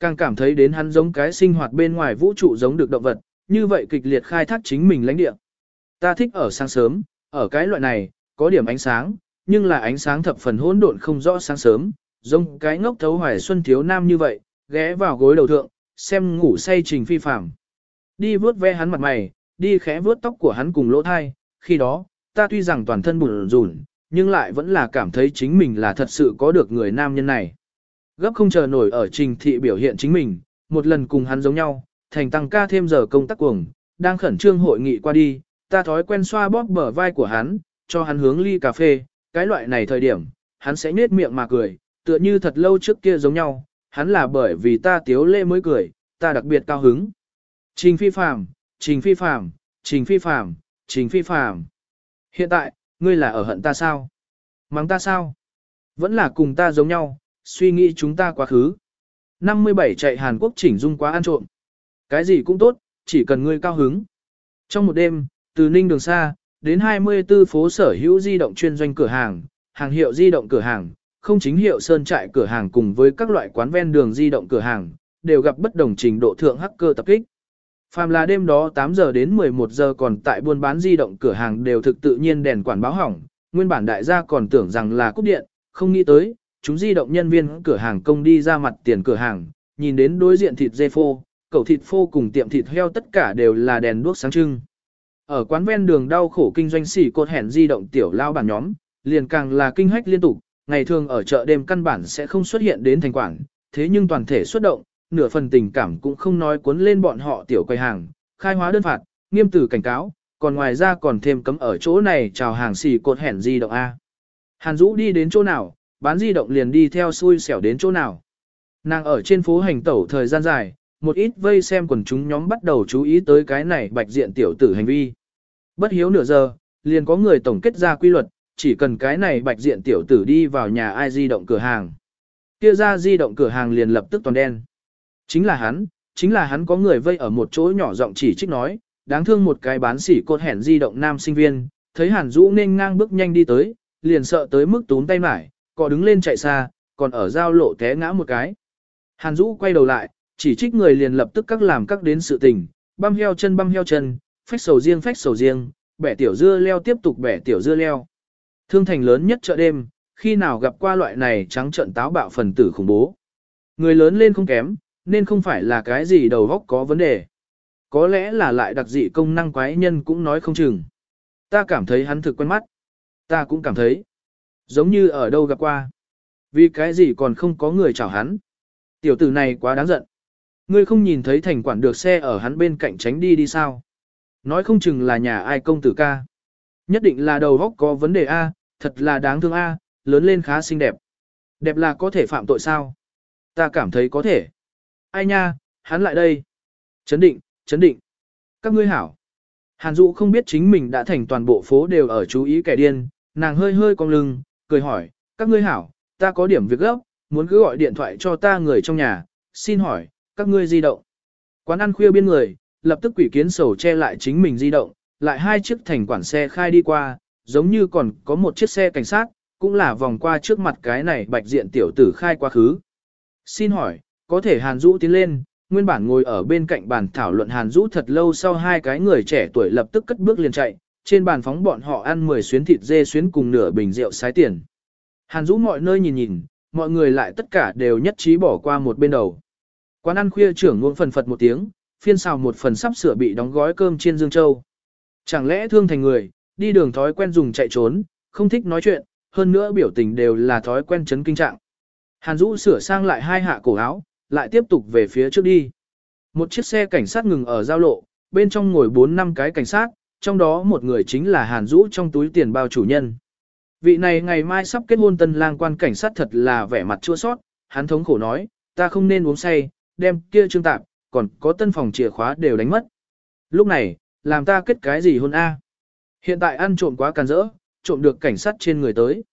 Càng cảm thấy đến hắn giống cái sinh hoạt bên ngoài vũ trụ giống được động vật, như vậy kịch liệt khai thác chính mình lãnh địa. Ta thích ở sáng sớm, ở cái loại này, có điểm ánh sáng, nhưng là ánh sáng thập phần hỗn độn không rõ sáng sớm, giống cái ngốc thấu hoài xuân thiếu nam như vậy, ghé vào gối đầu thượng, xem ngủ say trình phi phạm. Đi vướt ve hắn mặt mày, đi khẽ vướt tóc của hắn cùng lỗ thai, khi đó, ta tuy rằng toàn thân bùn rùn, nhưng lại vẫn là cảm thấy chính mình là thật sự có được người nam nhân này. Gấp không chờ nổi ở trình thị biểu hiện chính mình, một lần cùng hắn giống nhau, thành tăng ca thêm giờ công tác cuồng, đang khẩn trương hội nghị qua đi, ta thói quen xoa bóp bờ vai của hắn, cho hắn hướng ly cà phê, cái loại này thời điểm, hắn sẽ nết miệng mà cười, tựa như thật lâu trước kia giống nhau, hắn là bởi vì ta tiếu lệ mới cười, ta đặc biệt cao hứng. Trình phi phàm, trình phi phàm, trình phi phàm, trình phi phàm. Hiện tại, ngươi là ở hận ta sao? Mắng ta sao? Vẫn là cùng ta giống nhau, suy nghĩ chúng ta quá khứ. 57 chạy Hàn Quốc chỉnh dung quá ăn trộm. Cái gì cũng tốt, chỉ cần ngươi cao hứng. Trong một đêm, từ Ninh đường xa, đến 24 phố sở hữu di động chuyên doanh cửa hàng, hàng hiệu di động cửa hàng, không chính hiệu sơn trại cửa hàng cùng với các loại quán ven đường di động cửa hàng, đều gặp bất đồng trình độ thượng hacker tập kích. Phàm là đêm đó 8 giờ đến 11 giờ còn tại buôn bán di động cửa hàng đều thực tự nhiên đèn quản báo hỏng, nguyên bản đại gia còn tưởng rằng là cúp điện, không nghĩ tới, chúng di động nhân viên cửa hàng công đi ra mặt tiền cửa hàng, nhìn đến đối diện thịt dê phô, cẩu thịt phô cùng tiệm thịt heo tất cả đều là đèn đuốc sáng trưng. Ở quán ven đường đau khổ kinh doanh xỉ cột hẻn di động tiểu lao bản nhóm, liền càng là kinh hách liên tục, ngày thường ở chợ đêm căn bản sẽ không xuất hiện đến thành quảng, thế nhưng toàn thể xuất động, nửa phần tình cảm cũng không nói cuốn lên bọn họ tiểu quầy hàng, khai hóa đơn phạt, nghiêm tử cảnh cáo, còn ngoài ra còn thêm cấm ở chỗ này chào hàng xỉ cột hẻn di động A. Hàn Dũ đi đến chỗ nào, bán di động liền đi theo xui xẻo đến chỗ nào. Nàng ở trên phố hành tẩu thời gian dài, một ít vây xem quần chúng nhóm bắt đầu chú ý tới cái này bạch diện tiểu tử hành vi. Bất hiếu nửa giờ, liền có người tổng kết ra quy luật, chỉ cần cái này bạch diện tiểu tử đi vào nhà ai di động cửa hàng. Kia ra di động cửa hàng liền lập tức toàn đen. Chính là hắn, chính là hắn có người vây ở một chỗ nhỏ giọng chỉ trích nói, đáng thương một cái bán sỉ cột hẻn di động nam sinh viên, thấy Hàn Dũ nên ngang bước nhanh đi tới, liền sợ tới mức tún tay mải, cọ đứng lên chạy xa, còn ở giao lộ té ngã một cái. Hàn Dũ quay đầu lại, chỉ trích người liền lập tức các làm các đến sự tình, băm heo chân băm heo chân, phách sầu riêng phách sầu riêng, bẻ tiểu dưa leo tiếp tục bẻ tiểu dưa leo. Thương thành lớn nhất chợ đêm, khi nào gặp qua loại này trắng trận táo bạo phần tử khủng bố. Người lớn lên không kém, nên không phải là cái gì đầu góc có vấn đề. Có lẽ là lại đặc dị công năng quái nhân cũng nói không chừng. Ta cảm thấy hắn thực quen mắt. Ta cũng cảm thấy. Giống như ở đâu gặp qua. Vì cái gì còn không có người chào hắn. Tiểu tử này quá đáng giận. Ngươi không nhìn thấy thành quản được xe ở hắn bên cạnh tránh đi đi sao. Nói không chừng là nhà ai công tử ca. Nhất định là đầu góc có vấn đề A, thật là đáng thương A, lớn lên khá xinh đẹp. Đẹp là có thể phạm tội sao? Ta cảm thấy có thể. Ai nha, hắn lại đây. Chấn định, chấn định. Các ngươi hảo. Hàn Dụ không biết chính mình đã thành toàn bộ phố đều ở chú ý kẻ điên, nàng hơi hơi cong lưng, cười hỏi, các ngươi hảo, ta có điểm việc gấp, muốn cứ gọi điện thoại cho ta người trong nhà, xin hỏi, các ngươi di động. Quán ăn khuya biên người, lập tức quỷ kiến sầu che lại chính mình di động, lại hai chiếc thành quản xe khai đi qua, giống như còn có một chiếc xe cảnh sát, cũng là vòng qua trước mặt cái này bạch diện tiểu tử khai quá khứ. Xin hỏi, có thể Hàn Dũ tiến lên, nguyên bản ngồi ở bên cạnh bàn thảo luận Hàn Dũ thật lâu sau hai cái người trẻ tuổi lập tức cất bước liền chạy, trên bàn phóng bọn họ ăn 10 xuyến thịt dê xuyến cùng nửa bình rượu sái tiền. Hàn Dũ mọi nơi nhìn nhìn, mọi người lại tất cả đều nhất trí bỏ qua một bên đầu. Quán ăn khuya trưởng ngôn phần phật một tiếng, phiên xào một phần sắp sửa bị đóng gói cơm trên Dương Châu. Chẳng lẽ thương thành người, đi đường thói quen dùng chạy trốn, không thích nói chuyện, hơn nữa biểu tình đều là thói quen chấn kinh trạng. Hàn Dũ sửa sang lại hai hạ cổ áo, lại tiếp tục về phía trước đi. Một chiếc xe cảnh sát ngừng ở giao lộ, bên trong ngồi 4 năm cái cảnh sát, trong đó một người chính là Hàn Dũ trong túi tiền bao chủ nhân. Vị này ngày mai sắp kết hôn tân lang quan cảnh sát thật là vẻ mặt chua sót, hắn thống khổ nói, ta không nên uống say, đem kia trương tạp, còn có tân phòng chìa khóa đều đánh mất. Lúc này, làm ta kết cái gì hôn A? Hiện tại ăn trộm quá càn rỡ, trộm được cảnh sát trên người tới.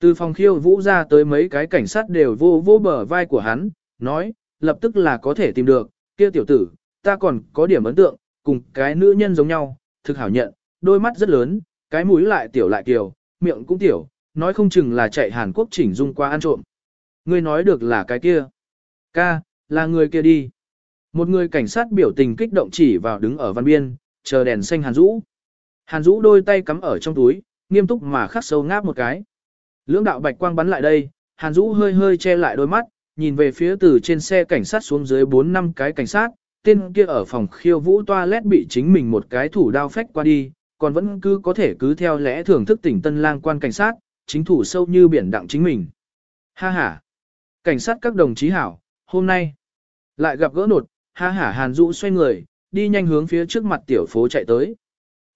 Từ phòng khiêu vũ ra tới mấy cái cảnh sát đều vô vô bờ vai của hắn, nói, lập tức là có thể tìm được, kia tiểu tử, ta còn có điểm ấn tượng, cùng cái nữ nhân giống nhau, thực hảo nhận, đôi mắt rất lớn, cái mũi lại tiểu lại kiều, miệng cũng tiểu, nói không chừng là chạy Hàn Quốc chỉnh dung qua ăn trộm. Ngươi nói được là cái kia. Ca, là người kia đi. Một người cảnh sát biểu tình kích động chỉ vào đứng ở văn biên, chờ đèn xanh Hàn Dũ. Hàn Dũ đôi tay cắm ở trong túi, nghiêm túc mà khắc sâu ngáp một cái. Lưỡng đạo bạch quang bắn lại đây, Hàn Dũ hơi hơi che lại đôi mắt, nhìn về phía từ trên xe cảnh sát xuống dưới 4 năm cái cảnh sát, tên kia ở phòng khiêu vũ toilet bị chính mình một cái thủ đao phách qua đi, còn vẫn cứ có thể cứ theo lẽ thưởng thức tỉnh tân lang quan cảnh sát, chính thủ sâu như biển đặng chính mình. Ha ha! Cảnh sát các đồng chí hảo, hôm nay lại gặp gỡ nột, ha ha Hàn Dũ xoay người, đi nhanh hướng phía trước mặt tiểu phố chạy tới.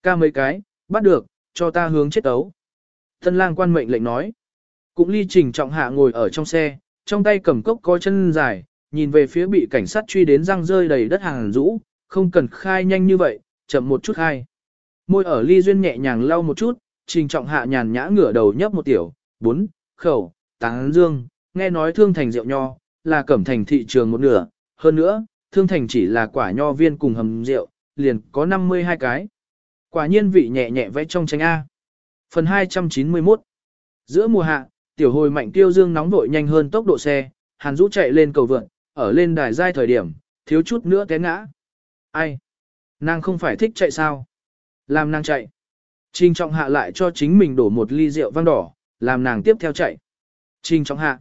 Ca mấy cái, bắt được, cho ta hướng chết ấu. Tân lang quan mệnh lệnh nói. Cũng ly trình trọng hạ ngồi ở trong xe, trong tay cầm cốc có chân dài, nhìn về phía bị cảnh sát truy đến răng rơi đầy đất hàng rũ, không cần khai nhanh như vậy, chậm một chút khai. Môi ở ly duyên nhẹ nhàng lau một chút, trình trọng hạ nhàn nhã ngửa đầu nhấp một tiểu, bốn, khẩu, táng dương, nghe nói thương thành rượu nho, là cẩm thành thị trường một nửa, hơn nữa, thương thành chỉ là quả nho viên cùng hầm rượu, liền có 52 cái. Quả nhiên vị nhẹ nhẹ vẽ trong tranh A. Phần 291 Giữa mùa hạ, tiểu hồi mạnh tiêu dương nóng vội nhanh hơn tốc độ xe, hàn rũ chạy lên cầu vượn, ở lên đài giai thời điểm, thiếu chút nữa té ngã. Ai? Nàng không phải thích chạy sao? Làm nàng chạy. Trình trọng hạ lại cho chính mình đổ một ly rượu vang đỏ, làm nàng tiếp theo chạy. Trình trọng hạ.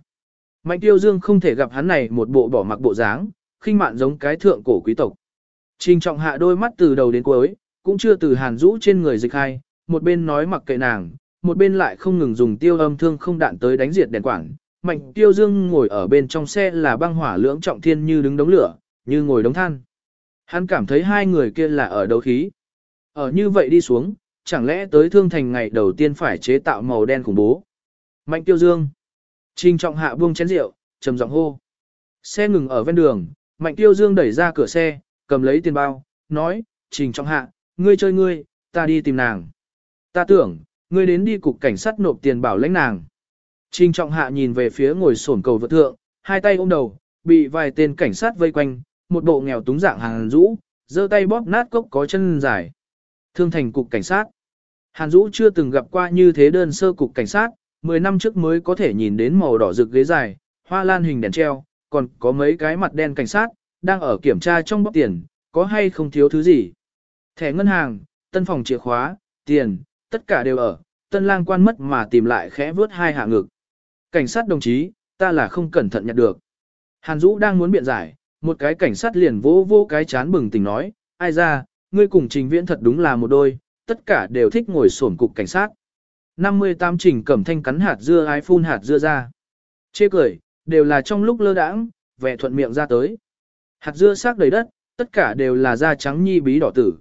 Mạnh tiêu dương không thể gặp hắn này một bộ bỏ mặc bộ dáng, khinh mạn giống cái thượng cổ quý tộc. Trình trọng hạ đôi mắt từ đầu đến cuối, cũng chưa từ hàn rũ trên người dịch hai, một bên nói mặc kệ nàng, một bên lại không ngừng dùng tiêu âm thương không đạn tới đánh diệt đèn quảng. Mạnh tiêu dương ngồi ở bên trong xe là băng hỏa lưỡng trọng thiên như đứng đống lửa, như ngồi đống than. Hắn cảm thấy hai người kia là ở đấu khí. Ở như vậy đi xuống, chẳng lẽ tới thương thành ngày đầu tiên phải chế tạo màu đen khủng bố. Mạnh tiêu dương. Trình trọng hạ buông chén rượu, trầm giọng hô. Xe ngừng ở ven đường, mạnh tiêu dương đẩy ra cửa xe, cầm lấy tiền bao, nói, trình trọng hạ, ngươi chơi ngươi, ta đi tìm nàng. Ta tưởng, ngươi đến đi cục cảnh sát nộp tiền bảo lãnh nàng. Trình trọng hạ nhìn về phía ngồi sổn cầu vượt thượng, hai tay ôm đầu, bị vài tên cảnh sát vây quanh, một bộ nghèo túng dạng hàng rũ, giơ tay bóp nát cốc có chân dài. Thương thành cục cảnh sát. Hàn Dũ chưa từng gặp qua như thế đơn sơ cục cảnh sát, 10 năm trước mới có thể nhìn đến màu đỏ rực ghế dài, hoa lan hình đèn treo, còn có mấy cái mặt đen cảnh sát, đang ở kiểm tra trong bóc tiền, có hay không thiếu thứ gì. Thẻ ngân hàng, tân phòng chìa khóa, tiền, tất cả đều ở, tân lang quan mất mà tìm lại khẽ vớt hai hạ ngực. Cảnh sát đồng chí, ta là không cẩn thận nhặt được. Hàn Dũ đang muốn biện giải, một cái cảnh sát liền vô vô cái chán bừng tỉnh nói, ai ra, ngươi cùng trình viễn thật đúng là một đôi, tất cả đều thích ngồi sổn cục cảnh sát. 58 trình cẩm thanh cắn hạt dưa ái phun hạt dưa ra. Chê cười, đều là trong lúc lơ đãng, vẻ thuận miệng ra tới. Hạt dưa xác đầy đất, tất cả đều là da trắng nhi bí đỏ tử.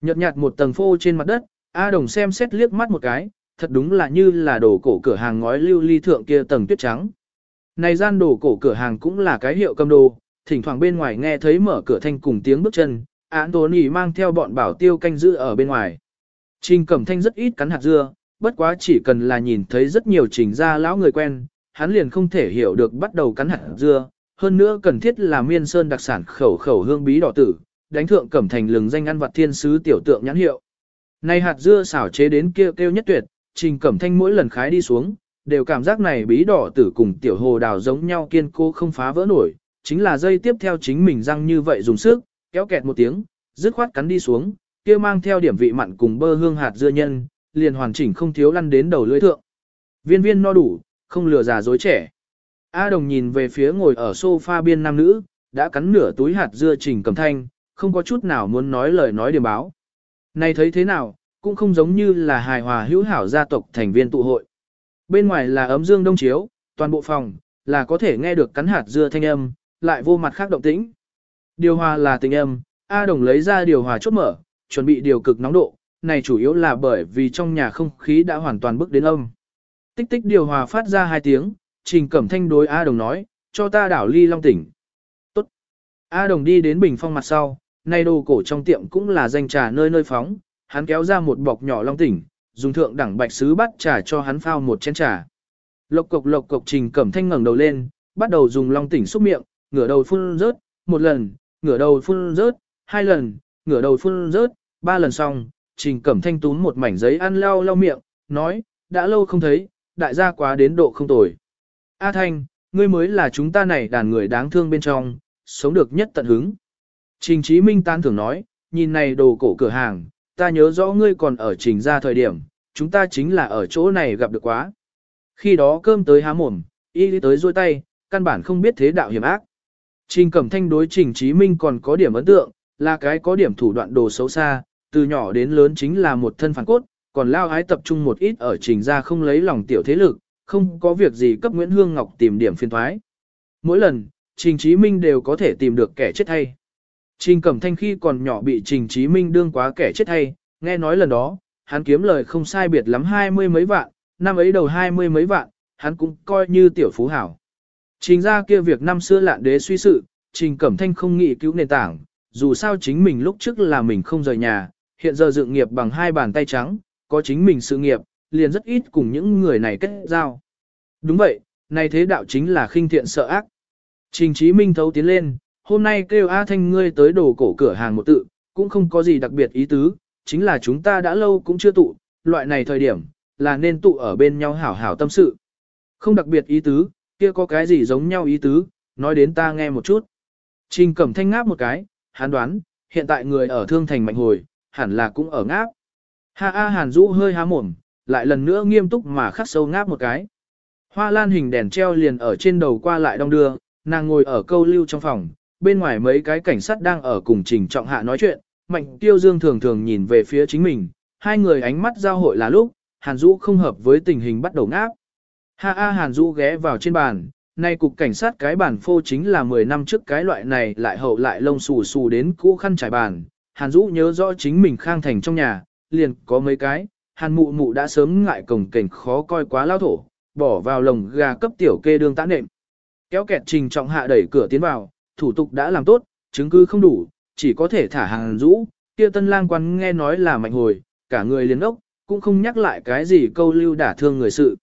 Nhật nhạt một tầng phô trên mặt đất, A Đồng xem xét liếc mắt một cái, thật đúng là như là đồ cổ cửa hàng ngói lưu ly thượng kia tầng tuyết trắng. Này gian đồ cổ cửa hàng cũng là cái hiệu cầm đồ, thỉnh thoảng bên ngoài nghe thấy mở cửa thanh cùng tiếng bước chân, án tố nỉ mang theo bọn bảo tiêu canh giữ ở bên ngoài. Trình Cẩm Thanh rất ít cắn hạt dưa, bất quá chỉ cần là nhìn thấy rất nhiều trình gia lão người quen, hắn liền không thể hiểu được bắt đầu cắn hạt dưa, hơn nữa cần thiết là miên sơn đặc sản khẩu khẩu hương bí đỏ tử, đánh thượng Cẩm Thành lừng danh ăn vặt thiên sứ tiểu tượng nhãn hiệu. Này hạt dưa xảo chế đến kêu kêu nhất tuyệt, Trình Cẩm Thanh mỗi lần khái đi xuống, đều cảm giác này bí đỏ tử cùng tiểu hồ đào giống nhau kiên cố không phá vỡ nổi, chính là dây tiếp theo chính mình răng như vậy dùng sức, kéo kẹt một tiếng, dứt khoát cắn đi xuống, kia mang theo điểm vị mặn cùng bơ hương hạt dưa nhân, liền hoàn chỉnh không thiếu lăn đến đầu lưỡi thượng. Viên viên no đủ, không lừa già dối trẻ. A đồng nhìn về phía ngồi ở sofa biên nam nữ, đã cắn nửa túi hạt dưa trình Cẩm thanh, không có chút nào muốn nói lời nói điểm báo. Này thấy thế nào, cũng không giống như là hài hòa hữu hảo gia tộc thành viên tụ hội. Bên ngoài là ấm dương đông chiếu, toàn bộ phòng, là có thể nghe được cắn hạt dưa thanh âm, lại vô mặt khác động tĩnh. Điều hòa là tình âm, A Đồng lấy ra điều hòa chốt mở, chuẩn bị điều cực nóng độ, này chủ yếu là bởi vì trong nhà không khí đã hoàn toàn bước đến âm. Tích tích điều hòa phát ra hai tiếng, Trình Cẩm Thanh đối A Đồng nói, cho ta đảo ly long tỉnh. Tốt. A Đồng đi đến bình phong mặt sau, nay đồ cổ trong tiệm cũng là danh trà nơi nơi phóng, hắn kéo ra một bọc nhỏ long tỉnh, dùng thượng đẳng bạch sứ bắt trà cho hắn phao một chén trà. Lộc cộc lộc cộc, Trình Cẩm Thanh ngẩng đầu lên, bắt đầu dùng long tỉnh xúc miệng, ngửa đầu phun rớt, một lần, ngửa đầu phun rớt, hai lần, ngửa đầu phun rớt, ba lần xong, Trình Cẩm Thanh túm một mảnh giấy ăn lau lau miệng, nói, đã lâu không thấy, đại gia quá đến độ không tồi. A Thanh, ngươi mới là chúng ta này đàn người đáng thương bên trong, sống được nhất tận hứng. Trình Chí Minh tan thường nói, nhìn này đồ cổ cửa hàng, ta nhớ rõ ngươi còn ở trình ra thời điểm, chúng ta chính là ở chỗ này gặp được quá. Khi đó cơm tới há mồm, y tới rôi tay, căn bản không biết thế đạo hiểm ác. Trình Cẩm Thanh đối Trình Chí Minh còn có điểm ấn tượng, là cái có điểm thủ đoạn đồ xấu xa, từ nhỏ đến lớn chính là một thân phản cốt, còn lao ái tập trung một ít ở trình ra không lấy lòng tiểu thế lực, không có việc gì cấp Nguyễn Hương Ngọc tìm điểm phiên thoái. Mỗi lần, Trình Chí Minh đều có thể tìm được kẻ chết hay. Trình Cẩm Thanh khi còn nhỏ bị Trình Chí Minh đương quá kẻ chết hay, nghe nói lần đó, hắn kiếm lời không sai biệt lắm hai mươi mấy vạn, năm ấy đầu hai mươi mấy vạn, hắn cũng coi như tiểu phú hảo. Trình ra kia việc năm xưa lạn đế suy sự, Trình Cẩm Thanh không nghĩ cứu nền tảng, dù sao chính mình lúc trước là mình không rời nhà, hiện giờ dựng nghiệp bằng hai bàn tay trắng, có chính mình sự nghiệp, liền rất ít cùng những người này kết giao. Đúng vậy, này thế đạo chính là khinh thiện sợ ác. Trình Chí Minh thấu tiến lên, hôm nay kêu A Thanh ngươi tới đồ cổ cửa hàng một tự, cũng không có gì đặc biệt ý tứ, chính là chúng ta đã lâu cũng chưa tụ, loại này thời điểm, là nên tụ ở bên nhau hảo hảo tâm sự. Không đặc biệt ý tứ, kia có cái gì giống nhau ý tứ, nói đến ta nghe một chút. Trình Cẩm Thanh ngáp một cái, hắn đoán, hiện tại người ở Thương Thành Mạnh Hồi, hẳn là cũng ở ngáp. Ha A Hàn Dũ hơi há mồm, lại lần nữa nghiêm túc mà khắc sâu ngáp một cái. Hoa lan hình đèn treo liền ở trên đầu qua lại đong đưa, nàng ngồi ở câu lưu trong phòng, bên ngoài mấy cái cảnh sát đang ở cùng trình trọng hạ nói chuyện, mạnh tiêu dương thường thường nhìn về phía chính mình, hai người ánh mắt giao hội là lúc, Hàn Dũ không hợp với tình hình bắt đầu ngáp. Ha A Hàn Dũ ghé vào trên bàn, nay cục cảnh sát cái bản phô chính là 10 năm trước cái loại này lại hậu lại lông xù xù đến cũ khăn trải bàn. Hàn Dũ nhớ rõ chính mình khang thành trong nhà, liền có mấy cái, Hàn mụ mụ đã sớm ngại cổng cảnh khó coi quá lao thổ, bỏ vào lồng gà cấp tiểu kê đương tã nệm. Kéo kẹt trình trọng hạ đẩy cửa tiến vào, thủ tục đã làm tốt, chứng cứ không đủ, chỉ có thể thả Hàn Dũ, kia tân lang quan nghe nói là mạnh hồi, cả người liền ốc, cũng không nhắc lại cái gì câu lưu đả thương người sự.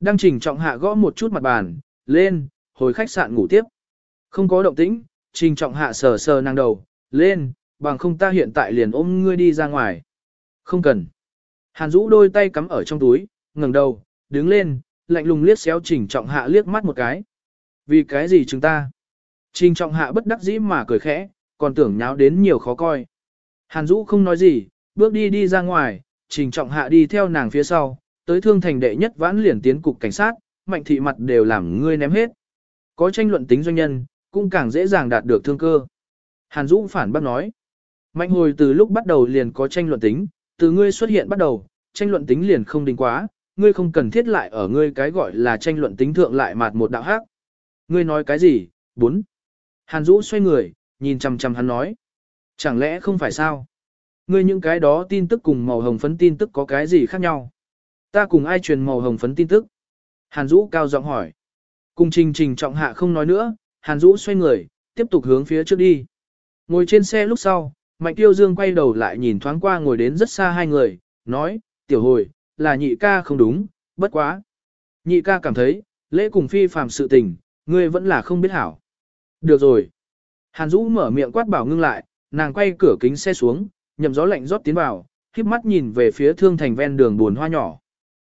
Đăng trình trọng hạ gõ một chút mặt bàn, lên, hồi khách sạn ngủ tiếp. Không có động tĩnh, trình trọng hạ sờ sờ năng đầu, lên, bằng không ta hiện tại liền ôm ngươi đi ra ngoài. Không cần. Hàn Dũ đôi tay cắm ở trong túi, ngẩng đầu, đứng lên, lạnh lùng liếc xéo trình trọng hạ liếc mắt một cái. Vì cái gì chúng ta? Trình trọng hạ bất đắc dĩ mà cười khẽ, còn tưởng nháo đến nhiều khó coi. Hàn Dũ không nói gì, bước đi đi ra ngoài, trình trọng hạ đi theo nàng phía sau, tới thương thành đệ nhất vãn liền tiến cục cảnh sát, mạnh thị mặt đều làm ngươi ném hết. Có tranh luận tính doanh nhân, cũng càng dễ dàng đạt được thương cơ. Hàn Dũ phản bác nói. Mạnh hồi từ lúc bắt đầu liền có tranh luận tính, từ ngươi xuất hiện bắt đầu, tranh luận tính liền không đình quá, ngươi không cần thiết lại ở ngươi cái gọi là tranh luận tính thượng lại mạt một đạo hắc. Ngươi nói cái gì? Bốn. Hàn Dũ xoay người, nhìn chằm chằm hắn nói. Chẳng lẽ không phải sao? Ngươi những cái đó tin tức cùng màu hồng phấn tin tức có cái gì khác nhau? Ta cùng ai truyền màu hồng phấn tin tức? Hàn Dũ cao giọng hỏi. Cùng trình trình trọng hạ không nói nữa, Hàn Dũ xoay người, tiếp tục hướng phía trước đi. Ngồi trên xe lúc sau, Mạnh Tiêu Dương quay đầu lại nhìn thoáng qua ngồi đến rất xa hai người, nói, tiểu hồi, là nhị ca không đúng, bất quá. Nhị ca cảm thấy, lễ cùng phi phàm sự tình, ngươi vẫn là không biết hảo. Được rồi. Hàn Dũ mở miệng quát bảo ngưng lại, nàng quay cửa kính xe xuống, nhậm gió lạnh rót tiến vào, khiếp mắt nhìn về phía thương thành ven đường buồn hoa nhỏ.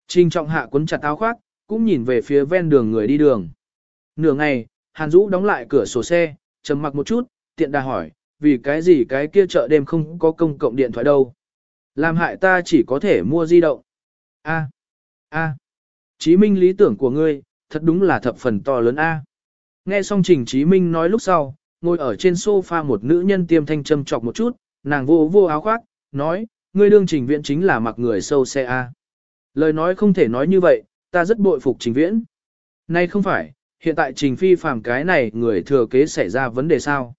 Trình trọng hạ cuốn chặt áo khoác, cũng nhìn về phía ven đường người đi đường. Nửa ngày, Hàn Dũ đóng lại cửa sổ xe, trầm mặc một chút, tiện đà hỏi, vì cái gì cái kia chợ đêm không có công cộng điện thoại đâu. Làm hại ta chỉ có thể mua di động. A. A. Chí minh lý tưởng của ngươi, thật đúng là thập phần to lớn A. Nghe xong Trình Chí Minh nói lúc sau, ngồi ở trên sofa một nữ nhân tiêm thanh châm chọc một chút, nàng vô vô áo khoác, nói, ngươi đương trình viện chính là mặc người sâu xe A. Lời nói không thể nói như vậy, ta rất bội phục trình viễn. Nay không phải, hiện tại trình phi phàm cái này người thừa kế xảy ra vấn đề sao.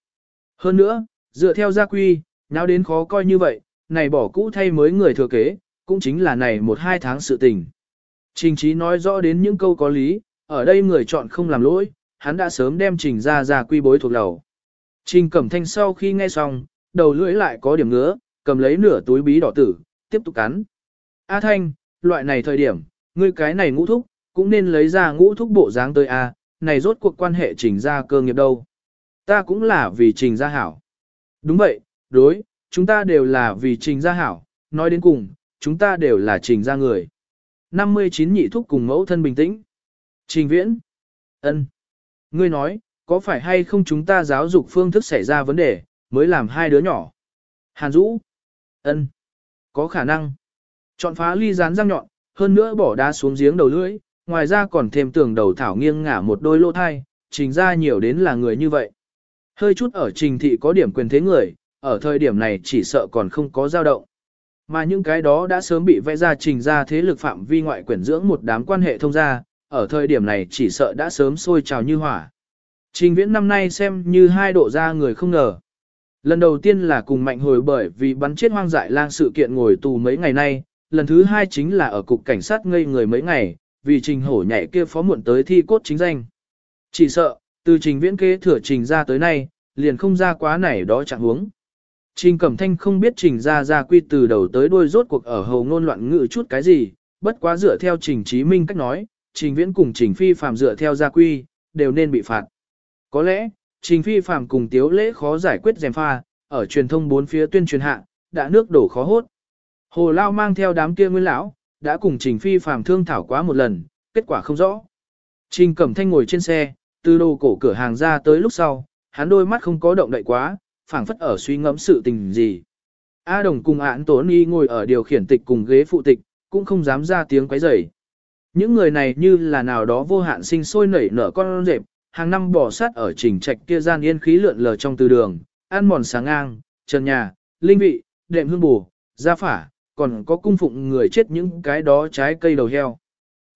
Hơn nữa, dựa theo gia quy, nào đến khó coi như vậy, này bỏ cũ thay mới người thừa kế, cũng chính là này một hai tháng sự tình. Trình trí nói rõ đến những câu có lý, ở đây người chọn không làm lỗi, hắn đã sớm đem trình ra ra quy bối thuộc đầu. Trình cẩm thanh sau khi nghe xong, đầu lưỡi lại có điểm ngứa, cầm lấy nửa túi bí đỏ tử, tiếp tục cắn. A thanh, loại này thời điểm, ngươi cái này ngũ thúc, cũng nên lấy ra ngũ thúc bộ dáng tới A, này rốt cuộc quan hệ trình ra cơ nghiệp đâu. Ta cũng là vì trình gia hảo. Đúng vậy, đối, chúng ta đều là vì trình gia hảo, nói đến cùng, chúng ta đều là trình gia người. 59 nhị thúc cùng mẫu thân bình tĩnh. Trình viễn. ân, Ngươi nói, có phải hay không chúng ta giáo dục phương thức xảy ra vấn đề, mới làm hai đứa nhỏ. Hàn Dũ, ân, có khả năng. Chọn phá ly rán răng nhọn, hơn nữa bỏ đá xuống giếng đầu lưỡi, ngoài ra còn thêm tường đầu thảo nghiêng ngả một đôi lỗ thai, trình ra nhiều đến là người như vậy. Hơi chút ở trình thị có điểm quyền thế người, ở thời điểm này chỉ sợ còn không có dao động. Mà những cái đó đã sớm bị vẽ ra trình ra thế lực phạm vi ngoại quyển dưỡng một đám quan hệ thông gia, ở thời điểm này chỉ sợ đã sớm sôi trào như hỏa. Trình viễn năm nay xem như hai độ ra người không ngờ. Lần đầu tiên là cùng mạnh hồi bởi vì bắn chết hoang dại lang sự kiện ngồi tù mấy ngày nay, lần thứ hai chính là ở cục cảnh sát ngây người mấy ngày, vì trình hổ nhảy kia phó muộn tới thi cốt chính danh. Chỉ sợ, từ trình viễn kế thừa trình ra tới nay, liền không ra quá này đó chẳng huống. Trình Cẩm Thanh không biết trình ra ra quy từ đầu tới đuôi rốt cuộc ở hầu ngôn loạn ngữ chút cái gì, bất quá dựa theo trình trí minh cách nói, trình viễn cùng trình phi phạm dựa theo gia quy, đều nên bị phạt. Có lẽ, trình phi phạm cùng tiếu lễ khó giải quyết dèm pha, ở truyền thông bốn phía tuyên truyền hạ, đã nước đổ khó hốt. Hồ Lao mang theo đám kia nguyên lão, đã cùng trình phi phạm thương thảo quá một lần, kết quả không rõ. Trình Cẩm Thanh ngồi trên xe, từ đồ cổ cửa hàng ra tới lúc sau, hắn đôi mắt không có động đậy quá, phảng phất ở suy ngẫm sự tình gì. A Đồng cùng án tốn y ngồi ở điều khiển tịch cùng ghế phụ tịch, cũng không dám ra tiếng quấy rầy. Những người này như là nào đó vô hạn sinh sôi nảy nở con rệp, hàng năm bỏ sát ở trình trạch kia gian yên khí lượn lờ trong từ đường, ăn mòn sáng ngang, trần nhà, linh vị, đệm hương bù, gia phả, còn có cung phụng người chết những cái đó trái cây đầu heo.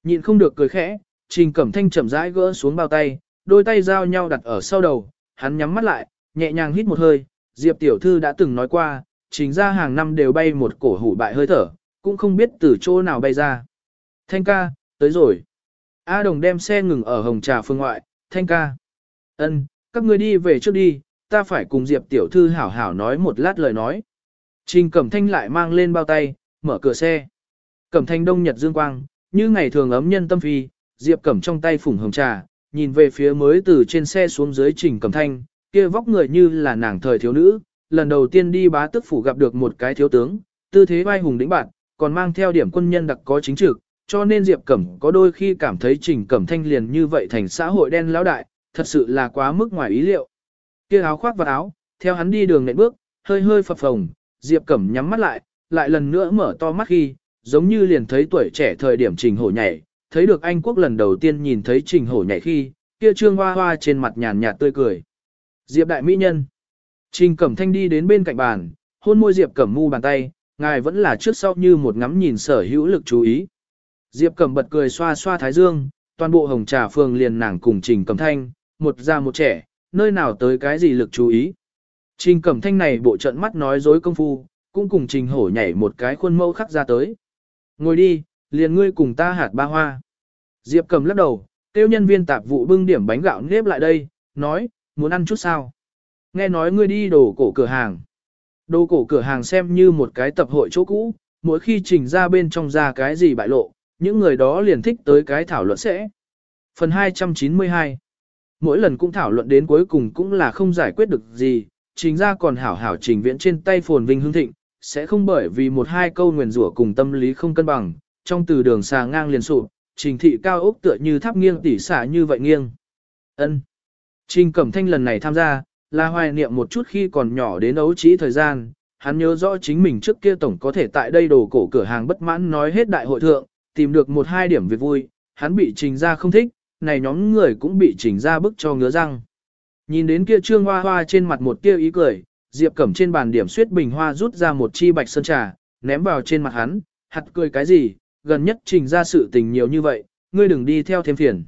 Nhịn không được cười khẽ, trình cẩm thanh chậm rãi gỡ xuống bao tay, đôi tay giao nhau đặt ở sau đầu, hắn nhắm mắt lại, nhẹ nhàng hít một hơi, Diệp tiểu thư đã từng nói qua, chính ra hàng năm đều bay một cổ hủ bại hơi thở, cũng không biết từ chỗ nào bay ra. Thanh ca, tới rồi. A đồng đem xe ngừng ở hồng trà phương ngoại, thanh ca. ân, các ngươi đi về trước đi, ta phải cùng Diệp tiểu thư hảo hảo nói một lát lời nói. Trình Cẩm Thanh lại mang lên bao tay, mở cửa xe. Cẩm Thanh đông nhật dương quang, như ngày thường ấm nhân tâm phi, Diệp Cẩm trong tay phủng hồng trà, nhìn về phía mới từ trên xe xuống dưới Trình Cẩm Thanh, kia vóc người như là nàng thời thiếu nữ, lần đầu tiên đi bá tức phủ gặp được một cái thiếu tướng, tư thế vai hùng đĩnh bạn, còn mang theo điểm quân nhân đặc có chính trực, cho nên Diệp Cẩm có đôi khi cảm thấy Trình Cẩm Thanh liền như vậy thành xã hội đen lão đại, thật sự là quá mức ngoài ý liệu. Kia áo khoác và áo, theo hắn đi đường nện bước, hơi hơi phập phồng, Diệp Cẩm nhắm mắt lại, lại lần nữa mở to mắt khi, giống như liền thấy tuổi trẻ thời điểm Trình Hổ nhảy, thấy được Anh Quốc lần đầu tiên nhìn thấy Trình Hổ nhảy khi, kia trương hoa hoa trên mặt nhàn nhạt tươi cười. Diệp đại mỹ nhân. Trình Cẩm Thanh đi đến bên cạnh bàn, hôn môi Diệp Cẩm mu bàn tay, ngài vẫn là trước sau như một ngắm nhìn sở hữu lực chú ý. Diệp Cẩm bật cười xoa xoa thái dương, toàn bộ hồng trà phường liền nàng cùng Trình Cẩm Thanh, một già một trẻ, nơi nào tới cái gì lực chú ý. Trình Cẩm Thanh này bộ trận mắt nói dối công phu, cũng cùng Trình Hổ nhảy một cái khuôn mẫu khắc ra tới. Ngồi đi, liền ngươi cùng ta hạt ba hoa. Diệp Cẩm lắc đầu, tiêu nhân viên tạp vụ bưng điểm bánh gạo nếp lại đây, nói, muốn ăn chút sao? Nghe nói ngươi đi đồ cổ cửa hàng. Đồ cổ cửa hàng xem như một cái tập hội chỗ cũ, mỗi khi trình ra bên trong ra cái gì bại lộ, những người đó liền thích tới cái thảo luận sẽ. Phần 292 Mỗi lần cũng thảo luận đến cuối cùng cũng là không giải quyết được gì, trình ra còn hảo hảo trình viễn trên tay phồn vinh hương thịnh, sẽ không bởi vì một hai câu nguyền rủa cùng tâm lý không cân bằng, trong từ đường xà ngang liền sụp, trình thị cao ốc tựa như tháp nghiêng tỉ xả như vậy nghiêng. ân Trình Cẩm Thanh lần này tham gia, là hoài niệm một chút khi còn nhỏ đến ấu trí thời gian, hắn nhớ rõ chính mình trước kia tổng có thể tại đây đồ cổ cửa hàng bất mãn nói hết đại hội thượng, tìm được một hai điểm việc vui, hắn bị trình ra không thích, này nhóm người cũng bị trình ra bức cho ngứa răng. Nhìn đến kia trương hoa hoa trên mặt một kia ý cười, Diệp Cẩm trên bàn điểm suyết bình hoa rút ra một chi bạch sơn trà, ném vào trên mặt hắn, hạt cười cái gì, gần nhất trình ra sự tình nhiều như vậy, ngươi đừng đi theo thêm phiền.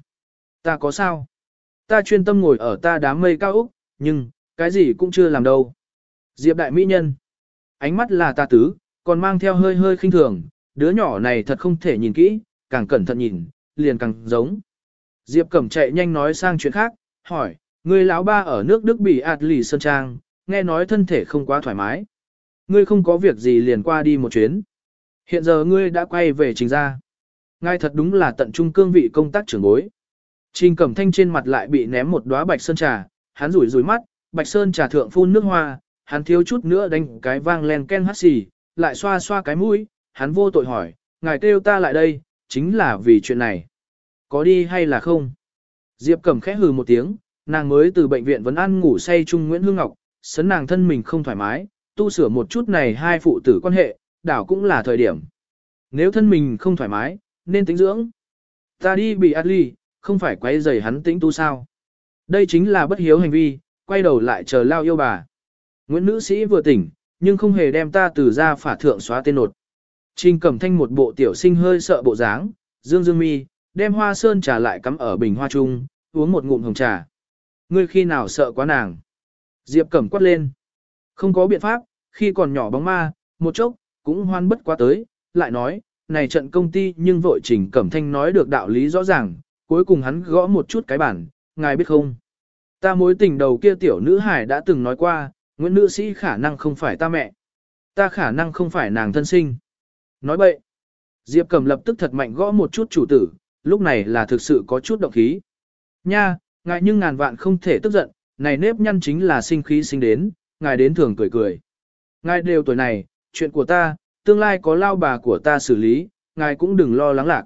Ta có sao? Ta chuyên tâm ngồi ở ta đám mây cao Úc, nhưng, cái gì cũng chưa làm đâu. Diệp đại mỹ nhân. Ánh mắt là ta tứ, còn mang theo hơi hơi khinh thường, đứa nhỏ này thật không thể nhìn kỹ, càng cẩn thận nhìn, liền càng giống. Diệp Cẩm chạy nhanh nói sang chuyện khác, hỏi, người lão ba ở nước Đức bị ạt lì sơn trang, nghe nói thân thể không quá thoải mái. Ngươi không có việc gì liền qua đi một chuyến. Hiện giờ ngươi đã quay về trình ra. Ngay thật đúng là tận trung cương vị công tác trưởng bối. Trình Cẩm Thanh trên mặt lại bị ném một đóa bạch sơn trà, hắn rủi rủi mắt, bạch sơn trà thượng phun nước hoa, hắn thiếu chút nữa đánh cái vang len ken hắt xì, lại xoa xoa cái mũi, hắn vô tội hỏi, ngài kêu ta lại đây, chính là vì chuyện này. Có đi hay là không? Diệp Cẩm khẽ hừ một tiếng, nàng mới từ bệnh viện vẫn ăn ngủ say chung Nguyễn Hương Ngọc, sấn nàng thân mình không thoải mái, tu sửa một chút này hai phụ tử quan hệ, đảo cũng là thời điểm. Nếu thân mình không thoải mái, nên tính dưỡng. Ta đi bị át ly, không phải quay rầy hắn tĩnh tu sao. Đây chính là bất hiếu hành vi, quay đầu lại chờ lao yêu bà. Nguyễn nữ sĩ vừa tỉnh, nhưng không hề đem ta từ ra phả thượng xóa tên nột. Trình cẩm thanh một bộ tiểu sinh hơi sợ bộ dáng, dương dương mi, đem hoa sơn trà lại cắm ở bình hoa trung, uống một ngụm hồng trà. Ngươi khi nào sợ quá nàng? Diệp cẩm quát lên. Không có biện pháp, khi còn nhỏ bóng ma, một chốc, cũng hoan bất quá tới, lại nói, này trận công ty nhưng vội trình cẩm thanh nói được đạo lý rõ ràng, cuối cùng hắn gõ một chút cái bản, ngài biết không? Ta mối tình đầu kia tiểu nữ hải đã từng nói qua, Nguyễn nữ sĩ khả năng không phải ta mẹ. Ta khả năng không phải nàng thân sinh. Nói bậy. Diệp Cẩm lập tức thật mạnh gõ một chút chủ tử, lúc này là thực sự có chút động khí. Nha, ngài nhưng ngàn vạn không thể tức giận, này nếp nhăn chính là sinh khí sinh đến, ngài đến thường cười cười. Ngài đều tuổi này, chuyện của ta, tương lai có lao bà của ta xử lý, ngài cũng đừng lo lắng lạc.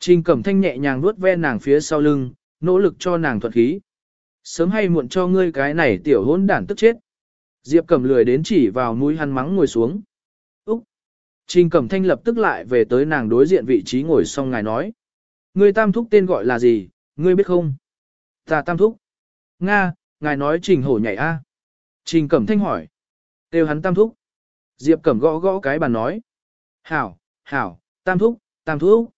Trình Cẩm Thanh nhẹ nhàng vuốt ve nàng phía sau lưng, nỗ lực cho nàng thuận khí. Sớm hay muộn cho ngươi cái này tiểu hỗn đản tức chết. Diệp Cẩm lười đến chỉ vào mũi hắn mắng ngồi xuống. Trình Cẩm Thanh lập tức lại về tới nàng đối diện vị trí ngồi xong ngài nói. Ngươi tam thúc tên gọi là gì, ngươi biết không? Ta tam thúc. Nga, ngài nói trình hổ nhảy a. Trình Cẩm Thanh hỏi. Têu hắn tam thúc. Diệp Cẩm gõ gõ cái bàn nói. Hảo, hảo, tam thúc, tam thúc.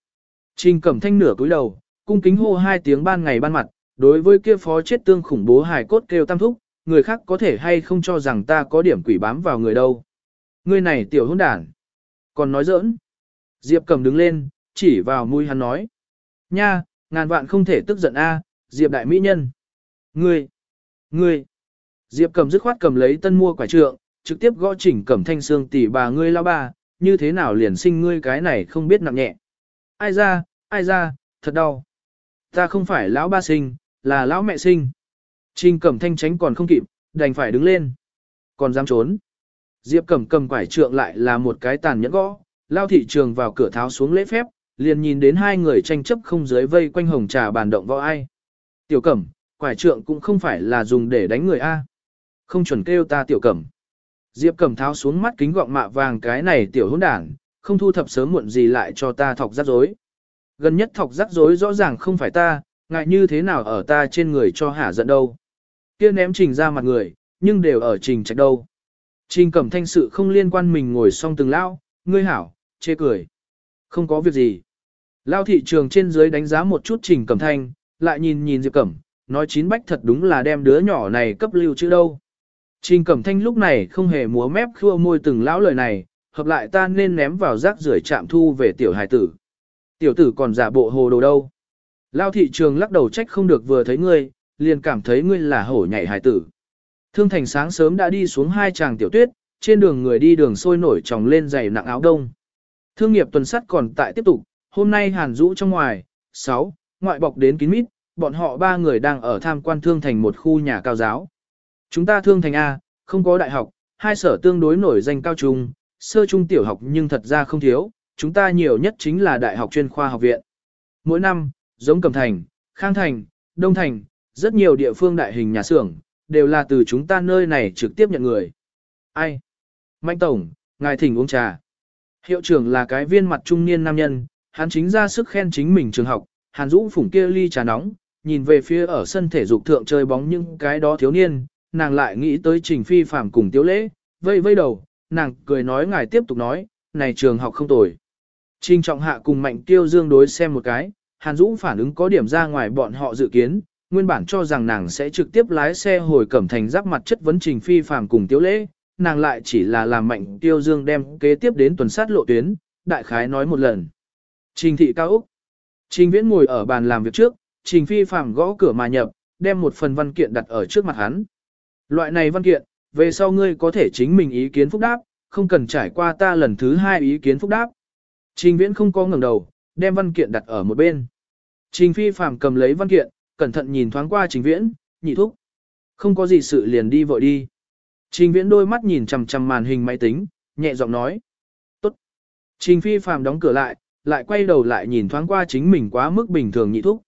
Trình Cẩm Thanh nửa cúi đầu, cung kính hô hai tiếng ban ngày ban mặt, đối với kia phó chết tương khủng bố hài cốt kêu tam thúc, người khác có thể hay không cho rằng ta có điểm quỷ bám vào người đâu. Người này tiểu hôn đản. Còn nói giỡn. Diệp cầm đứng lên, chỉ vào mũi hắn nói. Nha, ngàn vạn không thể tức giận a, Diệp đại mỹ nhân. Ngươi, ngươi. Diệp cầm dứt khoát cầm lấy tân mua quả trượng, trực tiếp gõ chỉnh cầm thanh xương tỷ bà ngươi lao bà, như thế nào liền sinh ngươi cái này không biết nặng nhẹ. Ai ra, ai ra, thật đau. Ta không phải lão ba sinh, là lão mẹ sinh. Trình Cẩm Thanh tránh còn không kịp, đành phải đứng lên. Còn dám trốn. Diệp Cẩm cầm quải trượng lại là một cái tàn nhẫn gõ, lao thị trường vào cửa tháo xuống lễ phép, liền nhìn đến hai người tranh chấp không dưới vây quanh hồng trà bàn động võ ai. Tiểu Cẩm, quải trượng cũng không phải là dùng để đánh người A. Không chuẩn kêu ta Tiểu Cẩm. Diệp Cẩm tháo xuống mắt kính gọng mạ vàng cái này tiểu hỗn đảng, không thu thập sớm muộn gì lại cho ta thọc rắc rối. Gần nhất thọc rắc rối rõ ràng không phải ta, ngại như thế nào ở ta trên người cho hả giận đâu. Kia ném trình ra mặt người, nhưng đều ở trình trạch đâu. Trình cẩm thanh sự không liên quan mình ngồi xong từng lao, ngươi hảo, chê cười. Không có việc gì. Lao thị trường trên dưới đánh giá một chút trình cẩm thanh, lại nhìn nhìn Diệp Cẩm, nói chín bách thật đúng là đem đứa nhỏ này cấp lưu chứ đâu. Trình cẩm thanh lúc này không hề múa mép khua môi từng lão lời này, hợp lại ta nên ném vào rác rưởi chạm thu về tiểu hài tử. Tiểu tử còn giả bộ hồ đồ đâu. Lao thị trường lắc đầu trách không được vừa thấy ngươi, liền cảm thấy ngươi là hổ nhảy hải tử. Thương thành sáng sớm đã đi xuống hai tràng tiểu tuyết, trên đường người đi đường sôi nổi tròng lên giày nặng áo đông. Thương nghiệp tuần sắt còn tại tiếp tục, hôm nay hàn rũ trong ngoài, 6, ngoại bọc đến kín mít, bọn họ ba người đang ở tham quan thương thành một khu nhà cao giáo. Chúng ta thương thành A, không có đại học, hai sở tương đối nổi danh cao trung, sơ trung tiểu học nhưng thật ra không thiếu, chúng ta nhiều nhất chính là đại học chuyên khoa học viện. Mỗi năm, giống Cẩm Thành, Khang Thành, Đông Thành, rất nhiều địa phương đại hình nhà xưởng, đều là từ chúng ta nơi này trực tiếp nhận người. Ai? Mạnh Tổng, ngài thỉnh uống trà. Hiệu trưởng là cái viên mặt trung niên nam nhân, hắn chính ra sức khen chính mình trường học, hàn dũ phủng kia ly trà nóng, nhìn về phía ở sân thể dục thượng chơi bóng những cái đó thiếu niên, nàng lại nghĩ tới trình phi phạm cùng tiếu lễ, vây vây đầu, nàng cười nói ngài tiếp tục nói, này trường học không tồi. Trình trọng hạ cùng mạnh tiêu dương đối xem một cái, hàn dũ phản ứng có điểm ra ngoài bọn họ dự kiến, nguyên bản cho rằng nàng sẽ trực tiếp lái xe hồi cẩm thành giáp mặt chất vấn trình phi phàm cùng tiếu lễ, nàng lại chỉ là làm mạnh tiêu dương đem kế tiếp đến tuần sát lộ tuyến, đại khái nói một lần. Trình thị cao Úc. Trình viễn ngồi ở bàn làm việc trước, trình phi phàm gõ cửa mà nhập, đem một phần văn kiện đặt ở trước mặt hắn. Loại này văn kiện, về sau ngươi có thể chính mình ý kiến phúc đáp, không cần trải qua ta lần thứ hai ý kiến phúc đáp. Trình viễn không có ngẩng đầu, đem văn kiện đặt ở một bên. Trình phi phàm cầm lấy văn kiện, cẩn thận nhìn thoáng qua trình viễn, nhị thúc. Không có gì sự liền đi vội đi. Trình viễn đôi mắt nhìn chằm chằm màn hình máy tính, nhẹ giọng nói. Tốt. Trình phi phàm đóng cửa lại, lại quay đầu lại nhìn thoáng qua chính mình quá mức bình thường nhị thúc.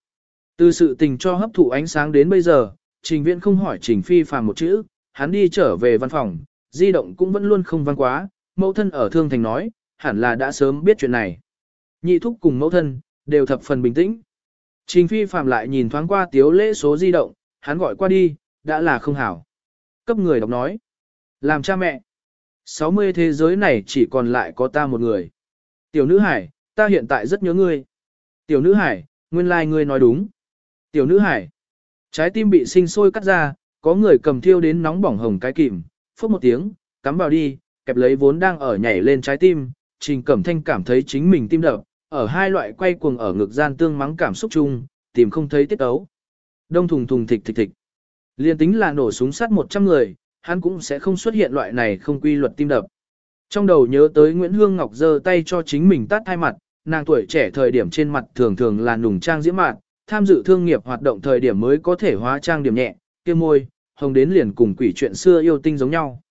Từ sự tình cho hấp thụ ánh sáng đến bây giờ, Trình Viễn không hỏi Trình Phi phàm một chữ, hắn đi trở về văn phòng, di động cũng vẫn luôn không vang quá, mẫu thân ở thương thành nói, hẳn là đã sớm biết chuyện này. Nhị thúc cùng mẫu thân, đều thập phần bình tĩnh. Trình Phi Phạm lại nhìn thoáng qua tiếu lễ số di động, hắn gọi qua đi, đã là không hảo. Cấp người đọc nói, làm cha mẹ. 60 thế giới này chỉ còn lại có ta một người. Tiểu nữ hải, ta hiện tại rất nhớ ngươi. Tiểu nữ hải, nguyên lai like ngươi nói đúng. Tiểu nữ hải, trái tim bị sinh sôi cắt ra, có người cầm thiêu đến nóng bỏng hồng cái kìm, phốc một tiếng, cắm vào đi, kẹp lấy vốn đang ở nhảy lên trái tim, trình cẩm thanh cảm thấy chính mình tim đập, ở hai loại quay cuồng ở ngực gian tương mắng cảm xúc chung, tìm không thấy tiết ấu. Đông thùng thùng thịch thịch thịch. Liên tính là nổ súng sát 100 người, hắn cũng sẽ không xuất hiện loại này không quy luật tim đập. Trong đầu nhớ tới Nguyễn Hương Ngọc giơ tay cho chính mình tát hai mặt, nàng tuổi trẻ thời điểm trên mặt thường thường là nùng trang diễm mạn, tham dự thương nghiệp hoạt động thời điểm mới có thể hóa trang điểm nhẹ, kia môi, hồng đến liền cùng quỷ chuyện xưa yêu tinh giống nhau.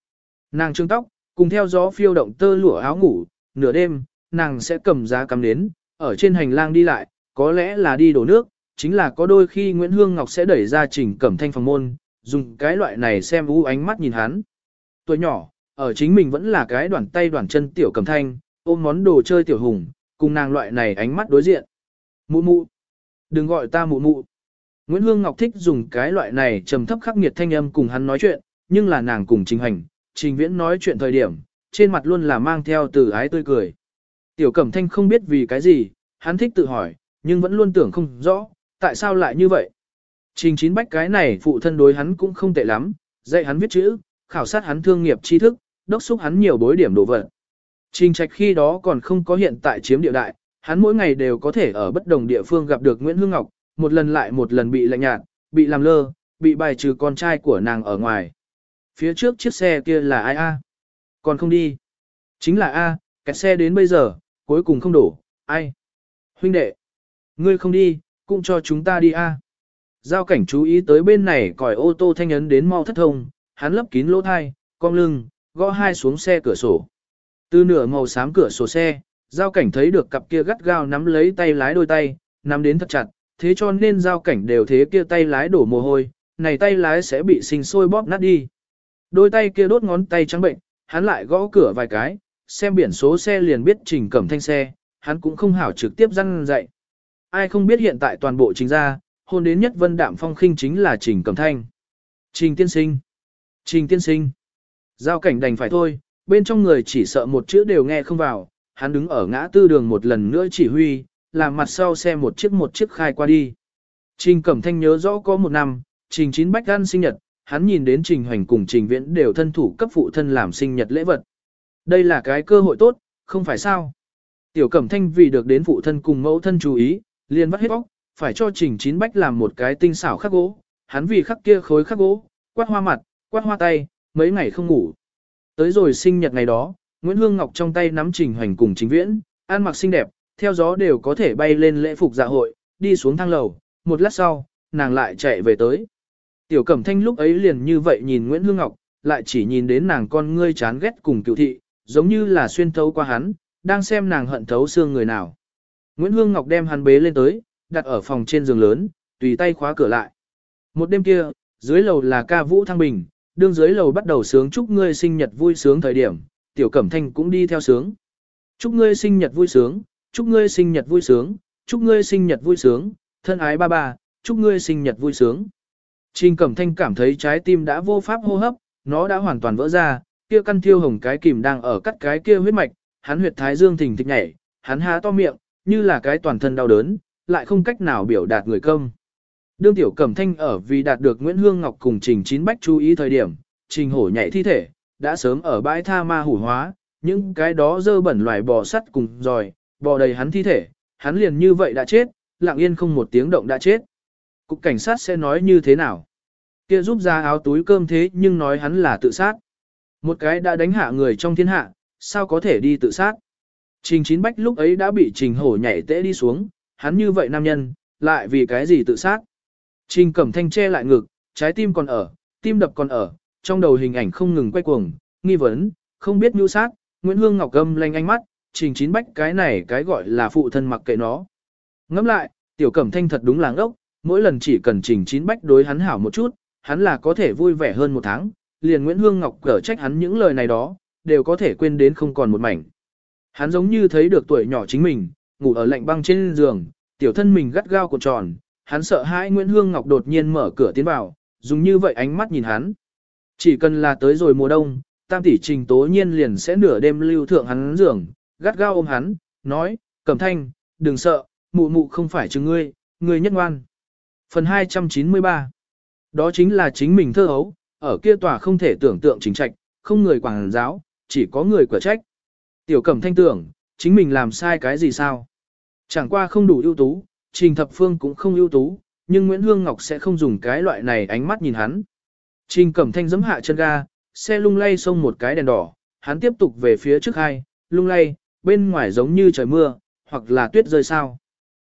Nàng trương tóc, cùng theo gió phiêu động tơ lụa áo ngủ, nửa đêm, nàng sẽ cầm giá cắm đến, ở trên hành lang đi lại, có lẽ là đi đổ nước, chính là có đôi khi Nguyễn Hương Ngọc sẽ đẩy ra trình cẩm thanh phòng môn, dùng cái loại này xem u ánh mắt nhìn hắn. Tuổi nhỏ, ở chính mình vẫn là cái đoàn tay đoàn chân tiểu cẩm thanh, ôm món đồ chơi tiểu hùng, cùng nàng loại này ánh mắt đối diện. Mụ mụ, đừng gọi ta mụ mụ. Nguyễn Hương Ngọc thích dùng cái loại này trầm thấp khắc nghiệt thanh âm cùng hắn nói chuyện, nhưng là nàng cùng trình hành, trình viễn nói chuyện thời điểm, trên mặt luôn là mang theo từ ái tươi cười. Tiểu Cẩm Thanh không biết vì cái gì, hắn thích tự hỏi, nhưng vẫn luôn tưởng không rõ, tại sao lại như vậy. Trình chín bách cái này phụ thân đối hắn cũng không tệ lắm, dạy hắn viết chữ, khảo sát hắn thương nghiệp tri thức, đốc xúc hắn nhiều bối điểm đồ vật. Trình trạch khi đó còn không có hiện tại chiếm địa đại, hắn mỗi ngày đều có thể ở bất đồng địa phương gặp được Nguyễn Hương Ngọc, một lần lại một lần bị lạnh nhạt, bị làm lơ, bị bài trừ con trai của nàng ở ngoài. Phía trước chiếc xe kia là ai a? Còn không đi. Chính là A, cái xe đến bây giờ, cuối cùng không đổ, ai? Huynh đệ, ngươi không đi, cũng cho chúng ta đi A. Giao cảnh chú ý tới bên này còi ô tô thanh ấn đến mau thất thông, hắn lấp kín lỗ thai, cong lưng, gõ hai xuống xe cửa sổ. Từ nửa màu xám cửa sổ xe, giao cảnh thấy được cặp kia gắt gao nắm lấy tay lái đôi tay, nắm đến thật chặt, thế cho nên giao cảnh đều thế kia tay lái đổ mồ hôi, này tay lái sẽ bị sinh sôi bóp nát đi. Đôi tay kia đốt ngón tay trắng bệnh, hắn lại gõ cửa vài cái, xem biển số xe liền biết trình cẩm thanh xe, hắn cũng không hảo trực tiếp răn dạy. Ai không biết hiện tại toàn bộ chính ra, hôn đến nhất vân đạm phong khinh chính là trình cẩm thanh. Trình tiên sinh. Trình tiên sinh. Giao cảnh đành phải thôi, bên trong người chỉ sợ một chữ đều nghe không vào, hắn đứng ở ngã tư đường một lần nữa chỉ huy, làm mặt sau xe một chiếc một chiếc khai qua đi. Trình Cẩm Thanh nhớ rõ có một năm, Trình Chín Bách Gan sinh nhật, hắn nhìn đến Trình Hoành cùng Trình Viễn đều thân thủ cấp phụ thân làm sinh nhật lễ vật. Đây là cái cơ hội tốt, không phải sao? Tiểu Cẩm Thanh vì được đến phụ thân cùng mẫu thân chú ý, liền vắt hết bóc, phải cho Trình Chín Bách làm một cái tinh xảo khắc gỗ. Hắn vì khắc kia khối khắc gỗ, quát hoa mặt, quát hoa tay, mấy ngày không ngủ. Tới rồi sinh nhật ngày đó, Nguyễn Hương Ngọc trong tay nắm Trình Hoành cùng Trình Viễn, ăn mặc xinh đẹp, theo gió đều có thể bay lên lễ phục dạ hội, đi xuống thang lầu, một lát sau, nàng lại chạy về tới. Tiểu Cẩm Thanh lúc ấy liền như vậy nhìn Nguyễn Hương Ngọc, lại chỉ nhìn đến nàng con ngươi chán ghét cùng cựu thị, giống như là xuyên thấu qua hắn, đang xem nàng hận thấu xương người nào. Nguyễn Hương Ngọc đem hắn bế lên tới, đặt ở phòng trên giường lớn, tùy tay khóa cửa lại. Một đêm kia, dưới lầu là ca vũ thăng bình, đương dưới lầu bắt đầu sướng chúc ngươi sinh nhật vui sướng thời điểm, Tiểu Cẩm Thanh cũng đi theo sướng. Chúc ngươi sinh nhật vui sướng, chúc ngươi sinh nhật vui sướng, chúc ngươi sinh nhật vui sướng, thân ái ba ba, chúc ngươi sinh nhật vui sướng. Trình Cẩm Thanh cảm thấy trái tim đã vô pháp hô hấp, nó đã hoàn toàn vỡ ra, kia căn thiêu hồng cái kìm đang ở cắt cái kia huyết mạch, hắn huyệt thái dương thình thịch nhảy, hắn há to miệng, như là cái toàn thân đau đớn, lại không cách nào biểu đạt người công. Đương tiểu Cẩm Thanh ở vì đạt được Nguyễn Hương Ngọc cùng Trình Chín Bách chú ý thời điểm, Trình Hổ nhảy thi thể, đã sớm ở bãi tha ma hủ hóa, những cái đó dơ bẩn loài bò sắt cùng rồi, bò đầy hắn thi thể, hắn liền như vậy đã chết, lặng yên không một tiếng động đã chết. Cục cảnh sát sẽ nói như thế nào? Kia giúp ra áo túi cơm thế nhưng nói hắn là tự sát. Một cái đã đánh hạ người trong thiên hạ, sao có thể đi tự sát? Trình Chín Bách lúc ấy đã bị Trình Hổ nhảy tễ đi xuống, hắn như vậy nam nhân, lại vì cái gì tự sát? Trình Cẩm Thanh che lại ngực, trái tim còn ở, tim đập còn ở, trong đầu hình ảnh không ngừng quay cuồng, nghi vấn, không biết mưu sát, Nguyễn Hương Ngọc gâm lanh ánh mắt, Trình Chín Bách cái này cái gọi là phụ thân mặc kệ nó. Ngẫm lại, Tiểu Cẩm Thanh thật đúng là ngốc, mỗi lần chỉ cần Trình Chín Bách đối hắn hảo một chút, hắn là có thể vui vẻ hơn một tháng, liền Nguyễn Hương Ngọc cở trách hắn những lời này đó, đều có thể quên đến không còn một mảnh. Hắn giống như thấy được tuổi nhỏ chính mình, ngủ ở lạnh băng trên giường, tiểu thân mình gắt gao cuộn tròn, hắn sợ hãi Nguyễn Hương Ngọc đột nhiên mở cửa tiến vào, dùng như vậy ánh mắt nhìn hắn. Chỉ cần là tới rồi mùa đông, tam tỷ trình tố nhiên liền sẽ nửa đêm lưu thượng hắn giường, gắt gao ôm hắn, nói, cẩm thanh, đừng sợ, mụ mụ không phải chứ ngươi, ngươi nhất ngoan. Phần 293 Đó chính là chính mình thơ hấu, ở kia tòa không thể tưởng tượng chính trạch, không người quảng giáo, chỉ có người quả trách. Tiểu cẩm thanh tưởng, chính mình làm sai cái gì sao? Chẳng qua không đủ ưu tú, trình thập phương cũng không ưu tú, nhưng Nguyễn Hương Ngọc sẽ không dùng cái loại này ánh mắt nhìn hắn. Trình cẩm thanh giẫm hạ chân ga, xe lung lay xông một cái đèn đỏ, hắn tiếp tục về phía trước hai, lung lay, bên ngoài giống như trời mưa, hoặc là tuyết rơi sao.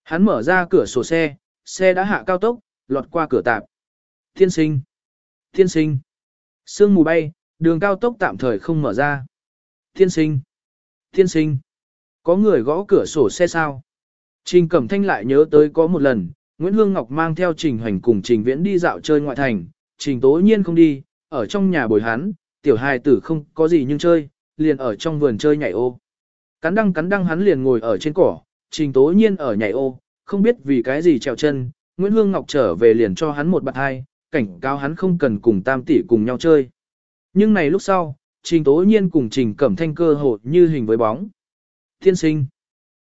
Hắn mở ra cửa sổ xe, xe đã hạ cao tốc, lọt qua cửa tạp. Thiên sinh! Thiên sinh! Sương mù bay, đường cao tốc tạm thời không mở ra. Thiên sinh! Thiên sinh! Có người gõ cửa sổ xe sao? Trình Cẩm Thanh lại nhớ tới có một lần, Nguyễn Hương Ngọc mang theo Trình Hoành cùng Trình Viễn đi dạo chơi ngoại thành, Trình Tố Nhiên không đi, ở trong nhà bồi hắn, tiểu hài tử không có gì nhưng chơi, liền ở trong vườn chơi nhảy ô. Cắn đăng cắn đăng hắn liền ngồi ở trên cỏ, Trình Tố Nhiên ở nhảy ô, không biết vì cái gì trèo chân, Nguyễn Hương Ngọc trở về liền cho hắn một bạt hai, cảnh cáo hắn không cần cùng tam tỷ cùng nhau chơi. Nhưng này lúc sau, Trình Tố Nhiên cùng Trình Cẩm Thanh cơ hội như hình với bóng. Thiên sinh.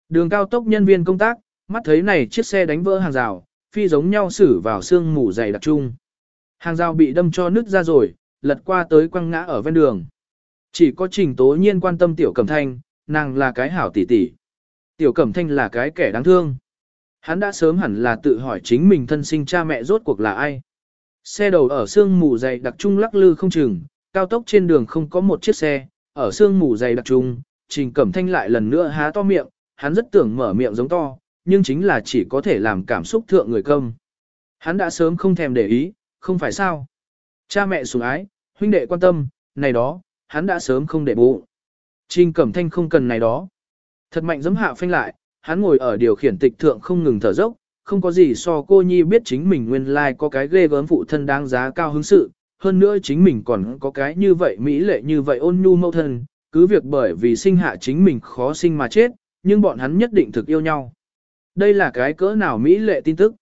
Đường cao tốc nhân viên công tác, mắt thấy này chiếc xe đánh vỡ hàng rào, phi giống nhau xử vào xương mù dày đặc trung. Hàng rào bị đâm cho nứt ra rồi, lật qua tới quăng ngã ở ven đường. Chỉ có Trình Tố Nhiên quan tâm Tiểu Cẩm Thanh, nàng là cái hảo tỷ tỷ. Tiểu Cẩm Thanh là cái kẻ đáng thương. Hắn đã sớm hẳn là tự hỏi chính mình thân sinh cha mẹ rốt cuộc là ai. Xe đầu ở sương mù dày đặc trung lắc lư không chừng, cao tốc trên đường không có một chiếc xe, ở sương mù dày đặc trung, Trình Cẩm Thanh lại lần nữa há to miệng, hắn rất tưởng mở miệng giống to, nhưng chính là chỉ có thể làm cảm xúc thượng người công. Hắn đã sớm không thèm để ý, không phải sao. Cha mẹ sủng ái, huynh đệ quan tâm, này đó, hắn đã sớm không để bụng. Trình Cẩm Thanh không cần này đó. Thật mạnh giấm hạ phanh lại, hắn ngồi ở điều khiển tịch thượng không ngừng thở dốc, không có gì so cô nhi biết chính mình nguyên lai like có cái ghê gớm phụ thân đáng giá cao hứng sự, hơn nữa chính mình còn có cái như vậy mỹ lệ như vậy ôn nhu mẫu thân, cứ việc bởi vì sinh hạ chính mình khó sinh mà chết, nhưng bọn hắn nhất định thực yêu nhau. Đây là cái cỡ nào mỹ lệ tin tức.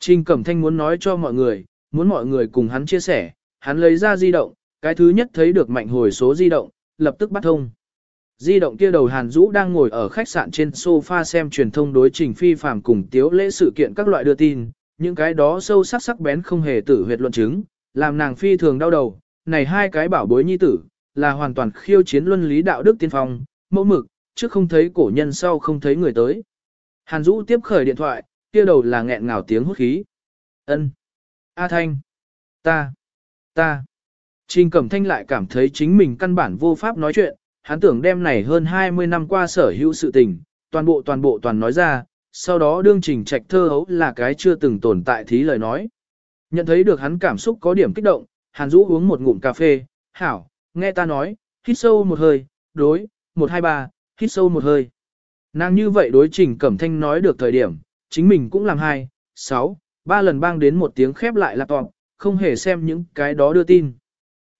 Trình Cẩm Thanh muốn nói cho mọi người, muốn mọi người cùng hắn chia sẻ, hắn lấy ra di động, cái thứ nhất thấy được mạnh hồi số di động, lập tức bắt thông. Di động kia đầu Hàn Dũ đang ngồi ở khách sạn trên sofa xem truyền thông đối trình phi phàm cùng tiếu lễ sự kiện các loại đưa tin, những cái đó sâu sắc sắc bén không hề tử huyệt luận chứng, làm nàng phi thường đau đầu, này hai cái bảo bối nhi tử, là hoàn toàn khiêu chiến luân lý đạo đức tiên phong, mẫu mực, trước không thấy cổ nhân sau không thấy người tới. Hàn Dũ tiếp khởi điện thoại, kia đầu là nghẹn ngào tiếng hút khí. Ân, A Thanh. Ta. Ta. Trình Cẩm Thanh lại cảm thấy chính mình căn bản vô pháp nói chuyện, hắn tưởng đem này hơn 20 năm qua sở hữu sự tình, toàn bộ toàn bộ toàn nói ra, sau đó đương trình trạch thơ hấu là cái chưa từng tồn tại thí lời nói. Nhận thấy được hắn cảm xúc có điểm kích động, Hàn Dũ uống một ngụm cà phê, hảo, nghe ta nói, hít sâu một hơi, đối, 123, hít sâu một hơi. Nàng như vậy đối trình cẩm thanh nói được thời điểm, chính mình cũng làm hai, sáu, ba lần bang đến một tiếng khép lại laptop, không hề xem những cái đó đưa tin.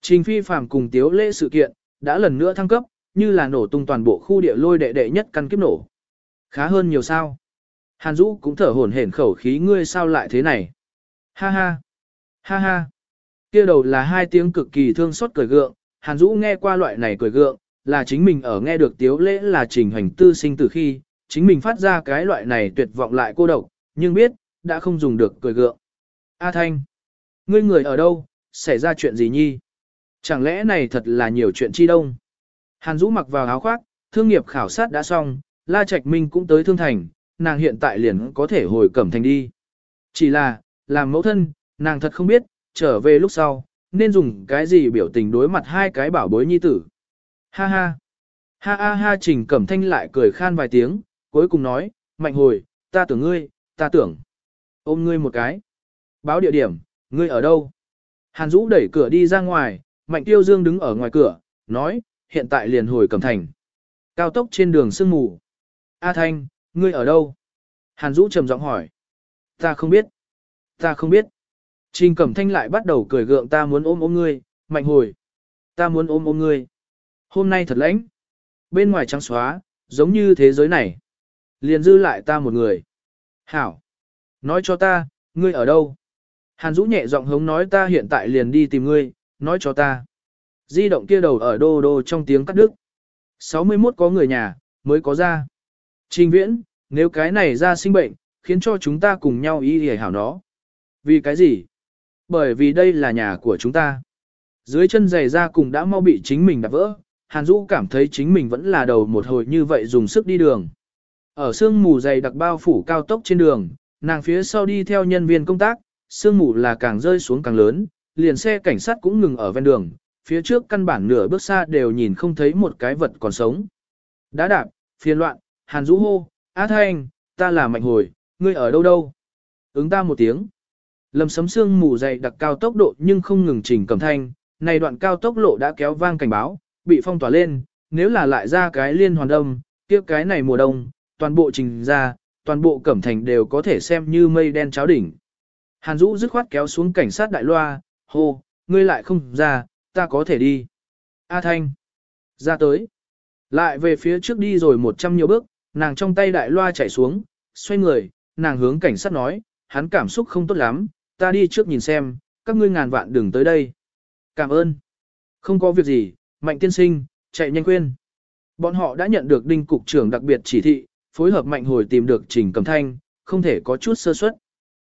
Trình phi phạm cùng tiếu lễ sự kiện, đã lần nữa thăng cấp, như là nổ tung toàn bộ khu địa lôi đệ đệ nhất căn kiếp nổ. Khá hơn nhiều sao. Hàn Dũ cũng thở hổn hển khẩu khí ngươi sao lại thế này. Ha ha. Ha ha. kia đầu là hai tiếng cực kỳ thương xót cười gượng, Hàn Dũ nghe qua loại này cười gượng, là chính mình ở nghe được tiếu lễ là trình hành tư sinh từ khi, chính mình phát ra cái loại này tuyệt vọng lại cô độc, nhưng biết, đã không dùng được cười gượng. A Thanh. Ngươi người ở đâu, xảy ra chuyện gì nhi? Chẳng lẽ này thật là nhiều chuyện chi đông? Hàn Dũ mặc vào áo khoác, thương nghiệp khảo sát đã xong, La Trạch Minh cũng tới thương thành, nàng hiện tại liền có thể hồi cẩm thành đi. Chỉ là, làm mẫu thân, nàng thật không biết, trở về lúc sau, nên dùng cái gì biểu tình đối mặt hai cái bảo bối nhi tử. Ha ha. Ha ha ha trình cẩm thanh lại cười khan vài tiếng, cuối cùng nói, mạnh hồi, ta tưởng ngươi, ta tưởng. Ôm ngươi một cái. Báo địa điểm, ngươi ở đâu? Hàn Dũ đẩy cửa đi ra ngoài, Mạnh Tiêu Dương đứng ở ngoài cửa, nói, hiện tại liền hồi cẩm thành. Cao tốc trên đường sương mù. A Thanh, ngươi ở đâu? Hàn Dũ trầm giọng hỏi. Ta không biết. Ta không biết. Trình Cẩm Thanh lại bắt đầu cười gượng ta muốn ôm ôm ngươi, mạnh hồi. Ta muốn ôm ôm ngươi. Hôm nay thật lãnh. Bên ngoài trắng xóa, giống như thế giới này. Liền dư lại ta một người. Hảo. Nói cho ta, ngươi ở đâu? Hàn Dũ nhẹ giọng hống nói ta hiện tại liền đi tìm ngươi, nói cho ta. Di động kia đầu ở đô đô trong tiếng cắt đứt. 61 có người nhà, mới có ra. Trình viễn, nếu cái này ra sinh bệnh, khiến cho chúng ta cùng nhau y hề hảo nó. Vì cái gì? Bởi vì đây là nhà của chúng ta. Dưới chân giày ra cùng đã mau bị chính mình đạp vỡ, Hàn Dũ cảm thấy chính mình vẫn là đầu một hồi như vậy dùng sức đi đường. Ở sương mù dày đặc bao phủ cao tốc trên đường, nàng phía sau đi theo nhân viên công tác, sương mù là càng rơi xuống càng lớn, liền xe cảnh sát cũng ngừng ở ven đường, phía trước căn bản nửa bước xa đều nhìn không thấy một cái vật còn sống. Đã đạp, phiền loạn, Hàn Dũ hô, Á Thanh, ta là Mạnh Hồi, ngươi ở đâu đâu? Ứng ta một tiếng. Lâm sấm sương mù dày đặc cao tốc độ nhưng không ngừng trình cầm thanh, này đoạn cao tốc lộ đã kéo vang cảnh báo, bị phong tỏa lên, nếu là lại ra cái liên hoàn đông, tiếp cái này mùa đông, toàn bộ trình ra, toàn bộ cẩm thành đều có thể xem như mây đen cháo đỉnh. Hàn Dũ dứt khoát kéo xuống cảnh sát đại loa, hô, ngươi lại không ra, ta có thể đi. A Thanh, ra tới. Lại về phía trước đi rồi một trăm nhiều bước, nàng trong tay đại loa chạy xuống, xoay người, nàng hướng cảnh sát nói, hắn cảm xúc không tốt lắm, ta đi trước nhìn xem, các ngươi ngàn vạn đừng tới đây. Cảm ơn. Không có việc gì, mạnh tiên sinh, chạy nhanh quên. Bọn họ đã nhận được đinh cục trưởng đặc biệt chỉ thị, phối hợp mạnh hồi tìm được Trình Cẩm Thanh, không thể có chút sơ suất.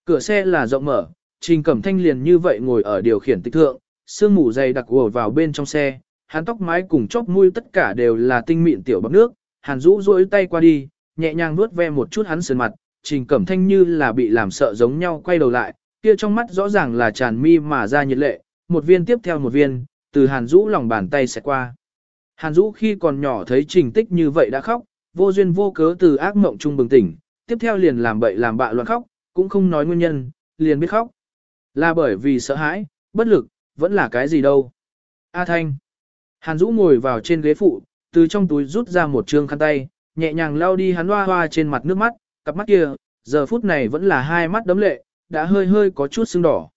Cửa xe là rộng mở, Trình Cẩm Thanh liền như vậy ngồi ở điều khiển tích thượng, sương mù dày đặc ùa vào bên trong xe, hắn tóc mái cùng chóp mũi tất cả đều là tinh mịn tiểu bắp nước, Hàn Dũ duỗi tay qua đi, nhẹ nhàng nuốt ve một chút hắn sườn mặt, Trình Cẩm Thanh như là bị làm sợ giống nhau quay đầu lại, kia trong mắt rõ ràng là tràn mi mà ra nhiệt lệ, một viên tiếp theo một viên, từ Hàn Dũ lòng bàn tay sẽ qua. Hàn Dũ khi còn nhỏ thấy Trình Tích như vậy đã khóc, vô duyên vô cớ từ ác mộng trung bừng tỉnh, tiếp theo liền làm bậy làm bạ loạn khóc, cũng không nói nguyên nhân, liền biết khóc. Là bởi vì sợ hãi, bất lực, vẫn là cái gì đâu. A Thanh. Hàn Dũ ngồi vào trên ghế phụ, từ trong túi rút ra một trương khăn tay, nhẹ nhàng lau đi hắn hoa hoa trên mặt nước mắt, cặp mắt kia, giờ phút này vẫn là hai mắt đấm lệ, đã hơi hơi có chút sưng đỏ.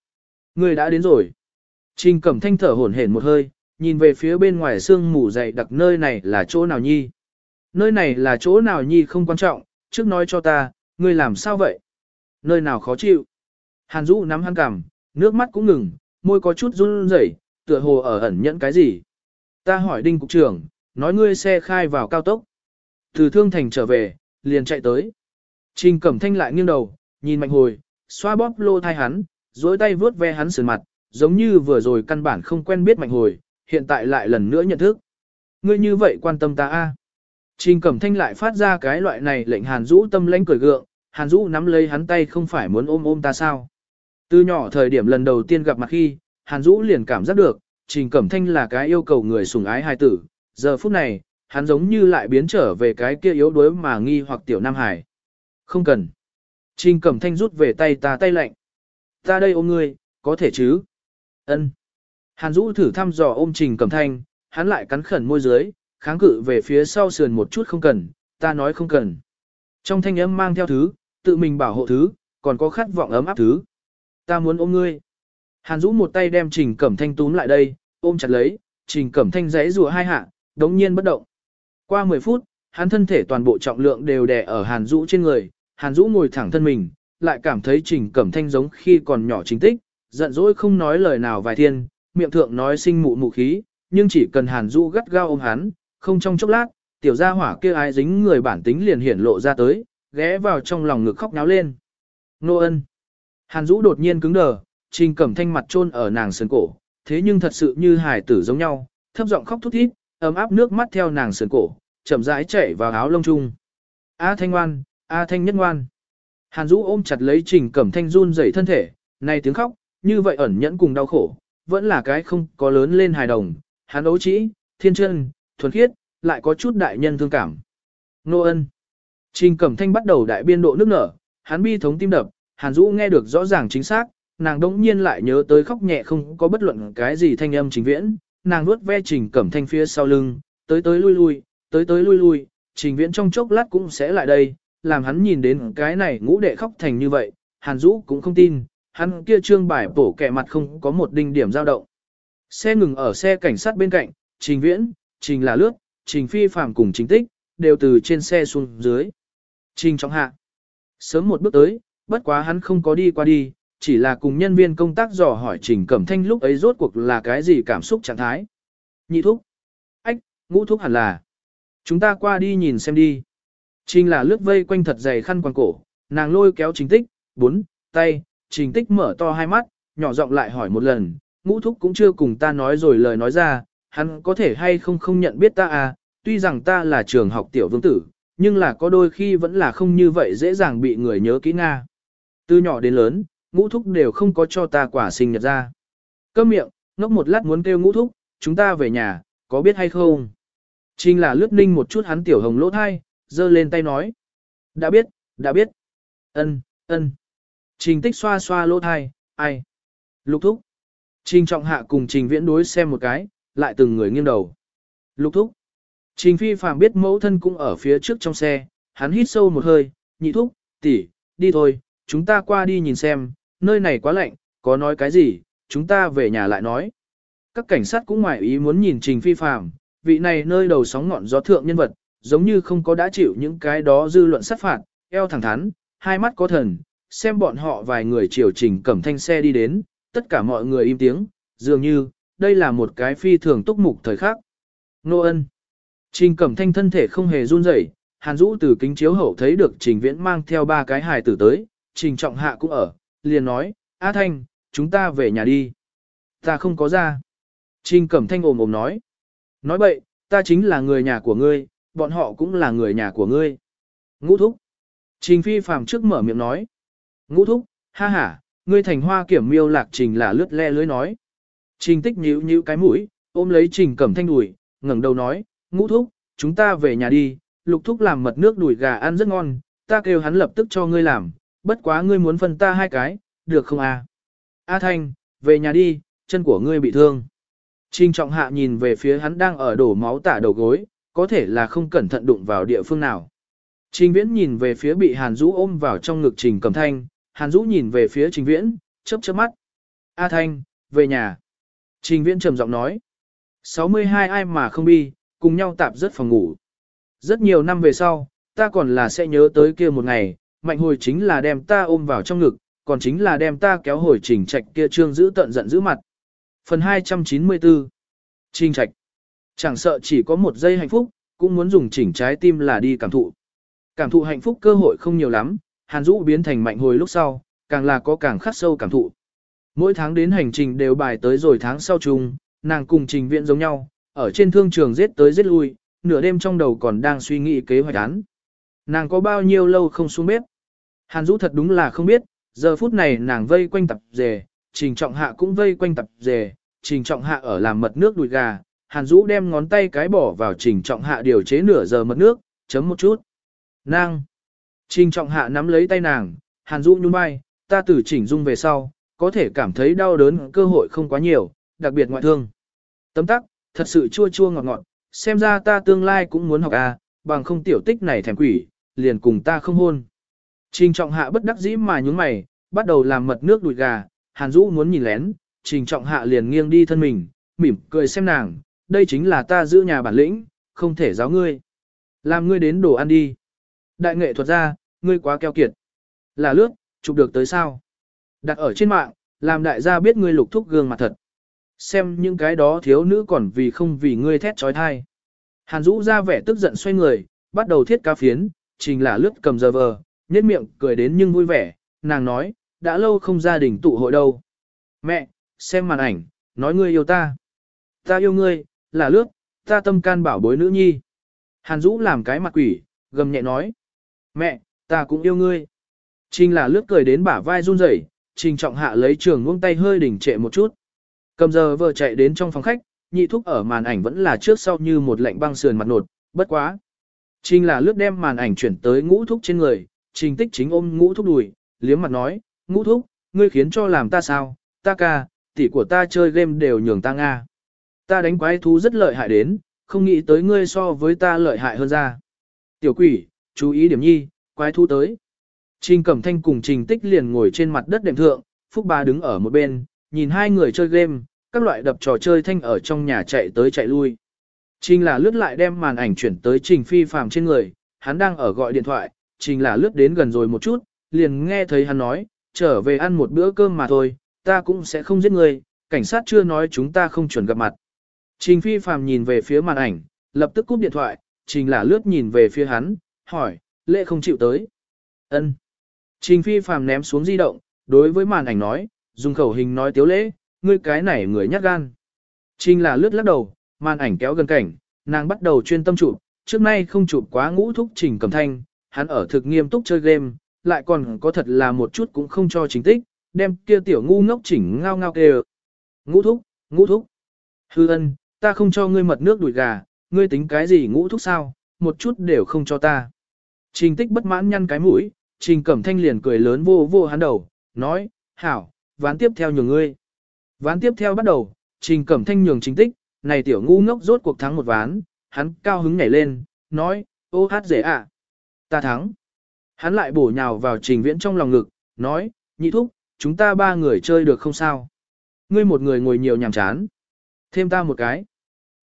Người đã đến rồi. Trình Cẩm Thanh thở hổn hển một hơi, nhìn về phía bên ngoài sương mù dày đặc nơi này là chỗ nào nhi. Nơi này là chỗ nào nhi không quan trọng, trước nói cho ta, ngươi làm sao vậy? Nơi nào khó chịu? Hàn Dũ nắm hắn cằm, nước mắt cũng ngừng, môi có chút run rẩy, tựa hồ ở ẩn nhẫn cái gì. Ta hỏi Đinh Cục trưởng, nói ngươi xe khai vào cao tốc. Từ Thương Thành trở về, liền chạy tới. Trình Cẩm Thanh lại nghiêng đầu, nhìn Mạnh Hồi, xoa bóp lô thai hắn, dối tay vướt ve hắn sườn mặt, giống như vừa rồi căn bản không quen biết Mạnh Hồi, hiện tại lại lần nữa nhận thức. Ngươi như vậy quan tâm ta a? Trình Cẩm Thanh lại phát ra cái loại này lệnh Hàn Dũ tâm lãnh cười gượng, Hàn Dũ nắm lấy hắn tay không phải muốn ôm ôm ta sao? Từ nhỏ thời điểm lần đầu tiên gặp mặt khi, Hàn Dũ liền cảm giác được, Trình Cẩm Thanh là cái yêu cầu người sủng ái hài tử, giờ phút này, hắn giống như lại biến trở về cái kia yếu đuối mà nghi hoặc tiểu Nam Hải. Không cần. Trình Cẩm Thanh rút về tay ta tay lạnh. Ta đây ôm ngươi, có thể chứ? Ân. Hàn Dũ thử thăm dò ôm Trình Cẩm Thanh, hắn lại cắn khẩn môi dưới, kháng cự về phía sau sườn một chút không cần, ta nói không cần. Trong thanh âm mang theo thứ, tự mình bảo hộ thứ, còn có khát vọng ấm áp thứ. Ta muốn ôm ngươi. Hàn Dũ một tay đem Trình Cẩm Thanh túm lại đây, ôm chặt lấy, Trình Cẩm Thanh giãy rùa hai hạ, đống nhiên bất động. Qua 10 phút, hắn thân thể toàn bộ trọng lượng đều đè ở Hàn Dũ trên người, Hàn Dũ ngồi thẳng thân mình, lại cảm thấy Trình Cẩm Thanh giống khi còn nhỏ chính tích, giận dỗi không nói lời nào vài thiên, miệng thượng nói sinh mụ mụ khí, nhưng chỉ cần Hàn Dũ gắt gao ôm hắn, không trong chốc lát, tiểu gia hỏa kia ai dính người bản tính liền hiển lộ ra tới, ghé vào trong lòng ngực khóc náo lên. Nô ân. Hàn Dũ đột nhiên cứng đờ, Trình Cẩm Thanh mặt trôn ở nàng sườn cổ, thế nhưng thật sự như hài tử giống nhau, thấp giọng khóc thút thít, ấm áp nước mắt theo nàng sườn cổ, chậm rãi chảy vào áo lông trung. A Thanh ngoan, A Thanh nhất ngoan. Hàn Dũ ôm chặt lấy Trình Cẩm Thanh run rẩy thân thể, này tiếng khóc, như vậy ẩn nhẫn cùng đau khổ, vẫn là cái không có lớn lên hài đồng, hắn ấu trĩ, thiên chân, thuần khiết, lại có chút đại nhân thương cảm. Nô ân. Trình Cẩm Thanh bắt đầu đại biên độ nước nở, hắn bi thống tim đập, Hàn Dũ nghe được rõ ràng chính xác, nàng đống nhiên lại nhớ tới khóc nhẹ không có bất luận cái gì thanh âm chính viễn, nàng nuốt ve Trình Cẩm Thanh phía sau lưng, tới tới lui lui, tới tới lui lui, trình viễn trong chốc lát cũng sẽ lại đây, làm hắn nhìn đến cái này ngũ đệ khóc thành như vậy, Hàn Dũ cũng không tin, hắn kia trương bài bổ kẻ mặt không có một đinh điểm dao động. Xe ngừng ở xe cảnh sát bên cạnh, trình viễn, trình là lướt, trình phi phạm cùng trình tích, đều từ trên xe xuống dưới. Trình trọng hạ. Sớm một bước tới, bất quá hắn không có đi qua đi, chỉ là cùng nhân viên công tác dò hỏi trình cẩm thanh lúc ấy rốt cuộc là cái gì cảm xúc trạng thái. Nhị thúc. Ách, ngũ thúc hẳn là. Chúng ta qua đi nhìn xem đi. Trình là lướt vây quanh thật dày khăn quàng cổ, nàng lôi kéo trình tích, bốn, tay, trình tích mở to hai mắt, nhỏ giọng lại hỏi một lần, ngũ thúc cũng chưa cùng ta nói rồi lời nói ra, hắn có thể hay không không nhận biết ta à, tuy rằng ta là trường học tiểu vương tử, nhưng là có đôi khi vẫn là không như vậy dễ dàng bị người nhớ kỹ Nga. Từ nhỏ đến lớn, ngũ thúc đều không có cho ta quả sinh nhật ra. Cơm miệng, ngốc một lát muốn kêu ngũ thúc, chúng ta về nhà, có biết hay không? Trình là lướt ninh một chút hắn tiểu hồng lỗ thai, giơ lên tay nói. Đã biết, đã biết. Ân, ân. Trình tích xoa xoa lỗ thai, ai? Lục thúc. Trình trọng hạ cùng trình viễn đối xem một cái, lại từng người nghiêng đầu. Lục thúc. Trình phi phàm biết mẫu thân cũng ở phía trước trong xe, hắn hít sâu một hơi, nhị thúc, tỷ, đi thôi, chúng ta qua đi nhìn xem, nơi này quá lạnh, có nói cái gì, chúng ta về nhà lại nói. Các cảnh sát cũng ngoài ý muốn nhìn trình phi phàm, vị này nơi đầu sóng ngọn gió thượng nhân vật, giống như không có đã chịu những cái đó dư luận sát phạt, eo thẳng thắn, hai mắt có thần, xem bọn họ vài người chiều trình cẩm thanh xe đi đến, tất cả mọi người im tiếng, dường như, đây là một cái phi thường túc mục thời khắc. Nô ân. Trình cẩm thanh thân thể không hề run rẩy, hàn Dũ từ kính chiếu hậu thấy được trình viễn mang theo ba cái hài tử tới, trình trọng hạ cũng ở, liền nói, A Thanh, chúng ta về nhà đi. Ta không có ra. Trình cẩm thanh ồm ồm nói. Nói bậy, ta chính là người nhà của ngươi, bọn họ cũng là người nhà của ngươi. Ngũ thúc. Trình phi phàm trước mở miệng nói. Ngũ thúc, ha ha, ngươi thành hoa kiểm miêu lạc trình là lướt le lưới nói. Trình tích nhíu nhíu cái mũi, ôm lấy trình cẩm thanh đùi, ngẩng đầu nói, ngũ thúc, chúng ta về nhà đi, lục thúc làm mật nước đùi gà ăn rất ngon, ta kêu hắn lập tức cho ngươi làm, bất quá ngươi muốn phân ta hai cái, được không à? A Thanh, về nhà đi, chân của ngươi bị thương. Trình trọng hạ nhìn về phía hắn đang ở đổ máu tả đầu gối, có thể là không cẩn thận đụng vào địa phương nào. Trình viễn nhìn về phía bị Hàn Dũ ôm vào trong ngực Trình cầm Thanh, Hàn Dũ nhìn về phía Trình viễn, chớp chớp mắt. A Thanh, về nhà. Trình viễn trầm giọng nói. 62 ai mà không bi, cùng nhau tạp rất phòng ngủ. Rất nhiều năm về sau, ta còn là sẽ nhớ tới kia một ngày, mạnh hồi chính là đem ta ôm vào trong ngực, còn chính là đem ta kéo hồi trình trạch kia trương giữ tận giận giữ mặt. Phần 294 Trình trạch Chẳng sợ chỉ có một giây hạnh phúc, cũng muốn dùng chỉnh trái tim là đi cảm thụ. Cảm thụ hạnh phúc cơ hội không nhiều lắm, Hàn Dũ biến thành mạnh hồi lúc sau, càng là có càng khắc sâu cảm thụ. Mỗi tháng đến hành trình đều bài tới rồi tháng sau chung, nàng cùng trình viện giống nhau, ở trên thương trường giết tới giết lui, nửa đêm trong đầu còn đang suy nghĩ kế hoạch án. Nàng có bao nhiêu lâu không xuống bếp? Hàn Dũ thật đúng là không biết, giờ phút này nàng vây quanh tập dề, trình trọng hạ cũng vây quanh tập dề, trình trọng hạ ở làm mật nước đùi gà, Hàn Dũ đem ngón tay cái bỏ vào trình trọng hạ điều chế nửa giờ mật nước, chấm một chút. Nàng! Trình trọng hạ nắm lấy tay nàng, Hàn Dũ nhún vai, ta tử chỉnh dung về sau, có thể cảm thấy đau đớn cơ hội không quá nhiều, đặc biệt ngoại thương. Tấm tắc, thật sự chua chua ngọt ngọt, xem ra ta tương lai cũng muốn học à, bằng không tiểu tích này thèm quỷ, liền cùng ta không hôn. Trình trọng hạ bất đắc dĩ mà nhúng mày, bắt đầu làm mật nước đùi gà, Hàn Dũ muốn nhìn lén, trình trọng hạ liền nghiêng đi thân mình, mỉm cười xem nàng, đây chính là ta giữ nhà bản lĩnh, không thể giáo ngươi. Làm ngươi đến đồ ăn đi. Đại nghệ thuật ra, ngươi quá keo kiệt. Là lướt, chụp được tới sao. Đặt ở trên mạng, làm đại gia biết ngươi lục thúc gương mặt thật. Xem những cái đó thiếu nữ còn vì không vì ngươi thét trói thai. Hàn Dũ ra vẻ tức giận xoay người, bắt đầu thiết ca phiến, trình là lướt cầm giờ vờ, nhất miệng cười đến nhưng vui vẻ, nàng nói, đã lâu không gia đình tụ hội đâu. Mẹ, xem màn ảnh, nói ngươi yêu ta. Ta yêu ngươi, là lướt, ta tâm can bảo bối nữ nhi. Hàn Dũ làm cái mặt quỷ, gầm nhẹ nói. Mẹ, ta cũng yêu ngươi. Trình là lướt cười đến bả vai run rẩy, trình trọng hạ lấy trường ngông tay hơi đỉnh trệ một chút. Cầm giờ vừa chạy đến trong phòng khách, nhị thúc ở màn ảnh vẫn là trước sau như một lạnh băng sườn mặt nột, bất quá. Trình là lướt đem màn ảnh chuyển tới ngũ thúc trên người, trình tích chính ôm ngũ thúc đùi, liếm mặt nói, ngũ thúc, ngươi khiến cho làm ta sao, ta ca, tỷ của ta chơi game đều nhường ta nga. Ta đánh quái thú rất lợi hại đến, không nghĩ tới ngươi so với ta lợi hại hơn ra. Tiểu quỷ, chú ý điểm nhi, quái thú tới. Trình Cẩm Thanh cùng Trình Tích liền ngồi trên mặt đất đệm thượng, Phúc Ba đứng ở một bên, nhìn hai người chơi game, các loại đập trò chơi thanh ở trong nhà chạy tới chạy lui. Trình là lướt lại đem màn ảnh chuyển tới Trình Phi Phàm trên người, hắn đang ở gọi điện thoại, Trình là lướt đến gần rồi một chút, liền nghe thấy hắn nói, trở về ăn một bữa cơm mà thôi, ta cũng sẽ không giết người, cảnh sát chưa nói chúng ta không chuẩn gặp mặt. Trình Phi Phàm nhìn về phía màn ảnh, lập tức cúp điện thoại, Trình là lướt nhìn về phía hắn, hỏi, lệ không chịu tới. ân Trình Phi Phàm ném xuống di động, đối với màn ảnh nói, dùng khẩu hình nói tiếu lễ, ngươi cái này người nhát gan. Trình là lướt lắc đầu, màn ảnh kéo gần cảnh, nàng bắt đầu chuyên tâm chụp, trước nay không chụp quá ngũ thúc Trình cầm Thanh, hắn ở thực nghiêm túc chơi game, lại còn có thật là một chút cũng không cho chính tích, đem kia tiểu ngu ngốc chỉnh ngao ngao kêu. Ngũ thúc, ngũ thúc. Hư ân, ta không cho ngươi mật nước đuổi gà, ngươi tính cái gì ngũ thúc sao, một chút đều không cho ta. Trình tích bất mãn nhăn cái mũi, trình cẩm thanh liền cười lớn vô vô hắn đầu, nói, hảo, ván tiếp theo nhường ngươi. Ván tiếp theo bắt đầu, trình cẩm thanh nhường trình tích, này tiểu ngu ngốc rốt cuộc thắng một ván, hắn cao hứng nhảy lên, nói, ô hát dễ ạ. Ta thắng. Hắn lại bổ nhào vào trình viễn trong lòng ngực, nói, nhị thúc, chúng ta ba người chơi được không sao. Ngươi một người ngồi nhiều nhàm chán. Thêm ta một cái.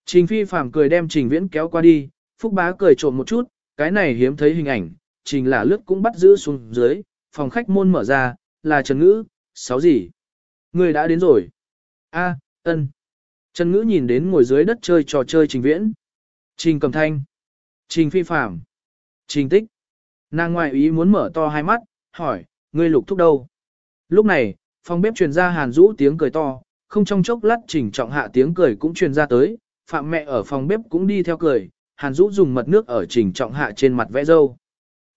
Trình phi phàm cười đem trình viễn kéo qua đi, phúc bá cười trộm một chút, cái này hiếm thấy hình ảnh, trình là lướt cũng bắt giữ xuống dưới, phòng khách môn mở ra, là Trần Ngữ, sáu gì? Ngươi đã đến rồi. A, ân. Trần Ngữ nhìn đến ngồi dưới đất chơi trò chơi trình viễn. Trình cầm thanh. Trình phi phạm. Trình tích. Nàng ngoại ý muốn mở to hai mắt, hỏi, ngươi lục thúc đâu? Lúc này, phòng bếp truyền ra hàn rũ tiếng cười to, không trong chốc lát trình trọng hạ tiếng cười cũng truyền ra tới, phạm mẹ ở phòng bếp cũng đi theo cười, hàn rũ dùng mật nước ở trình trọng hạ trên mặt vẽ dâu.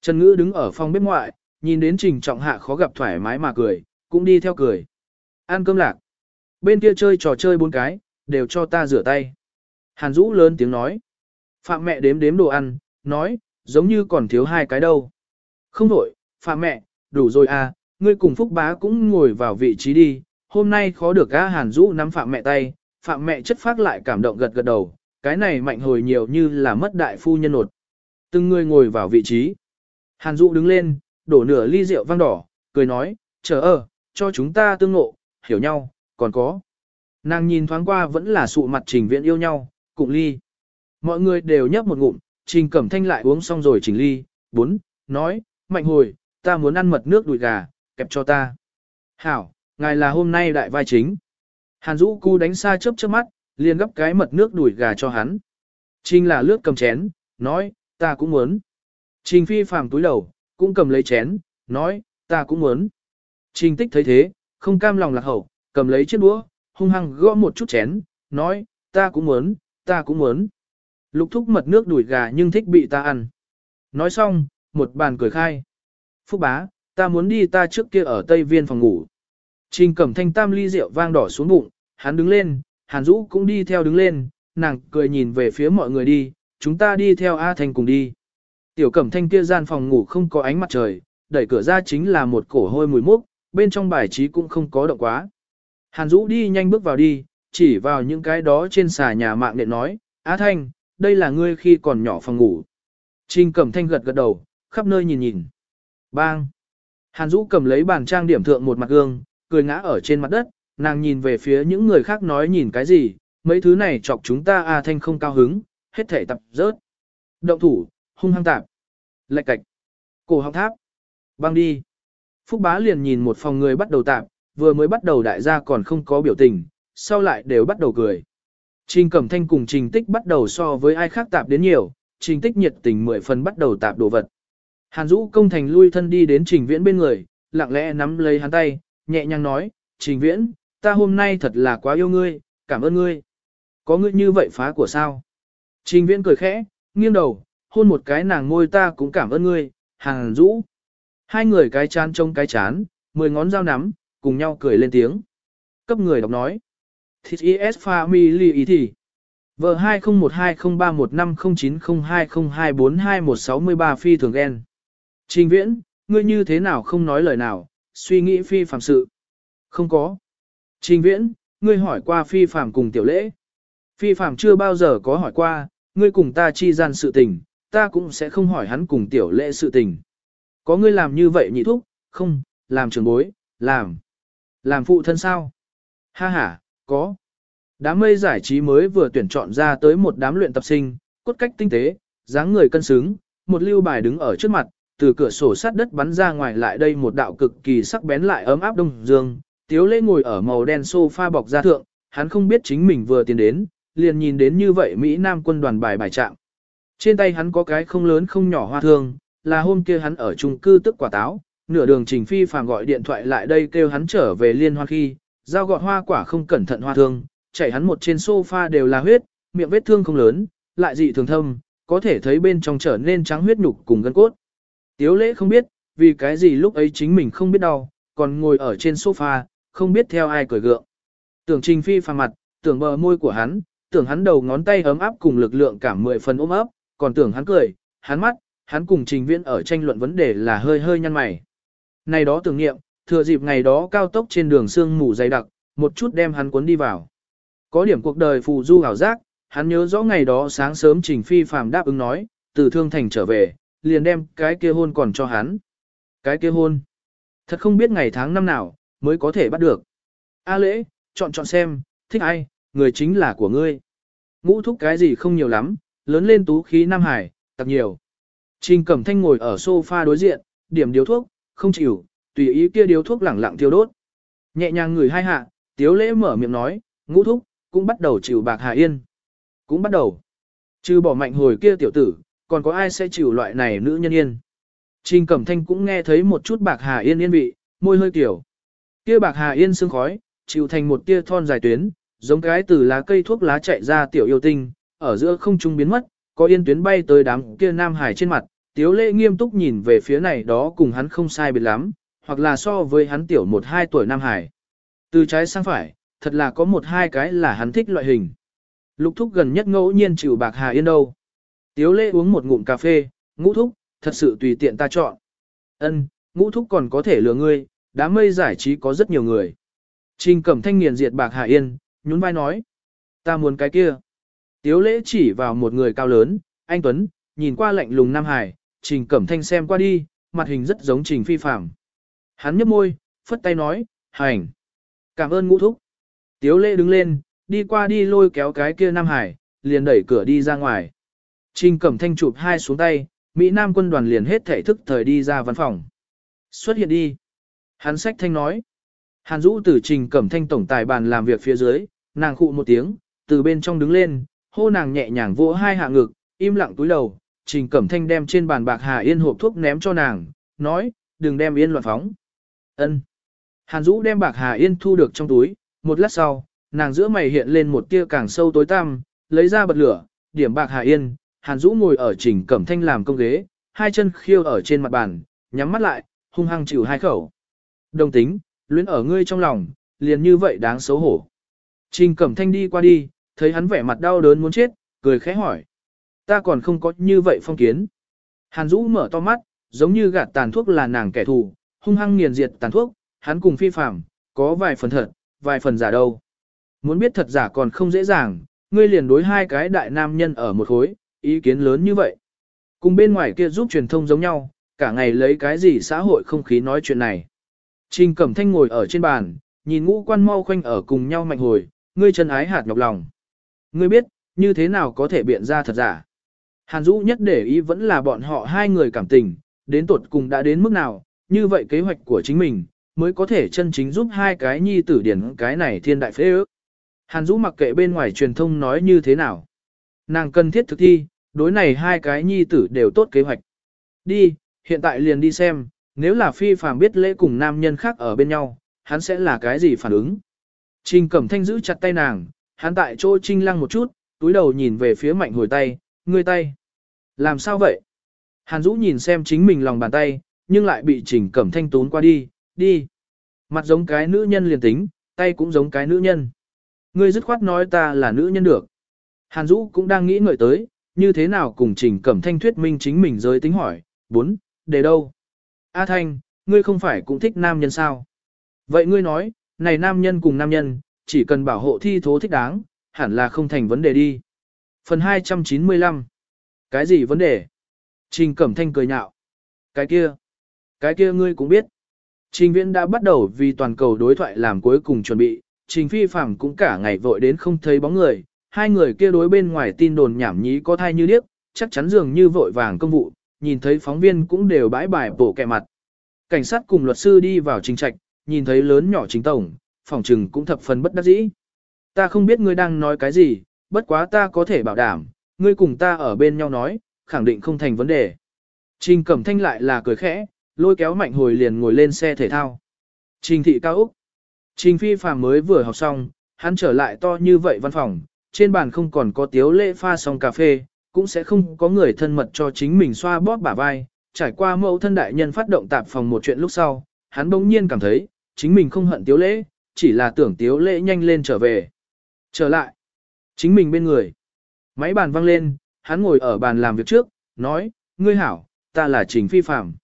Trần Ngữ đứng ở phòng bếp ngoại, nhìn đến trình trọng hạ khó gặp thoải mái mà cười, cũng đi theo cười. Ăn cơm lạc. Bên kia chơi trò chơi bốn cái, đều cho ta rửa tay. Hàn Dũ lớn tiếng nói. Phạm mẹ đếm đếm đồ ăn, nói, giống như còn thiếu hai cái đâu. Không đổi, Phạm mẹ, đủ rồi à, ngươi cùng Phúc Bá cũng ngồi vào vị trí đi. Hôm nay khó được A Hàn Dũ nắm Phạm mẹ tay, Phạm mẹ chất phát lại cảm động gật gật đầu, cái này mạnh hồi nhiều như là mất đại phu nhân nột. Từng người ngồi vào vị trí. Hàn Dũ đứng lên, đổ nửa ly rượu vang đỏ, cười nói, chờ ơ, cho chúng ta tương ngộ, hiểu nhau, còn có. Nàng nhìn thoáng qua vẫn là sụ mặt trình viện yêu nhau, cụng ly. Mọi người đều nhấp một ngụm, trình cẩm thanh lại uống xong rồi chỉnh ly, bốn, nói, mạnh hồi, ta muốn ăn mật nước đùi gà, kẹp cho ta. Hảo, ngài là hôm nay đại vai chính. Hàn Dũ cu đánh xa chớp chớp mắt, liền gấp cái mật nước đùi gà cho hắn. Trình là lướt cầm chén, nói, ta cũng muốn. Trình phi phàm túi đầu, cũng cầm lấy chén, nói, ta cũng muốn. Trình tích thấy thế, không cam lòng lạc hậu, cầm lấy chiếc đũa, hung hăng gõ một chút chén, nói, ta cũng muốn, ta cũng muốn. Lục thúc mật nước đuổi gà nhưng thích bị ta ăn. Nói xong, một bàn cười khai. Phúc bá, ta muốn đi ta trước kia ở Tây Viên phòng ngủ. Trình cẩm thanh tam ly rượu vang đỏ xuống bụng, hắn đứng lên, hàn Dũ cũng đi theo đứng lên, nàng cười nhìn về phía mọi người đi, chúng ta đi theo A Thanh cùng đi. Tiểu cẩm thanh kia gian phòng ngủ không có ánh mặt trời, đẩy cửa ra chính là một cổ hôi mùi mốc, bên trong bài trí cũng không có động quá. Hàn Dũ đi nhanh bước vào đi, chỉ vào những cái đó trên xà nhà mạng điện nói, a Thanh, đây là ngươi khi còn nhỏ phòng ngủ. Trình Cẩm Thanh gật gật đầu, khắp nơi nhìn nhìn. Bang! Hàn Dũ cầm lấy bàn trang điểm thượng một mặt gương, cười ngã ở trên mặt đất, nàng nhìn về phía những người khác nói nhìn cái gì, mấy thứ này chọc chúng ta A Thanh không cao hứng, hết thể tập rớt. Động thủ, hung hăng tạp. Lạch cạch. Cổ học tháp. Băng đi. Phúc bá liền nhìn một phòng người bắt đầu tạp, vừa mới bắt đầu đại gia còn không có biểu tình, sau lại đều bắt đầu cười. Trình Cẩm Thanh cùng Trình Tích bắt đầu so với ai khác tạp đến nhiều, Trình Tích nhiệt tình mười phần bắt đầu tạp đồ vật. Hàn Dũ công thành lui thân đi đến Trình Viễn bên người, lặng lẽ nắm lấy hắn tay, nhẹ nhàng nói, Trình Viễn, ta hôm nay thật là quá yêu ngươi, cảm ơn ngươi. Có ngươi như vậy phá của sao? Trình Viễn cười khẽ, nghiêng đầu, hôn một cái nàng môi ta cũng cảm ơn ngươi, Hàn Dũ. Hai người cái chán trông cái chán, mười ngón dao nắm, cùng nhau cười lên tiếng. Cấp người đọc nói. Thịt is family ý thì. Vợ 20120120909020242163 phi thường ghen. Trình viễn, ngươi như thế nào không nói lời nào, suy nghĩ phi phạm sự. Không có. Trình viễn, ngươi hỏi qua phi phạm cùng tiểu lễ. Phi phạm chưa bao giờ có hỏi qua, ngươi cùng ta chi gian sự tình, ta cũng sẽ không hỏi hắn cùng tiểu lễ sự tình. Có ngươi làm như vậy nhị thúc, không, làm trường bối, làm. Làm phụ thân sao? Ha ha, có. Đám mây giải trí mới vừa tuyển chọn ra tới một đám luyện tập sinh, cốt cách tinh tế, dáng người cân xứng, một lưu bài đứng ở trước mặt, từ cửa sổ sát đất bắn ra ngoài lại đây một đạo cực kỳ sắc bén lại ấm áp đông dương. Tiếu lễ ngồi ở màu đen sofa bọc ra thượng, hắn không biết chính mình vừa tiến đến, liền nhìn đến như vậy Mỹ Nam quân đoàn bài bài trạng. Trên tay hắn có cái không lớn không nhỏ hoa thương, là hôm kia hắn ở chung cư tức quả táo, nửa đường trình phi phàm gọi điện thoại lại đây kêu hắn trở về liên hoan khi, giao gọt hoa quả không cẩn thận hoa thương, chảy hắn một trên sofa đều là huyết, miệng vết thương không lớn, lại dị thường thâm, có thể thấy bên trong trở nên trắng huyết nhục cùng gân cốt. Tiếu lễ không biết, vì cái gì lúc ấy chính mình không biết đau, còn ngồi ở trên sofa, không biết theo ai cởi gượng. Tưởng trình phi phàm mặt, tưởng bờ môi của hắn, tưởng hắn đầu ngón tay ấm áp cùng lực lượng cảm mười phần ôm ấp, còn tưởng hắn cười, hắn mắt, hắn cùng trình viễn ở tranh luận vấn đề là hơi hơi nhăn mày. Này đó tưởng nghiệm, thừa dịp ngày đó cao tốc trên đường sương mù dày đặc, một chút đem hắn cuốn đi vào. Có điểm cuộc đời phù du hảo giác, hắn nhớ rõ ngày đó sáng sớm Trình Phi Phàm đáp ứng nói, từ Thương Thành trở về, liền đem cái kia hôn còn cho hắn. Cái kia hôn. Thật không biết ngày tháng năm nào, mới có thể bắt được. A lễ, chọn chọn xem, thích ai, người chính là của ngươi. Ngũ thúc cái gì không nhiều lắm, lớn lên tú khí Nam Hải, tặc nhiều. Trình Cẩm Thanh ngồi ở sofa đối diện, điểm điếu thuốc, không chịu, tùy ý kia điếu thuốc lẳng lặng tiêu đốt. Nhẹ nhàng người hai hạ, tiếu lễ mở miệng nói, ngũ thúc, cũng bắt đầu chịu bạc hà yên. Cũng bắt đầu. Trừ bỏ mạnh hồi kia tiểu tử, còn có ai sẽ chịu loại này nữ nhân yên. Trình Cẩm Thanh cũng nghe thấy một chút bạc hà yên yên vị, môi hơi kiểu. Kia bạc hà yên sương khói, chịu thành một tia thon dài tuyến, giống cái từ lá cây thuốc lá chạy ra tiểu yêu tinh, ở giữa không trung biến mất, có yên tuyến bay tới đám kia nam hải trên mặt, tiếu lễ nghiêm túc nhìn về phía này đó cùng hắn không sai biệt lắm, hoặc là so với hắn tiểu một hai tuổi nam hải. Từ trái sang phải, thật là có một hai cái là hắn thích loại hình. Lục thúc gần nhất ngẫu nhiên chịu bạc hà yên đâu. Tiếu lễ uống một ngụm cà phê, ngũ thúc, thật sự tùy tiện ta chọn. Ân, ngũ thúc còn có thể lừa ngươi, đám mây giải trí có rất nhiều người. Trình cẩm thanh nghiền diệt bạc hà yên, nhún vai nói. Ta muốn cái kia. Tiếu lễ chỉ vào một người cao lớn, anh Tuấn, nhìn qua lạnh lùng Nam Hải, trình cẩm thanh xem qua đi, mặt hình rất giống trình phi phạm. Hắn nhấp môi, phất tay nói, hành. Cảm ơn ngũ thúc. Tiếu lệ đứng lên, đi qua đi lôi kéo cái kia Nam Hải, liền đẩy cửa đi ra ngoài. Trình cẩm thanh chụp hai xuống tay, Mỹ Nam quân đoàn liền hết thể thức thời đi ra văn phòng. Xuất hiện đi. Hắn sách thanh nói. Hàn Dũ từ trình cẩm thanh tổng tài bàn làm việc phía dưới, nàng khụ một tiếng, từ bên trong đứng lên, hô nàng nhẹ nhàng vỗ hai hạ ngực, im lặng túi đầu, trình cẩm thanh đem trên bàn bạc Hà Yên hộp thuốc ném cho nàng, nói, đừng đem Yên loạn phóng ân Hàn Dũ đem bạc Hà Yên thu được trong túi, một lát sau, nàng giữa mày hiện lên một tia càng sâu tối tăm, lấy ra bật lửa, điểm bạc Hà Yên, Hàn Dũ ngồi ở trình cẩm thanh làm công ghế, hai chân khiêu ở trên mặt bàn, nhắm mắt lại, hung hăng chịu hai khẩu. Đồng tính, luyến ở ngươi trong lòng, liền như vậy đáng xấu hổ. Trình cẩm thanh đi qua đi, thấy hắn vẻ mặt đau đớn muốn chết, cười khẽ hỏi. Ta còn không có như vậy phong kiến. Hàn Dũ mở to mắt, giống như gạt tàn thuốc là nàng kẻ thù, hung hăng nghiền diệt tàn thuốc, hắn cùng phi phạm, có vài phần thật, vài phần giả đâu. Muốn biết thật giả còn không dễ dàng, ngươi liền đối hai cái đại nam nhân ở một khối, ý kiến lớn như vậy. Cùng bên ngoài kia giúp truyền thông giống nhau, cả ngày lấy cái gì xã hội không khí nói chuyện này. Trình Cẩm Thanh ngồi ở trên bàn, nhìn ngũ quan mau khoanh ở cùng nhau mạnh hồi, ngươi chân ái hạt nhọc lòng. Ngươi biết, như thế nào có thể biện ra thật giả. Hàn Dũ nhất để ý vẫn là bọn họ hai người cảm tình, đến tột cùng đã đến mức nào, như vậy kế hoạch của chính mình, mới có thể chân chính giúp hai cái nhi tử điển cái này thiên đại phế ước. Hàn Dũ mặc kệ bên ngoài truyền thông nói như thế nào. Nàng cần thiết thực thi, đối này hai cái nhi tử đều tốt kế hoạch. Đi, hiện tại liền đi xem, nếu là phi phàm biết lễ cùng nam nhân khác ở bên nhau, hắn sẽ là cái gì phản ứng. Trình Cẩm Thanh giữ chặt tay nàng, hắn tại chỗ trinh lăng một chút, túi đầu nhìn về phía mạnh hồi tay, ngươi tay. Làm sao vậy? Hàn Dũ nhìn xem chính mình lòng bàn tay, nhưng lại bị Trình Cẩm Thanh tún qua đi, đi. Mặt giống cái nữ nhân liền tính, tay cũng giống cái nữ nhân. Ngươi dứt khoát nói ta là nữ nhân được. Hàn Dũ cũng đang nghĩ ngợi tới, như thế nào cùng Trình Cẩm Thanh thuyết minh chính mình giới tính hỏi, bốn, để đâu? A Thanh, ngươi không phải cũng thích nam nhân sao? Vậy ngươi nói, này nam nhân cùng nam nhân, chỉ cần bảo hộ thi thố thích đáng, hẳn là không thành vấn đề đi. Phần 295 Cái gì vấn đề? Trình Cẩm Thanh cười nhạo. Cái kia. Cái kia ngươi cũng biết. Trình Viễn đã bắt đầu vì toàn cầu đối thoại làm cuối cùng chuẩn bị, Trình Phi Phạm cũng cả ngày vội đến không thấy bóng người, hai người kia đối bên ngoài tin đồn nhảm nhí có thai như điếc, chắc chắn dường như vội vàng công vụ, nhìn thấy phóng viên cũng đều bãi bài bổ kẹ mặt. Cảnh sát cùng luật sư đi vào trình trạch, nhìn thấy lớn nhỏ chính tổng, phòng trừng cũng thập phần bất đắc dĩ. Ta không biết ngươi đang nói cái gì, bất quá ta có thể bảo đảm, ngươi cùng ta ở bên nhau nói, khẳng định không thành vấn đề. Trình Cẩm Thanh lại là cười khẽ, lôi kéo mạnh hồi liền ngồi lên xe thể thao. Trình thị cao Úc. Trình phi phàm mới vừa học xong, hắn trở lại to như vậy văn phòng, trên bàn không còn có tiếu lễ pha xong cà phê, cũng sẽ không có người thân mật cho chính mình xoa bóp bả vai. Trải qua mẫu thân đại nhân phát động tạp phòng một chuyện lúc sau, hắn bỗng nhiên cảm thấy, chính mình không hận tiếu lễ, chỉ là tưởng tiếu lễ nhanh lên trở về. Trở lại. Chính mình bên người. Máy bàn văng lên, hắn ngồi ở bàn làm việc trước, nói, ngươi hảo, ta là Trình Phi Phạm.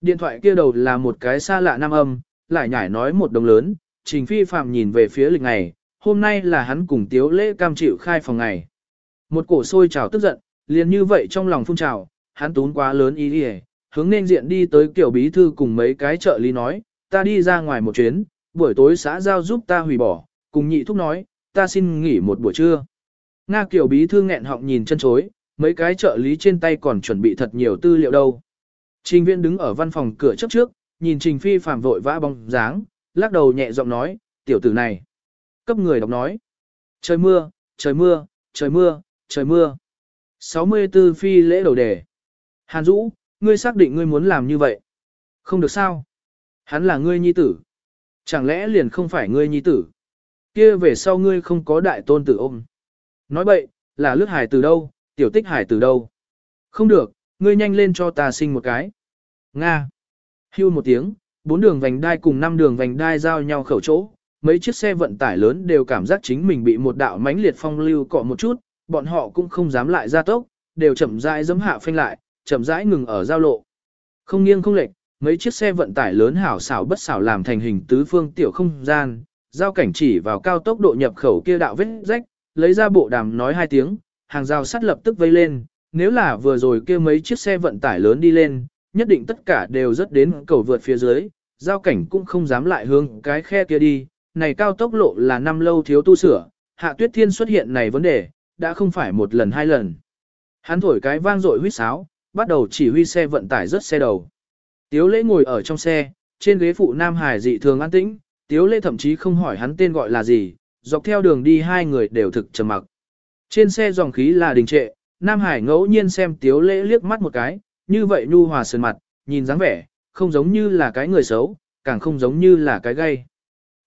Điện thoại kia đầu là một cái xa lạ nam âm, lại nhải nói một đồng lớn, Trình Phi Phạm nhìn về phía lịch ngày, hôm nay là hắn cùng Tiếu Lễ cam chịu khai phòng ngày. Một cổ sôi trào tức giận, liền như vậy trong lòng phun trào, hắn tún quá lớn ý đi hướng nên diện đi tới kiểu bí thư cùng mấy cái trợ lý nói, ta đi ra ngoài một chuyến, buổi tối xã giao giúp ta hủy bỏ, cùng nhị thúc nói, ta xin nghỉ một buổi trưa. Nga kiểu bí thư nghẹn họng nhìn chân chối, mấy cái trợ lý trên tay còn chuẩn bị thật nhiều tư liệu đâu. Trình viên đứng ở văn phòng cửa chấp trước, nhìn Trình Phi phàm vội vã bóng dáng, lắc đầu nhẹ giọng nói, tiểu tử này. Cấp người đọc nói. Trời mưa, trời mưa, trời mưa, trời mưa. 64 phi lễ đầu đề. Hàn Dũ, ngươi xác định ngươi muốn làm như vậy. Không được sao. Hắn là ngươi nhi tử. Chẳng lẽ liền không phải ngươi nhi tử. Kia về sau ngươi không có đại tôn tử ôm. Nói bậy, là lướt hải từ đâu, tiểu tích hải từ đâu. Không được, ngươi nhanh lên cho ta sinh một cái. Nga. Hưu một tiếng, bốn đường vành đai cùng năm đường vành đai giao nhau khẩu chỗ, mấy chiếc xe vận tải lớn đều cảm giác chính mình bị một đạo mãnh liệt phong lưu cọ một chút, bọn họ cũng không dám lại ra tốc, đều chậm rãi giẫm hạ phanh lại, chậm rãi ngừng ở giao lộ. Không nghiêng không lệch, mấy chiếc xe vận tải lớn hảo xảo bất xảo làm thành hình tứ phương tiểu không gian, giao cảnh chỉ vào cao tốc độ nhập khẩu kia đạo vết rách, lấy ra bộ đàm nói hai tiếng, hàng rào sắt lập tức vây lên, nếu là vừa rồi kia mấy chiếc xe vận tải lớn đi lên, nhất định tất cả đều rất đến cầu vượt phía dưới, giao cảnh cũng không dám lại hướng cái khe kia đi, này cao tốc lộ là năm lâu thiếu tu sửa, hạ tuyết thiên xuất hiện này vấn đề, đã không phải một lần hai lần. Hắn thổi cái vang dội huýt sáo, bắt đầu chỉ huy xe vận tải rất xe đầu. Tiếu lễ ngồi ở trong xe, trên ghế phụ Nam Hải dị thường an tĩnh, Tiếu lễ thậm chí không hỏi hắn tên gọi là gì, dọc theo đường đi hai người đều thực trầm mặc. Trên xe dòng khí là đình trệ, Nam Hải ngẫu nhiên xem Tiếu lễ liếc mắt một cái, như vậy nhu hòa sườn mặt, nhìn dáng vẻ, không giống như là cái người xấu, càng không giống như là cái gay.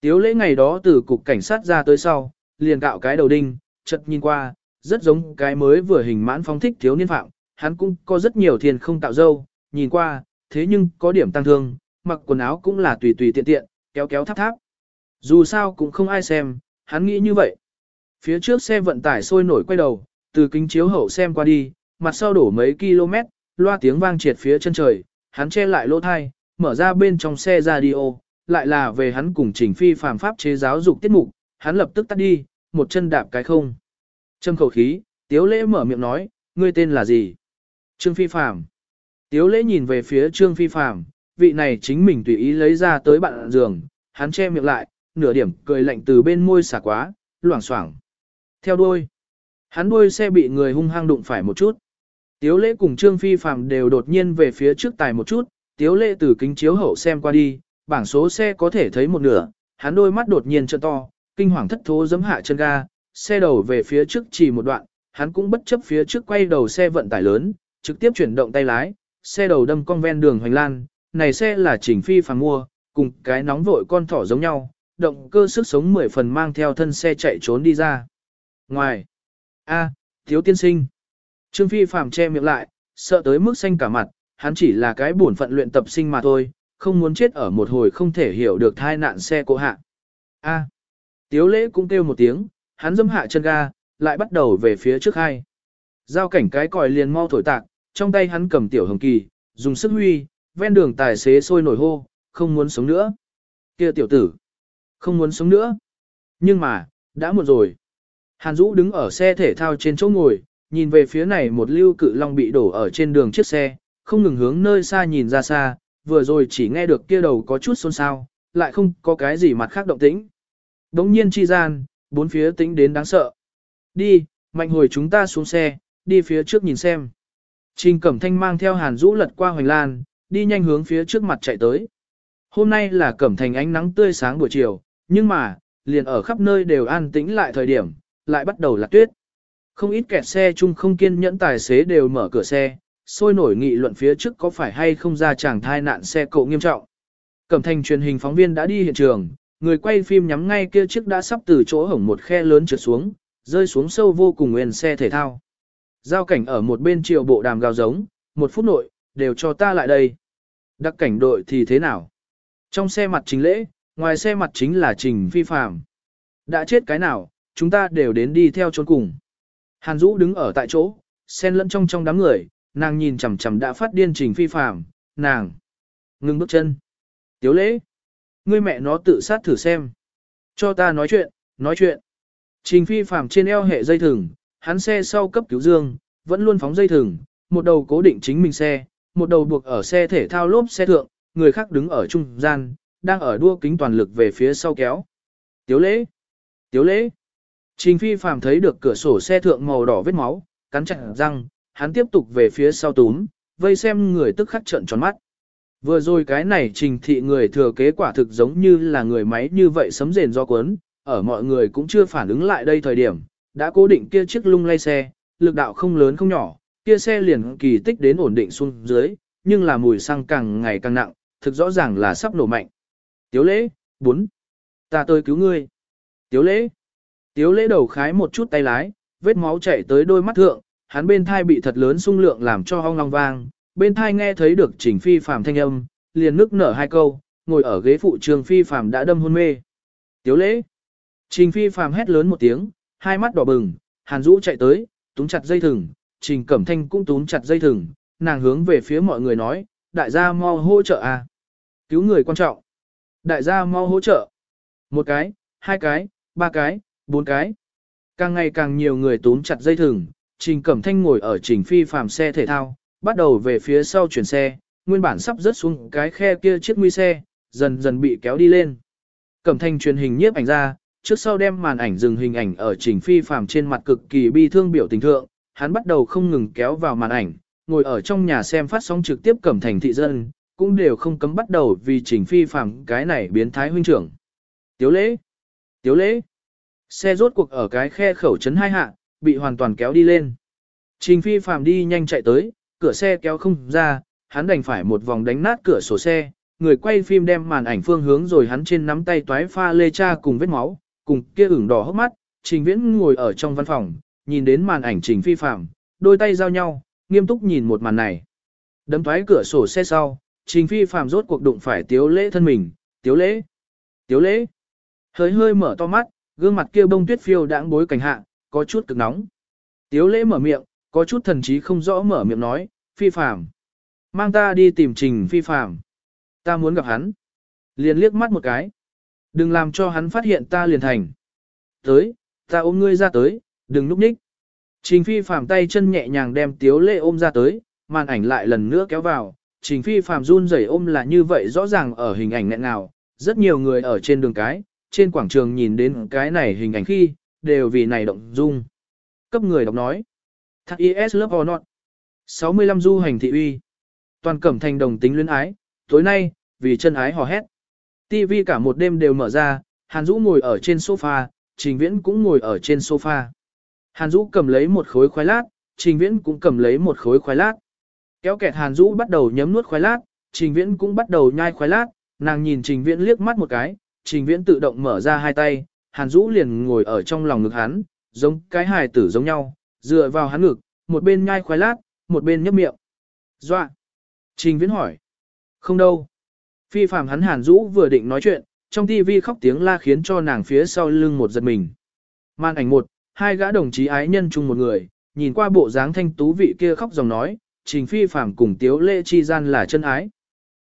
Tiếu lễ ngày đó từ cục cảnh sát ra tới sau, liền cạo cái đầu đinh, chợt nhìn qua, rất giống cái mới vừa hình mãn phong thích thiếu niên phạm, hắn cũng có rất nhiều thiền không tạo dâu, nhìn qua, thế nhưng có điểm tăng thương, mặc quần áo cũng là tùy tùy tiện tiện, kéo kéo tháp tháp. Dù sao cũng không ai xem, hắn nghĩ như vậy. Phía trước xe vận tải sôi nổi quay đầu, từ kính chiếu hậu xem qua đi, mặt sau đổ mấy km, loa tiếng vang triệt phía chân trời, hắn che lại lỗ thai, mở ra bên trong xe radio, lại là về hắn cùng trình phi phàm pháp chế giáo dục tiết mục, hắn lập tức tắt đi, một chân đạp cái không. Trâm khẩu khí, tiếu lễ mở miệng nói, ngươi tên là gì? Trương phi phàm. Tiếu lễ nhìn về phía trương phi phàm, vị này chính mình tùy ý lấy ra tới bạn giường, hắn che miệng lại, nửa điểm cười lạnh từ bên môi xả quá, loảng xoảng. Theo đuôi, hắn đuôi xe bị người hung hăng đụng phải một chút. Tiếu lễ cùng Trương Phi Phạm đều đột nhiên về phía trước tài một chút, tiếu lễ từ kính chiếu hậu xem qua đi, bảng số xe có thể thấy một nửa, hắn đôi mắt đột nhiên trợn to, kinh hoàng thất thố giấm hạ chân ga, xe đầu về phía trước chỉ một đoạn, hắn cũng bất chấp phía trước quay đầu xe vận tải lớn, trực tiếp chuyển động tay lái, xe đầu đâm con ven đường hoành lan, này xe là chỉnh phi phàng mua, cùng cái nóng vội con thỏ giống nhau, động cơ sức sống 10 phần mang theo thân xe chạy trốn đi ra. Ngoài, a, thiếu tiên sinh. Trương Phi phàm che miệng lại, sợ tới mức xanh cả mặt, hắn chỉ là cái bổn phận luyện tập sinh mà thôi, không muốn chết ở một hồi không thể hiểu được thai nạn xe cộ hạ. A. Tiếu lễ cũng kêu một tiếng, hắn dâm hạ chân ga, lại bắt đầu về phía trước hai. Giao cảnh cái còi liền mau thổi tạc, trong tay hắn cầm tiểu hồng kỳ, dùng sức huy, ven đường tài xế sôi nổi hô, không muốn sống nữa. Kia tiểu tử, không muốn sống nữa. Nhưng mà, đã muộn rồi. Hàn Dũ đứng ở xe thể thao trên chỗ ngồi, nhìn về phía này một lưu cự long bị đổ ở trên đường chiếc xe, không ngừng hướng nơi xa nhìn ra xa, vừa rồi chỉ nghe được kia đầu có chút xôn xao, lại không có cái gì mặt khác động tĩnh. Đống nhiên chi gian, bốn phía tĩnh đến đáng sợ. Đi, mạnh hồi chúng ta xuống xe, đi phía trước nhìn xem. Trình Cẩm Thanh mang theo Hàn Dũ lật qua hoành lan, đi nhanh hướng phía trước mặt chạy tới. Hôm nay là Cẩm Thành ánh nắng tươi sáng buổi chiều, nhưng mà, liền ở khắp nơi đều an tĩnh lại thời điểm, lại bắt đầu là tuyết. Không ít kẹt xe chung không kiên nhẫn tài xế đều mở cửa xe, sôi nổi nghị luận phía trước có phải hay không ra chàng thai nạn xe cộ nghiêm trọng. Cẩm thành truyền hình phóng viên đã đi hiện trường, người quay phim nhắm ngay kia chiếc đã sắp từ chỗ hổng một khe lớn trượt xuống, rơi xuống sâu vô cùng nguyên xe thể thao. Giao cảnh ở một bên chiều bộ đàm gào giống, một phút nội, đều cho ta lại đây. Đặc cảnh đội thì thế nào? Trong xe mặt chính lễ, ngoài xe mặt chính là trình phi phạm. Đã chết cái nào, chúng ta đều đến đi theo trốn cùng. Hàn Dũ đứng ở tại chỗ, xen lẫn trong trong đám người, nàng nhìn chằm chằm đã phát điên trình phi phạm, nàng ngừng bước chân. Tiếu lễ, ngươi mẹ nó tự sát thử xem. Cho ta nói chuyện, nói chuyện. Trình phi phạm trên eo hệ dây thừng, hắn xe sau cấp cứu dương, vẫn luôn phóng dây thừng, một đầu cố định chính mình xe, một đầu buộc ở xe thể thao lốp xe thượng, người khác đứng ở trung gian, đang ở đua kính toàn lực về phía sau kéo. Tiếu lễ, tiếu lễ. Trình phi phàm thấy được cửa sổ xe thượng màu đỏ vết máu, cắn chặt răng, hắn tiếp tục về phía sau túm, vây xem người tức khắc trợn tròn mắt. Vừa rồi cái này trình thị người thừa kế quả thực giống như là người máy như vậy sấm rền do cuốn, ở mọi người cũng chưa phản ứng lại đây thời điểm, đã cố định kia chiếc lung lay xe, lực đạo không lớn không nhỏ, kia xe liền kỳ tích đến ổn định xuống dưới, nhưng là mùi xăng càng ngày càng nặng, thực rõ ràng là sắp nổ mạnh. Tiếu lễ, 4. Ta tới cứu ngươi. Tiếu lễ. Tiếu lễ đầu khái một chút tay lái, vết máu chảy tới đôi mắt thượng, hắn bên thai bị thật lớn sung lượng làm cho hong long vang, bên thai nghe thấy được trình phi phàm thanh âm, liền nức nở hai câu, ngồi ở ghế phụ trường phi phàm đã đâm hôn mê. Tiếu lễ. Trình phi phàm hét lớn một tiếng, hai mắt đỏ bừng, hàn rũ chạy tới, túm chặt dây thừng, trình cẩm thanh cũng túm chặt dây thừng, nàng hướng về phía mọi người nói, đại gia mau hỗ trợ à. Cứu người quan trọng. Đại gia mau hỗ trợ. Một cái, hai cái, ba cái, bốn cái. Càng ngày càng nhiều người túm chặt dây thừng, Trình Cẩm Thanh ngồi ở Trình Phi phàm xe thể thao, bắt đầu về phía sau chuyển xe, nguyên bản sắp rớt xuống cái khe kia chiếc nguy xe, dần dần bị kéo đi lên. Cẩm Thanh truyền hình nhiếp ảnh ra, trước sau đem màn ảnh dừng hình ảnh ở Trình Phi phàm trên mặt cực kỳ bi thương biểu tình thượng, hắn bắt đầu không ngừng kéo vào màn ảnh, ngồi ở trong nhà xem phát sóng trực tiếp Cẩm Thành thị dân, cũng đều không cấm bắt đầu vì Trình Phi phàm cái này biến thái huynh trưởng. Tiếu lễ! Tiếu lễ! Xe rốt cuộc ở cái khe khẩu chấn hai hạ, bị hoàn toàn kéo đi lên. Trình phi phàm đi nhanh chạy tới, cửa xe kéo không ra, hắn đành phải một vòng đánh nát cửa sổ xe, người quay phim đem màn ảnh phương hướng rồi hắn trên nắm tay toái pha lê cha cùng vết máu, cùng kia ửng đỏ hốc mắt, trình viễn ngồi ở trong văn phòng, nhìn đến màn ảnh trình phi phàm, đôi tay giao nhau, nghiêm túc nhìn một màn này. Đấm toái cửa sổ xe sau, trình phi phàm rốt cuộc đụng phải tiếu lễ thân mình, tiếu lễ, tiếu lễ, hơi hơi mở to mắt, gương mặt kia bông tuyết phiêu đãng bối cảnh hạ, có chút cực nóng. Tiếu lễ mở miệng, có chút thần trí không rõ mở miệng nói, phi phàm. Mang ta đi tìm trình phi phàm. Ta muốn gặp hắn. Liền liếc mắt một cái. Đừng làm cho hắn phát hiện ta liền thành. Tới, ta ôm ngươi ra tới, đừng núp nhích. Trình phi phàm tay chân nhẹ nhàng đem tiếu lễ ôm ra tới, màn ảnh lại lần nữa kéo vào. Trình phi phàm run rẩy ôm là như vậy rõ ràng ở hình ảnh nghẹn nào. Rất nhiều người ở trên đường cái, trên quảng trường nhìn đến cái này hình ảnh khi, đều vì này động dung. Cấp người đọc nói. Thật IS lớp or not. 65 du hành thị uy. Toàn cẩm thành đồng tính luyến ái, tối nay, vì chân ái hò hét. TV cả một đêm đều mở ra, Hàn Dũ ngồi ở trên sofa, Trình Viễn cũng ngồi ở trên sofa. Hàn Dũ cầm lấy một khối khoai lát, Trình Viễn cũng cầm lấy một khối khoai lát. Kéo kẹt Hàn Dũ bắt đầu nhấm nuốt khoai lát, Trình Viễn cũng bắt đầu nhai khoai lát, nàng nhìn Trình Viễn liếc mắt một cái, Trình Viễn tự động mở ra hai tay, Hàn Dũ liền ngồi ở trong lòng ngực hắn, giống cái hài tử giống nhau, dựa vào hắn ngực, một bên nhai khoai lát, một bên nhấp miệng. Doa. Trình Viễn hỏi. Không đâu. Phi phạm hắn Hàn Dũ vừa định nói chuyện, trong tivi khóc tiếng la khiến cho nàng phía sau lưng một giật mình. Màn ảnh một, hai gã đồng chí ái nhân chung một người, nhìn qua bộ dáng thanh tú vị kia khóc dòng nói, Trình Phi phạm cùng Tiếu Lệ Chi gian là chân ái.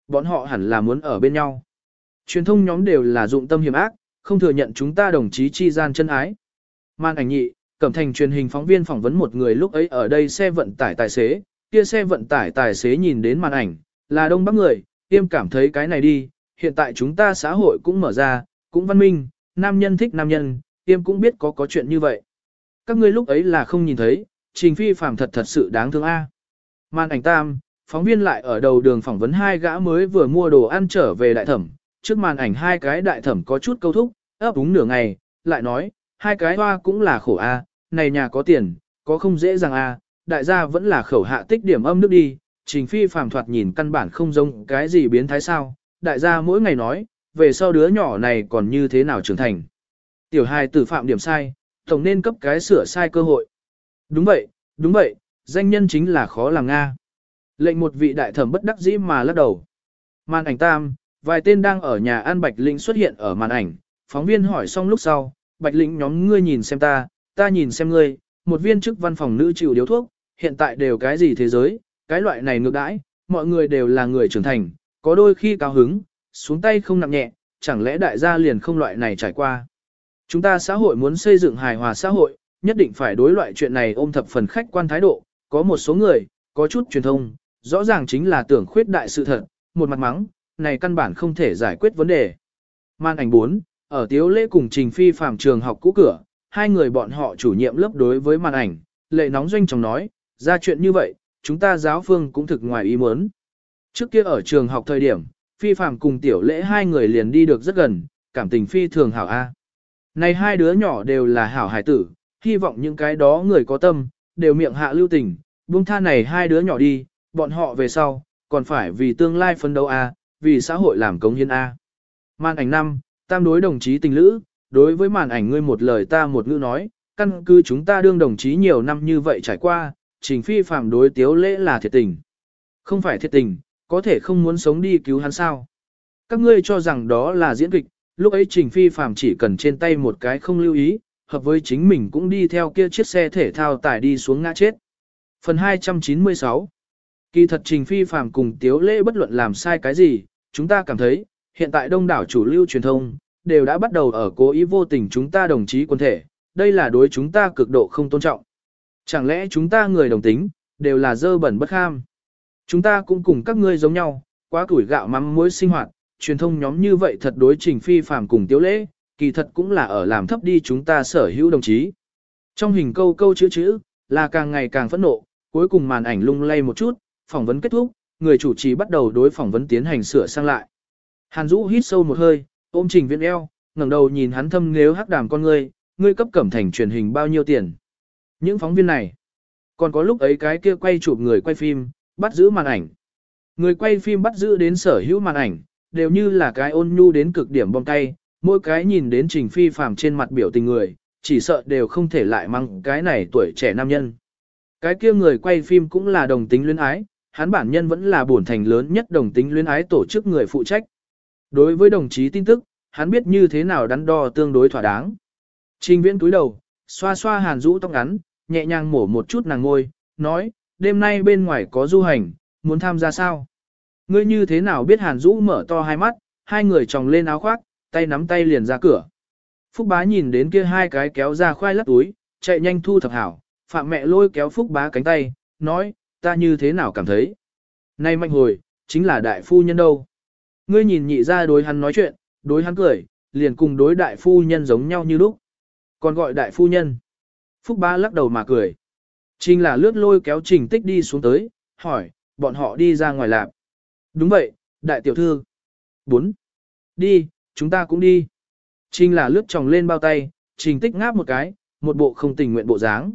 Bọn họ hẳn là muốn ở bên nhau. Truyền thông nhóm đều là dụng tâm hiểm ác, không thừa nhận chúng ta đồng chí chi gian chân ái. Man ảnh nhị, Cẩm Thành truyền hình phóng viên phỏng vấn một người lúc ấy ở đây xe vận tải tài xế, kia xe vận tải tài xế nhìn đến màn ảnh, là đông bắc người, tiêm cảm thấy cái này đi, hiện tại chúng ta xã hội cũng mở ra, cũng văn minh, nam nhân thích nam nhân, tiêm cũng biết có có chuyện như vậy. Các ngươi lúc ấy là không nhìn thấy, trình phi phạm thật thật sự đáng thương a. Màn ảnh tam, phóng viên lại ở đầu đường phỏng vấn hai gã mới vừa mua đồ ăn trở về đại thẩm, trước màn ảnh hai cái đại thẩm có chút câu thúc, ấp úng nửa ngày, lại nói, hai cái hoa cũng là khổ a, này nhà có tiền, có không dễ dàng a, đại gia vẫn là khẩu hạ tích điểm âm nước đi, trình phi phàm thoạt nhìn căn bản không giống cái gì biến thái sao, đại gia mỗi ngày nói, về sau đứa nhỏ này còn như thế nào trưởng thành. Tiểu hài tử phạm điểm sai, tổng nên cấp cái sửa sai cơ hội. Đúng vậy, đúng vậy, danh nhân chính là khó làm Nga. Lệnh một vị đại thẩm bất đắc dĩ mà lắc đầu. Màn ảnh tam, vài tên đang ở nhà An Bạch Lĩnh xuất hiện ở màn ảnh, phóng viên hỏi xong lúc sau, Bạch Lĩnh nhóm ngươi nhìn xem ta, ta nhìn xem ngươi, một viên chức văn phòng nữ chịu điếu thuốc, hiện tại đều cái gì thế giới, cái loại này ngược đãi, mọi người đều là người trưởng thành, có đôi khi cao hứng, xuống tay không nặng nhẹ, chẳng lẽ đại gia liền không loại này trải qua. Chúng ta xã hội muốn xây dựng hài hòa xã hội, nhất định phải đối loại chuyện này ôm thập phần khách quan thái độ, có một số người, có chút truyền thông, rõ ràng chính là tưởng khuyết đại sự thật, một mặt mắng, này căn bản không thể giải quyết vấn đề. Màn ảnh 4, ở tiếu lễ cùng Trình Phi phạm trường học cũ cửa, hai người bọn họ chủ nhiệm lớp đối với màn ảnh, lệ nóng doanh chồng nói, ra chuyện như vậy, chúng ta giáo phương cũng thực ngoài ý muốn. Trước kia ở trường học thời điểm, Phi phạm cùng tiểu lễ hai người liền đi được rất gần, cảm tình Phi thường hảo A. Này hai đứa nhỏ đều là hảo hải tử, hy vọng những cái đó người có tâm, đều miệng hạ lưu tình, buông tha này hai đứa nhỏ đi, bọn họ về sau, còn phải vì tương lai phấn đấu A, vì xã hội làm công hiến A. Màn ảnh năm, tam đối đồng chí tình lữ, đối với màn ảnh ngươi một lời ta một ngữ nói, căn cứ chúng ta đương đồng chí nhiều năm như vậy trải qua, trình phi phạm đối tiếu lễ là thiệt tình. Không phải thiệt tình, có thể không muốn sống đi cứu hắn sao. Các ngươi cho rằng đó là diễn kịch, lúc ấy trình phi phạm chỉ cần trên tay một cái không lưu ý, hợp với chính mình cũng đi theo kia chiếc xe thể thao tải đi xuống ngã chết. Phần 296 Kỳ thật trình phi phạm cùng tiếu lễ bất luận làm sai cái gì, chúng ta cảm thấy, hiện tại đông đảo chủ lưu truyền thông, đều đã bắt đầu ở cố ý vô tình chúng ta đồng chí quân thể, đây là đối chúng ta cực độ không tôn trọng. Chẳng lẽ chúng ta người đồng tính, đều là dơ bẩn bất kham. Chúng ta cũng cùng các ngươi giống nhau, quá tuổi gạo mắm muối sinh hoạt, truyền thông nhóm như vậy thật đối trình phi phạm cùng tiếu lễ, kỳ thật cũng là ở làm thấp đi chúng ta sở hữu đồng chí. Trong hình câu câu chữ chữ, là càng ngày càng phẫn nộ, cuối cùng màn ảnh lung lay một chút, phỏng vấn kết thúc, người chủ trì bắt đầu đối phỏng vấn tiến hành sửa sang lại. Hàn Dũ hít sâu một hơi, ôm Trình Viễn eo, ngẩng đầu nhìn hắn thâm nếu hắc đàm con ngươi, ngươi cấp cẩm thành truyền hình bao nhiêu tiền. Những phóng viên này, còn có lúc ấy cái kia quay chụp người quay phim, bắt giữ màn ảnh. Người quay phim bắt giữ đến sở hữu màn ảnh, đều như là cái ôn nhu đến cực điểm bom tay, mỗi cái nhìn đến Trình Phi phàm trên mặt biểu tình người, chỉ sợ đều không thể lại mang cái này tuổi trẻ nam nhân. Cái kia người quay phim cũng là đồng tính luyến ái, hắn bản nhân vẫn là bổn thành lớn nhất đồng tính luyến ái tổ chức người phụ trách. Đối với đồng chí tin tức, hắn biết như thế nào đắn đo tương đối thỏa đáng. Trình viễn túi đầu, xoa xoa hàn rũ tóc ngắn, nhẹ nhàng mổ một chút nàng ngôi, nói, đêm nay bên ngoài có du hành, muốn tham gia sao? Ngươi như thế nào biết hàn rũ mở to hai mắt, hai người tròng lên áo khoác, tay nắm tay liền ra cửa. Phúc bá nhìn đến kia hai cái kéo ra khoai lắc túi, chạy nhanh thu thập hảo, phạm mẹ lôi kéo phúc bá cánh tay, nói, ta như thế nào cảm thấy. Nay mạnh hồi, chính là đại phu nhân đâu. Ngươi nhìn nhị ra đối hắn nói chuyện, đối hắn cười, liền cùng đối đại phu nhân giống nhau như lúc. Còn gọi đại phu nhân. Phúc ba lắc đầu mà cười. Trình là lướt lôi kéo trình tích đi xuống tới, hỏi, bọn họ đi ra ngoài lạp. Đúng vậy, đại tiểu thư. 4. Đi, chúng ta cũng đi. Trình là lướt tròng lên bao tay, trình tích ngáp một cái, một bộ không tình nguyện bộ dáng.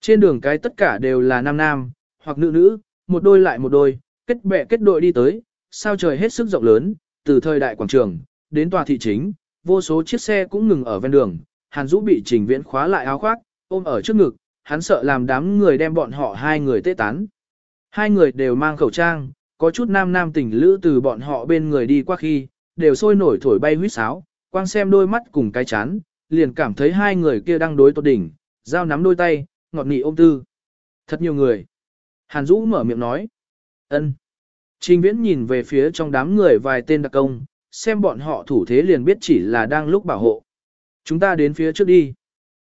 Trên đường cái tất cả đều là nam nam, hoặc nữ nữ, một đôi lại một đôi, kết bè kết đội đi tới, sao trời hết sức rộng lớn, từ thời đại quảng trường, đến tòa thị chính, vô số chiếc xe cũng ngừng ở ven đường, Hàn Dũ bị trình viễn khóa lại áo khoác, ôm ở trước ngực, hắn sợ làm đám người đem bọn họ hai người tê tán. Hai người đều mang khẩu trang, có chút nam nam tình lữ từ bọn họ bên người đi qua khi, đều sôi nổi thổi bay huýt sáo, quang xem đôi mắt cùng cái chán, liền cảm thấy hai người kia đang đối tốt đỉnh, giao nắm đôi tay, ngọt nị ôm tư. Thật nhiều người. Hàn Dũ mở miệng nói. ân. Trình viễn nhìn về phía trong đám người vài tên đặc công, xem bọn họ thủ thế liền biết chỉ là đang lúc bảo hộ. Chúng ta đến phía trước đi.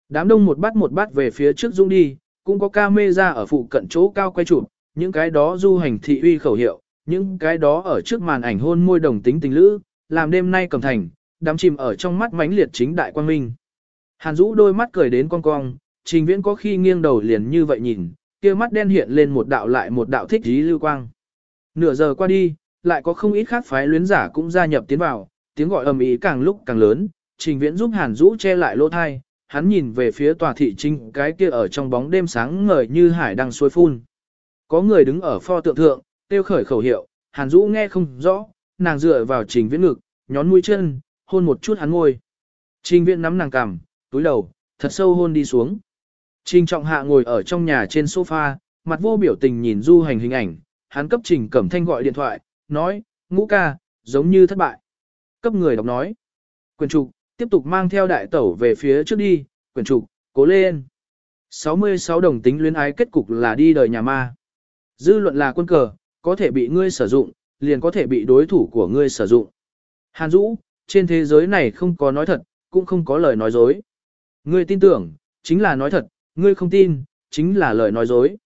Đám đông một bắt một bắt về phía trước dũng đi, cũng có ca mê ra ở phụ cận chỗ cao quay chụp, những cái đó du hành thị uy khẩu hiệu, Những cái đó ở trước màn ảnh hôn môi đồng tính tình lữ, làm đêm nay cầm thành, Đám chìm ở trong mắt mãnh liệt chính đại quang minh. Hàn Dũ đôi mắt cười đến cong cong, trình viễn có khi nghiêng đầu liền như vậy nhìn, kia mắt đen hiện lên một đạo lại một đạo thích ý lưu quang. Nửa giờ qua đi, lại có không ít khác phái luyến giả cũng gia nhập tiến vào, tiếng gọi ầm ĩ càng lúc càng lớn, trình viễn giúp Hàn Dũ che lại lỗ thai, hắn nhìn về phía tòa thị trinh, cái kia ở trong bóng đêm sáng ngời như hải đang suối phun. Có người đứng ở pho tượng thượng, tiêu khởi khẩu hiệu, Hàn Dũ nghe không rõ, nàng dựa vào trình viễn ngực, nhón mũi chân, hôn một chút hắn ngôi. Trình viễn nắm nàng cằm, túi đầu, thật sâu hôn đi xuống. Trình trọng hạ ngồi ở trong nhà trên sofa, mặt vô biểu tình nhìn du hành hình ảnh, hắn cấp trình cẩm thanh gọi điện thoại, nói, ngũ ca, giống như thất bại. Cấp người đọc nói, quyền trục, tiếp tục mang theo đại tẩu về phía trước đi, quyền trục, cố lên. 66 đồng tính luyến ái kết cục là đi đời nhà ma. Dư luận là quân cờ, có thể bị ngươi sử dụng, liền có thể bị đối thủ của ngươi sử dụng. Hàn Dũ, trên thế giới này không có nói thật, cũng không có lời nói dối. Ngươi tin tưởng, chính là nói thật, ngươi không tin, chính là lời nói dối.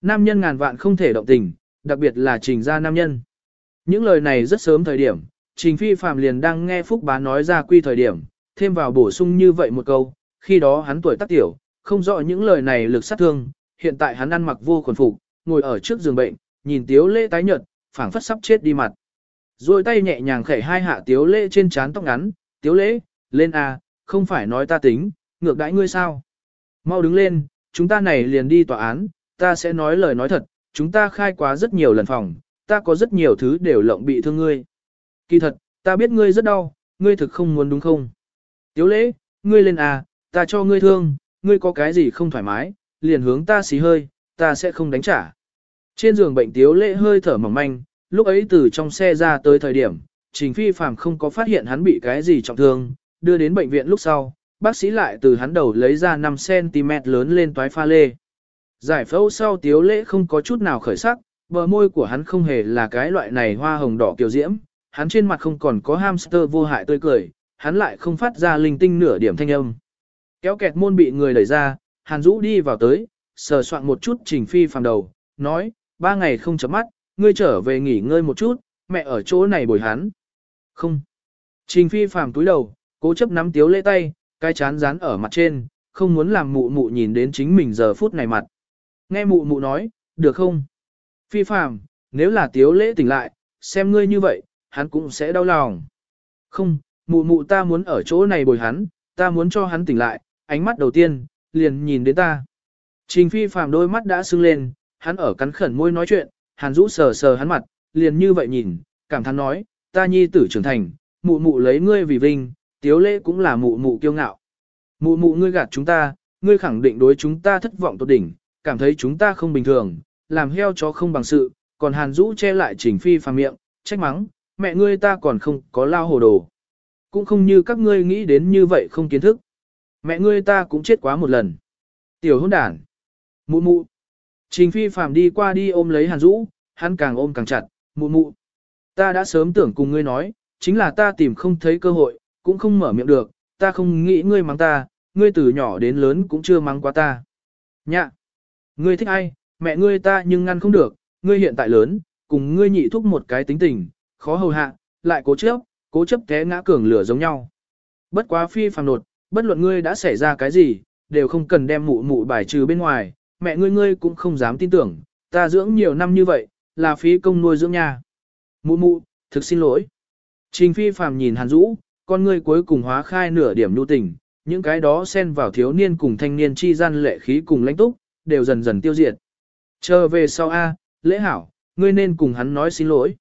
Nam nhân ngàn vạn không thể động tình, đặc biệt là trình ra nam nhân. Những lời này rất sớm thời điểm, trình phi phạm liền đang nghe Phúc Bá nói ra quy thời điểm, thêm vào bổ sung như vậy một câu, khi đó hắn tuổi tác tiểu, không rõ những lời này lực sát thương, hiện tại hắn ăn mặc vô quần phục, ngồi ở trước giường bệnh, nhìn tiếu lễ tái nhợt, phảng phất sắp chết đi mặt. Rồi tay nhẹ nhàng khẩy hai hạ tiếu lễ trên trán tóc ngắn, tiếu lễ, lên a, không phải nói ta tính, ngược đãi ngươi sao. Mau đứng lên, chúng ta này liền đi tòa án, ta sẽ nói lời nói thật, chúng ta khai quá rất nhiều lần phòng, ta có rất nhiều thứ đều lộng bị thương ngươi. Kỳ thật, ta biết ngươi rất đau, ngươi thực không muốn đúng không? Tiếu lễ, ngươi lên à, ta cho ngươi thương, ngươi có cái gì không thoải mái, liền hướng ta xí hơi, ta sẽ không đánh trả. Trên giường bệnh tiếu lễ hơi thở mỏng manh, lúc ấy từ trong xe ra tới thời điểm, trình phi phàm không có phát hiện hắn bị cái gì trọng thương, đưa đến bệnh viện lúc sau, bác sĩ lại từ hắn đầu lấy ra 5cm lớn lên toái pha lê. Giải phẫu sau tiếu lễ không có chút nào khởi sắc, bờ môi của hắn không hề là cái loại này hoa hồng đỏ kiều diễm, hắn trên mặt không còn có hamster vô hại tươi cười, hắn lại không phát ra linh tinh nửa điểm thanh âm. Kéo kẹt môn bị người đẩy ra, Hàn Dũ đi vào tới, sờ soạn một chút trình phi phàm đầu, nói, ba ngày không chấm mắt, ngươi trở về nghỉ ngơi một chút, mẹ ở chỗ này bồi hắn. Không. Trình phi phàm túi đầu, cố chấp nắm tiếu lễ tay, cái chán dán ở mặt trên, không muốn làm mụ mụ nhìn đến chính mình giờ phút này mặt. Nghe mụ mụ nói, được không? Phi phàm, nếu là tiếu lễ tỉnh lại, xem ngươi như vậy, hắn cũng sẽ đau lòng. Không, mụ mụ ta muốn ở chỗ này bồi hắn, ta muốn cho hắn tỉnh lại, ánh mắt đầu tiên, liền nhìn đến ta. Trình phi phàm đôi mắt đã sưng lên, hắn ở cắn khẩn môi nói chuyện, hàn rũ sờ sờ hắn mặt, liền như vậy nhìn, cảm thán nói, ta nhi tử trưởng thành, mụ mụ lấy ngươi vì vinh, tiếu lễ cũng là mụ mụ kiêu ngạo. Mụ mụ ngươi gạt chúng ta, ngươi khẳng định đối chúng ta thất vọng tột đỉnh, cảm thấy chúng ta không bình thường, làm heo chó không bằng sự, còn hàn rũ che lại trình phi phàm miệng, trách mắng, mẹ ngươi ta còn không có lao hồ đồ. Cũng không như các ngươi nghĩ đến như vậy không kiến thức. Mẹ ngươi ta cũng chết quá một lần. Tiểu hôn đản. Mụ mụ. Trình phi phàm đi qua đi ôm lấy hàn rũ, hắn càng ôm càng chặt, mụ mụ. Ta đã sớm tưởng cùng ngươi nói, chính là ta tìm không thấy cơ hội, cũng không mở miệng được, ta không nghĩ ngươi mắng ta, ngươi từ nhỏ đến lớn cũng chưa mắng qua ta. Nhạ. Ngươi thích ai, mẹ ngươi ta nhưng ngăn không được, ngươi hiện tại lớn, cùng ngươi nhị thúc một cái tính tình, khó hầu hạ, lại cố chấp, cố chấp té ngã cường lửa giống nhau. Bất quá phi phàm nột, bất luận ngươi đã xảy ra cái gì, đều không cần đem mụ mụ bài trừ bên ngoài, mẹ ngươi ngươi cũng không dám tin tưởng, ta dưỡng nhiều năm như vậy, là phí công nuôi dưỡng nha. Mụ mụ, thực xin lỗi. Trình phi phàm nhìn hàn dũ con ngươi cuối cùng hóa khai nửa điểm nhu tình, những cái đó xen vào thiếu niên cùng thanh niên chi gian lệ khí cùng lãnh túc, đều dần dần tiêu diệt. Chờ về sau A, lễ hảo, ngươi nên cùng hắn nói xin lỗi.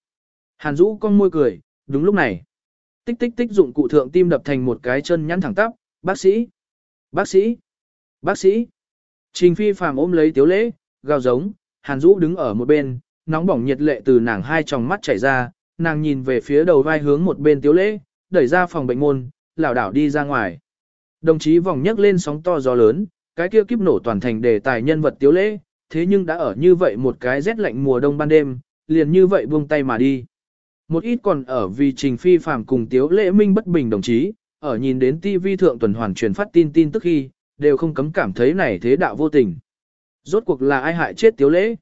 Hàn Dũ con môi cười, đúng lúc này. Tích tích tích dụng cụ thượng tim đập thành một cái chân nhắn thẳng tắp, bác sĩ, bác sĩ, bác sĩ. Trình phi phàm ôm lấy tiếu lễ, gào giống, Hàn Dũ đứng ở một bên, nóng bỏng nhiệt lệ từ nàng hai tròng mắt chảy ra, nàng nhìn về phía đầu vai hướng một bên tiếu lễ, đẩy ra phòng bệnh môn, lảo đảo đi ra ngoài. Đồng chí vòng nhấc lên sóng to gió lớn, cái kia kiếp nổ toàn thành đề tài nhân vật tiếu lễ, thế nhưng đã ở như vậy một cái rét lạnh mùa đông ban đêm, liền như vậy buông tay mà đi. Một ít còn ở vì trình phi phàm cùng tiếu lễ minh bất bình đồng chí, ở nhìn đến TV thượng tuần hoàn truyền phát tin tin tức khi, đều không cấm cảm thấy này thế đạo vô tình. Rốt cuộc là ai hại chết tiếu lễ?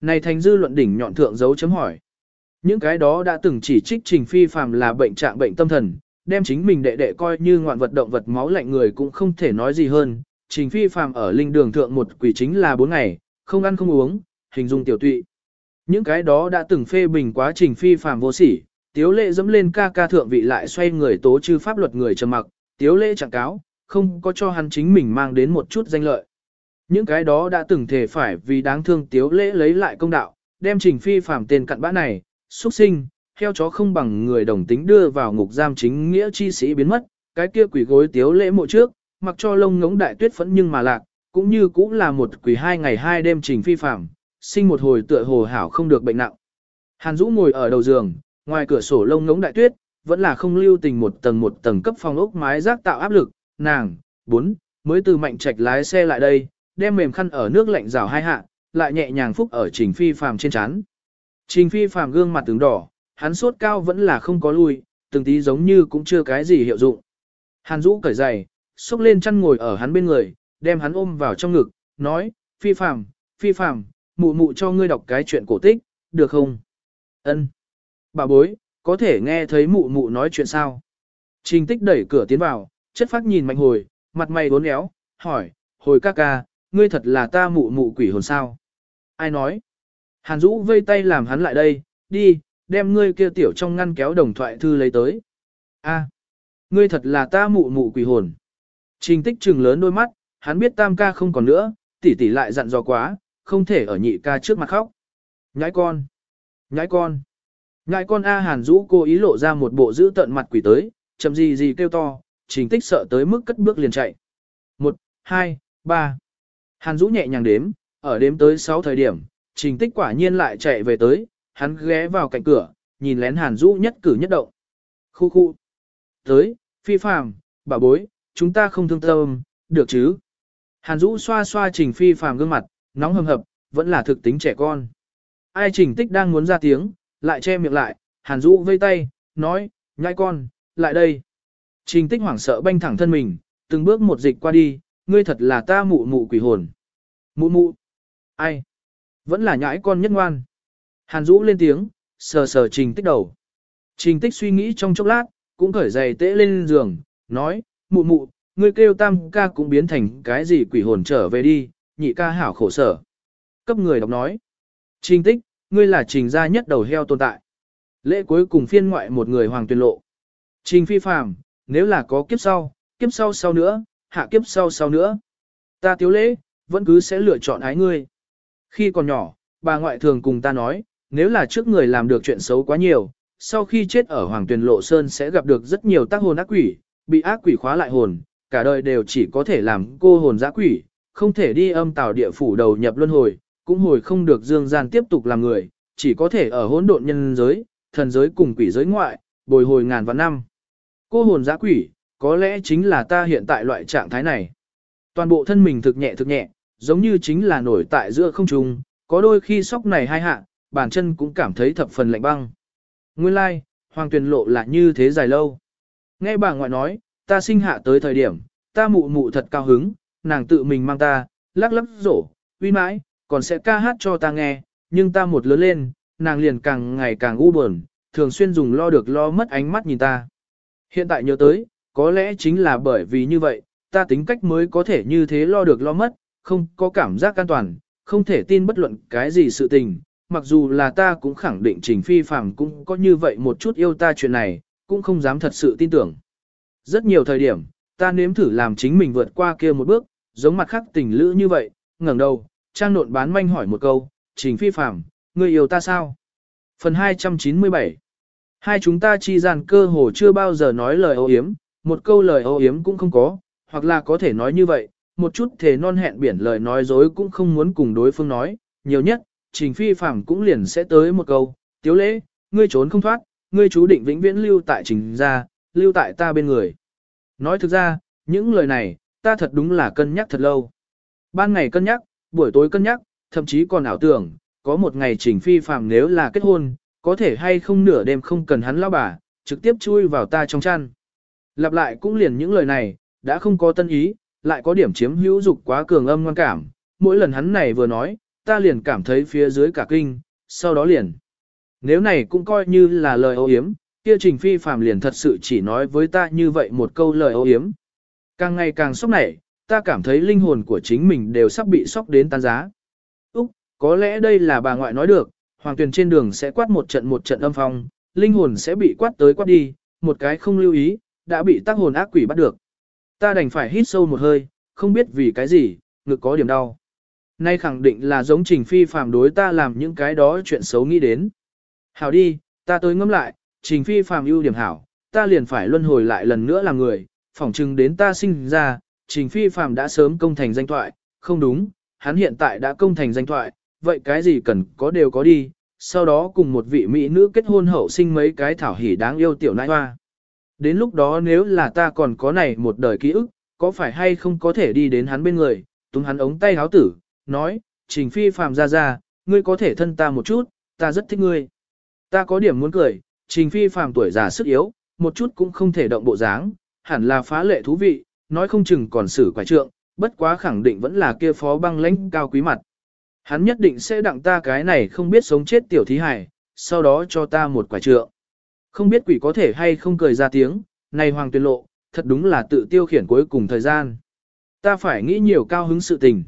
Này thành dư luận đỉnh nhọn thượng dấu chấm hỏi. Những cái đó đã từng chỉ trích Trình Phi Phạm là bệnh trạng bệnh tâm thần, đem chính mình đệ đệ coi như ngoạn vật động vật máu lạnh người cũng không thể nói gì hơn. Trình Phi Phạm ở linh đường thượng một quỷ chính là 4 ngày, không ăn không uống, hình dung tiểu tụy. Những cái đó đã từng phê bình quá Trình Phi phàm vô sỉ, tiếu lệ dẫm lên ca ca thượng vị lại xoay người tố chư pháp luật người trầm mặc, tiếu lệ chẳng cáo, không có cho hắn chính mình mang đến một chút danh lợi. Những cái đó đã từng thể phải vì đáng thương tiếu lễ lấy lại công đạo, đem trình phi phạm tên cặn bã này, xuất sinh, heo chó không bằng người đồng tính đưa vào ngục giam chính nghĩa chi sĩ biến mất, cái kia quỷ gối tiếu lễ mộ trước, mặc cho lông ngống đại tuyết phẫn nhưng mà lạc, cũng như cũng là một quỷ hai ngày hai đêm trình phi phạm, sinh một hồi tựa hồ hảo không được bệnh nặng. Hàn Dũ ngồi ở đầu giường, ngoài cửa sổ lông ngống đại tuyết, vẫn là không lưu tình một tầng một tầng cấp phòng ốc mái rác tạo áp lực, nàng, bốn, mới từ mạnh trạch lái xe lại đây, đem mềm khăn ở nước lạnh rào hai hạ, lại nhẹ nhàng phúc ở Trình Phi Phàm trên chán. Trình Phi Phàm gương mặt tướng đỏ, hắn sốt cao vẫn là không có lui, từng tí giống như cũng chưa cái gì hiệu dụng. Hàn Dũ cởi giày, xúc lên chăn ngồi ở hắn bên người, đem hắn ôm vào trong ngực, nói, Phi Phàm, Phi Phàm, mụ mụ cho ngươi đọc cái chuyện cổ tích, được không? Ân. Bà bối, có thể nghe thấy mụ mụ nói chuyện sao? Trình tích đẩy cửa tiến vào, chất phát nhìn mạnh hồi, mặt mày bốn éo, hỏi, hồi ca ca, ngươi thật là ta mụ mụ quỷ hồn sao? Ai nói? Hàn Dũ vây tay làm hắn lại đây, đi, đem ngươi kia tiểu trong ngăn kéo đồng thoại thư lấy tới. A, ngươi thật là ta mụ mụ quỷ hồn. Trình tích trừng lớn đôi mắt, hắn biết tam ca không còn nữa, tỷ tỷ lại dặn dò quá, không thể ở nhị ca trước mặt khóc. Nhãi con, nhãi con, nhãi con A Hàn Dũ cô ý lộ ra một bộ giữ tận mặt quỷ tới, chậm gì gì kêu to, trình tích sợ tới mức cất bước liền chạy. Một, hai, ba. Hàn Dũ nhẹ nhàng đếm, ở đếm tới sáu thời điểm, trình tích quả nhiên lại chạy về tới, hắn ghé vào cạnh cửa, nhìn lén Hàn Dũ nhất cử nhất động. Khu khu. Tới, phi phàm, bà bối, chúng ta không thương tâm, được chứ. Hàn Dũ xoa xoa trình phi phàm gương mặt, nóng hầm hập, vẫn là thực tính trẻ con. Ai trình tích đang muốn ra tiếng, lại che miệng lại, Hàn Dũ vây tay, nói, nhai con, lại đây. Trình tích hoảng sợ banh thẳng thân mình, từng bước một dịch qua đi, ngươi thật là ta mụ mụ quỷ hồn. Mụ mụ. Ai? Vẫn là nhãi con nhất ngoan. Hàn Dũ lên tiếng, sờ sờ trình tích đầu. Trình tích suy nghĩ trong chốc lát, cũng khởi giày tễ lên giường, nói, mụ mụ, ngươi kêu tam ca cũng biến thành cái gì quỷ hồn trở về đi, nhị ca hảo khổ sở. Cấp người đọc nói. Trình tích, ngươi là trình gia nhất đầu heo tồn tại. Lễ cuối cùng phiên ngoại một người hoàng tuyên lộ. Trình phi phàm, nếu là có kiếp sau, kiếp sau sau nữa, hạ kiếp sau sau nữa. Ta tiếu lễ, vẫn cứ sẽ lựa chọn ái ngươi. Khi còn nhỏ, bà ngoại thường cùng ta nói, nếu là trước người làm được chuyện xấu quá nhiều, sau khi chết ở Hoàng Tuyền Lộ Sơn sẽ gặp được rất nhiều tác hồn ác quỷ, bị ác quỷ khóa lại hồn, cả đời đều chỉ có thể làm cô hồn giã quỷ, không thể đi âm tào địa phủ đầu nhập luân hồi, cũng hồi không được dương gian tiếp tục làm người, chỉ có thể ở hỗn độn nhân giới, thần giới cùng quỷ giới ngoại, bồi hồi ngàn vạn năm. Cô hồn giã quỷ, có lẽ chính là ta hiện tại loại trạng thái này. Toàn bộ thân mình thực nhẹ thực nhẹ, giống như chính là nổi tại giữa không trung, có đôi khi sóc này hai hạ, bàn chân cũng cảm thấy thập phần lạnh băng. Nguyên lai, like, hoàng tuyền lộ là như thế dài lâu. Nghe bà ngoại nói, ta sinh hạ tới thời điểm, ta mụ mụ thật cao hứng, nàng tự mình mang ta, lắc lắc rổ, uy mãi, còn sẽ ca hát cho ta nghe, nhưng ta một lớn lên, nàng liền càng ngày càng u buồn, thường xuyên dùng lo được lo mất ánh mắt nhìn ta. Hiện tại nhớ tới, có lẽ chính là bởi vì như vậy, ta tính cách mới có thể như thế lo được lo mất, không có cảm giác an toàn, không thể tin bất luận cái gì sự tình, mặc dù là ta cũng khẳng định trình phi phàm cũng có như vậy một chút yêu ta chuyện này, cũng không dám thật sự tin tưởng. Rất nhiều thời điểm, ta nếm thử làm chính mình vượt qua kia một bước, giống mặt khác tình lữ như vậy, ngẩng đầu, trang nộn bán manh hỏi một câu, trình phi phàm, người yêu ta sao? Phần 297 Hai chúng ta chi gian cơ hồ chưa bao giờ nói lời ô hiếm, một câu lời ô hiếm cũng không có, hoặc là có thể nói như vậy, một chút thể non hẹn biển lời nói dối cũng không muốn cùng đối phương nói, nhiều nhất, trình phi phạm cũng liền sẽ tới một câu, tiếu lễ, ngươi trốn không thoát, ngươi chú định vĩnh viễn lưu tại trình gia, lưu tại ta bên người. Nói thực ra, những lời này, ta thật đúng là cân nhắc thật lâu. Ban ngày cân nhắc, buổi tối cân nhắc, thậm chí còn ảo tưởng, có một ngày trình phi phạm nếu là kết hôn, có thể hay không nửa đêm không cần hắn lao bà, trực tiếp chui vào ta trong chăn. Lặp lại cũng liền những lời này, đã không có tân ý, lại có điểm chiếm hữu dục quá cường âm ngoan cảm. Mỗi lần hắn này vừa nói, ta liền cảm thấy phía dưới cả kinh, sau đó liền. Nếu này cũng coi như là lời ô hiếm, kia trình phi phàm liền thật sự chỉ nói với ta như vậy một câu lời ô hiếm. Càng ngày càng sốc nảy, ta cảm thấy linh hồn của chính mình đều sắp bị sốc đến tan giá. Úc, có lẽ đây là bà ngoại nói được, hoàng tuyền trên đường sẽ quát một trận một trận âm phong, linh hồn sẽ bị quát tới quát đi, một cái không lưu ý, đã bị tác hồn ác quỷ bắt được. Ta đành phải hít sâu một hơi, không biết vì cái gì, ngực có điểm đau. Nay khẳng định là giống trình phi phàm đối ta làm những cái đó chuyện xấu nghĩ đến. Hảo đi, ta tới ngẫm lại, trình phi phàm ưu điểm hảo, ta liền phải luân hồi lại lần nữa là người, phỏng chừng đến ta sinh ra, trình phi phàm đã sớm công thành danh thoại, không đúng, hắn hiện tại đã công thành danh thoại, vậy cái gì cần có đều có đi, sau đó cùng một vị mỹ nữ kết hôn hậu sinh mấy cái thảo hỉ đáng yêu tiểu nãi hoa. Đến lúc đó nếu là ta còn có này một đời ký ức, có phải hay không có thể đi đến hắn bên người, túm hắn ống tay háo tử, nói, trình phi phàm ra ra, ngươi có thể thân ta một chút, ta rất thích ngươi. Ta có điểm muốn cười, trình phi phàm tuổi già sức yếu, một chút cũng không thể động bộ dáng, hẳn là phá lệ thú vị, nói không chừng còn xử quả trượng, bất quá khẳng định vẫn là kia phó băng lãnh cao quý mặt. Hắn nhất định sẽ đặng ta cái này không biết sống chết tiểu thí hải, sau đó cho ta một quả trượng. Không biết quỷ có thể hay không cười ra tiếng, này hoàng tuyên lộ, thật đúng là tự tiêu khiển cuối cùng thời gian. Ta phải nghĩ nhiều cao hứng sự tình.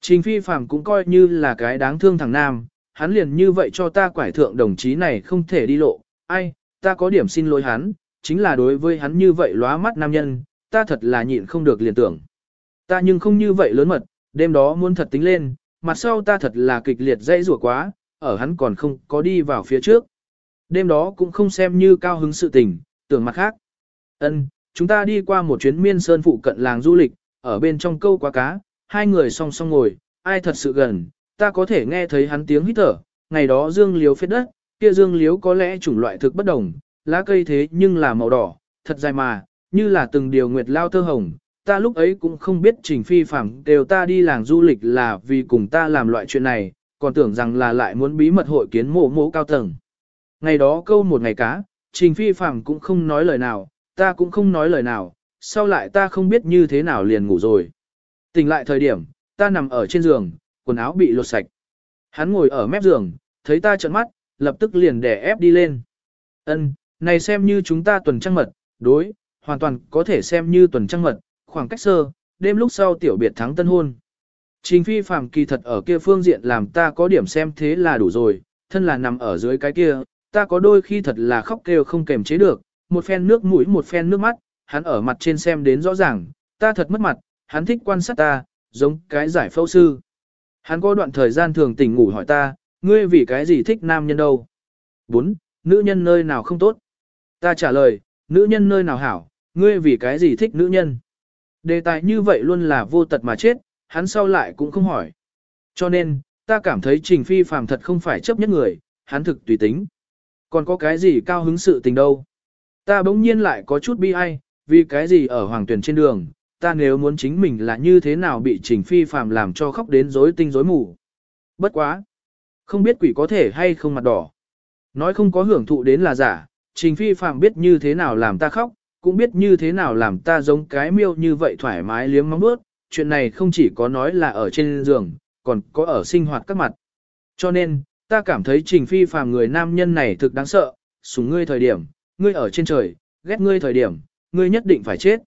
Trình phi phàm cũng coi như là cái đáng thương thằng nam, hắn liền như vậy cho ta quải thượng đồng chí này không thể đi lộ, ai, ta có điểm xin lỗi hắn, chính là đối với hắn như vậy lóa mắt nam nhân, ta thật là nhịn không được liền tưởng. Ta nhưng không như vậy lớn mật, đêm đó muốn thật tính lên, mặt sau ta thật là kịch liệt dây rủa quá, ở hắn còn không có đi vào phía trước. Đêm đó cũng không xem như cao hứng sự tình, tưởng mặt khác. Ân, chúng ta đi qua một chuyến miên sơn phụ cận làng du lịch, ở bên trong câu quá cá, hai người song song ngồi, ai thật sự gần, ta có thể nghe thấy hắn tiếng hít thở, ngày đó dương liếu phết đất, kia dương liếu có lẽ chủng loại thực bất đồng, lá cây thế nhưng là màu đỏ, thật dài mà, như là từng điều nguyệt lao thơ hồng, ta lúc ấy cũng không biết trình phi phạm đều ta đi làng du lịch là vì cùng ta làm loại chuyện này, còn tưởng rằng là lại muốn bí mật hội kiến mộ mộ cao tầng. Ngày đó câu một ngày cá, trình phi phạm cũng không nói lời nào, ta cũng không nói lời nào, sau lại ta không biết như thế nào liền ngủ rồi. Tỉnh lại thời điểm, ta nằm ở trên giường, quần áo bị lột sạch. Hắn ngồi ở mép giường, thấy ta trợn mắt, lập tức liền đè ép đi lên. Ân, này xem như chúng ta tuần trăng mật, đối, hoàn toàn có thể xem như tuần trăng mật, khoảng cách sơ, đêm lúc sau tiểu biệt thắng tân hôn. Trình phi phàm kỳ thật ở kia phương diện làm ta có điểm xem thế là đủ rồi, thân là nằm ở dưới cái kia, ta có đôi khi thật là khóc kêu không kềm chế được, một phen nước mũi một phen nước mắt, hắn ở mặt trên xem đến rõ ràng, ta thật mất mặt, hắn thích quan sát ta, giống cái giải phẫu sư. Hắn có đoạn thời gian thường tỉnh ngủ hỏi ta, ngươi vì cái gì thích nam nhân đâu? 4. Nữ nhân nơi nào không tốt? Ta trả lời, nữ nhân nơi nào hảo, ngươi vì cái gì thích nữ nhân? Đề tài như vậy luôn là vô tật mà chết, hắn sau lại cũng không hỏi. Cho nên, ta cảm thấy Trình Phi phàm thật không phải chấp nhất người, hắn thực tùy tính. Còn có cái gì cao hứng sự tình đâu? Ta bỗng nhiên lại có chút bi ai, vì cái gì ở hoàng tuyển trên đường, ta nếu muốn chính mình là như thế nào bị trình phi phàm làm cho khóc đến rối tinh rối mù. Bất quá. Không biết quỷ có thể hay không mặt đỏ. Nói không có hưởng thụ đến là giả, trình phi phàm biết như thế nào làm ta khóc, cũng biết như thế nào làm ta giống cái miêu như vậy thoải mái liếm móng bước. Chuyện này không chỉ có nói là ở trên giường, còn có ở sinh hoạt các mặt. Cho nên, ta cảm thấy trình phi phàm người nam nhân này thực đáng sợ, sủng ngươi thời điểm, ngươi ở trên trời, ghét ngươi thời điểm, ngươi nhất định phải chết.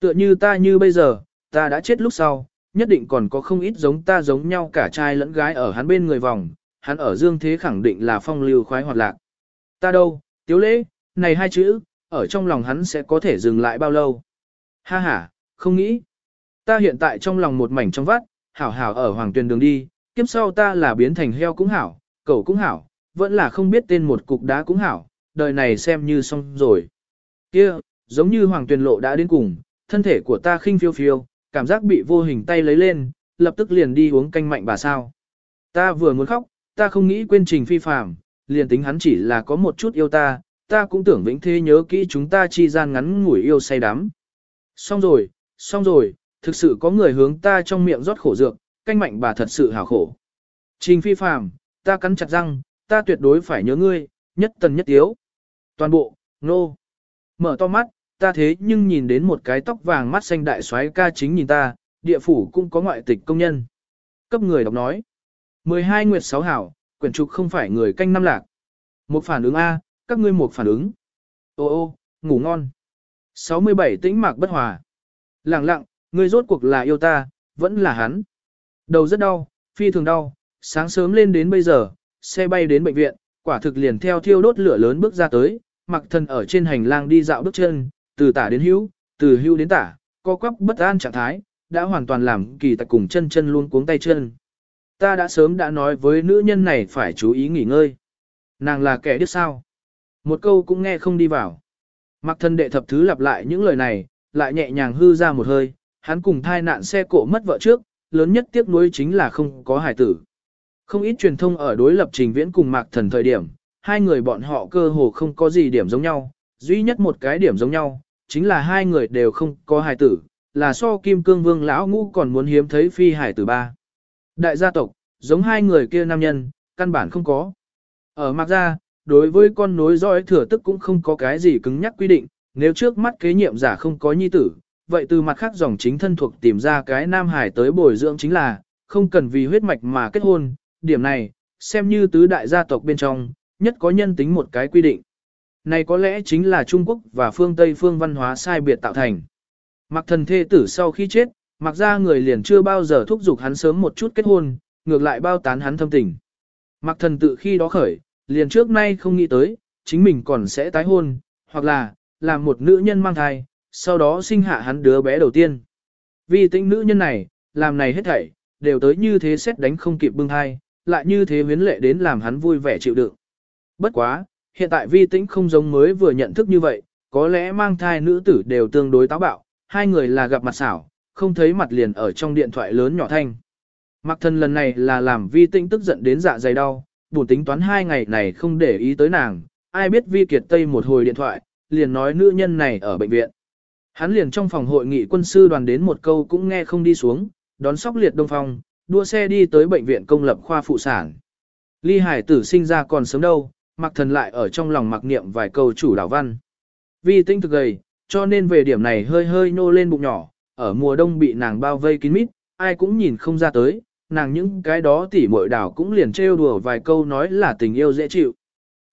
Tựa như ta như bây giờ, ta đã chết lúc sau, nhất định còn có không ít giống ta giống nhau cả trai lẫn gái ở hắn bên người vòng, hắn ở dương thế khẳng định là phong lưu khoái hoạt lạc. Ta đâu, tiếu lễ, này hai chữ, ở trong lòng hắn sẽ có thể dừng lại bao lâu. Ha ha, không nghĩ. Ta hiện tại trong lòng một mảnh trong vắt, hảo hảo ở hoàng tuyền đường đi, kiếp sau ta là biến thành heo cũng hảo, cậu cũng hảo, vẫn là không biết tên một cục đá cũng hảo, đời này xem như xong rồi. Kia, giống như hoàng tuyền lộ đã đến cùng, thân thể của ta khinh phiêu phiêu, cảm giác bị vô hình tay lấy lên, lập tức liền đi uống canh mạnh bà sao. Ta vừa muốn khóc, ta không nghĩ quên trình phi phàm, liền tính hắn chỉ là có một chút yêu ta, ta cũng tưởng vĩnh thế nhớ kỹ chúng ta chi gian ngắn ngủi yêu say đắm. Xong rồi, xong rồi, thực sự có người hướng ta trong miệng rót khổ dược, canh mạnh bà thật sự hảo khổ. Trình phi phàm, ta cắn chặt răng, ta tuyệt đối phải nhớ ngươi, nhất tần nhất yếu. Toàn bộ, nô. No. Mở to mắt, ta thế nhưng nhìn đến một cái tóc vàng mắt xanh đại soái ca chính nhìn ta, địa phủ cũng có ngoại tịch công nhân. Cấp người đọc nói. 12 Nguyệt 6 Hảo, quyển trục không phải người canh năm lạc. Một phản ứng A, các ngươi một phản ứng. Ô ô, ngủ ngon. 67 tĩnh mạc bất hòa. Lặng lặng, ngươi rốt cuộc là yêu ta, vẫn là hắn. Đầu rất đau, phi thường đau, sáng sớm lên đến bây giờ, xe bay đến bệnh viện, quả thực liền theo thiêu đốt lửa lớn bước ra tới, mặc thân ở trên hành lang đi dạo bước chân, từ tả đến hữu, từ hữu đến tả, co quắp bất an trạng thái, đã hoàn toàn làm kỳ tại cùng chân chân luôn cuống tay chân. Ta đã sớm đã nói với nữ nhân này phải chú ý nghỉ ngơi. Nàng là kẻ điếc sao. Một câu cũng nghe không đi vào. Mặc thân đệ thập thứ lặp lại những lời này, lại nhẹ nhàng hư ra một hơi, hắn cùng thai nạn xe cộ mất vợ trước, lớn nhất tiếc nuối chính là không có hải tử. Không ít truyền thông ở đối lập trình viễn cùng mạc thần thời điểm, hai người bọn họ cơ hồ không có gì điểm giống nhau, duy nhất một cái điểm giống nhau, chính là hai người đều không có hài tử, là so kim cương vương lão ngũ còn muốn hiếm thấy phi hải tử ba. Đại gia tộc, giống hai người kia nam nhân, căn bản không có. Ở mạc gia, đối với con nối dõi thừa tức cũng không có cái gì cứng nhắc quy định, nếu trước mắt kế nhiệm giả không có nhi tử, vậy từ mặt khác dòng chính thân thuộc tìm ra cái nam hải tới bồi dưỡng chính là, không cần vì huyết mạch mà kết hôn, điểm này, xem như tứ đại gia tộc bên trong, nhất có nhân tính một cái quy định. Này có lẽ chính là Trung Quốc và phương Tây phương văn hóa sai biệt tạo thành. Mặc thần thê tử sau khi chết, mặc ra người liền chưa bao giờ thúc giục hắn sớm một chút kết hôn, ngược lại bao tán hắn thâm tình. Mặc thần tự khi đó khởi, liền trước nay không nghĩ tới, chính mình còn sẽ tái hôn, hoặc là, làm một nữ nhân mang thai, sau đó sinh hạ hắn đứa bé đầu tiên. Vì tính nữ nhân này, làm này hết thảy, đều tới như thế xét đánh không kịp bưng thai, lại như thế huyến lệ đến làm hắn vui vẻ chịu đựng. Bất quá, hiện tại vi tĩnh không giống mới vừa nhận thức như vậy, có lẽ mang thai nữ tử đều tương đối táo bạo, hai người là gặp mặt xảo, không thấy mặt liền ở trong điện thoại lớn nhỏ thanh. Mặc thân lần này là làm vi tĩnh tức giận đến dạ dày đau, buồn tính toán hai ngày này không để ý tới nàng, ai biết vi kiệt tây một hồi điện thoại, liền nói nữ nhân này ở bệnh viện. Hắn liền trong phòng hội nghị quân sư đoàn đến một câu cũng nghe không đi xuống, đón sóc liệt đông phong, đua xe đi tới bệnh viện công lập khoa phụ sản. Ly hải tử sinh ra còn sớm đâu, mặc thần lại ở trong lòng mặc niệm vài câu chủ đảo văn. Vì tinh thực gầy, cho nên về điểm này hơi hơi nô lên bụng nhỏ, ở mùa đông bị nàng bao vây kín mít, ai cũng nhìn không ra tới, nàng những cái đó tỉ muội đảo cũng liền trêu đùa vài câu nói là tình yêu dễ chịu.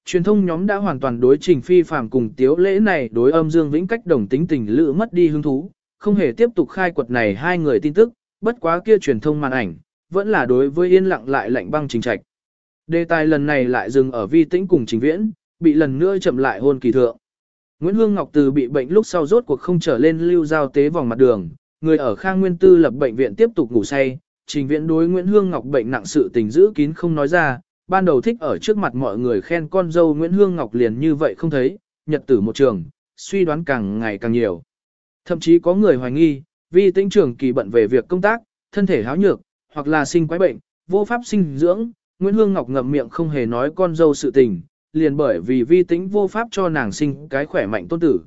Truyền thông nhóm đã hoàn toàn đối trình phi phàm cùng tiếu lễ này đối âm dương vĩnh cách đồng tính tình lự mất đi hứng thú, không hề tiếp tục khai quật này hai người tin tức, bất quá kia truyền thông màn ảnh, vẫn là đối với yên lặng lại lạnh băng trình trạch. Đề tài lần này lại dừng ở vi tĩnh cùng trình viễn, bị lần nữa chậm lại hôn kỳ thượng. Nguyễn Hương Ngọc từ bị bệnh lúc sau rốt cuộc không trở lên lưu giao tế vòng mặt đường, người ở Khang Nguyên Tư lập bệnh viện tiếp tục ngủ say, trình viễn đối Nguyễn Hương Ngọc bệnh nặng sự tình giữ kín không nói ra, ban đầu thích ở trước mặt mọi người khen con dâu Nguyễn Hương Ngọc liền như vậy không thấy, nhật tử một trường, suy đoán càng ngày càng nhiều. Thậm chí có người hoài nghi, vì tĩnh trưởng kỳ bận về việc công tác, thân thể háo nhược, hoặc là sinh quái bệnh, vô pháp sinh dưỡng, Nguyễn Hương Ngọc ngậm miệng không hề nói con dâu sự tình, liền bởi vì vi tính vô pháp cho nàng sinh cái khỏe mạnh tôn tử.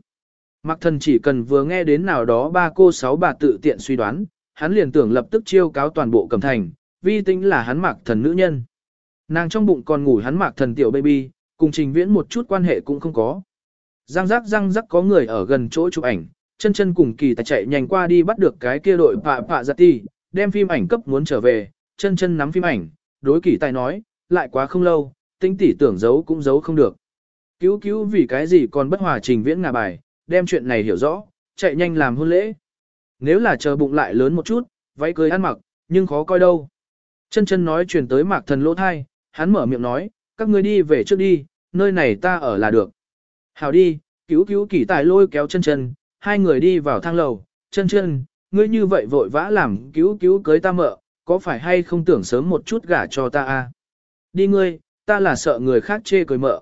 Mặc thần chỉ cần vừa nghe đến nào đó ba cô sáu bà tự tiện suy đoán, hắn liền tưởng lập tức chiêu cáo toàn bộ cầm thành, vi tính là hắn mặc thần nữ nhân. Nàng trong bụng còn ngủ hắn mặc thần tiểu baby, cùng trình viễn một chút quan hệ cũng không có. Răng rắc răng rắc có người ở gần chỗ chụp ảnh, chân chân cùng kỳ tài chạy nhanh qua đi bắt được cái kia đội pạ pạ giặt dạ ti, đem phim ảnh cấp muốn trở về, chân chân nắm phim ảnh, đối kỳ tài nói, lại quá không lâu, tinh tỷ tưởng giấu cũng giấu không được. Cứu cứu vì cái gì còn bất hòa trình viễn ngà bài, đem chuyện này hiểu rõ, chạy nhanh làm hôn lễ. Nếu là chờ bụng lại lớn một chút, váy cưới ăn mặc, nhưng khó coi đâu. Chân chân nói truyền tới mạc thần lỗ thai, hắn mở miệng nói, các ngươi đi về trước đi, nơi này ta ở là được. Hào đi, cứu cứu kỳ tài lôi kéo chân chân, hai người đi vào thang lầu, chân chân, ngươi như vậy vội vã làm cứu cứu cưới ta mợ, có phải hay không tưởng sớm một chút gả cho ta a? Đi ngươi, ta là sợ người khác chê cười mợ.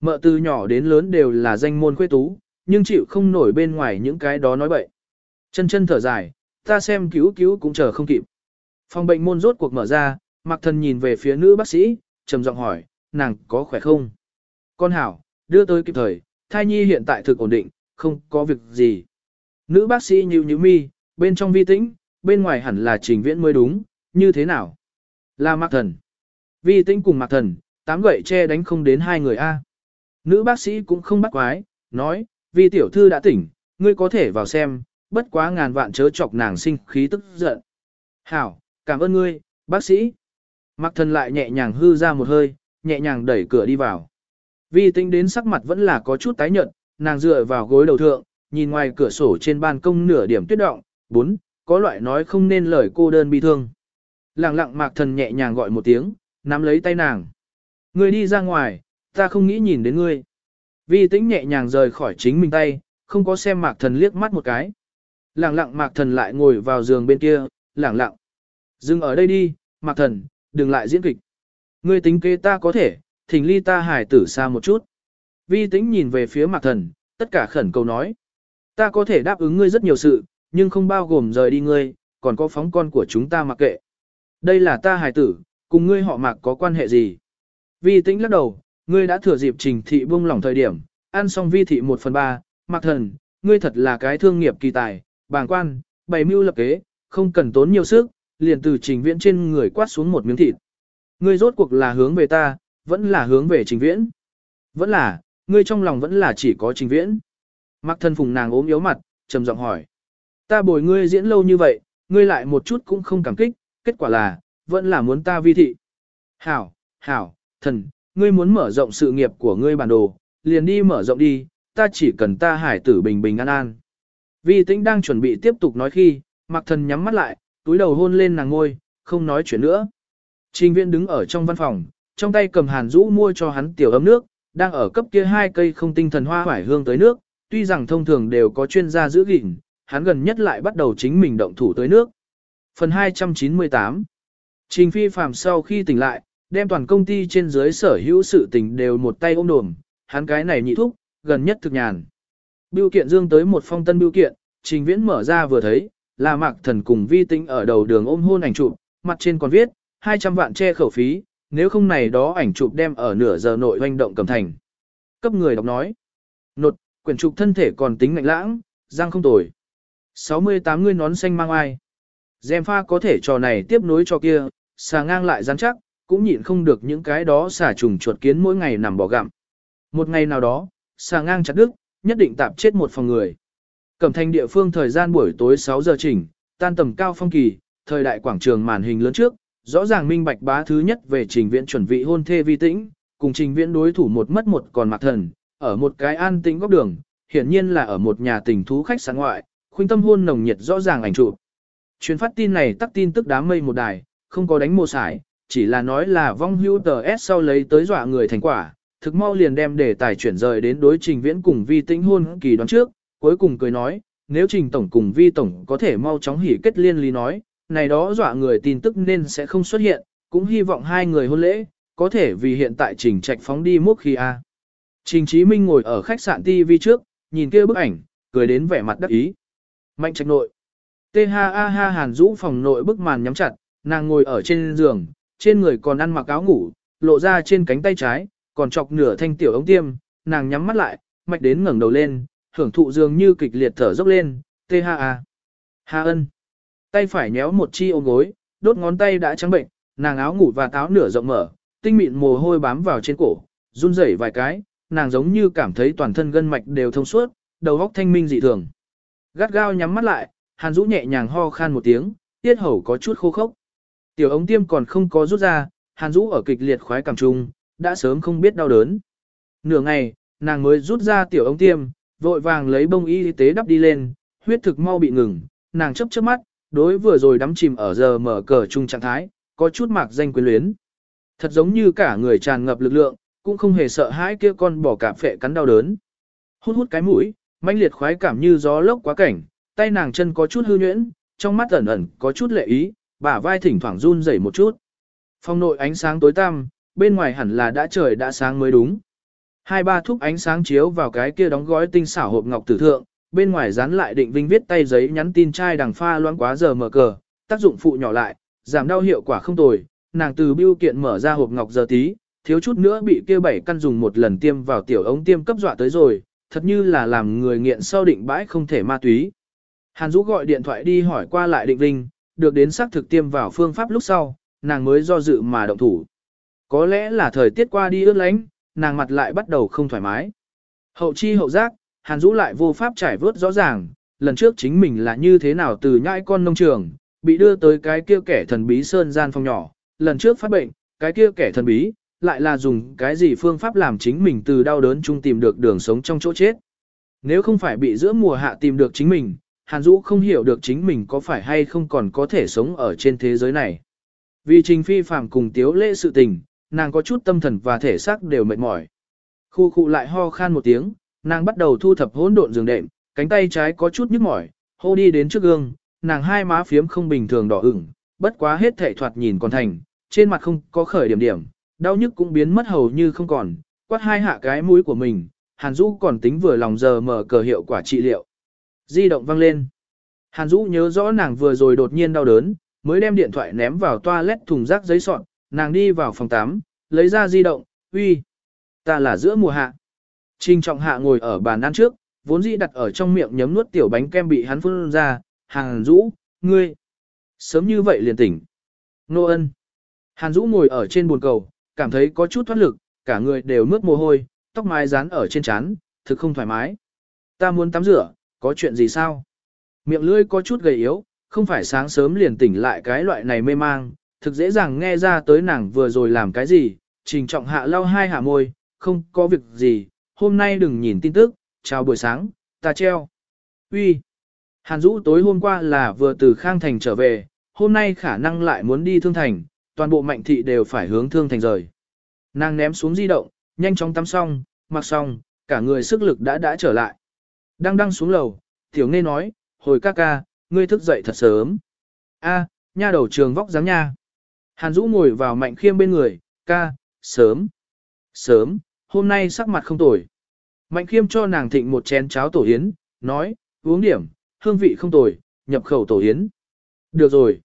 Mợ từ nhỏ đến lớn đều là danh môn khuê tú, nhưng chịu không nổi bên ngoài những cái đó nói bậy. Chân chân thở dài, ta xem cứu cứu cũng chờ không kịp. Phòng bệnh môn rốt cuộc mở ra, Mạc Thần nhìn về phía nữ bác sĩ, trầm giọng hỏi, nàng có khỏe không? Con hảo, đưa tới kịp thời, thai nhi hiện tại thực ổn định, không có việc gì. Nữ bác sĩ nhíu nhíu mi, bên trong vi tĩnh, bên ngoài hẳn là trình viễn mới đúng, như thế nào? Là Mạc Thần. Vi tĩnh cùng Mạc Thần, tám gậy che đánh không đến hai người A. Nữ bác sĩ cũng không bắt quái, nói, vì tiểu thư đã tỉnh, ngươi có thể vào xem, bất quá ngàn vạn chớ chọc nàng sinh khí tức giận. Hảo, cảm ơn ngươi, bác sĩ. Mạc Thần lại nhẹ nhàng hư ra một hơi, nhẹ nhàng đẩy cửa đi vào. Vi tính đến sắc mặt vẫn là có chút tái nhợt, nàng dựa vào gối đầu thượng, nhìn ngoài cửa sổ trên ban công nửa điểm tuyết động, bốn, có loại nói không nên lời cô đơn bi thương. Lặng lặng mạc thần nhẹ nhàng gọi một tiếng, nắm lấy tay nàng. Ngươi đi ra ngoài, ta không nghĩ nhìn đến ngươi. Vi tĩnh nhẹ nhàng rời khỏi chính mình tay, không có xem mạc thần liếc mắt một cái. Lặng lặng mạc thần lại ngồi vào giường bên kia, lặng lặng. Dừng ở đây đi, mạc thần, đừng lại diễn kịch. Ngươi tính kế ta có thể, thỉnh ly ta hải tử xa một chút. Vi tĩnh nhìn về phía mạc thần, tất cả khẩn cầu nói. Ta có thể đáp ứng ngươi rất nhiều sự, nhưng không bao gồm rời đi ngươi, còn có phóng con của chúng ta mặc kệ. Đây là ta hải tử, cùng ngươi họ mạc có quan hệ gì? Vi tĩnh lắc đầu, ngươi đã thừa dịp trình thị buông lỏng thời điểm, ăn xong vi thị một phần ba, Mặc thần, ngươi thật là cái thương nghiệp kỳ tài, bàng quan, bày mưu lập kế, không cần tốn nhiều sức, liền từ trình viễn trên người quát xuống một miếng thịt. Ngươi rốt cuộc là hướng về ta, vẫn là hướng về trình viễn. Vẫn là, ngươi trong lòng vẫn là chỉ có trình viễn. Mặc thần phùng nàng ốm yếu mặt, trầm giọng hỏi. Ta bồi ngươi diễn lâu như vậy, ngươi lại một chút cũng không cảm kích, kết quả là, vẫn là muốn ta vi thị. Hảo, hảo, thần, ngươi muốn mở rộng sự nghiệp của ngươi bản đồ, liền đi mở rộng đi, ta chỉ cần ta hải tử bình bình an an. Vi tĩnh đang chuẩn bị tiếp tục nói khi, mặc thần nhắm mắt lại, túi đầu hôn lên nàng ngôi, không nói chuyện nữa. Trình viên đứng ở trong văn phòng, trong tay cầm hàn rũ mua cho hắn tiểu ấm nước, đang ở cấp kia hai cây không tinh thần hoa hoải hương tới nước, tuy rằng thông thường đều có chuyên gia giữ gìn, hắn gần nhất lại bắt đầu chính mình động thủ tới nước. Phần 298 Trình phi phàm sau khi tỉnh lại, đem toàn công ty trên dưới sở hữu sự tình đều một tay ôm đồm, hắn cái này nhị thúc, gần nhất thực nhàn. Biêu kiện dương tới một phong tân biêu kiện, trình viễn mở ra vừa thấy, là mạc thần cùng vi tinh ở đầu đường ôm hôn ảnh chụp, mặt trên còn viết, 200 vạn che khẩu phí, nếu không này đó ảnh chụp đem ở nửa giờ nội hoành động cầm thành. Cấp người đọc nói, nột, quyển trục thân thể còn tính ngạnh lãng, răng không tồi. 68 ngươi nón xanh mang ai. Dèm pha có thể trò này tiếp nối cho kia, xà ngang lại rắn chắc, cũng nhịn không được những cái đó xà trùng chuột kiến mỗi ngày nằm bỏ gặm. Một ngày nào đó, xà ngang chặt đứt, nhất định tạp chết một phòng người. Cẩm thành địa phương thời gian buổi tối 6 giờ chỉnh, tan tầm cao phong kỳ, thời đại quảng trường màn hình lớn trước, rõ ràng minh bạch bá thứ nhất về trình viện chuẩn vị hôn thê vi tĩnh, cùng trình viện đối thủ một mất một còn mặc thần, ở một cái an tĩnh góc đường, hiển nhiên là ở một nhà tình thú khách sạn ngoại, khuynh tâm hôn nồng nhiệt rõ ràng ảnh chụp. chuyến phát tin này tắt tin tức đám mây một đài, không có đánh mồ sải, chỉ là nói là vong hưu tờ S sau lấy tới dọa người thành quả, thực mau liền đem đề tài chuyển rời đến đối trình viễn cùng vi tĩnh hôn kỳ đoán trước, cuối cùng cười nói, nếu trình tổng cùng vi tổng có thể mau chóng hỉ kết liên lý nói, này đó dọa người tin tức nên sẽ không xuất hiện, cũng hy vọng hai người hôn lễ, có thể vì hiện tại trình trạch phóng đi mốc khi a. Trình Chí Minh ngồi ở khách sạn TV trước, nhìn kia bức ảnh, cười đến vẻ mặt đắc ý. Mạnh trạch nội. Tê ha a ha hàn rũ phòng nội bức màn nhắm chặt, nàng ngồi ở trên giường, trên người còn ăn mặc áo ngủ, lộ ra trên cánh tay trái, còn chọc nửa thanh tiểu ống tiêm, nàng nhắm mắt lại, mạch đến ngẩng đầu lên, hưởng thụ dường như kịch liệt thở dốc lên, tê ha a. Ha ân. Tay phải nhéo một chi ôm gối, đốt ngón tay đã trắng bệnh, nàng áo ngủ và táo nửa rộng mở, tinh mịn mồ hôi bám vào trên cổ, run rẩy vài cái, nàng giống như cảm thấy toàn thân gân mạch đều thông suốt, đầu óc thanh minh dị thường. Gắt gao nhắm mắt lại, Hàn Dũ nhẹ nhàng ho khan một tiếng, tiết hầu có chút khô khốc. Tiểu ống tiêm còn không có rút ra, Hàn Dũ ở kịch liệt khoái cảm trung, đã sớm không biết đau đớn. Nửa ngày, nàng mới rút ra tiểu ống tiêm, vội vàng lấy bông y tế đắp đi lên, huyết thực mau bị ngừng, nàng chấp chớp mắt, đối vừa rồi đắm chìm ở giờ mở cờ chung trạng thái, có chút mạc danh quyến luyến. Thật giống như cả người tràn ngập lực lượng, cũng không hề sợ hãi kia con bỏ cạp phệ cắn đau đớn. Hút hút cái mũi, mãnh liệt khoái cảm như gió lốc quá cảnh, tay nàng chân có chút hư nhuyễn, trong mắt ẩn ẩn có chút lệ ý, bả vai thỉnh thoảng run rẩy một chút. phòng nội ánh sáng tối tăm, bên ngoài hẳn là đã trời đã sáng mới đúng. Hai ba thúc ánh sáng chiếu vào cái kia đóng gói tinh xảo hộp ngọc tử thượng, bên ngoài dán lại định vinh viết tay giấy nhắn tin chai đằng pha loãng quá giờ mở cờ, tác dụng phụ nhỏ lại, giảm đau hiệu quả không tồi. Nàng từ biêu kiện mở ra hộp ngọc giờ tí, thiếu chút nữa bị kia bảy căn dùng một lần tiêm vào tiểu ống tiêm cấp dọa tới rồi, thật như là làm người nghiện sau định bãi không thể ma túy. Hàn Dũ gọi điện thoại đi hỏi qua lại định vinh, được đến xác thực tiêm vào phương pháp lúc sau, nàng mới do dự mà động thủ. Có lẽ là thời tiết qua đi ướt lánh, nàng mặt lại bắt đầu không thoải mái. Hậu chi hậu giác, Hàn Dũ lại vô pháp trải vớt rõ ràng, lần trước chính mình là như thế nào từ nhãi con nông trường, bị đưa tới cái kia kẻ thần bí sơn gian phòng nhỏ, lần trước phát bệnh, cái kia kẻ thần bí, lại là dùng cái gì phương pháp làm chính mình từ đau đớn chung tìm được đường sống trong chỗ chết. Nếu không phải bị giữa mùa hạ tìm được chính mình, Hàn Dũ không hiểu được chính mình có phải hay không còn có thể sống ở trên thế giới này. Vì Trình Phi Phạm cùng Tiếu Lễ sự tình, nàng có chút tâm thần và thể xác đều mệt mỏi. Khu khu lại ho khan một tiếng, nàng bắt đầu thu thập hỗn độn giường đệm, cánh tay trái có chút nhức mỏi, hô đi đến trước gương, nàng hai má phiếm không bình thường đỏ ửng, bất quá hết thể thoạt nhìn còn thành, trên mặt không có khởi điểm điểm, đau nhức cũng biến mất hầu như không còn, quát hai hạ cái mũi của mình, Hàn Dũ còn tính vừa lòng giờ mở cờ hiệu quả trị liệu. Di động vang lên. Hàn Dũ nhớ rõ nàng vừa rồi đột nhiên đau đớn, mới đem điện thoại ném vào toilet thùng rác giấy sọt, nàng đi vào phòng 8, lấy ra di động, uy, ta là giữa mùa hạ. Trình trọng hạ ngồi ở bàn ăn trước, vốn dĩ đặt ở trong miệng nhấm nuốt tiểu bánh kem bị hắn phun ra, Hàn Dũ, ngươi, sớm như vậy liền tỉnh. Nô ân. Hàn Dũ ngồi ở trên buồn cầu, cảm thấy có chút thoát lực, cả người đều mướt mồ hôi, tóc mái dán ở trên trán, thực không thoải mái. Ta muốn tắm rửa, có chuyện gì sao? Miệng lưỡi có chút gầy yếu, không phải sáng sớm liền tỉnh lại cái loại này mê mang, thực dễ dàng nghe ra tới nàng vừa rồi làm cái gì, trình trọng hạ lau hai hạ môi, không có việc gì, hôm nay đừng nhìn tin tức, chào buổi sáng, ta treo. Uy, Hàn Dũ tối hôm qua là vừa từ Khang Thành trở về, hôm nay khả năng lại muốn đi Thương Thành, toàn bộ mạnh thị đều phải hướng Thương Thành rời. Nàng ném xuống di động, nhanh chóng tắm xong, mặc xong, cả người sức lực đã đã trở lại. Đang đăng xuống lầu, tiểu nghe nói, hồi ca ca, ngươi thức dậy thật sớm. A, nha đầu trường vóc dáng nha. Hàn Dũ ngồi vào mạnh khiêm bên người, ca, sớm. Sớm, hôm nay sắc mặt không tồi. Mạnh khiêm cho nàng thịnh một chén cháo tổ yến, nói, uống điểm, hương vị không tồi, nhập khẩu tổ yến. Được rồi.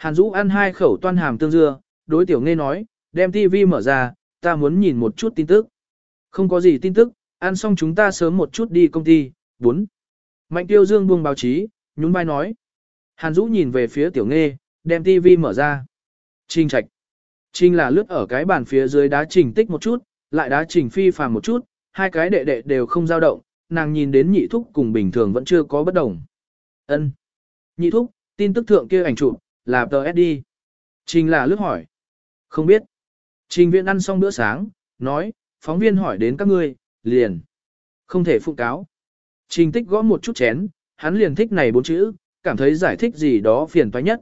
Hàn Dũ ăn hai khẩu toan hàm tương dưa, đối tiểu nghe nói, đem tivi mở ra, ta muốn nhìn một chút tin tức. Không có gì tin tức, ăn xong chúng ta sớm một chút đi công ty, 4. Mạnh tiêu dương buông báo chí, nhún vai nói. Hàn Dũ nhìn về phía tiểu nghe, đem tivi mở ra. Trình trạch. Trình là lướt ở cái bàn phía dưới đá trình tích một chút, lại đá trình phi phàm một chút, hai cái đệ đệ đều không dao động, nàng nhìn đến nhị thúc cùng bình thường vẫn chưa có bất đồng. Ân. Nhị thúc, tin tức thượng kia ảnh chụp là tờ SD. Trình là lướt hỏi. Không biết. Trình viện ăn xong bữa sáng, nói, phóng viên hỏi đến các ngươi, liền. Không thể phụ cáo. Trình tích gõ một chút chén, hắn liền thích này bốn chữ, cảm thấy giải thích gì đó phiền toái nhất.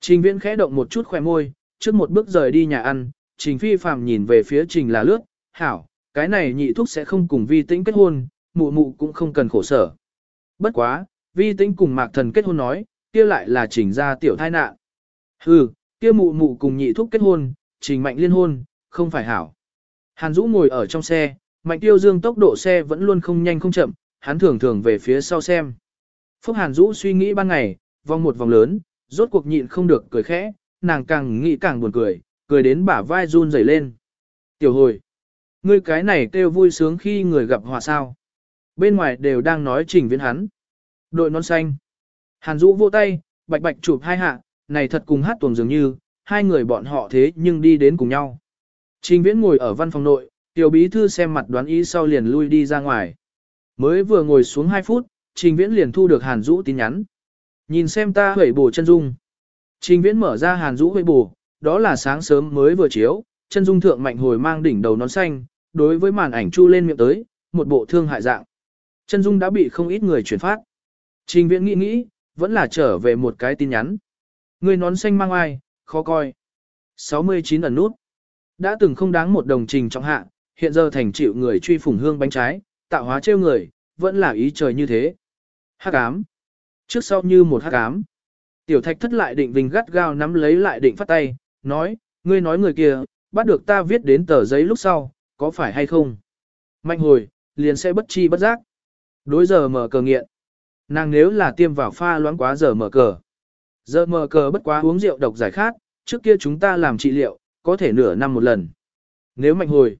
Trình viễn khẽ động một chút khỏe môi, trước một bước rời đi nhà ăn, trình phi phàm nhìn về phía trình là lướt, hảo, cái này nhị thúc sẽ không cùng vi tĩnh kết hôn, mụ mụ cũng không cần khổ sở. Bất quá, vi tĩnh cùng mạc thần kết hôn nói, kia lại là trình ra tiểu thai nạn. Hừ, kia mụ mụ cùng nhị thúc kết hôn, trình mạnh liên hôn, không phải hảo. Hàn Dũ ngồi ở trong xe, mạnh tiêu dương tốc độ xe vẫn luôn không nhanh không chậm, hắn thường thường về phía sau xem. Phúc Hàn Dũ suy nghĩ ban ngày, vòng một vòng lớn, rốt cuộc nhịn không được cười khẽ, nàng càng nghĩ càng buồn cười, cười đến bả vai run rẩy lên. Tiểu hồi, ngươi cái này kêu vui sướng khi người gặp hòa sao. Bên ngoài đều đang nói trình viễn hắn. Đội nón xanh. Hàn Dũ vô tay, bạch bạch chụp hai hạ, này thật cùng hát tuồng dường như, hai người bọn họ thế nhưng đi đến cùng nhau. Trình viễn ngồi ở văn phòng nội, tiểu bí thư xem mặt đoán ý sau liền lui đi ra ngoài. Mới vừa ngồi xuống 2 phút, Trình Viễn liền thu được Hàn Dũ tin nhắn. Nhìn xem ta hủy bổ chân dung. Trình Viễn mở ra Hàn Dũ hủy bổ, đó là sáng sớm mới vừa chiếu, chân dung thượng mạnh hồi mang đỉnh đầu nón xanh, đối với màn ảnh chu lên miệng tới, một bộ thương hại dạng. Chân dung đã bị không ít người chuyển phát. Trình Viễn nghĩ nghĩ, vẫn là trở về một cái tin nhắn. Người nón xanh mang ai, khó coi. 69 ẩn nút. Đã từng không đáng một đồng trình trọng hạ, hiện giờ thành chịu người truy phủng hương bánh trái, tạo hóa trêu người, vẫn là ý trời như thế. Hắc ám. Trước sau như một hắc ám. Tiểu thạch thất lại định vinh gắt gao nắm lấy lại định phát tay, nói, ngươi nói người kia, bắt được ta viết đến tờ giấy lúc sau, có phải hay không? Mạnh hồi, liền sẽ bất chi bất giác. Đối giờ mở cờ nghiện. Nàng nếu là tiêm vào pha loãng quá giờ mở cờ. Giờ mở cờ bất quá uống rượu độc giải khát, trước kia chúng ta làm trị liệu, có thể nửa năm một lần. Nếu mạnh hồi,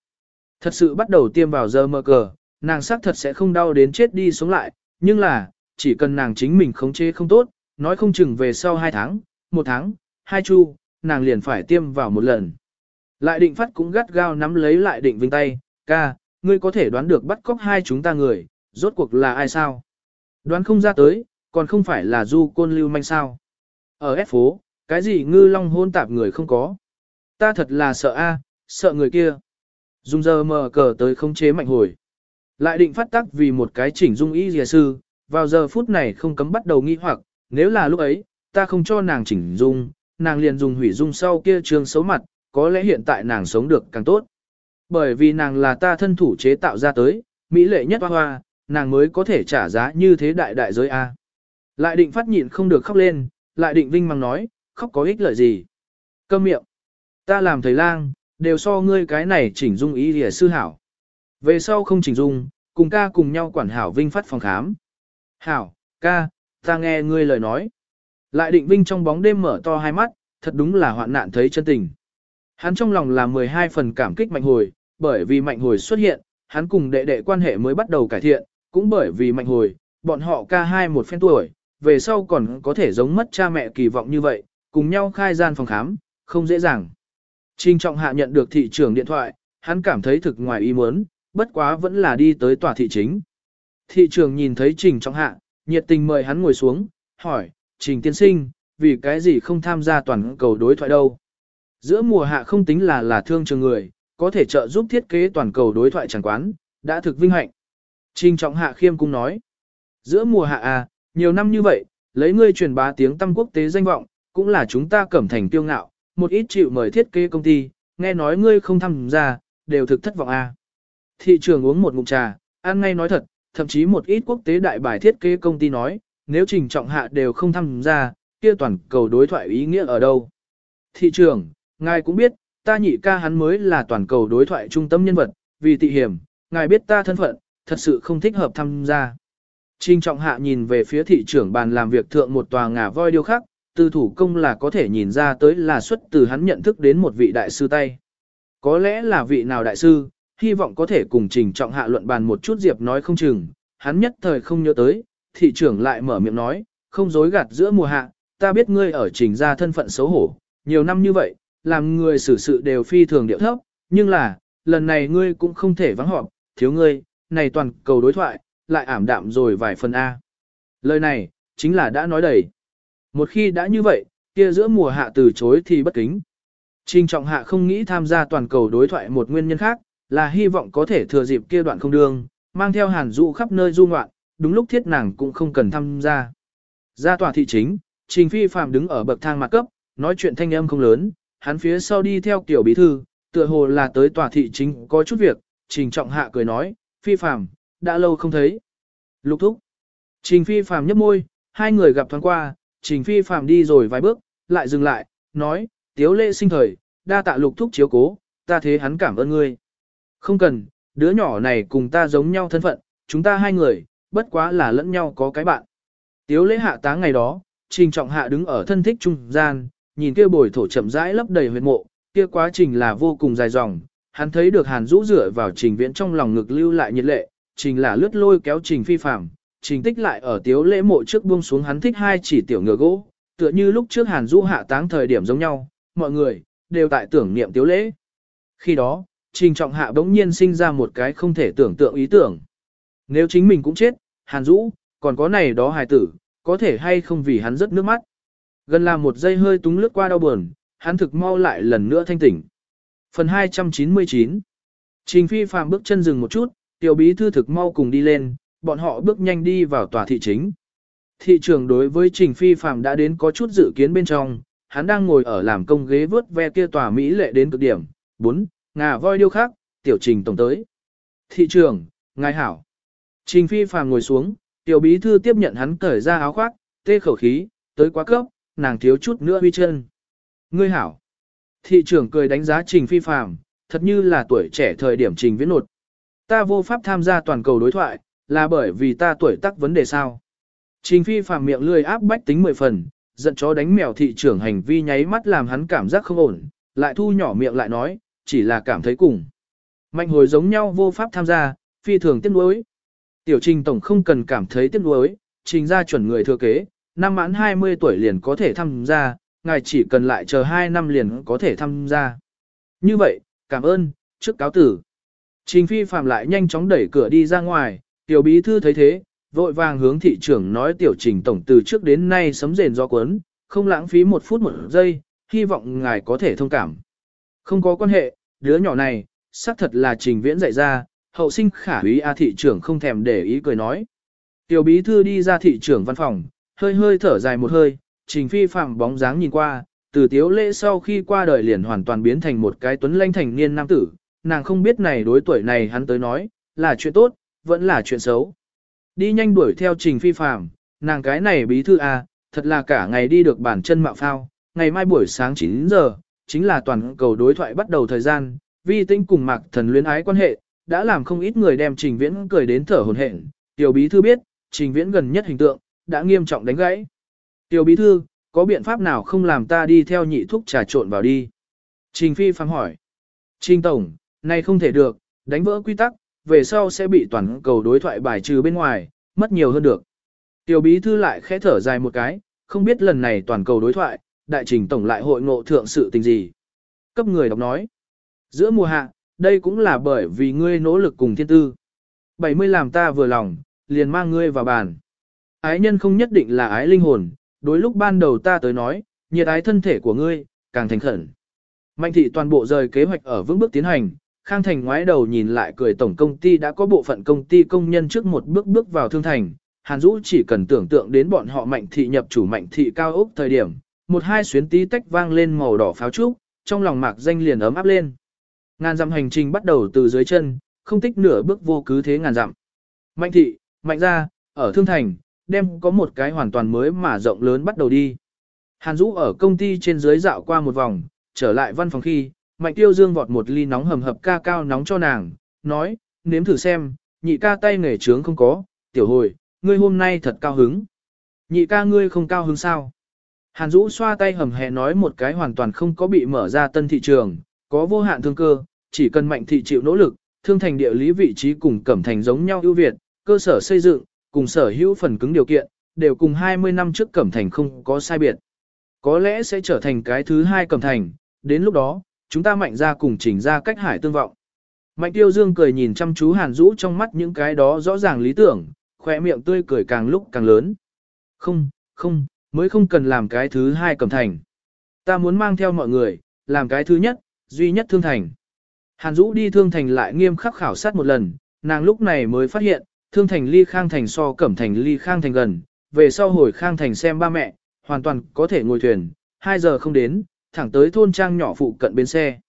thật sự bắt đầu tiêm vào giờ mở cờ, nàng xác thật sẽ không đau đến chết đi sống lại, nhưng là, chỉ cần nàng chính mình khống chế không tốt, nói không chừng về sau 2 tháng, 1 tháng, 2 chu, nàng liền phải tiêm vào một lần. Lại định phát cũng gắt gao nắm lấy lại định vinh tay, ca, ngươi có thể đoán được bắt cóc hai chúng ta người, rốt cuộc là ai sao? Đoán không ra tới, còn không phải là du côn lưu manh sao? Ở ép phố, cái gì ngư long hôn tạp người không có? Ta thật là sợ a, sợ người kia. Dung giờ mờ cờ tới không chế mạnh hồi. Lại định phát tác vì một cái chỉnh dung y dìa sư, vào giờ phút này không cấm bắt đầu nghi hoặc, nếu là lúc ấy, ta không cho nàng chỉnh dung, nàng liền dùng hủy dung sau kia trường xấu mặt, có lẽ hiện tại nàng sống được càng tốt. Bởi vì nàng là ta thân thủ chế tạo ra tới, mỹ lệ nhất hoa hoa, nàng mới có thể trả giá như thế đại đại giới A. Lại định phát nhịn không được khóc lên, lại định vinh mang nói, khóc có ích lợi gì. Câm miệng. Ta làm thầy lang, đều so ngươi cái này chỉnh dung ý lìa sư hảo. Về sau không chỉnh dung, cùng ca cùng nhau quản hảo vinh phát phòng khám. Hảo, ca, ta nghe ngươi lời nói. Lại định vinh trong bóng đêm mở to hai mắt, thật đúng là hoạn nạn thấy chân tình. Hắn trong lòng là 12 phần cảm kích mạnh hồi, bởi vì mạnh hồi xuất hiện, hắn cùng đệ đệ quan hệ mới bắt đầu cải thiện, cũng bởi vì mạnh hồi, bọn họ ca hai một phen tuổi, về sau còn có thể giống mất cha mẹ kỳ vọng như vậy, cùng nhau khai gian phòng khám, không dễ dàng. Trình trọng hạ nhận được thị trưởng điện thoại, hắn cảm thấy thực ngoài ý muốn, bất quá vẫn là đi tới tòa thị chính. Thị trưởng nhìn thấy trình trọng hạ, nhiệt tình mời hắn ngồi xuống, hỏi, trình tiên sinh, vì cái gì không tham gia toàn cầu đối thoại đâu? Giữa mùa hạ không tính là là thương trường người, có thể trợ giúp thiết kế toàn cầu đối thoại chẳng quán, đã thực vinh hạnh. Trình trọng hạ khiêm cung nói, giữa mùa hạ à, nhiều năm như vậy, lấy ngươi truyền bá tiếng tăm quốc tế danh vọng, cũng là chúng ta cẩm thành tiêu ngạo, một ít chịu mời thiết kế công ty, nghe nói ngươi không tham gia, đều thực thất vọng à. Thị trường uống một ngụm trà, ăn ngay nói thật, thậm chí một ít quốc tế đại bài thiết kế công ty nói, nếu trình trọng hạ đều không tham gia, kia toàn cầu đối thoại ý nghĩa ở đâu. Thị trường, ngài cũng biết, ta nhị ca hắn mới là toàn cầu đối thoại trung tâm nhân vật, vì tị hiểm, ngài biết ta thân phận, thật sự không thích hợp tham gia. Trình trọng hạ nhìn về phía thị trưởng bàn làm việc thượng một tòa ngà voi điêu khắc, từ thủ công là có thể nhìn ra tới là xuất từ hắn nhận thức đến một vị đại sư tay. Có lẽ là vị nào đại sư, hy vọng có thể cùng trình trọng hạ luận bàn một chút Diệp nói không chừng, hắn nhất thời không nhớ tới, thị trưởng lại mở miệng nói, không dối gạt giữa mùa hạ, ta biết ngươi ở trình ra thân phận xấu hổ, nhiều năm như vậy, làm người xử sự đều phi thường điệu thấp, nhưng là, lần này ngươi cũng không thể vắng họp, thiếu ngươi, này toàn cầu đối thoại, lại ảm đạm rồi vài phần A. Lời này, chính là đã nói đầy. Một khi đã như vậy, kia giữa mùa hạ từ chối thì bất kính. Trình trọng hạ không nghĩ tham gia toàn cầu đối thoại một nguyên nhân khác, là hy vọng có thể thừa dịp kia đoạn không đương, mang theo hàn dụ khắp nơi du ngoạn, đúng lúc thiết nàng cũng không cần tham gia. Ra tòa thị chính, Trình Phi Phạm đứng ở bậc thang mặt cấp, nói chuyện thanh âm không lớn, hắn phía sau đi theo tiểu bí thư, tựa hồ là tới tòa thị chính có chút việc, Trình Trọng Hạ cười nói, Phi Phàm, đã lâu không thấy. Lục thúc. Trình Phi Phàm nhấp môi, hai người gặp thoáng qua, Trình Phi Phàm đi rồi vài bước, lại dừng lại, nói, tiếu lệ sinh thời, đa tạ lục thúc chiếu cố, ta thế hắn cảm ơn ngươi. Không cần, đứa nhỏ này cùng ta giống nhau thân phận, chúng ta hai người, bất quá là lẫn nhau có cái bạn. Tiếu lễ hạ táng ngày đó, trình trọng hạ đứng ở thân thích trung gian, nhìn kia bồi thổ chậm rãi lấp đầy huyệt mộ, kia quá trình là vô cùng dài dòng, hắn thấy được hàn rũ rửa vào trình viễn trong lòng ngực lưu lại nhiệt lệ, trình là lướt lôi kéo trình phi phạm, trình tích lại ở tiếu lễ mộ trước buông xuống hắn thích hai chỉ tiểu ngựa gỗ, tựa như lúc trước hàn rũ hạ táng thời điểm giống nhau, mọi người, đều tại tưởng niệm tiếu lễ. Khi đó, trình trọng hạ bỗng nhiên sinh ra một cái không thể tưởng tượng ý tưởng. Nếu chính mình cũng chết, hàn rũ, còn có này đó hài tử, có thể hay không vì hắn rất nước mắt. Gần là một giây hơi túng lướt qua đau buồn, hắn thực mau lại lần nữa thanh tỉnh. Phần 299 Trình phi phàm bước chân dừng một chút, tiểu bí thư thực mau cùng đi lên, bọn họ bước nhanh đi vào tòa thị chính. Thị trường đối với trình phi phàm đã đến có chút dự kiến bên trong, hắn đang ngồi ở làm công ghế vớt ve kia tòa Mỹ lệ đến cực điểm. 4. Ngà voi điêu khác, tiểu trình tổng tới. Thị trường, ngài hảo. Trình phi phàm ngồi xuống, tiểu bí thư tiếp nhận hắn cởi ra áo khoác, tê khẩu khí, tới quá cấp, nàng thiếu chút nữa huy chân. Ngươi hảo. Thị trưởng cười đánh giá trình phi phàm, thật như là tuổi trẻ thời điểm trình viễn nột. Ta vô pháp tham gia toàn cầu đối thoại, là bởi vì ta tuổi tác vấn đề sao. Trình phi phàm miệng lười áp bách tính mười phần, giận chó đánh mèo thị trưởng hành vi nháy mắt làm hắn cảm giác không ổn, lại thu nhỏ miệng lại nói, chỉ là cảm thấy cùng. Mạnh hồi giống nhau vô pháp tham gia, phi thường tiếc nuối. Tiểu trình tổng không cần cảm thấy tiếc nuối, trình ra chuẩn người thừa kế, năm mãn 20 tuổi liền có thể tham gia, ngài chỉ cần lại chờ 2 năm liền có thể tham gia. Như vậy, cảm ơn, trước cáo tử. Trình phi phạm lại nhanh chóng đẩy cửa đi ra ngoài, tiểu bí thư thấy thế, vội vàng hướng thị trưởng nói tiểu trình tổng từ trước đến nay sấm rền do cuốn, không lãng phí một phút một giây, hy vọng ngài có thể thông cảm. Không có quan hệ, đứa nhỏ này, xác thật là trình viễn dạy ra, hậu sinh khả úy A thị trưởng không thèm để ý cười nói. Tiểu bí thư đi ra thị trưởng văn phòng, hơi hơi thở dài một hơi, trình phi phạm bóng dáng nhìn qua, từ tiếu lễ sau khi qua đời liền hoàn toàn biến thành một cái tuấn lanh thành niên nam tử, nàng không biết này đối tuổi này hắn tới nói, là chuyện tốt, vẫn là chuyện xấu. Đi nhanh đuổi theo trình phi phạm, nàng cái này bí thư A, thật là cả ngày đi được bản chân mạo phao, ngày mai buổi sáng 9 giờ, chính là toàn cầu đối thoại bắt đầu thời gian, vi tinh cùng mạc thần luyến ái quan hệ, đã làm không ít người đem trình viễn cười đến thở hồn hển. Tiểu bí thư biết, trình viễn gần nhất hình tượng, đã nghiêm trọng đánh gãy. Tiểu bí thư, có biện pháp nào không làm ta đi theo nhị thuốc trà trộn vào đi? Trình phi phán hỏi. Trình tổng, này không thể được, đánh vỡ quy tắc, về sau sẽ bị toàn cầu đối thoại bài trừ bên ngoài, mất nhiều hơn được. Tiểu bí thư lại khẽ thở dài một cái, không biết lần này toàn cầu đối thoại, đại trình tổng lại hội ngộ thượng sự tình gì. Cấp người đọc nói. Giữa mùa hạ, đây cũng là bởi vì ngươi nỗ lực cùng thiên tư. 70 làm ta vừa lòng, liền mang ngươi vào bàn. Ái nhân không nhất định là ái linh hồn, đối lúc ban đầu ta tới nói, nhiệt ái thân thể của ngươi, càng thành khẩn. Mạnh thị toàn bộ rời kế hoạch ở vững bước tiến hành, Khang Thành ngoái đầu nhìn lại cười tổng công ty đã có bộ phận công ty công nhân trước một bước bước vào thương thành. Hàn Dũ chỉ cần tưởng tượng đến bọn họ mạnh thị nhập chủ mạnh thị cao ốc thời điểm, một hai xuyến tí tách vang lên màu đỏ pháo trúc, trong lòng mạc danh liền ấm áp lên. Ngàn dặm hành trình bắt đầu từ dưới chân, không tích nửa bước vô cứ thế ngàn dặm. Mạnh thị, mạnh gia ở Thương Thành, đem có một cái hoàn toàn mới mà rộng lớn bắt đầu đi. Hàn Dũ ở công ty trên dưới dạo qua một vòng, trở lại văn phòng khi, Mạnh Tiêu Dương vọt một ly nóng hầm hập ca cao nóng cho nàng, nói, nếm thử xem, nhị ca tay nghề trướng không có, tiểu hồi, ngươi hôm nay thật cao hứng. Nhị ca ngươi không cao hứng sao? Hàn Dũ xoa tay hầm hè nói một cái hoàn toàn không có bị mở ra tân thị trường, có vô hạn thương cơ, chỉ cần mạnh thị chịu nỗ lực, thương thành địa lý vị trí cùng cẩm thành giống nhau ưu việt, cơ sở xây dựng, cùng sở hữu phần cứng điều kiện, đều cùng 20 năm trước cẩm thành không có sai biệt. Có lẽ sẽ trở thành cái thứ hai cẩm thành, đến lúc đó, chúng ta mạnh ra cùng chỉnh ra cách hải tương vọng. Mạnh tiêu dương cười nhìn chăm chú hàn Dũ trong mắt những cái đó rõ ràng lý tưởng, khỏe miệng tươi cười càng lúc càng lớn. Không, không, mới không cần làm cái thứ hai cẩm thành. Ta muốn mang theo mọi người, làm cái thứ nhất, duy nhất thương thành. Hàn Dũ đi thương thành lại nghiêm khắc khảo sát một lần, nàng lúc này mới phát hiện, thương thành ly khang thành so cẩm thành ly khang thành gần, về sau hồi khang thành xem ba mẹ, hoàn toàn có thể ngồi thuyền, 2 giờ không đến, thẳng tới thôn trang nhỏ phụ cận bên xe.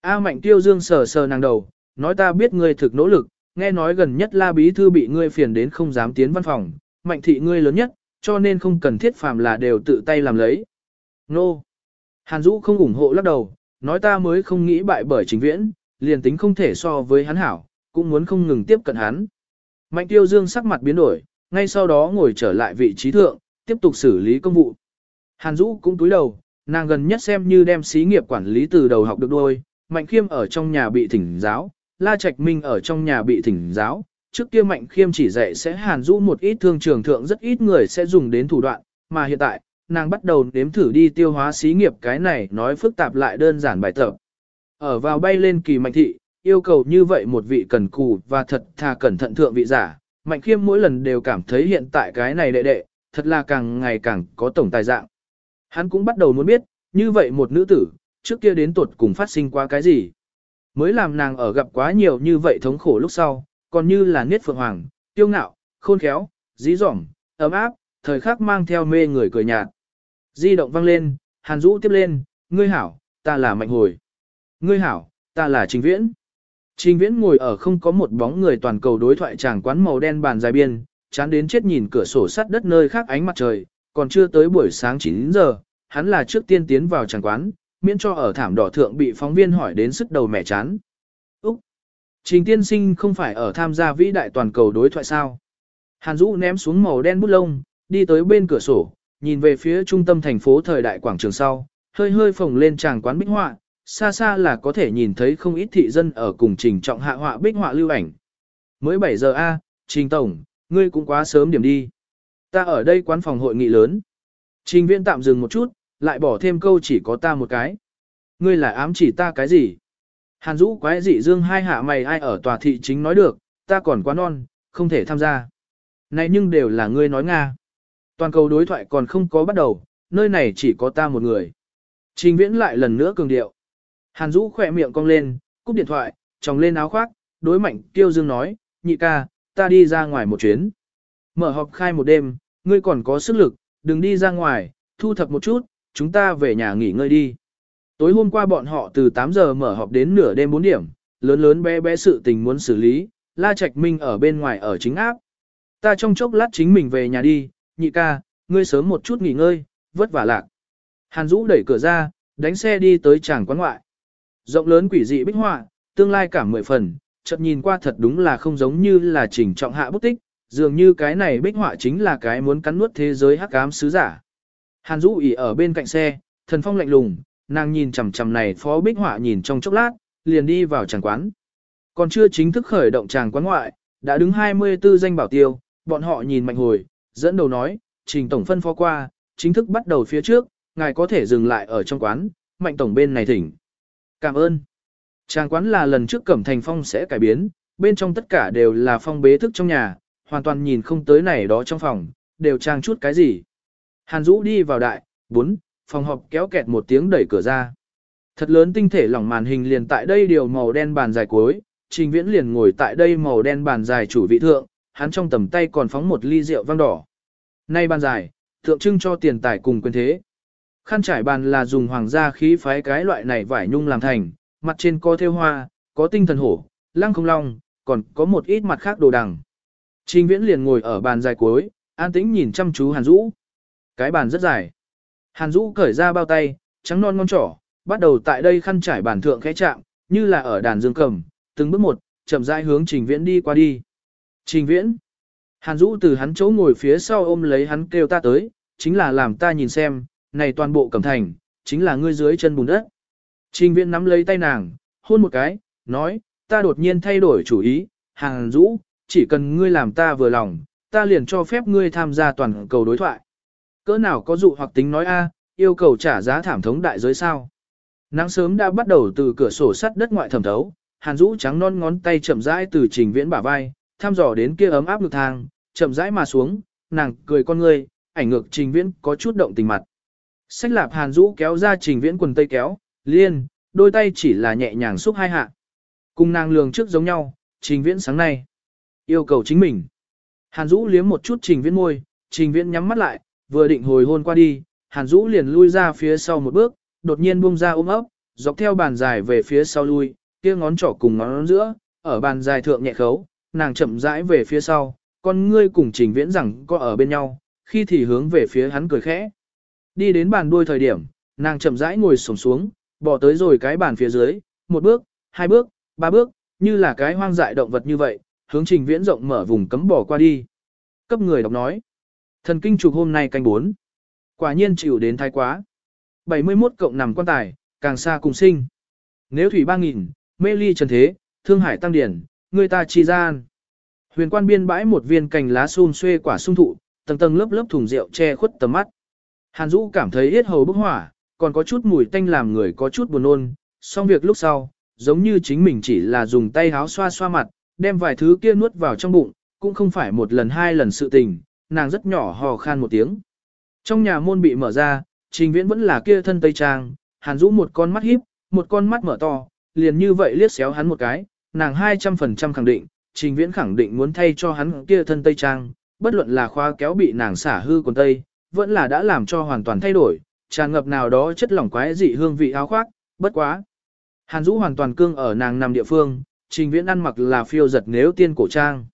A Mạnh Tiêu Dương sờ sờ nàng đầu, nói ta biết ngươi thực nỗ lực, nghe nói gần nhất La Bí Thư bị ngươi phiền đến không dám tiến văn phòng, Mạnh thị ngươi lớn nhất, cho nên không cần thiết phàm là đều tự tay làm lấy. Nô! Hàn Dũ không ủng hộ lắc đầu, nói ta mới không nghĩ bại bởi chính viễn, liền tính không thể so với hắn hảo, cũng muốn không ngừng tiếp cận hắn. Mạnh tiêu dương sắc mặt biến đổi, ngay sau đó ngồi trở lại vị trí thượng, tiếp tục xử lý công vụ. Hàn Dũ cũng túi đầu, nàng gần nhất xem như đem xí nghiệp quản lý từ đầu học được đôi, Mạnh Khiêm ở trong nhà bị thỉnh giáo, La Trạch Minh ở trong nhà bị thỉnh giáo, trước kia Mạnh Khiêm chỉ dạy sẽ Hàn Dũ một ít thương trường thượng rất ít người sẽ dùng đến thủ đoạn, mà hiện tại, nàng bắt đầu nếm thử đi tiêu hóa xí nghiệp cái này nói phức tạp lại đơn giản bài tập. Ở vào bay lên kỳ mạnh thị, yêu cầu như vậy một vị cần cù và thật thà cẩn thận thượng vị giả, mạnh khiêm mỗi lần đều cảm thấy hiện tại cái này đệ đệ, thật là càng ngày càng có tổng tài dạng. Hắn cũng bắt đầu muốn biết, như vậy một nữ tử, trước kia đến tuột cùng phát sinh qua cái gì. Mới làm nàng ở gặp quá nhiều như vậy thống khổ lúc sau, còn như là niết phượng hoàng, tiêu ngạo, khôn khéo, dí dỏm, ấm áp, thời khắc mang theo mê người cười nhạt. Di động vang lên, Hàn rũ tiếp lên, ngươi hảo, ta là Mạnh Hồi. Ngươi hảo, ta là Trình Viễn. Trình Viễn ngồi ở không có một bóng người toàn cầu đối thoại tràng quán màu đen bàn dài biên, chán đến chết nhìn cửa sổ sắt đất nơi khác ánh mặt trời, còn chưa tới buổi sáng 9 giờ, hắn là trước tiên tiến vào tràng quán, miễn cho ở thảm đỏ thượng bị phóng viên hỏi đến sức đầu mẹ chán. Úc! Trình tiên sinh không phải ở tham gia vĩ đại toàn cầu đối thoại sao? Hàn Dũ ném xuống màu đen bút lông, đi tới bên cửa sổ, nhìn về phía trung tâm thành phố thời đại quảng trường sau, hơi hơi phồng lên tràng quán bích họa, xa xa là có thể nhìn thấy không ít thị dân ở cùng trình trọng hạ họa bích họa lưu ảnh. Mới 7 giờ A, Trình Tổng, ngươi cũng quá sớm điểm đi. Ta ở đây quán phòng hội nghị lớn. Trình viên tạm dừng một chút, lại bỏ thêm câu chỉ có ta một cái. Ngươi là ám chỉ ta cái gì? Hàn Dũ quái dị dương hai hạ mày ai ở tòa thị chính nói được, ta còn quá non, không thể tham gia. Này nhưng đều là ngươi nói Nga. Toàn cầu đối thoại còn không có bắt đầu, nơi này chỉ có ta một người. Trình viễn lại lần nữa cường điệu. Hàn Dũ khỏe miệng cong lên, cúp điện thoại, tròng lên áo khoác, đối mạnh tiêu dương nói, nhị ca, ta đi ra ngoài một chuyến. Mở họp khai một đêm, ngươi còn có sức lực, đừng đi ra ngoài, thu thập một chút, chúng ta về nhà nghỉ ngơi đi. Tối hôm qua bọn họ từ 8 giờ mở họp đến nửa đêm 4 điểm, lớn lớn bé bé sự tình muốn xử lý, La Trạch Minh ở bên ngoài ở chính áp. Ta trong chốc lát chính mình về nhà đi, nhị ca, ngươi sớm một chút nghỉ ngơi, vất vả lạc. Hàn Dũ đẩy cửa ra, đánh xe đi tới tràng quán ngoại. Rộng lớn quỷ dị bích họa, tương lai cả mười phần, chợt nhìn qua thật đúng là không giống như là chỉnh trọng hạ bút tích, dường như cái này bích họa chính là cái muốn cắn nuốt thế giới hắc ám sứ giả. Hàn Dũ ỉ ở bên cạnh xe, thần phong lạnh lùng, nàng nhìn chằm chằm này phó bích họa nhìn trong chốc lát, liền đi vào tràng quán. Còn chưa chính thức khởi động tràng quán ngoại, đã đứng 24 danh bảo tiêu, bọn họ nhìn mạnh hồi, dẫn đầu nói, trình tổng phân phó qua, chính thức bắt đầu phía trước, ngài có thể dừng lại ở trong quán, mạnh tổng bên này thỉnh. Cảm ơn. Tràng quán là lần trước Cẩm Thành Phong sẽ cải biến, bên trong tất cả đều là phong bế thức trong nhà, hoàn toàn nhìn không tới này đó trong phòng, đều trang chút cái gì. Hàn Dũ đi vào đại, bốn, phòng họp kéo kẹt một tiếng đẩy cửa ra. Thật lớn tinh thể lỏng màn hình liền tại đây điều màu đen bàn dài cuối, Trình Viễn liền ngồi tại đây màu đen bàn dài chủ vị thượng, hắn trong tầm tay còn phóng một ly rượu vang đỏ. Nay bàn dài, tượng trưng cho tiền tài cùng quyền thế. Khăn trải bàn là dùng hoàng gia khí phái cái loại này vải nhung làm thành, mặt trên có thêu hoa, có tinh thần hổ, lăng không long, còn có một ít mặt khác đồ đằng. Trình Viễn liền ngồi ở bàn dài cuối, an tĩnh nhìn chăm chú Hàn Dũ. Cái bàn rất dài. Hàn Dũ cởi ra bao tay, trắng non ngon trỏ, bắt đầu tại đây khăn trải bàn thượng khẽ chạm, như là ở đàn dương cầm, từng bước một, chậm rãi hướng Trình Viễn đi qua đi. Trình Viễn. Hàn Dũ từ hắn chỗ ngồi phía sau ôm lấy hắn kêu ta tới, chính là làm ta nhìn xem, này toàn bộ cẩm thành, chính là ngươi dưới chân bùn đất. Trình Viễn nắm lấy tay nàng, hôn một cái, nói, ta đột nhiên thay đổi chủ ý, Hàn Dũ, chỉ cần ngươi làm ta vừa lòng, ta liền cho phép ngươi tham gia toàn cầu đối thoại. Cỡ nào có dụ hoặc tính nói a, yêu cầu trả giá thảm thống đại giới sao? Nắng sớm đã bắt đầu từ cửa sổ sắt đất ngoại thẩm thấu, Hàn Dũ trắng non ngón tay chậm rãi từ Trình Viễn bả vai, thăm dò đến kia ấm áp ngực thang, chậm rãi mà xuống, nàng cười con ngươi, ảnh ngược Trình Viễn có chút động tình mặt. Sách lạp Hàn Dũ kéo ra Trình Viễn quần tây kéo, liên, đôi tay chỉ là nhẹ nhàng xúc hai hạ. Cùng nàng lường trước giống nhau, Trình Viễn sáng nay. Yêu cầu chính mình. Hàn Dũ liếm một chút Trình Viễn môi, Trình Viễn nhắm mắt lại, vừa định hồi hôn qua đi, Hàn Dũ liền lui ra phía sau một bước, đột nhiên buông ra ôm ấp, dọc theo bàn dài về phía sau lui, kia ngón trỏ cùng ngón giữa, ở bàn dài thượng nhẹ khấu, nàng chậm rãi về phía sau, con ngươi cùng Trình Viễn rằng có ở bên nhau, khi thì hướng về phía hắn cười khẽ. Đi đến bàn đuôi thời điểm, nàng chậm rãi ngồi xổm xuống, bỏ tới rồi cái bàn phía dưới, một bước, hai bước, ba bước, như là cái hoang dại động vật như vậy, hướng Trình Viễn rộng mở vùng cấm bỏ qua đi. Cấp người đọc nói, thần kinh trục hôm nay canh bốn, quả nhiên chịu đến thái quá. 71 cộng nằm quan tài, càng xa cùng sinh. Nếu thủy 3.000, mê ly trần thế, thương hải tăng điển, người ta chi gian. Huyền quan biên bãi một viên cành lá xun xuê quả sung thụ, tầng tầng lớp lớp thùng rượu che khuất tầm mắt. Hàn Dũ cảm thấy yết hầu bốc hỏa, còn có chút mùi tanh làm người có chút buồn nôn, xong việc lúc sau, giống như chính mình chỉ là dùng tay háo xoa xoa mặt, đem vài thứ kia nuốt vào trong bụng, cũng không phải một lần hai lần sự tình, nàng rất nhỏ hò khan một tiếng. Trong nhà môn bị mở ra, trình viễn vẫn là kia thân tây trang, hàn Dũ một con mắt híp, một con mắt mở to, liền như vậy liếc xéo hắn một cái, nàng 200% khẳng định, trình viễn khẳng định muốn thay cho hắn kia thân tây trang, bất luận là khóa kéo bị nàng xả hư quần tây, vẫn là đã làm cho hoàn toàn thay đổi, tràn ngập nào đó chất lỏng quái dị hương vị áo khoác, bất quá. Hàn Dũ hoàn toàn cương ở nàng nằm địa phương, trình viễn ăn mặc là phiêu giật nếu tiên cổ trang.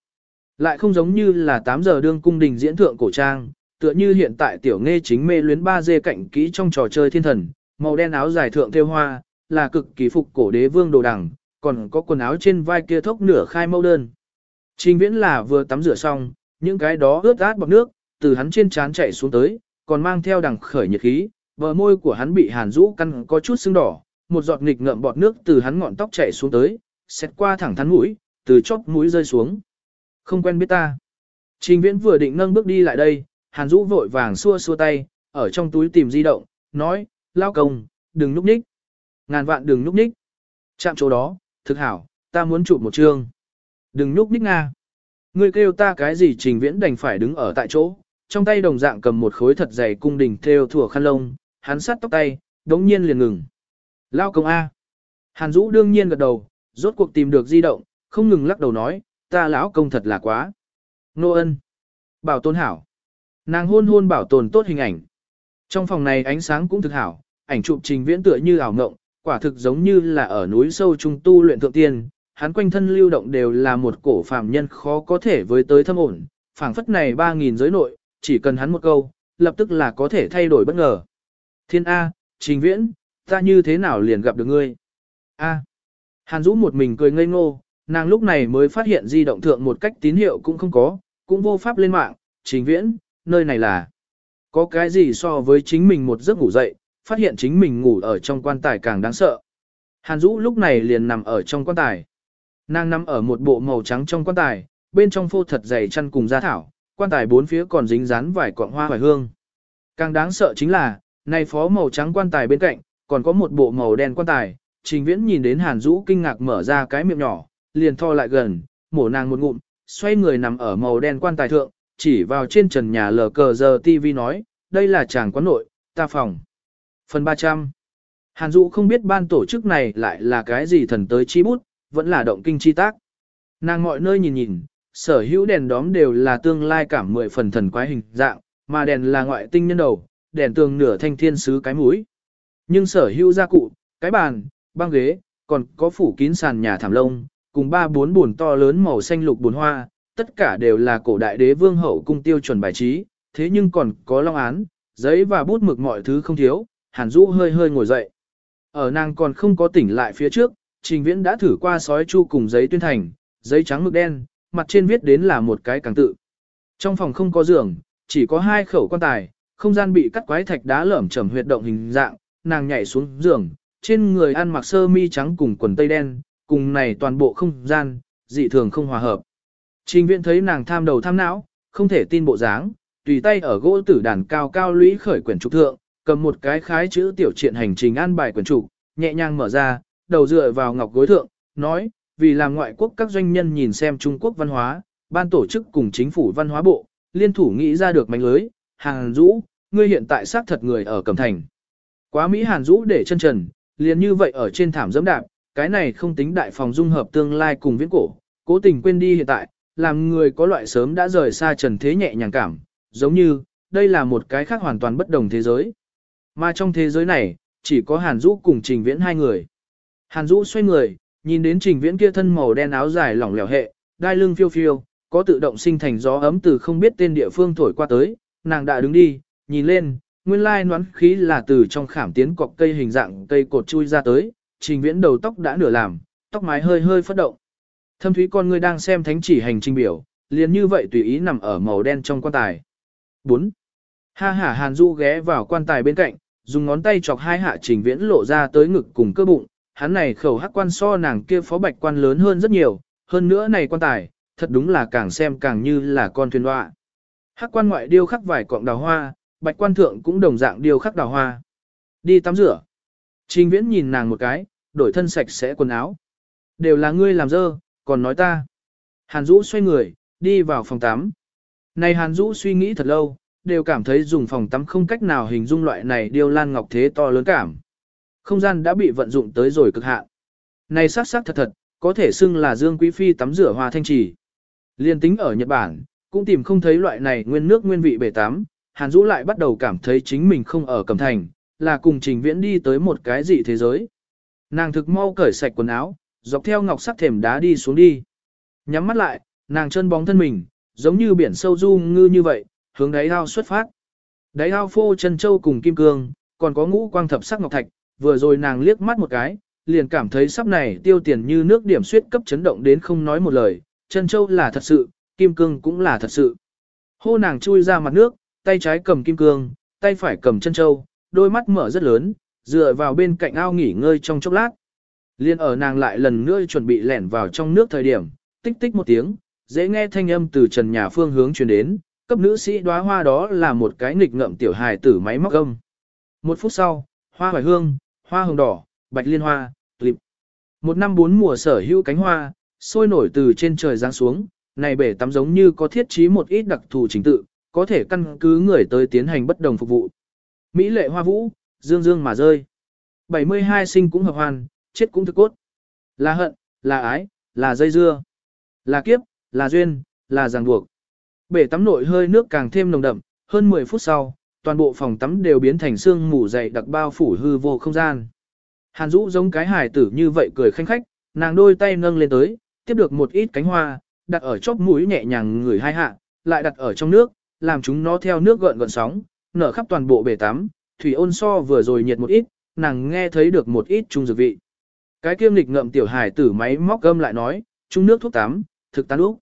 Lại không giống như là 8 giờ đương cung đình diễn thượng cổ trang, tựa như hiện tại tiểu nghe chính mê luyến ba dê cạnh kỹ trong trò chơi thiên thần, màu đen áo dài thượng theo hoa, là cực kỳ phục cổ đế vương đồ đẳng, còn có quần áo trên vai kia thốc nửa khai mâu đơn. Trình viễn là vừa tắm rửa xong, những cái đó ướt át bọc nước, từ hắn trên trán chạy xuống tới, còn mang theo đằng khởi nhiệt khí, bờ môi của hắn bị hàn rũ căn có chút sưng đỏ, một giọt nghịch ngợm bọt nước từ hắn ngọn tóc chạy xuống tới, xét qua thẳng thắn mũi, từ chóp mũi rơi xuống. Không quen biết ta. Trình viễn vừa định nâng bước đi lại đây, hàn Dũ vội vàng xua xua tay, ở trong túi tìm di động, nói, lao công, đừng núp ních. Ngàn vạn đừng núp ních. Chạm chỗ đó, thực hảo, ta muốn chụp một chương. Đừng núp ních nga. Ngươi kêu ta cái gì trình viễn đành phải đứng ở tại chỗ, trong tay đồng dạng cầm một khối thật dày cung đình theo thủa khăn lông, hắn sát tóc tay, đống nhiên liền ngừng. Lao công A. Hàn Dũ đương nhiên gật đầu, rốt cuộc tìm được di động, không ngừng lắc đầu nói, ta lão công thật là quá. Nô ân. Bảo tồn hảo. Nàng hôn hôn bảo tồn tốt hình ảnh. Trong phòng này ánh sáng cũng thực hảo, ảnh chụp trình viễn tựa như ảo ngộng, quả thực giống như là ở núi sâu trung tu luyện thượng tiên, hắn quanh thân lưu động đều là một cổ phàm nhân khó có thể với tới thâm ổn, phảng phất này 3.000 giới nội, chỉ cần hắn một câu, lập tức là có thể thay đổi bất ngờ. Thiên A, trình viễn, ta như thế nào liền gặp được ngươi? A. Hàn Dũ một mình cười ngây ngô, nàng lúc này mới phát hiện di động thượng một cách tín hiệu cũng không có, cũng vô pháp lên mạng, trình viễn, nơi này là. Có cái gì so với chính mình một giấc ngủ dậy, phát hiện chính mình ngủ ở trong quan tài càng đáng sợ. Hàn Dũ lúc này liền nằm ở trong quan tài. Nàng nằm ở một bộ màu trắng trong quan tài, bên trong phô thật dày chăn cùng da thảo, quan tài bốn phía còn dính dán vài cọng hoa hoài hương. Càng đáng sợ chính là, này phó màu trắng quan tài bên cạnh, còn có một bộ màu đen quan tài, trình viễn nhìn đến Hàn Dũ kinh ngạc mở ra cái miệng nhỏ, liền tho lại gần, mổ nàng một ngụm, xoay người nằm ở màu đen quan tài thượng, chỉ vào trên trần nhà lờ cờ giờ TV nói, đây là chàng quán nội, ta phòng. Phần 300 Hàn Dũ không biết ban tổ chức này lại là cái gì thần tới chi bút, vẫn là động kinh chi tác. Nàng mọi nơi nhìn nhìn, sở hữu đèn đóm đều là tương lai cảm mười phần thần quái hình dạng, mà đèn là ngoại tinh nhân đầu, đèn tường nửa thanh thiên sứ cái mũi. Nhưng sở hữu gia cụ, cái bàn, băng ghế, còn có phủ kín sàn nhà thảm lông, cùng ba bốn buồn to lớn màu xanh lục buồn hoa, tất cả đều là cổ đại đế vương hậu cung tiêu chuẩn bài trí, thế nhưng còn có long án, giấy và bút mực mọi thứ không thiếu, Hàn Dũ hơi hơi ngồi dậy. Ở nàng còn không có tỉnh lại phía trước, Trình Viễn đã thử qua sói chu cùng giấy tuyên thành, giấy trắng mực đen, mặt trên viết đến là một cái càng tự. Trong phòng không có giường, chỉ có hai khẩu quan tài, không gian bị cắt quái thạch đá lởm chởm huyệt động hình dạng, nàng nhảy xuống giường, trên người ăn mặc sơ mi trắng cùng quần tây đen, cùng này toàn bộ không gian, dị thường không hòa hợp. Trình viện thấy nàng tham đầu tham não, không thể tin bộ dáng, tùy tay ở gỗ tử đàn cao cao lũy khởi quyển trục thượng, cầm một cái khái chữ tiểu triện hành trình an bài quyển trục, nhẹ nhàng mở ra, đầu dựa vào ngọc gối thượng, nói, vì làm ngoại quốc các doanh nhân nhìn xem Trung Quốc văn hóa, ban tổ chức cùng chính phủ văn hóa bộ, liên thủ nghĩ ra được mánh lưới, hàng rũ, ngươi hiện tại xác thật người ở Cẩm Thành. Quá Mỹ Hàn Dũ để chân trần, liền như vậy ở trên thảm dẫm đạp, cái này không tính đại phòng dung hợp tương lai cùng viễn cổ, cố tình quên đi hiện tại, làm người có loại sớm đã rời xa trần thế nhẹ nhàng cảm, giống như, đây là một cái khác hoàn toàn bất đồng thế giới. Mà trong thế giới này, chỉ có Hàn Dũ cùng Trình Viễn hai người. Hàn Dũ xoay người, nhìn đến Trình Viễn kia thân màu đen áo dài lỏng lẻo hệ, đai lưng phiêu phiêu, có tự động sinh thành gió ấm từ không biết tên địa phương thổi qua tới, nàng đã đứng đi, nhìn lên, nguyên lai noán khí là từ trong khảm tiến cọc cây hình dạng cây cột chui ra tới, Trình Viễn đầu tóc đã nửa làm, tóc mái hơi hơi phất động. Thâm thúy con ngươi đang xem thánh chỉ hành trình biểu, liền như vậy tùy ý nằm ở màu đen trong quan tài. 4. Ha hả Hàn Du ghé vào quan tài bên cạnh, dùng ngón tay chọc hai hạ trình viễn lộ ra tới ngực cùng cơ bụng, hắn này khẩu hắc quan so nàng kia phó bạch quan lớn hơn rất nhiều, hơn nữa này quan tài, thật đúng là càng xem càng như là con thuyền hoa. Hắc quan ngoại điêu khắc vài cọng đào hoa, bạch quan thượng cũng đồng dạng điêu khắc đào hoa. Đi tắm rửa. Trình viễn nhìn nàng một cái, đổi thân sạch sẽ quần áo. Đều là ngươi làm dơ, còn nói ta. Hàn Dũ xoay người, đi vào phòng tắm. Này Hàn Dũ suy nghĩ thật lâu, đều cảm thấy dùng phòng tắm không cách nào hình dung loại này điêu lan ngọc thế to lớn cảm. Không gian đã bị vận dụng tới rồi cực hạn. Này sắc sắc thật thật, có thể xưng là Dương Quý Phi tắm rửa hoa thanh trì. Liên tính ở Nhật Bản, cũng tìm không thấy loại này nguyên nước nguyên vị bể tắm, Hàn Dũ lại bắt đầu cảm thấy chính mình không ở Cẩm Thành, là cùng Trình Viễn đi tới một cái dị thế giới. Nàng thực mau cởi sạch quần áo, dọc theo ngọc sắc thềm đá đi xuống đi. Nhắm mắt lại, nàng chân bóng thân mình, giống như biển sâu du ngư như vậy, hướng đáy ao xuất phát. Đáy ao phô chân châu cùng kim cương, còn có ngũ quang thập sắc ngọc thạch, vừa rồi nàng liếc mắt một cái, liền cảm thấy sắp này tiêu tiền như nước điểm suyết cấp chấn động đến không nói một lời, chân châu là thật sự, kim cương cũng là thật sự. Hô nàng chui ra mặt nước, tay trái cầm kim cương, tay phải cầm chân châu, đôi mắt mở rất lớn, dựa vào bên cạnh ao nghỉ ngơi trong chốc lát. Liên ở nàng lại lần nữa chuẩn bị lẻn vào trong nước thời điểm, tích tích một tiếng, dễ nghe thanh âm từ trần nhà phương hướng truyền đến, cấp nữ sĩ đóa hoa đó là một cái nghịch ngợm tiểu hài tử máy móc âm. Một phút sau, hoa hoài hương, hoa hồng đỏ, bạch liên hoa, clip. Một năm bốn mùa sở hữu cánh hoa, sôi nổi từ trên trời giáng xuống, này bể tắm giống như có thiết trí một ít đặc thù chính tự, có thể căn cứ người tới tiến hành bất đồng phục vụ. Mỹ lệ hoa vũ, dương dương mà rơi. 72 sinh cũng hợp hoàn, chết cũng thực cốt. Là hận, là ái, là dây dưa, là kiếp, là duyên, là ràng buộc. Bể tắm nội hơi nước càng thêm nồng đậm, hơn 10 phút sau, toàn bộ phòng tắm đều biến thành xương mù dày đặc bao phủ hư vô không gian. Hàn Dũ giống cái hài tử như vậy cười khanh khách, nàng đôi tay nâng lên tới, tiếp được một ít cánh hoa, đặt ở chóp mũi nhẹ nhàng người hai hạ, lại đặt ở trong nước, làm chúng nó theo nước gợn gợn sóng, nở khắp toàn bộ bể tắm, thủy ôn so vừa rồi nhiệt một ít, nàng nghe thấy được một ít trung dược vị. Cái kiêm lịch ngậm tiểu hài tử máy móc gâm lại nói, trung nước thuốc tắm, thực tán úc.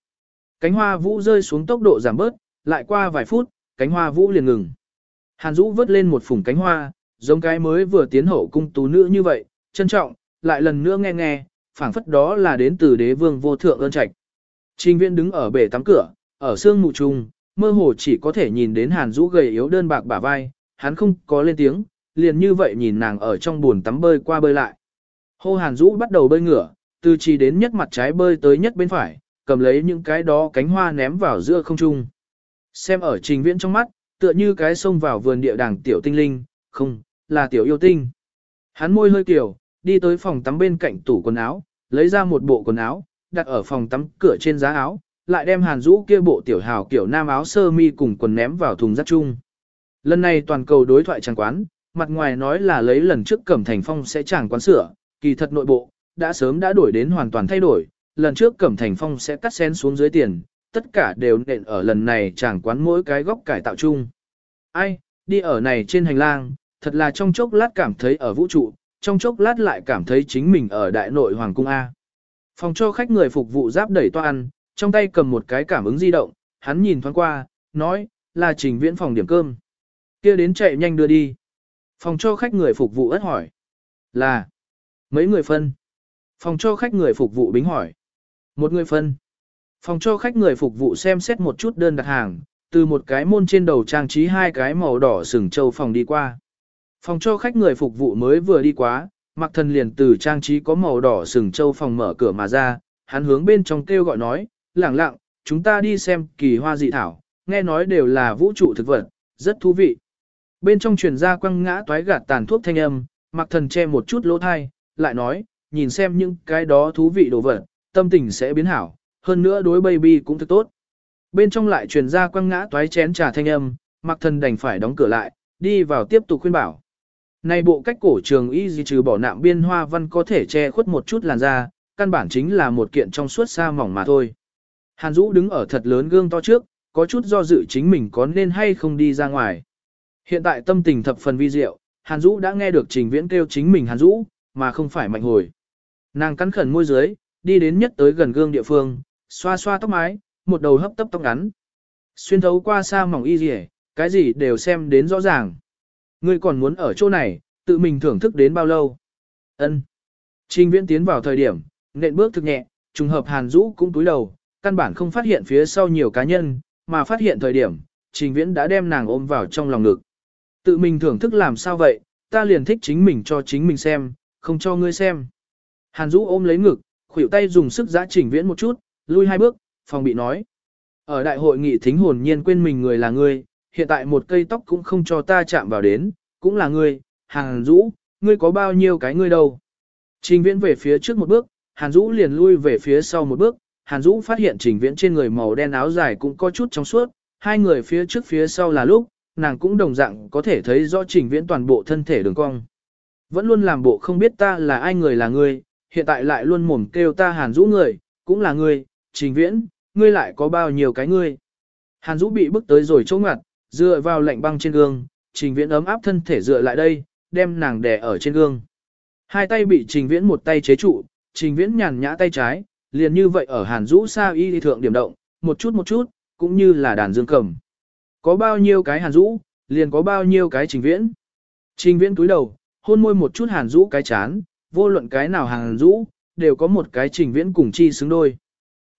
Cánh hoa vũ rơi xuống tốc độ giảm bớt, lại qua vài phút, cánh hoa vũ liền ngừng. Hàn Dũ vớt lên một phủng cánh hoa, giống cái mới vừa tiến hậu cung tú nữ như vậy, trân trọng, lại lần nữa nghe nghe, phảng phất đó là đến từ đế vương vô thượng ơn trạch. Trình Viễn đứng ở bể tắm cửa, ở sương mù trùng, mơ hồ chỉ có thể nhìn đến Hàn Dũ gầy yếu đơn bạc bả vai, hắn không có lên tiếng, liền như vậy nhìn nàng ở trong buồn tắm bơi qua bơi lại. Hô Hàn Dũ bắt đầu bơi ngửa, từ chỉ đến nhất mặt trái bơi tới nhất bên phải, cầm lấy những cái đó cánh hoa ném vào giữa không trung. Xem ở Trình Viễn trong mắt, tựa như cái sông vào vườn địa đàng tiểu tinh linh, không, là tiểu yêu tinh. Hắn môi hơi kiểu, đi tới phòng tắm bên cạnh tủ quần áo, lấy ra một bộ quần áo, đặt ở phòng tắm cửa trên giá áo, lại đem hàn rũ kia bộ tiểu hào kiểu nam áo sơ mi cùng quần ném vào thùng rác chung. Lần này toàn cầu đối thoại trang quán, mặt ngoài nói là lấy lần trước Cẩm Thành Phong sẽ chẳng quán sửa, kỳ thật nội bộ, đã sớm đã đổi đến hoàn toàn thay đổi, lần trước Cẩm Thành Phong sẽ cắt sen xuống dưới tiền, tất cả đều nện ở lần này chẳng quán mỗi cái góc cải tạo chung. Ai, đi ở này trên hành lang, thật là trong chốc lát cảm thấy ở vũ trụ, trong chốc lát lại cảm thấy chính mình ở đại nội hoàng cung A. Phòng cho khách người phục vụ giáp đẩy toa ăn, trong tay cầm một cái cảm ứng di động, hắn nhìn thoáng qua, nói, là trình viễn phòng điểm cơm. kia đến chạy nhanh đưa đi. Phòng cho khách người phục vụ ất hỏi. Là, mấy người phân. Phòng cho khách người phục vụ bính hỏi. Một người phân. Phòng cho khách người phục vụ xem xét một chút đơn đặt hàng, từ một cái môn trên đầu trang trí hai cái màu đỏ sừng châu phòng đi qua. Phòng cho khách người phục vụ mới vừa đi qua, mặc thần liền từ trang trí có màu đỏ sừng châu phòng mở cửa mà ra, hắn hướng bên trong kêu gọi nói, lẳng lặng, chúng ta đi xem kỳ hoa dị thảo, nghe nói đều là vũ trụ thực vật, rất thú vị. Bên trong truyền ra quăng ngã toái gạt tàn thuốc thanh âm, mặc thần che một chút lỗ thai, lại nói, nhìn xem những cái đó thú vị đồ vật, tâm tình sẽ biến hảo, hơn nữa đối baby cũng thật tốt. Bên trong lại truyền ra quăng ngã toái chén trà thanh âm, mặc thần đành phải đóng cửa lại, đi vào tiếp tục khuyên bảo. Này bộ cách cổ trường y gì trừ bỏ nạm biên hoa văn có thể che khuất một chút làn da, căn bản chính là một kiện trong suốt sa mỏng mà thôi. Hàn Dũ đứng ở thật lớn gương to trước, có chút do dự chính mình có nên hay không đi ra ngoài. Hiện tại tâm tình thập phần vi diệu, Hàn Dũ đã nghe được Trình Viễn kêu chính mình Hàn Dũ, mà không phải mạnh hồi. Nàng cắn khẩn môi dưới, đi đến nhất tới gần gương địa phương, xoa xoa tóc mái, một đầu hấp tấp tóc ngắn. Xuyên thấu qua xa mỏng y rỉ, cái gì đều xem đến rõ ràng. Ngươi còn muốn ở chỗ này, tự mình thưởng thức đến bao lâu? Ân. Trình Viễn tiến vào thời điểm, nện bước thực nhẹ, trùng hợp Hàn Dũ cũng túi đầu, căn bản không phát hiện phía sau nhiều cá nhân, mà phát hiện thời điểm, Trình Viễn đã đem nàng ôm vào trong lòng ngực. Tự mình thưởng thức làm sao vậy, ta liền thích chính mình cho chính mình xem, không cho ngươi xem. Hàn Dũ ôm lấy ngực, khuỷu tay dùng sức giã Trình Viễn một chút, lui hai bước, phòng bị nói. Ở đại hội nghị thính hồn nhiên quên mình người là ngươi, hiện tại một cây tóc cũng không cho ta chạm vào đến, cũng là ngươi, Hàn Dũ, ngươi có bao nhiêu cái ngươi đâu. Trình Viễn về phía trước một bước, Hàn Dũ liền lui về phía sau một bước, Hàn Dũ phát hiện Trình Viễn trên người màu đen áo dài cũng có chút trong suốt, hai người phía trước phía sau là lúc, nàng cũng đồng dạng có thể thấy rõ Trình Viễn toàn bộ thân thể đường cong. Vẫn luôn làm bộ không biết ta là ai người là ngươi, hiện tại lại luôn mồm kêu ta Hàn Dũ người, cũng là ngươi, Trình Viễn, ngươi lại có bao nhiêu cái ngươi. Hàn Dũ bị bức tới rồi chỗ ngặt, dựa vào lạnh băng trên gương, Trình Viễn ấm áp thân thể dựa lại đây, đem nàng đè ở trên gương. Hai tay bị Trình Viễn một tay chế trụ, Trình Viễn nhàn nhã tay trái, liền như vậy ở Hàn Dũ sa y thượng điểm động, một chút một chút, cũng như là đàn dương cầm. Có bao nhiêu cái Hàn Dũ, liền có bao nhiêu cái Trình Viễn. Trình Viễn túi đầu, hôn môi một chút Hàn Dũ cái chán, vô luận cái nào Hàn Dũ, đều có một cái Trình Viễn cùng chi xứng đôi.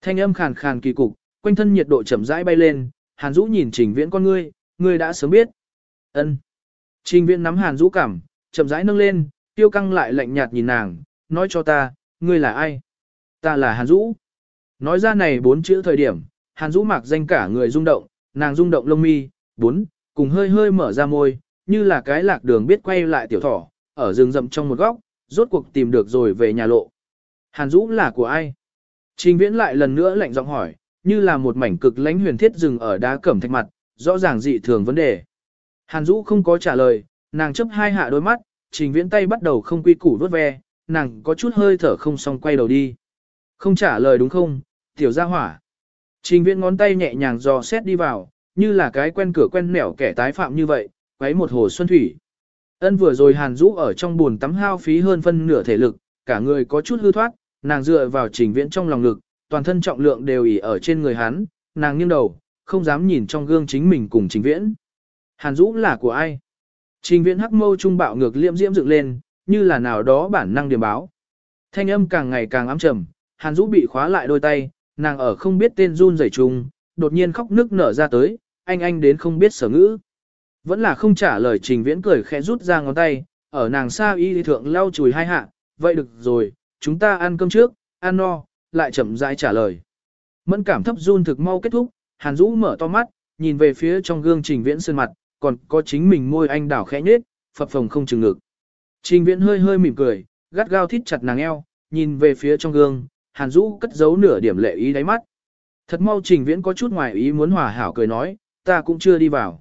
Thanh âm khàn khàn kỳ cục, quanh thân nhiệt độ chậm rãi bay lên, Hàn Dũ nhìn Trình Viễn con ngươi, ngươi đã sớm biết. Ân. Trình Viễn nắm Hàn Dũ cảm, chậm rãi nâng lên, tiêu căng lại lạnh nhạt nhìn nàng, nói cho ta, ngươi là ai? Ta là Hàn Dũ. Nói ra này bốn chữ thời điểm, Hàn Dũ mặc danh cả người rung động, nàng rung động lông mi, bốn, cùng hơi hơi mở ra môi, như là cái lạc đường biết quay lại tiểu thỏ, ở rừng rậm trong một góc, rốt cuộc tìm được rồi về nhà lộ. Hàn Dũ là của ai? Trình Viễn lại lần nữa lạnh giọng hỏi, như là một mảnh cực lãnh huyền thiết rừng ở đá cẩm thạch mặt, rõ ràng dị thường vấn đề. Hàn Dũ không có trả lời, nàng chấp hai hạ đôi mắt, Trình Viễn tay bắt đầu không quy củ vớt ve, nàng có chút hơi thở không xong quay đầu đi. Không trả lời đúng không, tiểu gia hỏa. Trình Viễn ngón tay nhẹ nhàng dò xét đi vào, như là cái quen cửa quen nẻo kẻ tái phạm như vậy, quấy một hồ xuân thủy. Ân vừa rồi Hàn Dũ ở trong buồn tắm hao phí hơn phân nửa thể lực, cả người có chút hư thoát, nàng dựa vào trình viễn trong lòng ngực, toàn thân trọng lượng đều ỉ ở trên người hắn, nàng nghiêng đầu, không dám nhìn trong gương chính mình cùng trình viễn. Hàn Dũ là của ai? Trình viễn hắc mâu trung bạo ngược liễm diễm dựng lên, như là nào đó bản năng điểm báo. Thanh âm càng ngày càng ám trầm, Hàn Dũ bị khóa lại đôi tay, nàng ở không biết tên run rẩy trùng, đột nhiên khóc nức nở ra tới, anh anh đến không biết sở ngữ. Vẫn là không trả lời trình viễn cười khẽ rút ra ngón tay, ở nàng xa y thượng lau chùi hai hạ, vậy được rồi, chúng ta ăn cơm trước, ăn no, lại chậm rãi trả lời. Mẫn cảm thấp run thực mau kết thúc, Hàn Dũ mở to mắt, nhìn về phía trong gương Trình Viễn sơn mặt, còn có chính mình môi anh đảo khẽ nhếch, phập phồng không chừng ngực. Trình Viễn hơi hơi mỉm cười, gắt gao thít chặt nàng eo, nhìn về phía trong gương, Hàn Dũ cất giấu nửa điểm lệ ý đáy mắt. Thật mau Trình Viễn có chút ngoài ý muốn hòa hảo cười nói, ta cũng chưa đi vào.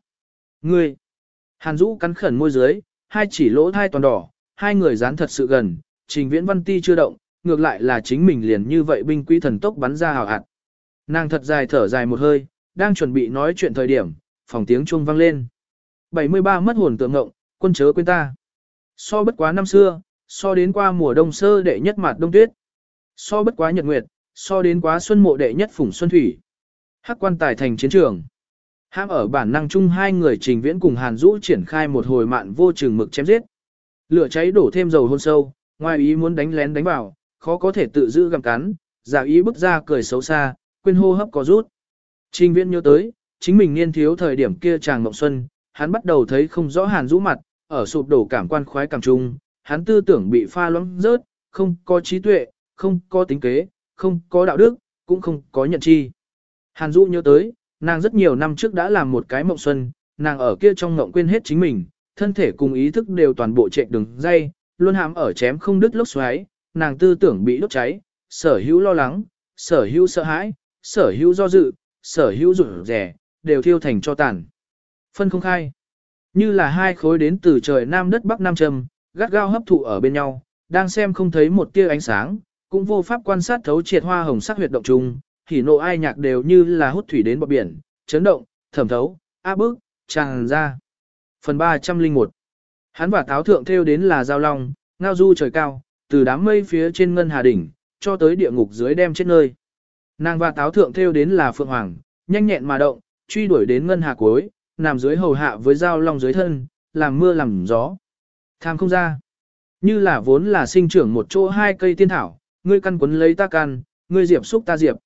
Ngươi! Hàn Dũ cắn khẩn môi dưới, hai chỉ lỗ thai toàn đỏ, hai người dán thật sự gần, Trình Viễn Văn Ti chưa động, ngược lại là chính mình liền như vậy binh quý thần tốc bắn ra hào hạt. Nàng thật dài thở dài một hơi, đang chuẩn bị nói chuyện thời điểm, phòng tiếng chuông vang lên. 73 mất hồn tượng ngộng, quân chớ quên ta. So bất quá năm xưa, so đến qua mùa đông sơ đệ nhất mặt đông tuyết. So bất quá nhật nguyệt, so đến quá xuân mộ đệ nhất phủng xuân thủy. Hắc quan tài thành chiến trường. Ham ở bản năng chung hai người trình viễn cùng Hàn Dũ triển khai một hồi mạn vô chừng mực chém giết. Lửa cháy đổ thêm dầu hôn sâu, ngoài ý muốn đánh lén đánh vào, khó có thể tự giữ gặm cắn, giả ý bước ra cười xấu xa, quên hô hấp có rút. Trình viễn nhớ tới, chính mình niên thiếu thời điểm kia chàng mộng xuân, hắn bắt đầu thấy không rõ Hàn rũ mặt, ở sụp đổ cảm quan khoái cảm trung, hắn tư tưởng bị pha loãng rớt, không có trí tuệ, không có tính kế, không có đạo đức, cũng không có nhận chi. Hàn Dũ nhớ tới, nàng rất nhiều năm trước đã làm một cái mộng xuân, nàng ở kia trong mộng quên hết chính mình, thân thể cùng ý thức đều toàn bộ chạy đường dây, luôn hãm ở chém không đứt lốc xoáy, nàng tư tưởng bị đốt cháy, sở hữu lo lắng, sở hữu sợ hãi, sở hữu do dự, sở hữu rủi rẻ, đều thiêu thành cho tàn. Phân không khai, như là hai khối đến từ trời nam đất bắc nam trâm gắt gao hấp thụ ở bên nhau, đang xem không thấy một tia ánh sáng, cũng vô pháp quan sát thấu triệt hoa hồng sắc huyệt động trùng, thì nộ ai nhạc đều như là hút thủy đến bờ biển, chấn động, thẩm thấu, áp bức, tràn ra. Phần 301 Hắn và táo thượng theo đến là giao long, ngao du trời cao, từ đám mây phía trên ngân hà đỉnh, cho tới địa ngục dưới đem chết nơi. Nàng và táo thượng theo đến là phượng hoàng, nhanh nhẹn mà động, truy đuổi đến ngân hà cuối, nằm dưới hầu hạ với giao long dưới thân, làm mưa làm gió. Tham không ra. Như là vốn là sinh trưởng một chỗ hai cây tiên thảo, ngươi căn quấn lấy ta căn, ngươi diệp xúc ta diệp.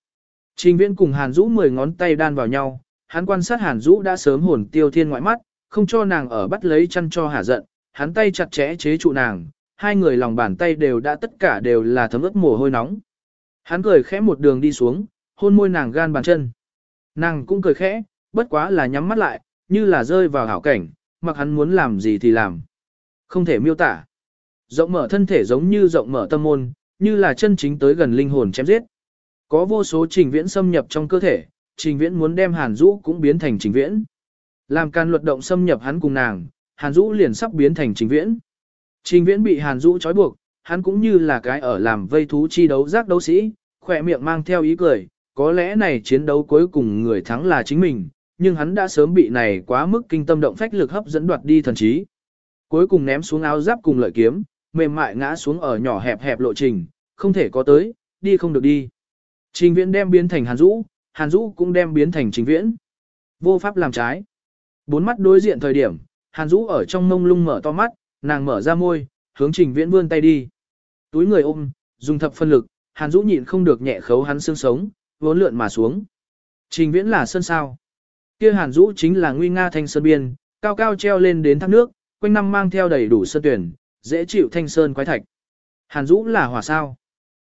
Trình viễn cùng Hàn Dũ mười ngón tay đan vào nhau, hắn quan sát Hàn Dũ đã sớm hồn tiêu thiên ngoại mắt, không cho nàng ở bắt lấy chăn cho hả giận, hắn tay chặt chẽ chế trụ nàng, hai người lòng bàn tay đều đã tất cả đều là thấm ướt mồ hôi nóng. Hắn cười khẽ một đường đi xuống, hôn môi nàng gan bàn chân. Nàng cũng cười khẽ, bất quá là nhắm mắt lại, như là rơi vào hảo cảnh, mặc hắn muốn làm gì thì làm. Không thể miêu tả. Rộng mở thân thể giống như rộng mở tâm môn, như là chân chính tới gần linh hồn chém giết. Có vô số trình viễn xâm nhập trong cơ thể, trình viễn muốn đem hàn rũ cũng biến thành trình viễn. Làm can luật động xâm nhập hắn cùng nàng, hàn Dũ liền sắp biến thành trình viễn. Trình viễn bị hàn Dũ trói buộc, hắn cũng như là cái ở làm vây thú chi đấu giác đấu sĩ, khỏe miệng mang theo ý cười, có lẽ này chiến đấu cuối cùng người thắng là chính mình, nhưng hắn đã sớm bị này quá mức kinh tâm động phách lực hấp dẫn đoạt đi thần trí. Cuối cùng ném xuống áo giáp cùng lợi kiếm, mềm mại ngã xuống ở nhỏ hẹp hẹp lộ trình, không thể có tới, đi không được đi. Trình viễn đem biến thành hàn Dũ, hàn Dũ cũng đem biến thành trình viễn. Vô pháp làm trái. Bốn mắt đối diện thời điểm, hàn Dũ ở trong mông lung mở to mắt, nàng mở ra môi, hướng trình viễn vươn tay đi. Túi người ôm, dùng thập phân lực, hàn Dũ nhịn không được nhẹ khấu hắn xương sống, vốn lượn mà xuống. Trình viễn là sơn sao. Kia hàn Dũ chính là nguy nga thanh sơn biên, cao cao treo lên đến thác nước, quanh năm mang theo đầy đủ sơn tuyển, dễ chịu thanh sơn quái thạch. Hàn Dũ là hỏa sao.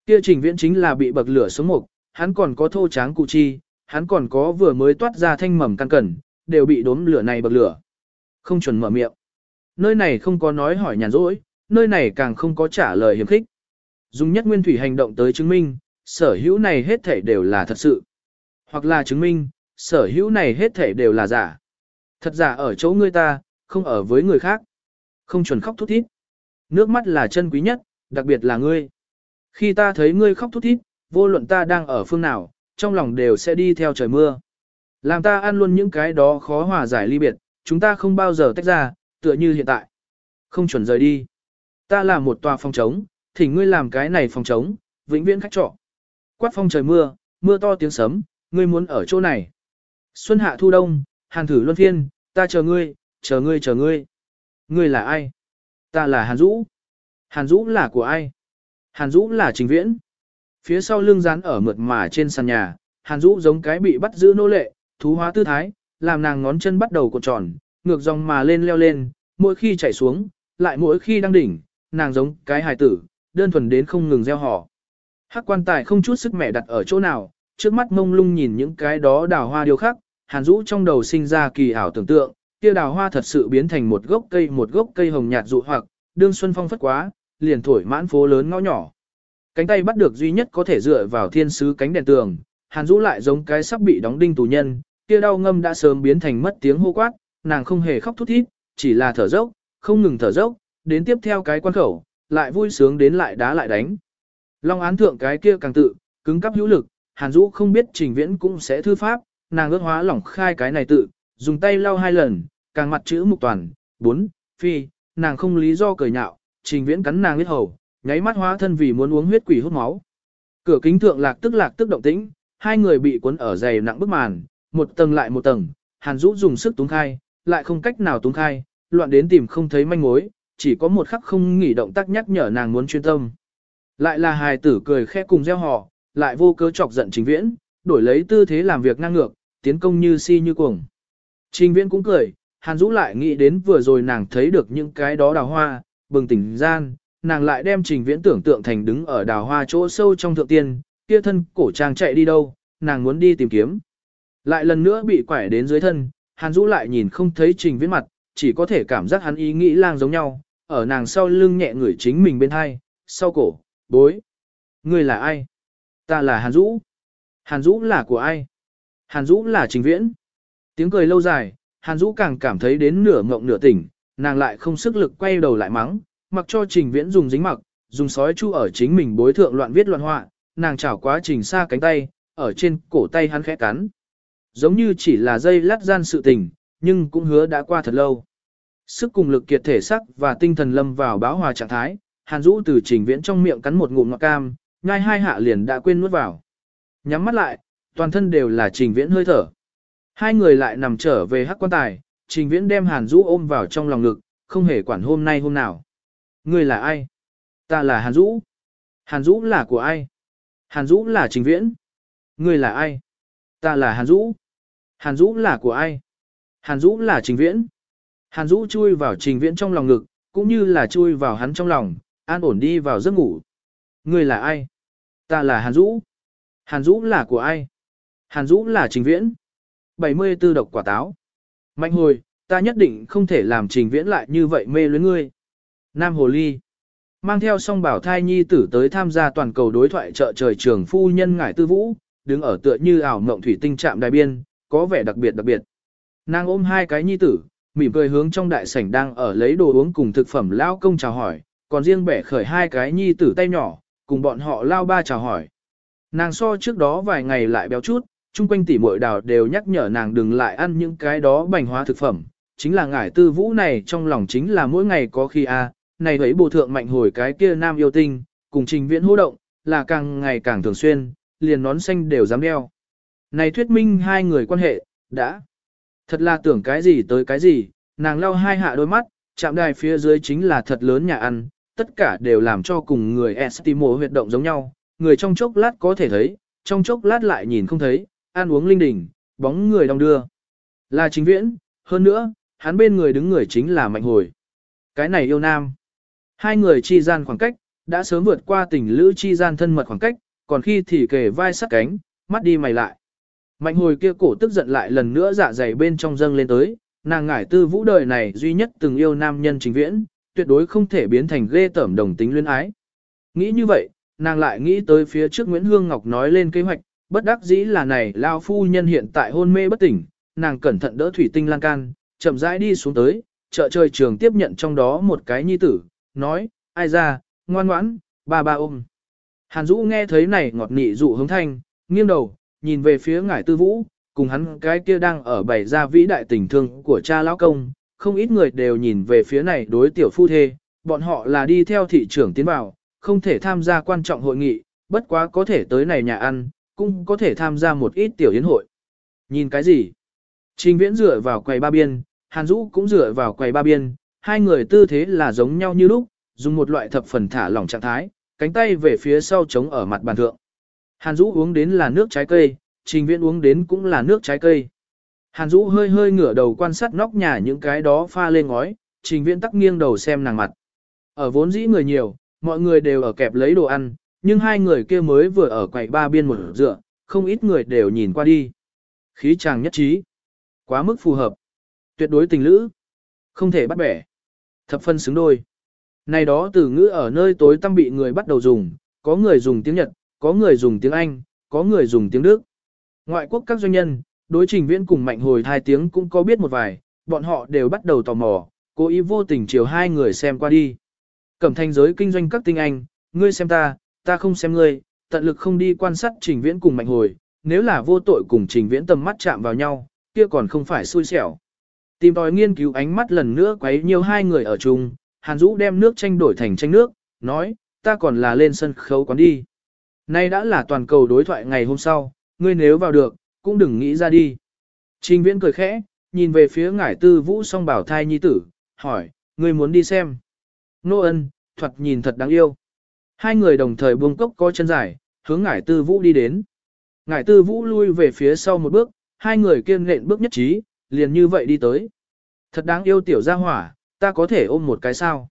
Kia trình viễn chính là bị bậc lửa sống mục, hắn còn có thô tráng cụ chi, hắn còn có vừa mới toát ra thanh mầm căn cẩn, đều bị đốm lửa này bậc lửa. Không chuẩn mở miệng. Nơi này không có nói hỏi nhàn rỗi, nơi này càng không có trả lời hiểm khích. dùng nhất nguyên thủy hành động tới chứng minh, sở hữu này hết thể đều là thật sự. Hoặc là chứng minh, sở hữu này hết thể đều là giả. Thật giả ở chỗ ngươi ta, không ở với người khác. Không chuẩn khóc thút thít. Nước mắt là chân quý nhất, đặc biệt là ngươi. Khi ta thấy ngươi khóc thút thít, vô luận ta đang ở phương nào, trong lòng đều sẽ đi theo trời mưa. Làm ta ăn luôn những cái đó khó hòa giải ly biệt, chúng ta không bao giờ tách ra, tựa như hiện tại. Không chuẩn rời đi. Ta là một tòa phòng trống, thỉnh ngươi làm cái này phòng trống, vĩnh viễn khách trọ. Quát phong trời mưa, mưa to tiếng sấm, ngươi muốn ở chỗ này. Xuân hạ thu đông, hàn thử luân phiên, ta chờ ngươi, chờ ngươi chờ ngươi. Ngươi là ai? Ta là Hàn Dũ. Hàn Dũ là của ai? Hàn Dũ là Trình Viễn. Phía sau lưng rán ở mượt mà trên sàn nhà, Hàn Dũ giống cái bị bắt giữ nô lệ, thú hóa tư thái, làm nàng ngón chân bắt đầu cuộn tròn, ngược dòng mà lên leo lên, mỗi khi chảy xuống, lại mỗi khi đang đỉnh, nàng giống cái hài tử, đơn thuần đến không ngừng gieo họ. Hắc quan tài không chút sức mẻ đặt ở chỗ nào, trước mắt mông lung nhìn những cái đó đào hoa điều khắc, Hàn Dũ trong đầu sinh ra kỳ ảo tưởng tượng, kia đào hoa thật sự biến thành một gốc cây một gốc cây hồng nhạt dụ hoặc, đương xuân phong phất quá, liền thổi mãn phố lớn ngõ nhỏ. Cánh tay bắt được duy nhất có thể dựa vào thiên sứ cánh đèn tường, Hàn Dũ lại giống cái sắp bị đóng đinh tù nhân, kia đau ngâm đã sớm biến thành mất tiếng hô quát, nàng không hề khóc thút thít, chỉ là thở dốc, không ngừng thở dốc, đến tiếp theo cái quan khẩu, lại vui sướng đến lại đá lại đánh. Long án thượng cái kia càng tự, cứng cắp hữu lực, Hàn Dũ không biết trình viễn cũng sẽ thư pháp, nàng ước hóa lỏng khai cái này tự, dùng tay lau hai lần, càng mặt chữ mục toàn, bốn, phi, nàng không lý do cười nhạo, trình viễn cắn nàng huyết hầu, nháy mắt hóa thân vì muốn uống huyết quỷ hút máu. Cửa kính thượng lạc tức lạc tức động tĩnh, hai người bị cuốn ở dày nặng bức màn, một tầng lại một tầng, Hàn Dũ dùng sức túng khai, lại không cách nào túng khai, loạn đến tìm không thấy manh mối, chỉ có một khắc không nghỉ động tác nhắc nhở nàng muốn chuyên tâm. Lại là hài tử cười khẽ cùng gieo họ, lại vô cớ chọc giận trình viễn, đổi lấy tư thế làm việc ngang ngược, tiến công như si như cuồng. Trình viễn cũng cười, Hàn Dũ lại nghĩ đến vừa rồi nàng thấy được những cái đó đào hoa, bừng tỉnh gian, nàng lại đem trình viễn tưởng tượng thành đứng ở đào hoa chỗ sâu trong thượng tiên, kia thân cổ trang chạy đi đâu, nàng muốn đi tìm kiếm. Lại lần nữa bị quải đến dưới thân, Hàn Dũ lại nhìn không thấy trình viễn mặt, chỉ có thể cảm giác hắn ý nghĩ lang giống nhau, ở nàng sau lưng nhẹ người chính mình bên hai, sau cổ, bối. Ngươi là ai? Ta là Hàn Dũ. Hàn Dũ là của ai? Hàn Dũ là trình viễn. Tiếng cười lâu dài, Hàn Dũ càng cảm thấy đến nửa ngộng nửa tỉnh, nàng lại không sức lực quay đầu lại mắng, mặc cho trình viễn dùng dính mặc, dùng sói chu ở chính mình bối thượng loạn viết loạn họa, nàng chảo quá trình xa cánh tay, ở trên cổ tay hắn khẽ cắn. Giống như chỉ là dây lát gian sự tình, nhưng cũng hứa đã qua thật lâu. Sức cùng lực kiệt thể sắc và tinh thần lâm vào báo hòa trạng thái, Hàn Dũ từ trình viễn trong miệng cắn một ngụm ngọt cam, ngay hai hạ liền đã quên nuốt vào. Nhắm mắt lại, toàn thân đều là trình viễn hơi thở. Hai người lại nằm trở về hắc quan tài, trình viễn đem Hàn Dũ ôm vào trong lòng ngực, không hề quản hôm nay hôm nào. Người là ai? Ta là Hàn Dũ. Hàn Dũ là của ai? Hàn Dũ là trình viễn. Người là ai? Ta là Hàn Dũ. Hàn Dũ là của ai? Hàn Dũ là trình viễn. Hàn Dũ chui vào trình viễn trong lòng ngực, cũng như là chui vào hắn trong lòng, an ổn đi vào giấc ngủ. Người là ai? Ta là Hàn Dũ. Hàn Dũ là của ai? Hàn Dũ là trình viễn. 74 độc quả táo. Mạnh hồi, ta nhất định không thể làm trình viễn lại như vậy mê luyến ngươi. Nam Hồ Ly. Mang theo song bảo thai nhi tử tới tham gia toàn cầu đối thoại trợ trời trường phu nhân ngải tư vũ, đứng ở tựa như ảo mộng thủy tinh trạm đài biên, có vẻ đặc biệt đặc biệt. Nàng ôm hai cái nhi tử, mỉm cười hướng trong đại sảnh đang ở lấy đồ uống cùng thực phẩm lao công chào hỏi, còn riêng bẻ khởi hai cái nhi tử tay nhỏ, cùng bọn họ lao ba chào hỏi. Nàng so trước đó vài ngày lại béo chút, chung quanh tỉ muội đào đều nhắc nhở nàng đừng lại ăn những cái đó bành hóa thực phẩm, chính là ngải tư vũ này trong lòng chính là mỗi ngày có khi a này thấy bộ thượng mạnh hồi cái kia nam yêu tinh, cùng trình viễn hô động, là càng ngày càng thường xuyên, liền nón xanh đều dám đeo. Này thuyết minh hai người quan hệ, đã. Thật là tưởng cái gì tới cái gì, nàng lau hai hạ đôi mắt, chạm đài phía dưới chính là thật lớn nhà ăn, tất cả đều làm cho cùng người Estimo huyệt động giống nhau, người trong chốc lát có thể thấy, trong chốc lát lại nhìn không thấy, ăn uống linh đình, bóng người đong đưa. Là chính viễn, hơn nữa, hắn bên người đứng người chính là mạnh hồi. Cái này yêu nam. Hai người chi gian khoảng cách, đã sớm vượt qua tình lữ chi gian thân mật khoảng cách, còn khi thì kề vai sát cánh, mắt đi mày lại. Mạnh hồi kia cổ tức giận lại lần nữa dạ dày bên trong dâng lên tới, nàng ngải tư vũ đời này duy nhất từng yêu nam nhân chính viễn, tuyệt đối không thể biến thành ghê tởm đồng tính luyến ái. Nghĩ như vậy, nàng lại nghĩ tới phía trước Nguyễn Hương Ngọc nói lên kế hoạch, bất đắc dĩ là này lao phu nhân hiện tại hôn mê bất tỉnh, nàng cẩn thận đỡ thủy tinh lan can, chậm rãi đi xuống tới, chợ trời trường tiếp nhận trong đó một cái nhi tử, nói, ai ra, ngoan ngoãn, ba ba ôm. Hàn Dũ nghe thấy này ngọt nị dụ hướng thanh, nghiêng đầu, nhìn về phía ngải tư vũ, cùng hắn cái kia đang ở bày ra vĩ đại tình thương của cha lão công, không ít người đều nhìn về phía này đối tiểu phu thê, bọn họ là đi theo thị trưởng tiến vào, không thể tham gia quan trọng hội nghị, bất quá có thể tới này nhà ăn, cũng có thể tham gia một ít tiểu yến hội. Nhìn cái gì? Trình viễn dựa vào quầy ba biên, Hàn Dũ cũng dựa vào quầy ba biên, hai người tư thế là giống nhau như lúc, dùng một loại thập phần thả lỏng trạng thái, cánh tay về phía sau chống ở mặt bàn thượng. Hàn Dũ uống đến là nước trái cây, Trình Viễn uống đến cũng là nước trái cây. Hàn Dũ hơi hơi ngửa đầu quan sát nóc nhà những cái đó pha lên ngói, Trình Viễn tắc nghiêng đầu xem nàng mặt. Ở vốn dĩ người nhiều, mọi người đều ở kẹp lấy đồ ăn, nhưng hai người kia mới vừa ở quầy ba biên một dựa, không ít người đều nhìn qua đi. Khí chàng nhất trí. Quá mức phù hợp. Tuyệt đối tình lữ. Không thể bắt bẻ. Thập phân xứng đôi. Này đó từ ngữ ở nơi tối tăm bị người bắt đầu dùng, có người dùng tiếng Nhật, có người dùng tiếng Anh, có người dùng tiếng Đức. Ngoại quốc các doanh nhân, đối trình viễn cùng mạnh hồi hai tiếng cũng có biết một vài, bọn họ đều bắt đầu tò mò, cố ý vô tình chiều hai người xem qua đi. Cẩm thanh giới kinh doanh các tinh anh, ngươi xem ta, ta không xem ngươi, tận lực không đi quan sát trình viễn cùng mạnh hồi, nếu là vô tội cùng trình viễn tầm mắt chạm vào nhau, kia còn không phải xui xẻo. Tìm tòi nghiên cứu ánh mắt lần nữa quấy nhiều hai người ở chung, Hàn Dũ đem nước chanh đổi thành chanh nước, nói, ta còn là lên sân khấu quán đi. Nay đã là toàn cầu đối thoại ngày hôm sau, ngươi nếu vào được, cũng đừng nghĩ ra đi. Trình viễn cười khẽ, nhìn về phía ngải tư vũ song bảo thai nhi tử, hỏi, ngươi muốn đi xem. Nô ân, thuật nhìn thật đáng yêu. Hai người đồng thời buông cốc có chân dài, hướng ngải tư vũ đi đến. Ngải tư vũ lui về phía sau một bước, hai người kiên nện bước nhất trí, liền như vậy đi tới. Thật đáng yêu tiểu gia hỏa, ta có thể ôm một cái sao.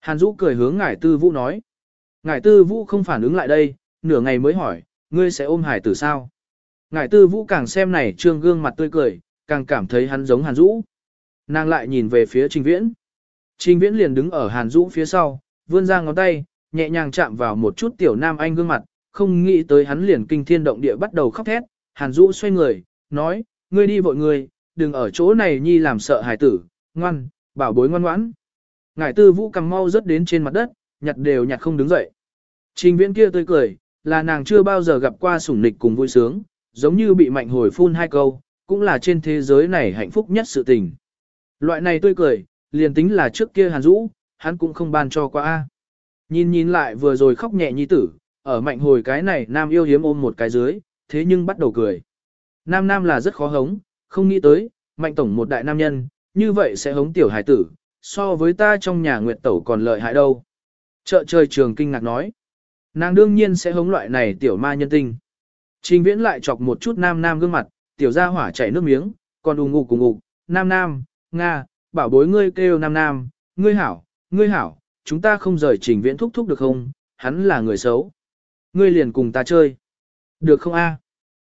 Hàn Dũ cười hướng ngải tư vũ nói. Ngải tư vũ không phản ứng lại đây, nửa ngày mới hỏi, ngươi sẽ ôm hải tử sao? Ngải tư vũ càng xem này trương gương mặt tươi cười, càng cảm thấy hắn giống Hàn Dũ. Nàng lại nhìn về phía Trình Viễn. Trình Viễn liền đứng ở Hàn Dũ phía sau, vươn ra ngón tay, nhẹ nhàng chạm vào một chút tiểu nam anh gương mặt, không nghĩ tới hắn liền kinh thiên động địa bắt đầu khóc thét. Hàn Dũ xoay người, nói, ngươi đi vội người, đừng ở chỗ này nhi làm sợ hải tử, ngoan, bảo bối ngoan ngoãn. Ngải tư vũ cầm mau rớt đến trên mặt đất, nhặt đều nhặt không đứng dậy. Trình viễn kia tươi cười, là nàng chưa bao giờ gặp qua sủng nịch cùng vui sướng, giống như bị mạnh hồi phun hai câu, cũng là trên thế giới này hạnh phúc nhất sự tình. Loại này tươi cười, liền tính là trước kia hàn rũ, hắn cũng không ban cho qua. a. Nhìn nhìn lại vừa rồi khóc nhẹ nhi tử, ở mạnh hồi cái này nam yêu hiếm ôm một cái dưới, thế nhưng bắt đầu cười. Nam nam là rất khó hống, không nghĩ tới, mạnh tổng một đại nam nhân, như vậy sẽ hống tiểu hải tử, so với ta trong nhà nguyệt tẩu còn lợi hại đâu. Chợ trời trường kinh ngạc nói. Nàng đương nhiên sẽ hống loại này tiểu ma nhân tinh. Trình viễn lại chọc một chút nam nam gương mặt, tiểu ra hỏa chảy nước miếng, còn ù ngục cùng ngục, nam nam, Nga, bảo bối ngươi kêu nam nam, ngươi hảo, ngươi hảo, chúng ta không rời trình viễn thúc thúc được không, hắn là người xấu. Ngươi liền cùng ta chơi. Được không a?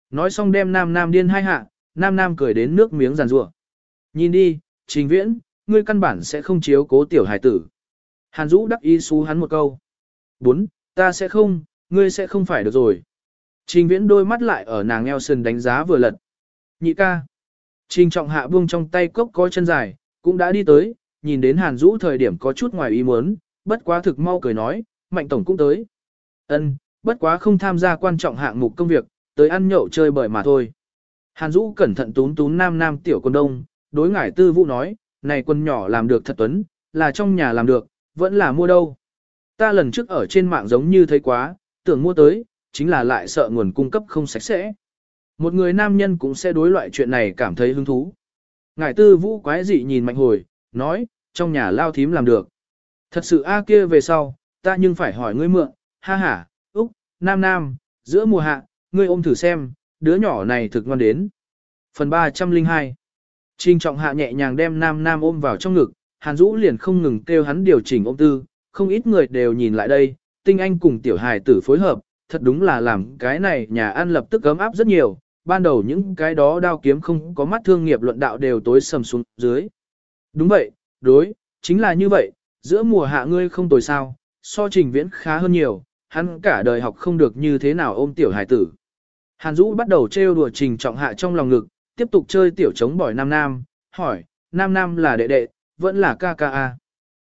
Nói xong đem nam nam điên hai hạ, nam nam cười đến nước miếng giàn rủa. Nhìn đi, trình viễn, ngươi căn bản sẽ không chiếu cố tiểu hải tử. Hàn Dũ đắc ý xú hắn một câu. Bốn, ta sẽ không, ngươi sẽ không phải được rồi. Trình viễn đôi mắt lại ở nàng eo sườn đánh giá vừa lật. Nhị ca. Trình trọng hạ buông trong tay cốc có chân dài, cũng đã đi tới, nhìn đến Hàn Dũ thời điểm có chút ngoài ý muốn, bất quá thực mau cười nói, mạnh tổng cũng tới. Ân, bất quá không tham gia quan trọng hạng mục công việc, tới ăn nhậu chơi bời mà thôi. Hàn Dũ cẩn thận tún tún nam nam tiểu con đông, đối ngải tư vũ nói, này quân nhỏ làm được thật tuấn, là trong nhà làm được, vẫn là mua đâu. Ta lần trước ở trên mạng giống như thấy quá, tưởng mua tới, chính là lại sợ nguồn cung cấp không sạch sẽ. Một người nam nhân cũng sẽ đối loại chuyện này cảm thấy hứng thú. Ngải tư vũ quái dị nhìn mạnh hồi, nói, trong nhà lao thím làm được. Thật sự a kia về sau, ta nhưng phải hỏi ngươi mượn, ha ha, úc, nam nam, giữa mùa hạ, ngươi ôm thử xem, đứa nhỏ này thực ngon đến. Phần 302 Trình trọng hạ nhẹ nhàng đem nam nam ôm vào trong ngực, Hàn Dũ liền không ngừng kêu hắn điều chỉnh ôm tư, không ít người đều nhìn lại đây, tinh anh cùng tiểu hài tử phối hợp, thật đúng là làm cái này nhà ăn lập tức ấm áp rất nhiều, ban đầu những cái đó đao kiếm không có mắt thương nghiệp luận đạo đều tối sầm xuống dưới. Đúng vậy, đối, chính là như vậy, giữa mùa hạ ngươi không tồi sao, so trình viễn khá hơn nhiều, hắn cả đời học không được như thế nào ôm tiểu hải tử. Hàn Dũ bắt đầu trêu đùa trình trọng hạ trong lòng ngực, tiếp tục chơi tiểu chống bỏi Nam Nam, hỏi, Nam Nam là đệ đệ, vẫn là ca ca a.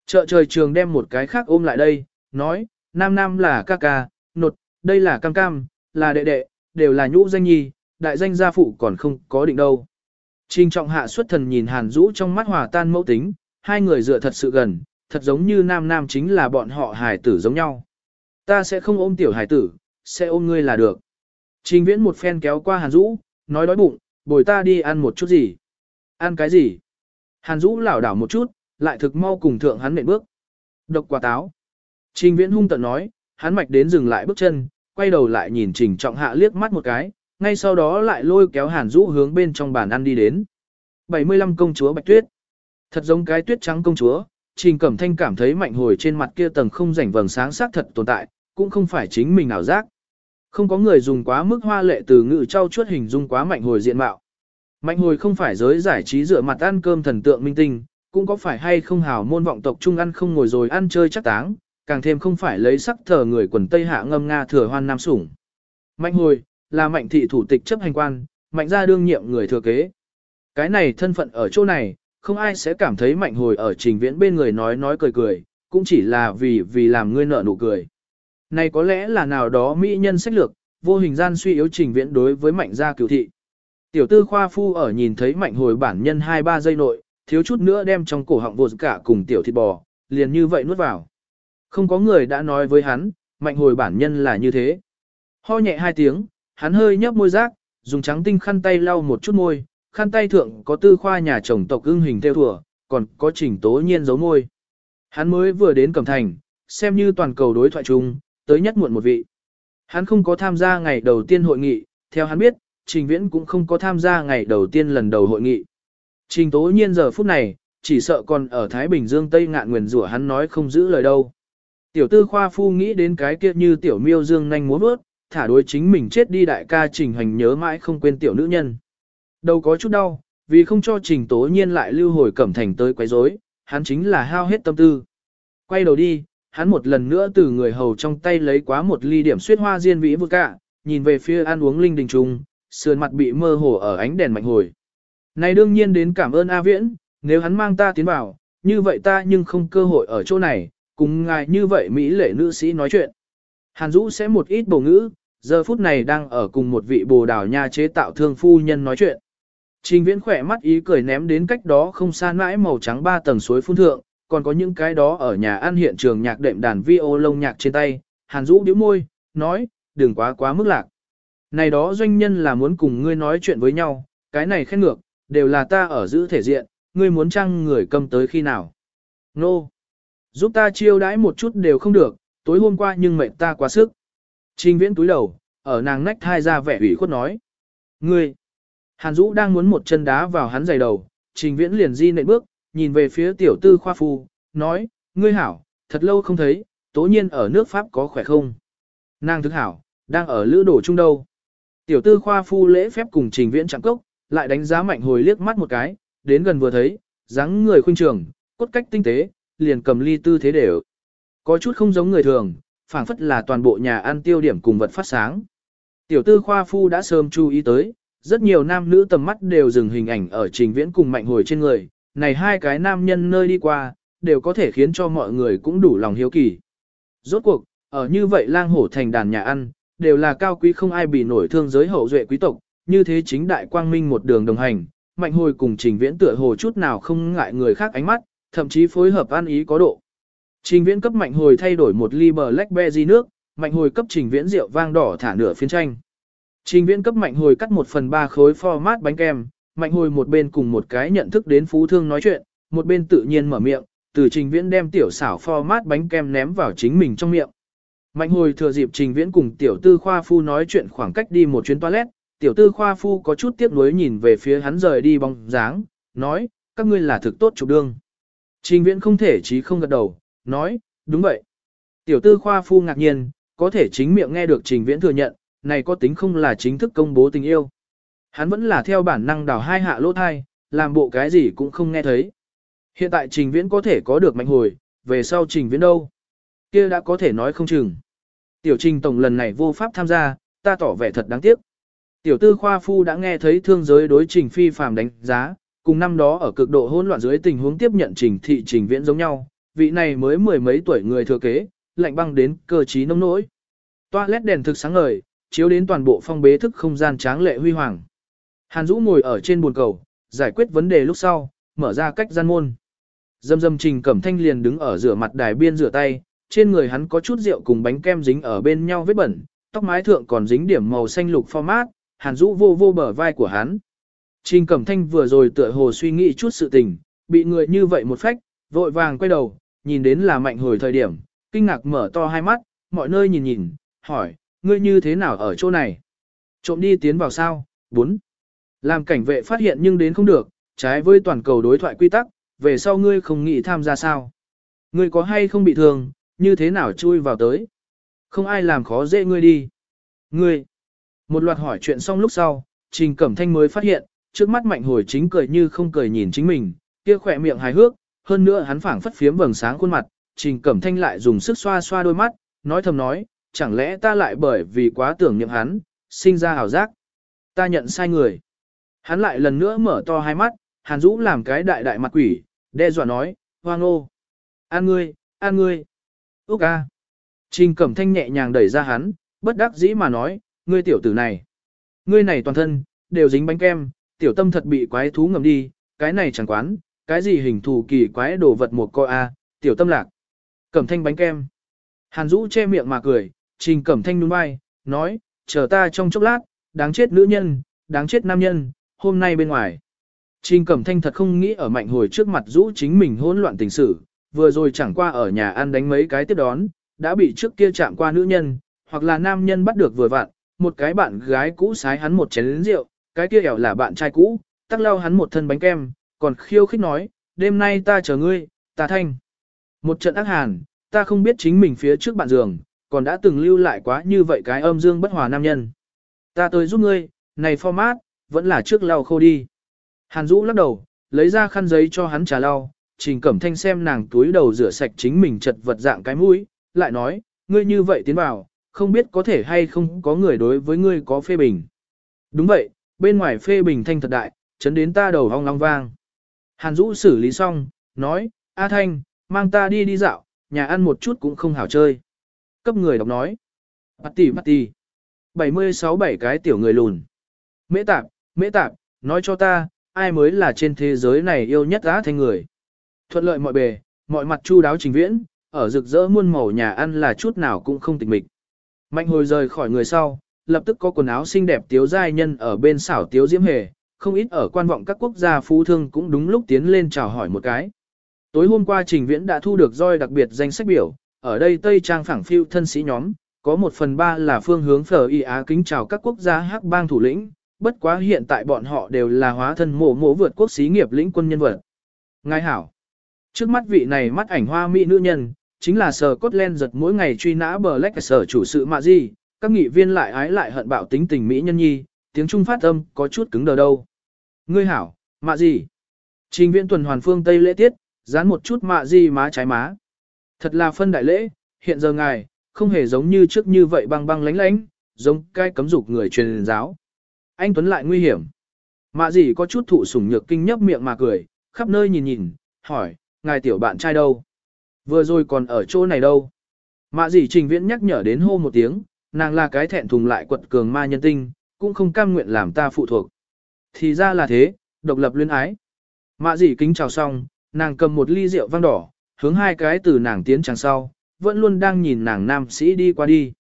Chợ trời trường đem một cái khác ôm lại đây, nói, Nam Nam là ca ca, nột, đây là cam cam, là đệ đệ, đều là nhũ danh nhi, đại danh gia phụ còn không có định đâu. Trình trọng hạ xuất thần nhìn Hàn Dũ trong mắt hòa tan mẫu tính, hai người dựa thật sự gần, thật giống như nam nam chính là bọn họ hài tử giống nhau. Ta sẽ không ôm tiểu hài tử, sẽ ôm ngươi là được. Trình viễn một phen kéo qua Hàn Dũ, nói đói bụng, bồi ta đi ăn một chút gì. Ăn cái gì? Hàn Dũ lảo đảo một chút, lại thực mau cùng thượng hắn nện bước. Độc quả táo. Trình viễn hung tận nói, hắn mạch đến dừng lại bước chân, quay đầu lại nhìn trình trọng hạ liếc mắt một cái, ngay sau đó lại lôi kéo Hàn Dũ hướng bên trong bàn ăn đi đến. 75 công chúa Bạch Tuyết. Thật giống cái tuyết trắng công chúa, Trình Cẩm Thanh cảm thấy mạnh hồi trên mặt kia tầng không rảnh vầng sáng sắc thật tồn tại, cũng không phải chính mình ảo giác. Không có người dùng quá mức hoa lệ từ ngữ trau chuốt hình dung quá mạnh hồi diện mạo. Mạnh hồi không phải giới giải trí dựa mặt ăn cơm thần tượng minh tinh, cũng có phải hay không hào môn vọng tộc chung ăn không ngồi rồi ăn chơi chắc táng, càng thêm không phải lấy sắc thờ người quần Tây Hạ ngâm Nga thừa hoan nam sủng. Mạnh hồi, là mạnh thị thủ tịch chấp hành quan, mạnh gia đương nhiệm người thừa kế. Cái này thân phận ở chỗ này, không ai sẽ cảm thấy mạnh hồi ở trình viễn bên người nói nói cười cười, cũng chỉ là vì vì làm ngươi nợ nụ cười. Này có lẽ là nào đó mỹ nhân sách lược, vô hình gian suy yếu trình viễn đối với mạnh gia cửu thị. Tiểu tư khoa phu ở nhìn thấy mạnh hồi bản nhân 2-3 giây nội, thiếu chút nữa đem trong cổ họng vột cả cùng tiểu thịt bò, liền như vậy nuốt vào. Không có người đã nói với hắn, mạnh hồi bản nhân là như thế. Ho nhẹ hai tiếng, hắn hơi nhấp môi rác, dùng trắng tinh khăn tay lau một chút môi, khăn tay thượng có tư khoa nhà chồng tộc ưng hình theo thùa, còn có trình tố nhiên dấu môi. Hắn mới vừa đến Cẩm Thành, xem như toàn cầu đối thoại chung, tới nhất muộn một vị. Hắn không có tham gia ngày đầu tiên hội nghị, theo hắn biết, Trình Viễn cũng không có tham gia ngày đầu tiên lần đầu hội nghị. Trình tố nhiên giờ phút này, chỉ sợ còn ở Thái Bình Dương Tây ngạn nguyền rủa hắn nói không giữ lời đâu. Tiểu tư khoa phu nghĩ đến cái kia như tiểu miêu dương nhanh múa bước, thả đối chính mình chết đi đại ca trình hành nhớ mãi không quên tiểu nữ nhân. đâu có chút đau, vì không cho trình tố nhiên lại lưu hồi cẩm thành tới quấy rối, hắn chính là hao hết tâm tư. Quay đầu đi, hắn một lần nữa từ người hầu trong tay lấy quá một ly điểm suyết hoa diên vĩ vừa cả, nhìn về phía ăn uống linh đình trung, sườn mặt bị mơ hồ ở ánh đèn mạnh hồi. Này đương nhiên đến cảm ơn A Viễn, nếu hắn mang ta tiến vào, như vậy ta nhưng không cơ hội ở chỗ này, cùng ngài như vậy Mỹ lệ nữ sĩ nói chuyện. Hàn Dũ sẽ một ít bổ ngữ, giờ phút này đang ở cùng một vị bồ đào nha chế tạo thương phu nhân nói chuyện. Trình viễn khỏe mắt ý cười ném đến cách đó không xa mãi màu trắng ba tầng suối phun thượng, còn có những cái đó ở nhà ăn hiện trường nhạc đệm đàn vi ô lông nhạc trên tay, hàn Dũ điếu môi, nói, đừng quá quá mức lạc. Này đó doanh nhân là muốn cùng ngươi nói chuyện với nhau, cái này khen ngược, đều là ta ở giữ thể diện, ngươi muốn chăng người cầm tới khi nào. Nô! No. Giúp ta chiêu đãi một chút đều không được, tối hôm qua nhưng mệnh ta quá sức. Trình viễn túi đầu, ở nàng nách thai ra vẻ ủy khuất nói. Ngươi! Hàn Dũ đang muốn một chân đá vào hắn giày đầu, trình viễn liền di nệ bước, nhìn về phía tiểu tư khoa phu, nói, ngươi hảo, thật lâu không thấy, tố nhiên ở nước Pháp có khỏe không? Nàng thức hảo, đang ở lữ đổ chung đâu. Tiểu tư khoa phu lễ phép cùng trình viễn chạm cốc, lại đánh giá mạnh hồi liếc mắt một cái, đến gần vừa thấy, dáng người khuynh trường, cốt cách tinh tế, liền cầm ly tư thế đều. Có chút không giống người thường, phảng phất là toàn bộ nhà ăn tiêu điểm cùng vật phát sáng. Tiểu tư khoa phu đã sớm chú ý tới, rất nhiều nam nữ tầm mắt đều dừng hình ảnh ở trình viễn cùng mạnh hồi trên người, này hai cái nam nhân nơi đi qua, đều có thể khiến cho mọi người cũng đủ lòng hiếu kỳ. Rốt cuộc, ở như vậy lang hổ thành đàn nhà ăn, đều là cao quý không ai bị nổi thương giới hậu duệ quý tộc, như thế chính đại quang minh một đường đồng hành, mạnh hồi cùng trình viễn tựa hồ chút nào không ngại người khác ánh mắt, thậm chí phối hợp ăn ý có độ. Trình viễn cấp mạnh hồi thay đổi một ly bờ blackberry nước, mạnh hồi cấp trình viễn rượu vang đỏ thả nửa phiên tranh. Trình viễn cấp mạnh hồi cắt một phần ba khối format bánh kem, mạnh hồi một bên cùng một cái nhận thức đến phú thương nói chuyện, một bên tự nhiên mở miệng, từ trình viễn đem tiểu xảo format bánh kem ném vào chính mình trong miệng. Mạnh hồi thừa dịp trình viễn cùng tiểu tư khoa phu nói chuyện khoảng cách đi một chuyến toilet, tiểu tư khoa phu có chút tiếc nuối nhìn về phía hắn rời đi bóng dáng, nói, các ngươi là thực tốt chụp đương. Trình viễn không thể chí không gật đầu, nói, đúng vậy. Tiểu tư khoa phu ngạc nhiên, có thể chính miệng nghe được trình viễn thừa nhận, này có tính không là chính thức công bố tình yêu. Hắn vẫn là theo bản năng đào hai hạ lỗ thai, làm bộ cái gì cũng không nghe thấy. Hiện tại trình viễn có thể có được mạnh hồi, về sau trình viễn đâu? kia đã có thể nói không chừng. Tiểu trình tổng lần này vô pháp tham gia, ta tỏ vẻ thật đáng tiếc. Tiểu tư khoa phu đã nghe thấy thương giới đối trình phi phàm đánh giá, cùng năm đó ở cực độ hỗn loạn dưới tình huống tiếp nhận trình thị trình viễn giống nhau, vị này mới mười mấy tuổi người thừa kế, lạnh băng đến cơ trí nông nỗi. toa lét đèn thực sáng ngời, chiếu đến toàn bộ phong bế thức không gian tráng lệ huy hoàng. Hàn Dũ ngồi ở trên buồn cầu, giải quyết vấn đề lúc sau, mở ra cách gian môn. Dâm dâm trình cẩm thanh liền đứng ở rửa mặt đài biên rửa tay, trên người hắn có chút rượu cùng bánh kem dính ở bên nhau vết bẩn, tóc mái thượng còn dính điểm màu xanh lục format, Hàn Dũ vô vô bờ vai của hắn. Trình Cẩm Thanh vừa rồi tựa hồ suy nghĩ chút sự tình, bị người như vậy một phách, vội vàng quay đầu, nhìn đến là mạnh hồi thời điểm, kinh ngạc mở to hai mắt, mọi nơi nhìn nhìn, hỏi, ngươi như thế nào ở chỗ này? Trộm đi tiến vào sao? 4. Làm cảnh vệ phát hiện nhưng đến không được, trái với toàn cầu đối thoại quy tắc, về sau ngươi không nghĩ tham gia sao? Ngươi có hay không bị thương, như thế nào chui vào tới? Không ai làm khó dễ ngươi đi. Ngươi. Một loạt hỏi chuyện xong lúc sau, Trình Cẩm Thanh mới phát hiện, trước mắt mạnh hồi chính cười như không cười nhìn chính mình, kia khỏe miệng hài hước, hơn nữa hắn phảng phất phiếm vầng sáng khuôn mặt, Trình Cẩm Thanh lại dùng sức xoa xoa đôi mắt, nói thầm nói, chẳng lẽ ta lại bởi vì quá tưởng niệm hắn, sinh ra hào giác. Ta nhận sai người. Hắn lại lần nữa mở to hai mắt, Hàn Dũ làm cái đại đại mặt quỷ, đe dọa nói, hoang ô. An ngươi, an ngươi. Úc a. Trình Cẩm Thanh nhẹ nhàng đẩy ra hắn, bất đắc dĩ mà nói, ngươi tiểu tử này. Ngươi này toàn thân, đều dính bánh kem, tiểu tâm thật bị quái thú ngầm đi, cái này chẳng quán, cái gì hình thù kỳ quái đồ vật một coi a, tiểu tâm lạc. Cẩm Thanh bánh kem. Hàn Dũ che miệng mà cười, Trình Cẩm Thanh nhún vai, nói, chờ ta trong chốc lát, đáng chết nữ nhân, đáng chết nam nhân, hôm nay bên ngoài. Trình Cẩm Thanh thật không nghĩ ở mạnh hồi trước mặt rũ chính mình hỗn loạn tình sự, vừa rồi chẳng qua ở nhà ăn đánh mấy cái tiếp đón, đã bị trước kia chạm qua nữ nhân, hoặc là nam nhân bắt được vừa vặn, một cái bạn gái cũ sái hắn một chén rượu, cái kia ẻo là bạn trai cũ, tắc lao hắn một thân bánh kem, còn khiêu khích nói, đêm nay ta chờ ngươi, ta thanh. Một trận ác hàn, ta không biết chính mình phía trước bạn giường, còn đã từng lưu lại quá như vậy cái âm dương bất hòa nam nhân. Ta tới giúp ngươi, này format, vẫn là trước lau khô đi. Hàn Dũ lắc đầu, lấy ra khăn giấy cho hắn trà lau, Trình Cẩm Thanh xem nàng túi đầu rửa sạch chính mình chật vật dạng cái mũi, lại nói, ngươi như vậy tiến vào, không biết có thể hay không có người đối với ngươi có phê bình. Đúng vậy, bên ngoài phê bình thanh thật đại, chấn đến ta đầu hong long vang. Hàn Dũ xử lý xong, nói, A Thanh, mang ta đi đi dạo, nhà ăn một chút cũng không hảo chơi. Cấp người đọc nói, bắt tỷ, bắt tỷ, 76 bảy cái tiểu người lùn. Mễ tạp, mễ tạp, nói cho ta, ai mới là trên thế giới này yêu nhất á thanh người. Thuận lợi mọi bề, mọi mặt chu đáo trình viễn, ở rực rỡ muôn màu nhà ăn là chút nào cũng không tịch mịch. Mạnh hồi rời khỏi người sau, lập tức có quần áo xinh đẹp tiếu giai nhân ở bên xảo tiếu diễm hề, không ít ở quan vọng các quốc gia phú thương cũng đúng lúc tiến lên chào hỏi một cái. Tối hôm qua Trình Viễn đã thu được roi đặc biệt danh sách biểu, ở đây Tây Trang phẳng phiêu thân sĩ nhóm, có một phần ba là phương hướng phở y á kính chào các quốc gia hắc bang thủ lĩnh, bất quá hiện tại bọn họ đều là hóa thân mổ mổ vượt quốc xí nghiệp lĩnh quân nhân vật. Ngài hảo, trước mắt vị này mắt ảnh hoa mỹ nữ nhân, chính là sở len giật mỗi ngày truy nã bờ lách sở chủ sự mạ gì, các nghị viên lại ái lại hận bạo tính tình mỹ nhân nhi, tiếng Trung phát âm có chút cứng đờ đâu. Ngươi hảo, mạ gì? Trình viện tuần hoàn phương Tây lễ tiết, dán một chút mạ gì má trái má. Thật là phân đại lễ, hiện giờ ngài, không hề giống như trước như vậy băng băng lánh lánh, giống cái cấm dục người truyền giáo. Anh Tuấn lại nguy hiểm. Mạ gì có chút thụ sủng nhược kinh nhấp miệng mà cười, khắp nơi nhìn nhìn, hỏi, ngài tiểu bạn trai đâu? Vừa rồi còn ở chỗ này đâu? Mạ gì trình viễn nhắc nhở đến hô một tiếng, nàng là cái thẹn thùng lại quật cường ma nhân tinh, cũng không cam nguyện làm ta phụ thuộc. Thì ra là thế, độc lập luyến ái. Mạ gì kính chào xong, nàng cầm một ly rượu vang đỏ, hướng hai cái từ nàng tiến chẳng sau, vẫn luôn đang nhìn nàng nam sĩ đi qua đi.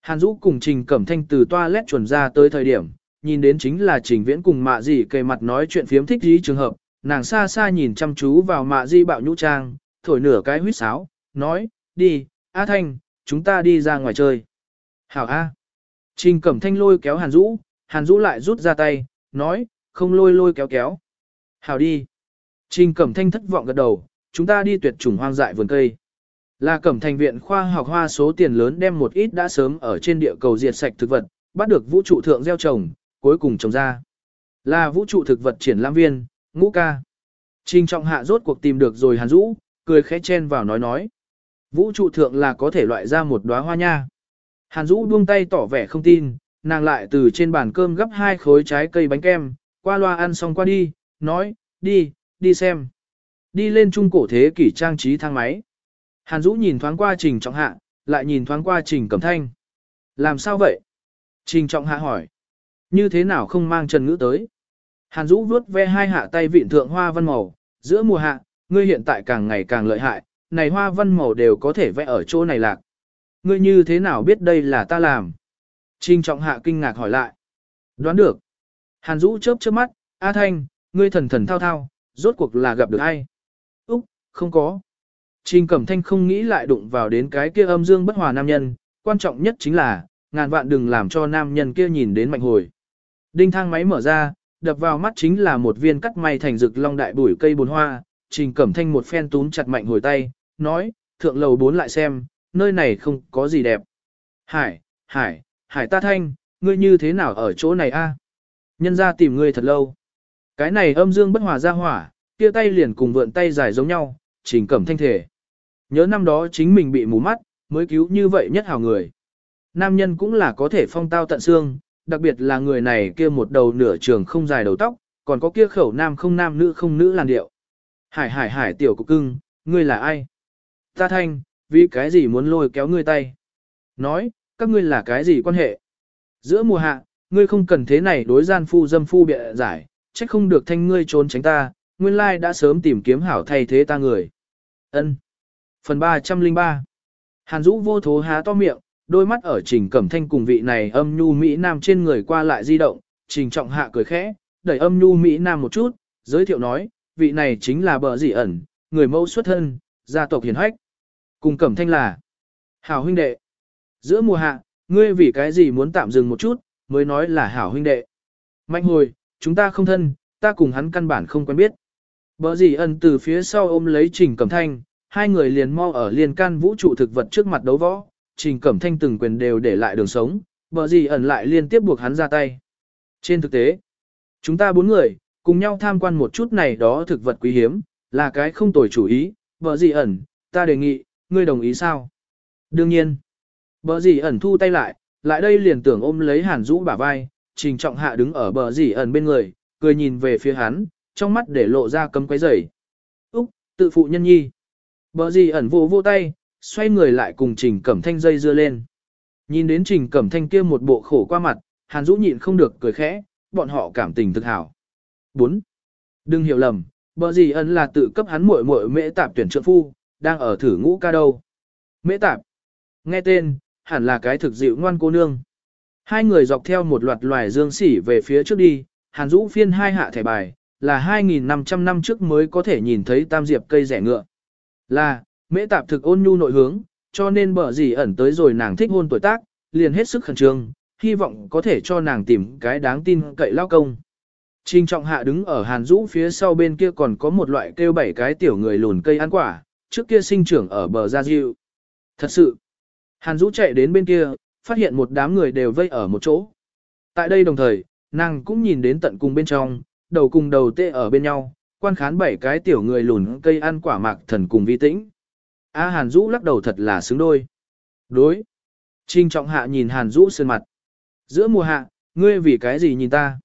Hàn Dũ cùng Trình Cẩm Thanh từ toilet chuẩn ra tới thời điểm, nhìn đến chính là Trình Viễn cùng Mạ Dị kề mặt nói chuyện phiếm thích dí trường hợp, nàng xa xa nhìn chăm chú vào Mạ di bạo nhũ trang, thổi nửa cái huyết sáo, nói, đi, A Thanh, chúng ta đi ra ngoài chơi. Hảo A. Trình Cẩm Thanh lôi kéo Hàn Dũ, Hàn Dũ lại rút ra tay, nói, không lôi lôi kéo kéo. Hảo đi. Trình Cẩm Thanh thất vọng gật đầu, chúng ta đi tuyệt chủng hoang dại vườn cây. Là Cẩm Thành viện khoa học hoa số tiền lớn đem một ít đã sớm ở trên địa cầu diệt sạch thực vật, bắt được vũ trụ thượng gieo trồng, cuối cùng trồng ra. Là vũ trụ thực vật triển lãm viên, ngũ ca. Trình trọng hạ rốt cuộc tìm được rồi Hàn Dũ, cười khẽ chen vào nói nói. Vũ trụ thượng là có thể loại ra một đóa hoa nha. Hàn Dũ buông tay tỏ vẻ không tin, nàng lại từ trên bàn cơm gấp hai khối trái cây bánh kem, qua loa ăn xong qua đi, nói, đi, đi xem. Đi lên trung cổ thế kỷ trang trí thang máy. Hàn Dũ nhìn thoáng qua Trình Trọng Hạ, lại nhìn thoáng qua Trình Cẩm Thanh. Làm sao vậy? Trình Trọng Hạ hỏi. Như thế nào không mang Trần Ngữ tới? Hàn Dũ vuốt ve hai hạ tay vịn thượng hoa văn màu, giữa mùa hạ, ngươi hiện tại càng ngày càng lợi hại, này hoa văn màu đều có thể vẽ ở chỗ này lạc. Ngươi như thế nào biết đây là ta làm? Trình Trọng Hạ kinh ngạc hỏi lại. Đoán được. Hàn Dũ chớp chớp mắt, A Thanh, ngươi thần thần thao thao, rốt cuộc là gặp được ai? Úc, không có. Trình Cẩm Thanh không nghĩ lại đụng vào đến cái kia âm dương bất hòa nam nhân, quan trọng nhất chính là, ngàn vạn đừng làm cho nam nhân kia nhìn đến mạnh hồi. Đinh thang máy mở ra, đập vào mắt chính là một viên cắt may thành rực long đại bụi cây bồn hoa, Trình Cẩm Thanh một phen túm chặt mạnh hồi tay, nói, thượng lầu bốn lại xem, nơi này không có gì đẹp. Hải, Hải, Hải ta thanh, ngươi như thế nào ở chỗ này a? Nhân ra tìm ngươi thật lâu. Cái này âm dương bất hòa ra hỏa, kia tay liền cùng vượn tay dài giống nhau, Trình Cẩm Thanh thể. Nhớ năm đó chính mình bị mù mắt, mới cứu như vậy nhất hào người. Nam nhân cũng là có thể phong tao tận xương, đặc biệt là người này kia một đầu nửa trường không dài đầu tóc, còn có kia khẩu nam không nam nữ không nữ làn điệu. Hải hải hải tiểu cục cưng, ngươi là ai? Ta thanh, vì cái gì muốn lôi kéo ngươi tay? Nói, các ngươi là cái gì quan hệ? Giữa mùa hạ, ngươi không cần thế này đối gian phu dâm phu bịa giải, trách không được thanh ngươi trốn tránh ta, nguyên lai đã sớm tìm kiếm hảo thay thế ta người. Ân. Phần 303 Hàn Dũ vô thố há to miệng, đôi mắt ở trình cẩm thanh cùng vị này âm nhu Mỹ Nam trên người qua lại di động, trình trọng hạ cười khẽ, đẩy âm nhu Mỹ Nam một chút, giới thiệu nói, vị này chính là bờ dị ẩn, người mẫu xuất thân, gia tộc hiền hách. Cùng cẩm thanh là hảo huynh đệ. Giữa mùa hạ, ngươi vì cái gì muốn tạm dừng một chút, mới nói là hảo huynh đệ. Mạnh hồi, chúng ta không thân, ta cùng hắn căn bản không quen biết. Bờ dị ẩn từ phía sau ôm lấy trình cẩm thanh, hai người liền mo ở liên can vũ trụ thực vật trước mặt đấu võ, Trình Cẩm Thanh từng quyền đều để lại đường sống, bờ gì ẩn lại liên tiếp buộc hắn ra tay. Trên thực tế, chúng ta bốn người, cùng nhau tham quan một chút này đó thực vật quý hiếm, là cái không tồi chủ ý, bờ gì ẩn, ta đề nghị, ngươi đồng ý sao? Đương nhiên, bờ gì ẩn thu tay lại, lại đây liền tưởng ôm lấy hàn rũ bả vai, trình trọng hạ đứng ở bờ gì ẩn bên người, cười nhìn về phía hắn, trong mắt để lộ ra cấm quấy rầy. Úc, tự phụ nhân nhi. Bờ gì ẩn vô vô tay, xoay người lại cùng Trình Cẩm Thanh dây dưa lên. Nhìn đến Trình Cẩm Thanh kia một bộ khổ qua mặt, Hàn Dũ nhịn không được cười khẽ, bọn họ cảm tình thực hảo. 4. Đừng hiểu lầm, bờ gì ẩn là tự cấp hắn muội muội mễ tạp tuyển trượng phu, đang ở thử ngũ ca đâu. Mễ tạp. Nghe tên, hẳn là cái thực dịu ngoan cô nương. Hai người dọc theo một loạt loài dương sỉ về phía trước đi, Hàn Dũ phiên hai hạ thẻ bài, là 2.500 năm trước mới có thể nhìn thấy tam diệp cây rẻ ngựa. Là, Mễ tạp thực ôn nhu nội hướng, cho nên bở gì ẩn tới rồi nàng thích hôn tuổi tác, liền hết sức khẩn trương, hy vọng có thể cho nàng tìm cái đáng tin cậy lao công. Trình trọng hạ đứng ở hàn rũ phía sau bên kia còn có một loại kêu bảy cái tiểu người lùn cây ăn quả, trước kia sinh trưởng ở bờ gia diệu. Thật sự, hàn rũ chạy đến bên kia, phát hiện một đám người đều vây ở một chỗ. Tại đây đồng thời, nàng cũng nhìn đến tận cùng bên trong, đầu cùng đầu tê ở bên nhau, quan khán bảy cái tiểu người lùn cây ăn quả mạc thần cùng vi tĩnh. A Hàn Dũ lắc đầu thật là xứng đôi. Đối. Trình trọng hạ nhìn Hàn Dũ sơn mặt. Giữa mùa hạ, ngươi vì cái gì nhìn ta?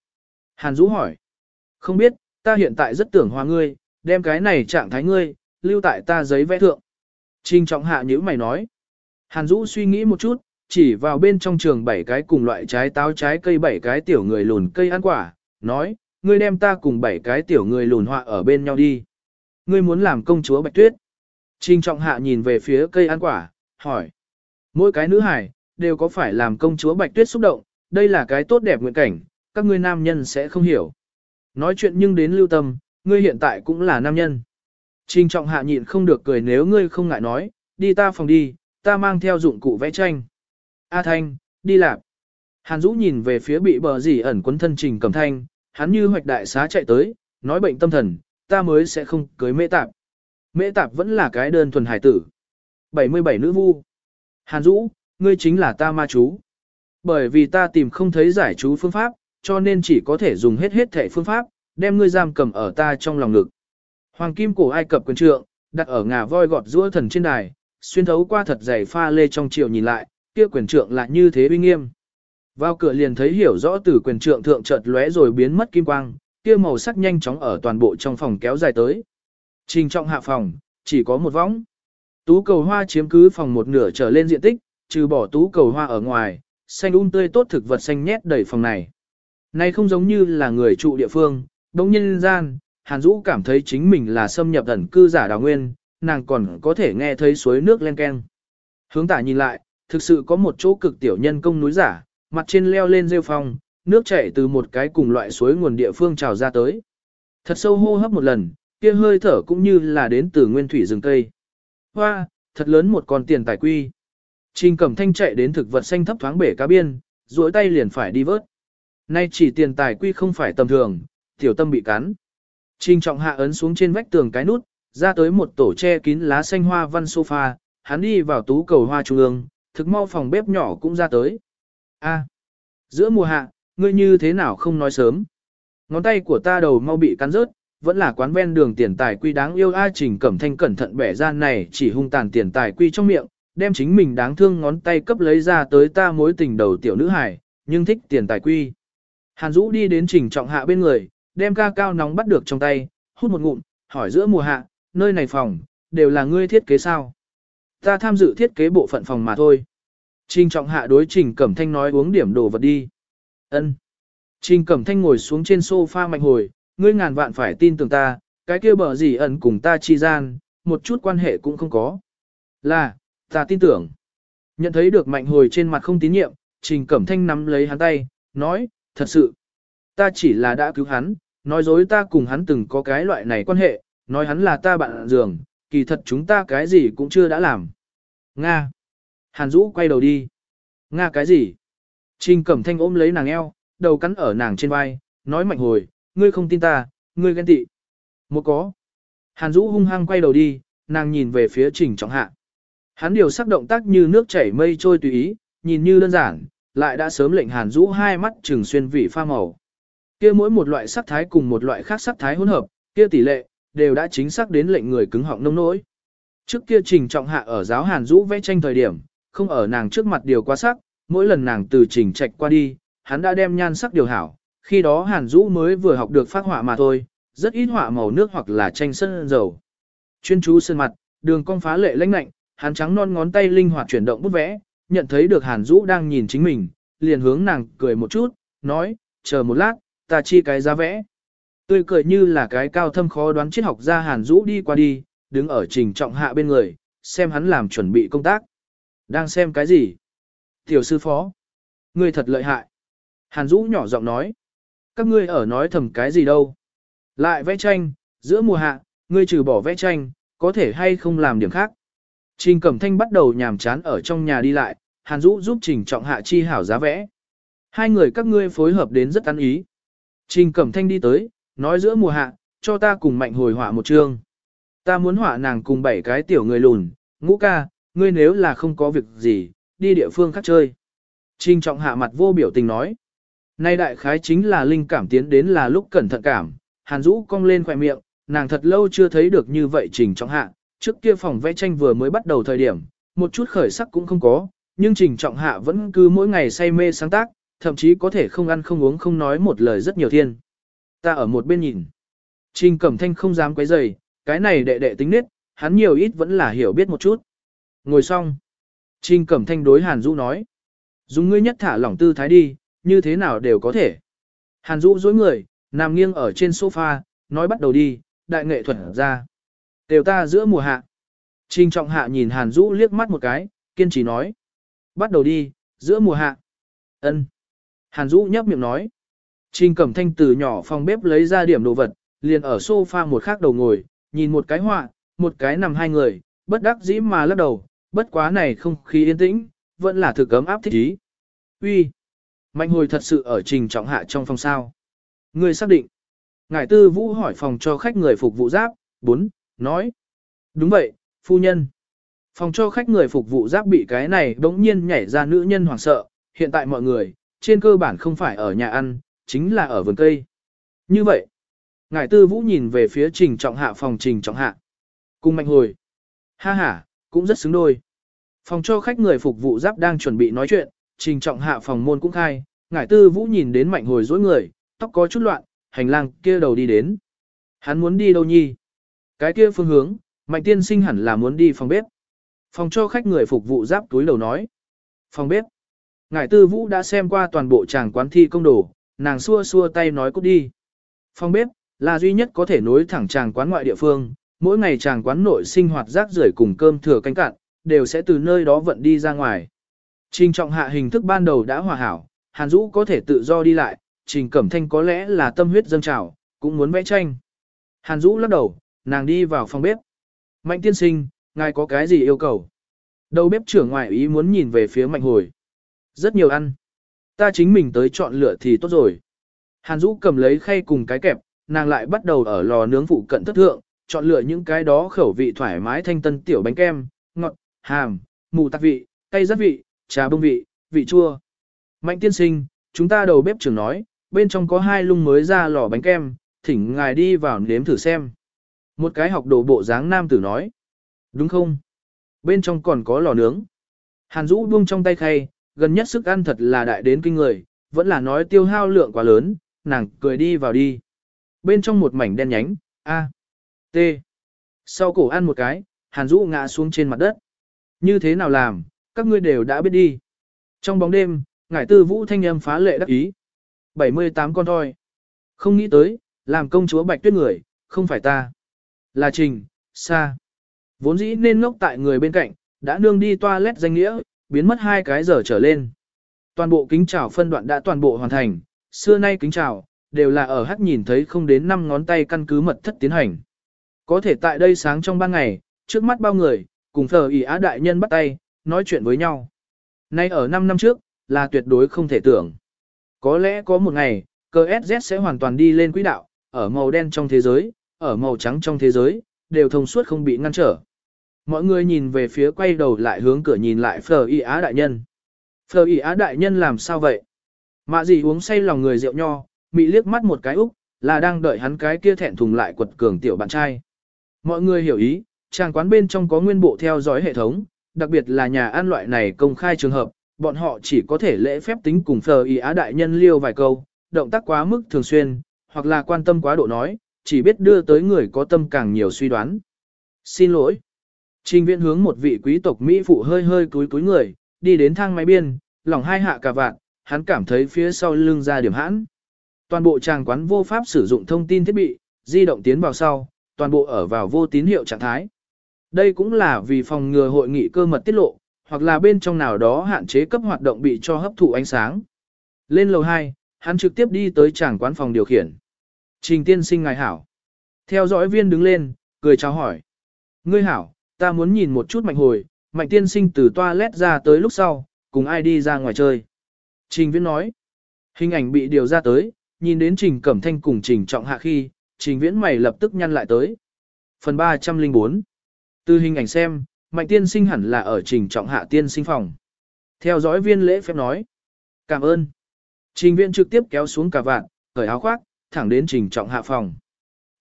Hàn Dũ hỏi. Không biết, ta hiện tại rất tưởng hòa ngươi, đem cái này trạng thái ngươi, lưu tại ta giấy vẽ thượng. Trình trọng hạ nhữ mày nói. Hàn Dũ suy nghĩ một chút, chỉ vào bên trong trường bảy cái cùng loại trái táo trái cây bảy cái tiểu người lùn cây ăn quả, nói, ngươi đem ta cùng bảy cái tiểu người lùn họa ở bên nhau đi. Ngươi muốn làm công chúa Bạch Tuyết. Trình trọng hạ nhìn về phía cây ăn quả, hỏi. Mỗi cái nữ hải, đều có phải làm công chúa Bạch Tuyết xúc động, đây là cái tốt đẹp nguyện cảnh, các ngươi nam nhân sẽ không hiểu. Nói chuyện nhưng đến lưu tâm, ngươi hiện tại cũng là nam nhân. Trình trọng hạ nhịn không được cười nếu ngươi không ngại nói, đi ta phòng đi, ta mang theo dụng cụ vẽ tranh. A Thanh, đi làm. Hàn Dũ nhìn về phía bị bờ dì ẩn quấn thân Trình Cẩm Thanh, hắn như hoạch đại xá chạy tới, nói bệnh tâm thần, ta mới sẽ không cưới mê tạp. Mễ tạp vẫn là cái đơn thuần hải tử. 77 nữ vu. Hàn Dũ, ngươi chính là ta ma chú. Bởi vì ta tìm không thấy giải chú phương pháp, cho nên chỉ có thể dùng hết hết thể phương pháp, đem ngươi giam cầm ở ta trong lòng ngực. Hoàng kim cổ Ai Cập quyền trượng, đặt ở ngà voi gọt rũa thần trên đài, xuyên thấu qua thật dày pha lê trong chiều nhìn lại, kia quyền trượng lại như thế uy nghiêm. Vào cửa liền thấy hiểu rõ từ quyền trượng thượng chợt lóe rồi biến mất kim quang, kia màu sắc nhanh chóng ở toàn bộ trong phòng kéo dài tới. Trình trọng hạ phòng, chỉ có một võng. Tú cầu hoa chiếm cứ phòng một nửa trở lên diện tích, trừ bỏ tú cầu hoa ở ngoài, xanh um tươi tốt thực vật xanh nhét đầy phòng này. Này không giống như là người trụ địa phương, đồng nhân gian, Hàn Dũ cảm thấy chính mình là xâm nhập ẩn cư giả đào nguyên, nàng còn có thể nghe thấy suối nước len keng. Hướng tả nhìn lại, thực sự có một chỗ cực tiểu nhân công núi giả, mặt trên leo lên rêu phong, nước chảy từ một cái cùng loại suối nguồn địa phương trào ra tới. Thật sâu hô hấp một lần, kia hơi thở cũng như là đến từ nguyên thủy rừng cây. Hoa, thật lớn một con tiền tài quy. Trình Cẩm Thanh chạy đến thực vật xanh thấp thoáng bể cá biên, duỗi tay liền phải đi vớt. Nay chỉ tiền tài quy không phải tầm thường, tiểu tâm bị cắn. Trình Trọng Hạ ấn xuống trên vách tường cái nút, ra tới một tổ che kín lá xanh hoa văn sofa, hắn đi vào tú cầu hoa trung ương, thực mau phòng bếp nhỏ cũng ra tới. A, giữa mùa hạ, ngươi như thế nào không nói sớm? Ngón tay của ta đầu mau bị cắn rớt, vẫn là quán ven đường tiền tài quy đáng yêu A Trình Cẩm Thanh cẩn thận bẻ ra này chỉ hung tàn tiền tài quy trong miệng, đem chính mình đáng thương ngón tay cấp lấy ra tới ta mối tình đầu tiểu nữ hải, nhưng thích tiền tài quy. Hàn Dũ đi đến Trình Trọng Hạ bên người, đem ca cao nóng bắt được trong tay, hút một ngụm, hỏi giữa mùa hạ, nơi này phòng, đều là ngươi thiết kế sao? Ta tham dự thiết kế bộ phận phòng mà thôi. Trình Trọng Hạ đối Trình Cẩm Thanh nói uống điểm đồ vật đi. Ân. Trình Cẩm Thanh ngồi xuống trên sofa mạnh hồi, ngươi ngàn vạn phải tin tưởng ta, cái kia bờ gì ẩn cùng ta chi gian, một chút quan hệ cũng không có. Là, ta tin tưởng. Nhận thấy được mạnh hồi trên mặt không tín nhiệm, Trình Cẩm Thanh nắm lấy hắn tay, nói, thật sự, ta chỉ là đã cứu hắn, nói dối ta cùng hắn từng có cái loại này quan hệ, nói hắn là ta bạn giường, kỳ thật chúng ta cái gì cũng chưa đã làm. Nga. Hàn Dũ quay đầu đi. Nga cái gì? Trình Cẩm Thanh ôm lấy nàng eo, đầu cắn ở nàng trên vai, nói mạnh hồi, ngươi không tin ta, ngươi ghen tị. Một có. Hàn Dũ hung hăng quay đầu đi, nàng nhìn về phía Trình Trọng Hạ. Hắn điều sắc động tác như nước chảy mây trôi tùy ý, nhìn như đơn giản, lại đã sớm lệnh Hàn Dũ hai mắt trừng xuyên vị pha màu. Kia mỗi một loại sắc thái cùng một loại khác sắc thái hỗn hợp, kia tỷ lệ đều đã chính xác đến lệnh người cứng họng nông nỗi. Trước kia Trình Trọng Hạ ở giáo Hàn Dũ vẽ tranh thời điểm, không ở nàng trước mặt điều quá sắc, mỗi lần nàng từ Trình Trạch qua đi, hắn đã đem nhan sắc điều hảo, khi đó Hàn Dũ mới vừa học được phát họa mà thôi, rất ít họa màu nước hoặc là tranh sơn dầu. Chuyên chú sơn mặt, đường cong phá lệ lãnh lạnh, hắn trắng non ngón tay linh hoạt chuyển động bút vẽ, nhận thấy được Hàn Dũ đang nhìn chính mình, liền hướng nàng cười một chút, nói, chờ một lát, ta chi cái giá vẽ. Tươi cười như là cái cao thâm khó đoán triết học ra Hàn Dũ đi qua đi, đứng ở trình trọng hạ bên người, xem hắn làm chuẩn bị công tác. Đang xem cái gì? Tiểu sư phó. Ngươi thật lợi hại. Hàn Dũ nhỏ giọng nói. Các ngươi ở nói thầm cái gì đâu? Lại vẽ tranh, giữa mùa hạ, ngươi trừ bỏ vẽ tranh, có thể hay không làm điểm khác. Trình Cẩm Thanh bắt đầu nhàm chán ở trong nhà đi lại, Hàn Dũ giúp Trình Trọng Hạ chi hảo giá vẽ. Hai người các ngươi phối hợp đến rất ăn ý. Trình Cẩm Thanh đi tới, nói giữa mùa hạ, cho ta cùng mạnh hồi họa một chương. Ta muốn họa nàng cùng bảy cái tiểu người lùn, ngũ ca, ngươi nếu là không có việc gì, đi địa phương khác chơi. Trình Trọng Hạ mặt vô biểu tình nói. Nay đại khái chính là linh cảm tiến đến là lúc cẩn thận cảm, Hàn Dũ cong lên khỏe miệng, nàng thật lâu chưa thấy được như vậy Trình Trọng Hạ, trước kia phòng vẽ tranh vừa mới bắt đầu thời điểm, một chút khởi sắc cũng không có, nhưng Trình Trọng Hạ vẫn cứ mỗi ngày say mê sáng tác, thậm chí có thể không ăn không uống không nói một lời rất nhiều thiên. Ta ở một bên nhìn. Trình Cẩm Thanh không dám quấy rầy, cái này đệ đệ tính nết, hắn nhiều ít vẫn là hiểu biết một chút. Ngồi xong. Trình Cẩm Thanh đối Hàn Dũ nói. Dùng ngươi nhất thả lỏng tư thái đi, như thế nào đều có thể. Hàn Dũ dối người, nằm nghiêng ở trên sofa, nói bắt đầu đi, đại nghệ thuật ra. Đều ta giữa mùa hạ. Trình trọng hạ nhìn Hàn Dũ liếc mắt một cái, kiên trì nói. Bắt đầu đi, giữa mùa hạ. ân Hàn Dũ nhấp miệng nói. Trình cẩm thanh từ nhỏ phòng bếp lấy ra điểm đồ vật, liền ở sofa một khác đầu ngồi, nhìn một cái họa, một cái nằm hai người, bất đắc dĩ mà lắc đầu, bất quá này không khí yên tĩnh, vẫn là thực ấm áp thích ý. Uy, Mạnh hồi thật sự ở trình trọng hạ trong phòng sao. Người xác định. Ngải tư vũ hỏi phòng cho khách người phục vụ giáp, 4, nói. Đúng vậy, phu nhân. Phòng cho khách người phục vụ giáp bị cái này bỗng nhiên nhảy ra nữ nhân hoảng sợ, hiện tại mọi người, trên cơ bản không phải ở nhà ăn, chính là ở vườn cây. Như vậy, ngài tư vũ nhìn về phía trình trọng hạ phòng trình trọng hạ. Cùng mạnh hồi. Ha ha, cũng rất xứng đôi. Phòng cho khách người phục vụ giáp đang chuẩn bị nói chuyện, trình trọng hạ phòng môn cũng khai, ngải tư vũ nhìn đến mạnh hồi dối người, tóc có chút loạn, hành lang kia đầu đi đến. Hắn muốn đi đâu nhi? Cái kia phương hướng, mạnh tiên sinh hẳn là muốn đi phòng bếp. Phòng cho khách người phục vụ giáp túi đầu nói. Phòng bếp. Ngải tư vũ đã xem qua toàn bộ tràng quán thi công đồ, nàng xua xua tay nói cút đi. Phòng bếp, là duy nhất có thể nối thẳng tràng quán ngoại địa phương, mỗi ngày tràng quán nội sinh hoạt rác rưởi cùng cơm thừa canh cạn, đều sẽ từ nơi đó vận đi ra ngoài. Trình trọng hạ hình thức ban đầu đã hòa hảo, Hàn Dũ có thể tự do đi lại, Trình Cẩm Thanh có lẽ là tâm huyết dâng trào, cũng muốn vẽ tranh. Hàn Dũ lắc đầu, nàng đi vào phòng bếp. Mạnh tiên sinh, ngài có cái gì yêu cầu? Đầu bếp trưởng ngoại ý muốn nhìn về phía mạnh hồi. Rất nhiều ăn. Ta chính mình tới chọn lựa thì tốt rồi. Hàn Dũ cầm lấy khay cùng cái kẹp, nàng lại bắt đầu ở lò nướng phụ cận thất thượng, chọn lựa những cái đó khẩu vị thoải mái thanh tân tiểu bánh kem, ngọt, hàm, mù tạc vị, cay rất vị, trà bông vị, vị chua. Mạnh tiên sinh, chúng ta đầu bếp trưởng nói, bên trong có hai lung mới ra lò bánh kem, thỉnh ngài đi vào nếm thử xem. Một cái học đồ bộ dáng nam tử nói. Đúng không? Bên trong còn có lò nướng. Hàn Dũ buông trong tay khay, gần nhất sức ăn thật là đại đến kinh người, vẫn là nói tiêu hao lượng quá lớn, nàng cười đi vào đi. Bên trong một mảnh đen nhánh, A, T. Sau cổ ăn một cái, Hàn Dũ ngã xuống trên mặt đất. Như thế nào làm, các ngươi đều đã biết đi. Trong bóng đêm, ngải tư vũ thanh âm phá lệ đắc ý. 78 con thôi. Không nghĩ tới, làm công chúa bạch tuyết người, không phải ta. Là trình, xa. Vốn dĩ nên ngốc tại người bên cạnh, đã nương đi toilet danh nghĩa, biến mất hai cái giờ trở lên. Toàn bộ kính chào phân đoạn đã toàn bộ hoàn thành, xưa nay kính chào, đều là ở hắt nhìn thấy không đến 5 ngón tay căn cứ mật thất tiến hành. Có thể tại đây sáng trong ban ngày, trước mắt bao người, cùng thờ ý á đại nhân bắt tay, nói chuyện với nhau. Nay ở 5 năm trước, là tuyệt đối không thể tưởng. Có lẽ có một ngày, cơ SZ sẽ hoàn toàn đi lên quỹ đạo, ở màu đen trong thế giới, ở màu trắng trong thế giới, đều thông suốt không bị ngăn trở. Mọi người nhìn về phía quay đầu lại hướng cửa nhìn lại Phờ Y Á đại nhân. Phờ Y Á đại nhân làm sao vậy? Mạ gì uống say lòng người rượu nho, mị liếc mắt một cái úc, là đang đợi hắn cái kia thẹn thùng lại quật cường tiểu bạn trai. Mọi người hiểu ý, chàng quán bên trong có nguyên bộ theo dõi hệ thống, đặc biệt là nhà ăn loại này công khai trường hợp, bọn họ chỉ có thể lễ phép tính cùng Phờ Y Á đại nhân liêu vài câu, động tác quá mức thường xuyên, hoặc là quan tâm quá độ nói, chỉ biết đưa tới người có tâm càng nhiều suy đoán. Xin lỗi. Trình viện hướng một vị quý tộc Mỹ phụ hơi hơi cúi cúi người, đi đến thang máy biên, lòng hai hạ cả vạn, hắn cảm thấy phía sau lưng ra điểm hãn. Toàn bộ tràng quán vô pháp sử dụng thông tin thiết bị, di động tiến vào sau, toàn bộ ở vào vô tín hiệu trạng thái. Đây cũng là vì phòng ngừa hội nghị cơ mật tiết lộ, hoặc là bên trong nào đó hạn chế cấp hoạt động bị cho hấp thụ ánh sáng. Lên lầu 2, hắn trực tiếp đi tới tràng quán phòng điều khiển. Trình tiên sinh ngài hảo. Theo dõi viên đứng lên, cười chào hỏi. Ngươi hảo, ta muốn nhìn một chút mạnh hồi, mạnh tiên sinh từ toilet ra tới lúc sau, cùng ai đi ra ngoài chơi. Trình viễn nói. Hình ảnh bị điều ra tới, nhìn đến trình cẩm thanh cùng trình trọng hạ khi, trình viễn mày lập tức nhăn lại tới. Phần 304 từ hình ảnh xem, mạnh tiên sinh hẳn là ở trình trọng hạ tiên sinh phòng. Theo dõi viên lễ phép nói. Cảm ơn. Trình viện trực tiếp kéo xuống cả vạn, cởi áo khoác, thẳng đến trình trọng hạ phòng.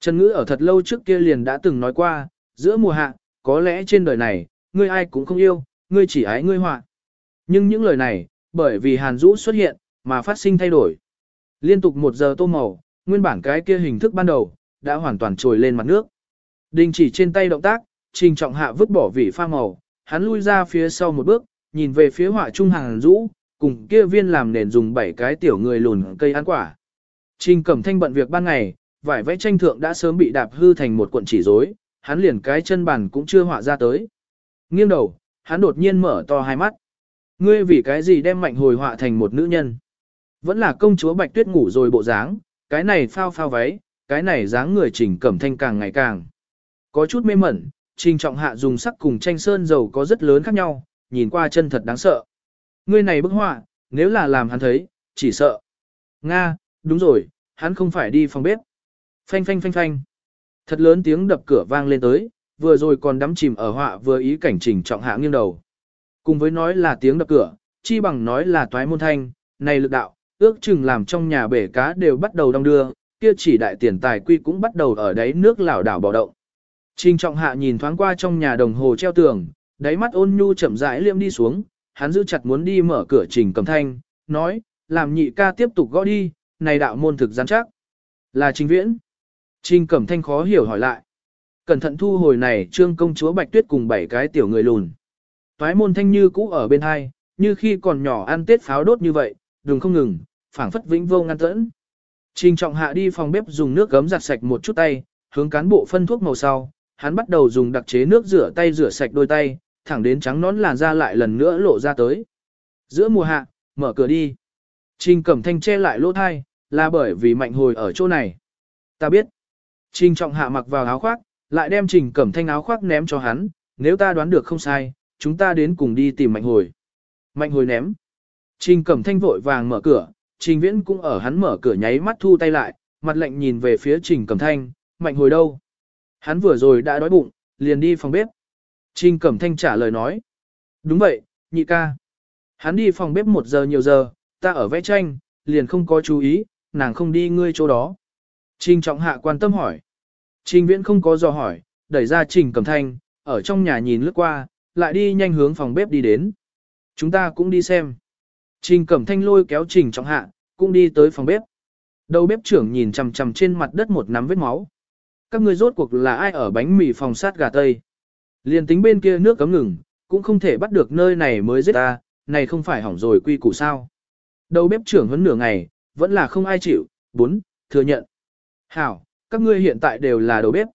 Trần Ngữ ở thật lâu trước kia liền đã từng nói qua, giữa mùa hạ, có lẽ trên đời này, ngươi ai cũng không yêu, ngươi chỉ ái ngươi họa. Nhưng những lời này, bởi vì Hàn Dũ xuất hiện, mà phát sinh thay đổi. Liên tục một giờ tô màu, nguyên bản cái kia hình thức ban đầu, đã hoàn toàn trồi lên mặt nước. Đình chỉ trên tay động tác, trình trọng hạ vứt bỏ vị pha màu, hắn lui ra phía sau một bước, nhìn về phía họa trung hàng rũ, cùng kia viên làm nền dùng bảy cái tiểu người lùn cây ăn quả. Trình cẩm thanh bận việc ban ngày, vải vẽ tranh thượng đã sớm bị đạp hư thành một cuộn chỉ rối, hắn liền cái chân bàn cũng chưa họa ra tới. Nghiêng đầu, hắn đột nhiên mở to hai mắt. Ngươi vì cái gì đem mạnh hồi họa thành một nữ nhân? Vẫn là công chúa Bạch Tuyết ngủ rồi bộ dáng, cái này phao phao váy, cái này dáng người trình cẩm thanh càng ngày càng. Có chút mê mẩn, trình trọng hạ dùng sắc cùng tranh sơn dầu có rất lớn khác nhau, nhìn qua chân thật đáng sợ. Ngươi này bức họa, nếu là làm hắn thấy, chỉ sợ. Nga, đúng rồi, hắn không phải đi phòng bếp. Phanh phanh phanh phanh. Thật lớn tiếng đập cửa vang lên tới, vừa rồi còn đắm chìm ở họa vừa ý cảnh trình trọng hạ nghiêng đầu. Cùng với nói là tiếng đập cửa, chi bằng nói là toái môn thanh, này lực đạo, ước chừng làm trong nhà bể cá đều bắt đầu đong đưa, kia chỉ đại tiền tài quy cũng bắt đầu ở đáy nước lảo đảo bò động. Trình trọng hạ nhìn thoáng qua trong nhà đồng hồ treo tường, đáy mắt ôn nhu chậm rãi liêm đi xuống, hắn giữ chặt muốn đi mở cửa trình cầm thanh, nói, làm nhị ca tiếp tục gõ đi, này đạo môn thực gián chắc. Là trình viễn. Trình cẩm thanh khó hiểu hỏi lại. Cẩn thận thu hồi này trương công chúa Bạch Tuyết cùng bảy cái tiểu người lùn. Toái môn thanh như cũ ở bên hai, như khi còn nhỏ ăn tết pháo đốt như vậy, đừng không ngừng, phảng phất vĩnh vô ngăn tẫn. Trình trọng hạ đi phòng bếp dùng nước gấm giặt sạch một chút tay, hướng cán bộ phân thuốc màu sau, hắn bắt đầu dùng đặc chế nước rửa tay rửa sạch đôi tay, thẳng đến trắng nón làn da lại lần nữa lộ ra tới. Giữa mùa hạ, mở cửa đi. Trình cẩm thanh che lại lỗ thai, là bởi vì mạnh hồi ở chỗ này. Ta biết. Trình trọng hạ mặc vào áo khoác, lại đem trình cẩm thanh áo khoác ném cho hắn, nếu ta đoán được không sai, chúng ta đến cùng đi tìm mạnh hồi. Mạnh hồi ném. Trình cẩm thanh vội vàng mở cửa, trình viễn cũng ở hắn mở cửa nháy mắt thu tay lại, mặt lạnh nhìn về phía trình cẩm thanh, mạnh hồi đâu. Hắn vừa rồi đã đói bụng, liền đi phòng bếp. Trình cẩm thanh trả lời nói. Đúng vậy, nhị ca. Hắn đi phòng bếp một giờ nhiều giờ, ta ở vẽ tranh, liền không có chú ý, nàng không đi ngươi chỗ đó. Trình trọng hạ quan tâm hỏi. Trình viễn không có dò hỏi, đẩy ra trình cẩm thanh, ở trong nhà nhìn lướt qua, lại đi nhanh hướng phòng bếp đi đến. Chúng ta cũng đi xem. Trình cẩm thanh lôi kéo trình trọng hạ, cũng đi tới phòng bếp. Đầu bếp trưởng nhìn chằm chằm trên mặt đất một nắm vết máu. Các ngươi rốt cuộc là ai ở bánh mì phòng sát gà tây? Liên tính bên kia nước cấm ngừng, cũng không thể bắt được nơi này mới giết ta, này không phải hỏng rồi quy củ sao. Đầu bếp trưởng huấn nửa ngày, vẫn là không ai chịu, bốn, thừa nhận. Hảo, các ngươi hiện tại đều là đầu bếp.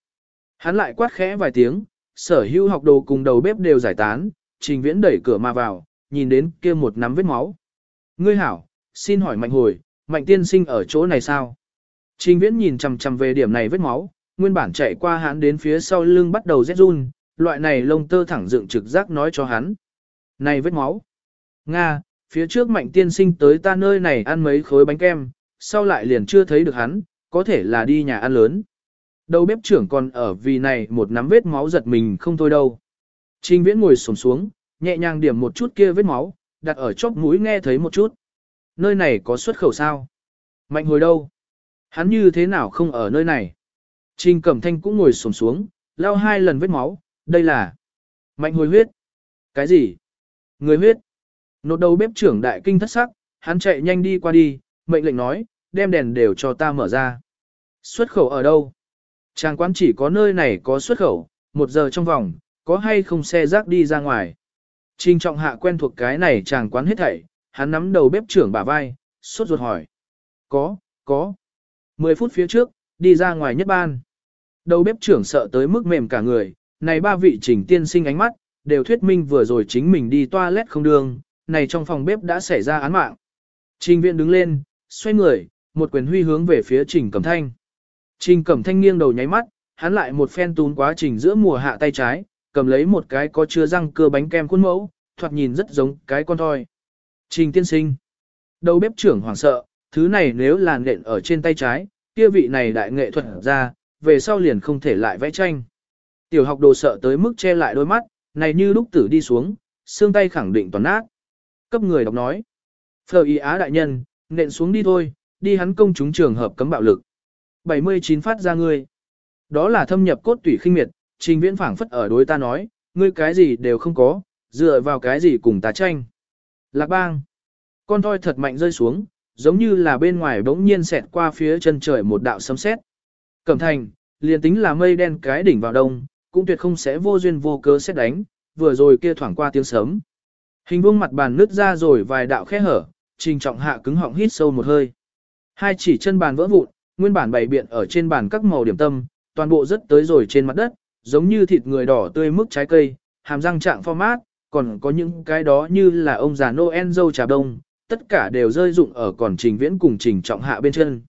Hắn lại quát khẽ vài tiếng, sở hữu học đồ cùng đầu bếp đều giải tán, trình viễn đẩy cửa mà vào, nhìn đến kia một nắm vết máu. Ngươi hảo, xin hỏi mạnh hồi, mạnh tiên sinh ở chỗ này sao? Trình viễn nhìn chằm chằm về điểm này vết máu, nguyên bản chạy qua hắn đến phía sau lưng bắt đầu rét run, loại này lông tơ thẳng dựng trực giác nói cho hắn. Này vết máu. Nga, phía trước mạnh tiên sinh tới ta nơi này ăn mấy khối bánh kem, sau lại liền chưa thấy được hắn, có thể là đi nhà ăn lớn. Đầu bếp trưởng còn ở vì này một nắm vết máu giật mình không thôi đâu. Trình viễn ngồi sổm xuống, nhẹ nhàng điểm một chút kia vết máu, đặt ở chóp mũi nghe thấy một chút. Nơi này có xuất khẩu sao? Mạnh hồi đâu? Hắn như thế nào không ở nơi này? Trình Cẩm Thanh cũng ngồi xổm xuống, lao hai lần vết máu, đây là mạnh hồi huyết. Cái gì? Người huyết. Nột đầu bếp trưởng đại kinh thất sắc, hắn chạy nhanh đi qua đi, mệnh lệnh nói, đem đèn đều cho ta mở ra. Xuất khẩu ở đâu? Trang quán chỉ có nơi này có xuất khẩu, một giờ trong vòng, có hay không xe rác đi ra ngoài. Trình trọng hạ quen thuộc cái này chàng quán hết thảy, hắn nắm đầu bếp trưởng bả vai, sốt ruột hỏi. Có, có. Mười phút phía trước, đi ra ngoài nhất ban. Đầu bếp trưởng sợ tới mức mềm cả người, này ba vị trình tiên sinh ánh mắt, đều thuyết minh vừa rồi chính mình đi toilet không đường, này trong phòng bếp đã xảy ra án mạng. Trình viện đứng lên, xoay người, một quyền huy hướng về phía trình cẩm thanh. Trình cẩm thanh nghiêng đầu nháy mắt, hắn lại một phen tún quá trình giữa mùa hạ tay trái, cầm lấy một cái có chứa răng cưa bánh kem khuôn mẫu, thoạt nhìn rất giống cái con thoi. Trình tiên sinh. Đầu bếp trưởng hoảng sợ, thứ này nếu là nện ở trên tay trái, kia vị này đại nghệ thuật ra, về sau liền không thể lại vẽ tranh. Tiểu học đồ sợ tới mức che lại đôi mắt, này như lúc tử đi xuống, xương tay khẳng định toàn nát. Cấp người đọc nói. Phờ ý á đại nhân, nện xuống đi thôi, đi hắn công chúng trường hợp cấm bạo lực. 79 phát ra ngươi. Đó là thâm nhập cốt tủy khinh miệt, trình viễn phảng phất ở đối ta nói, ngươi cái gì đều không có, dựa vào cái gì cùng ta tranh. Lạc bang. Con thoi thật mạnh rơi xuống, giống như là bên ngoài bỗng nhiên xẹt qua phía chân trời một đạo sấm sét. Cẩm thành, liền tính là mây đen cái đỉnh vào đông, cũng tuyệt không sẽ vô duyên vô cớ xét đánh, vừa rồi kia thoảng qua tiếng sấm. Hình vuông mặt bàn nứt ra rồi vài đạo khe hở, trình trọng hạ cứng họng hít sâu một hơi. Hai chỉ chân bàn vỡ vụn, nguyên bản bày biện ở trên bàn các màu điểm tâm, toàn bộ rất tới rồi trên mặt đất, giống như thịt người đỏ tươi mức trái cây, hàm răng trạng format, còn có những cái đó như là ông già Noel dâu trà đông, tất cả đều rơi dụng ở còn trình viễn cùng trình trọng hạ bên chân.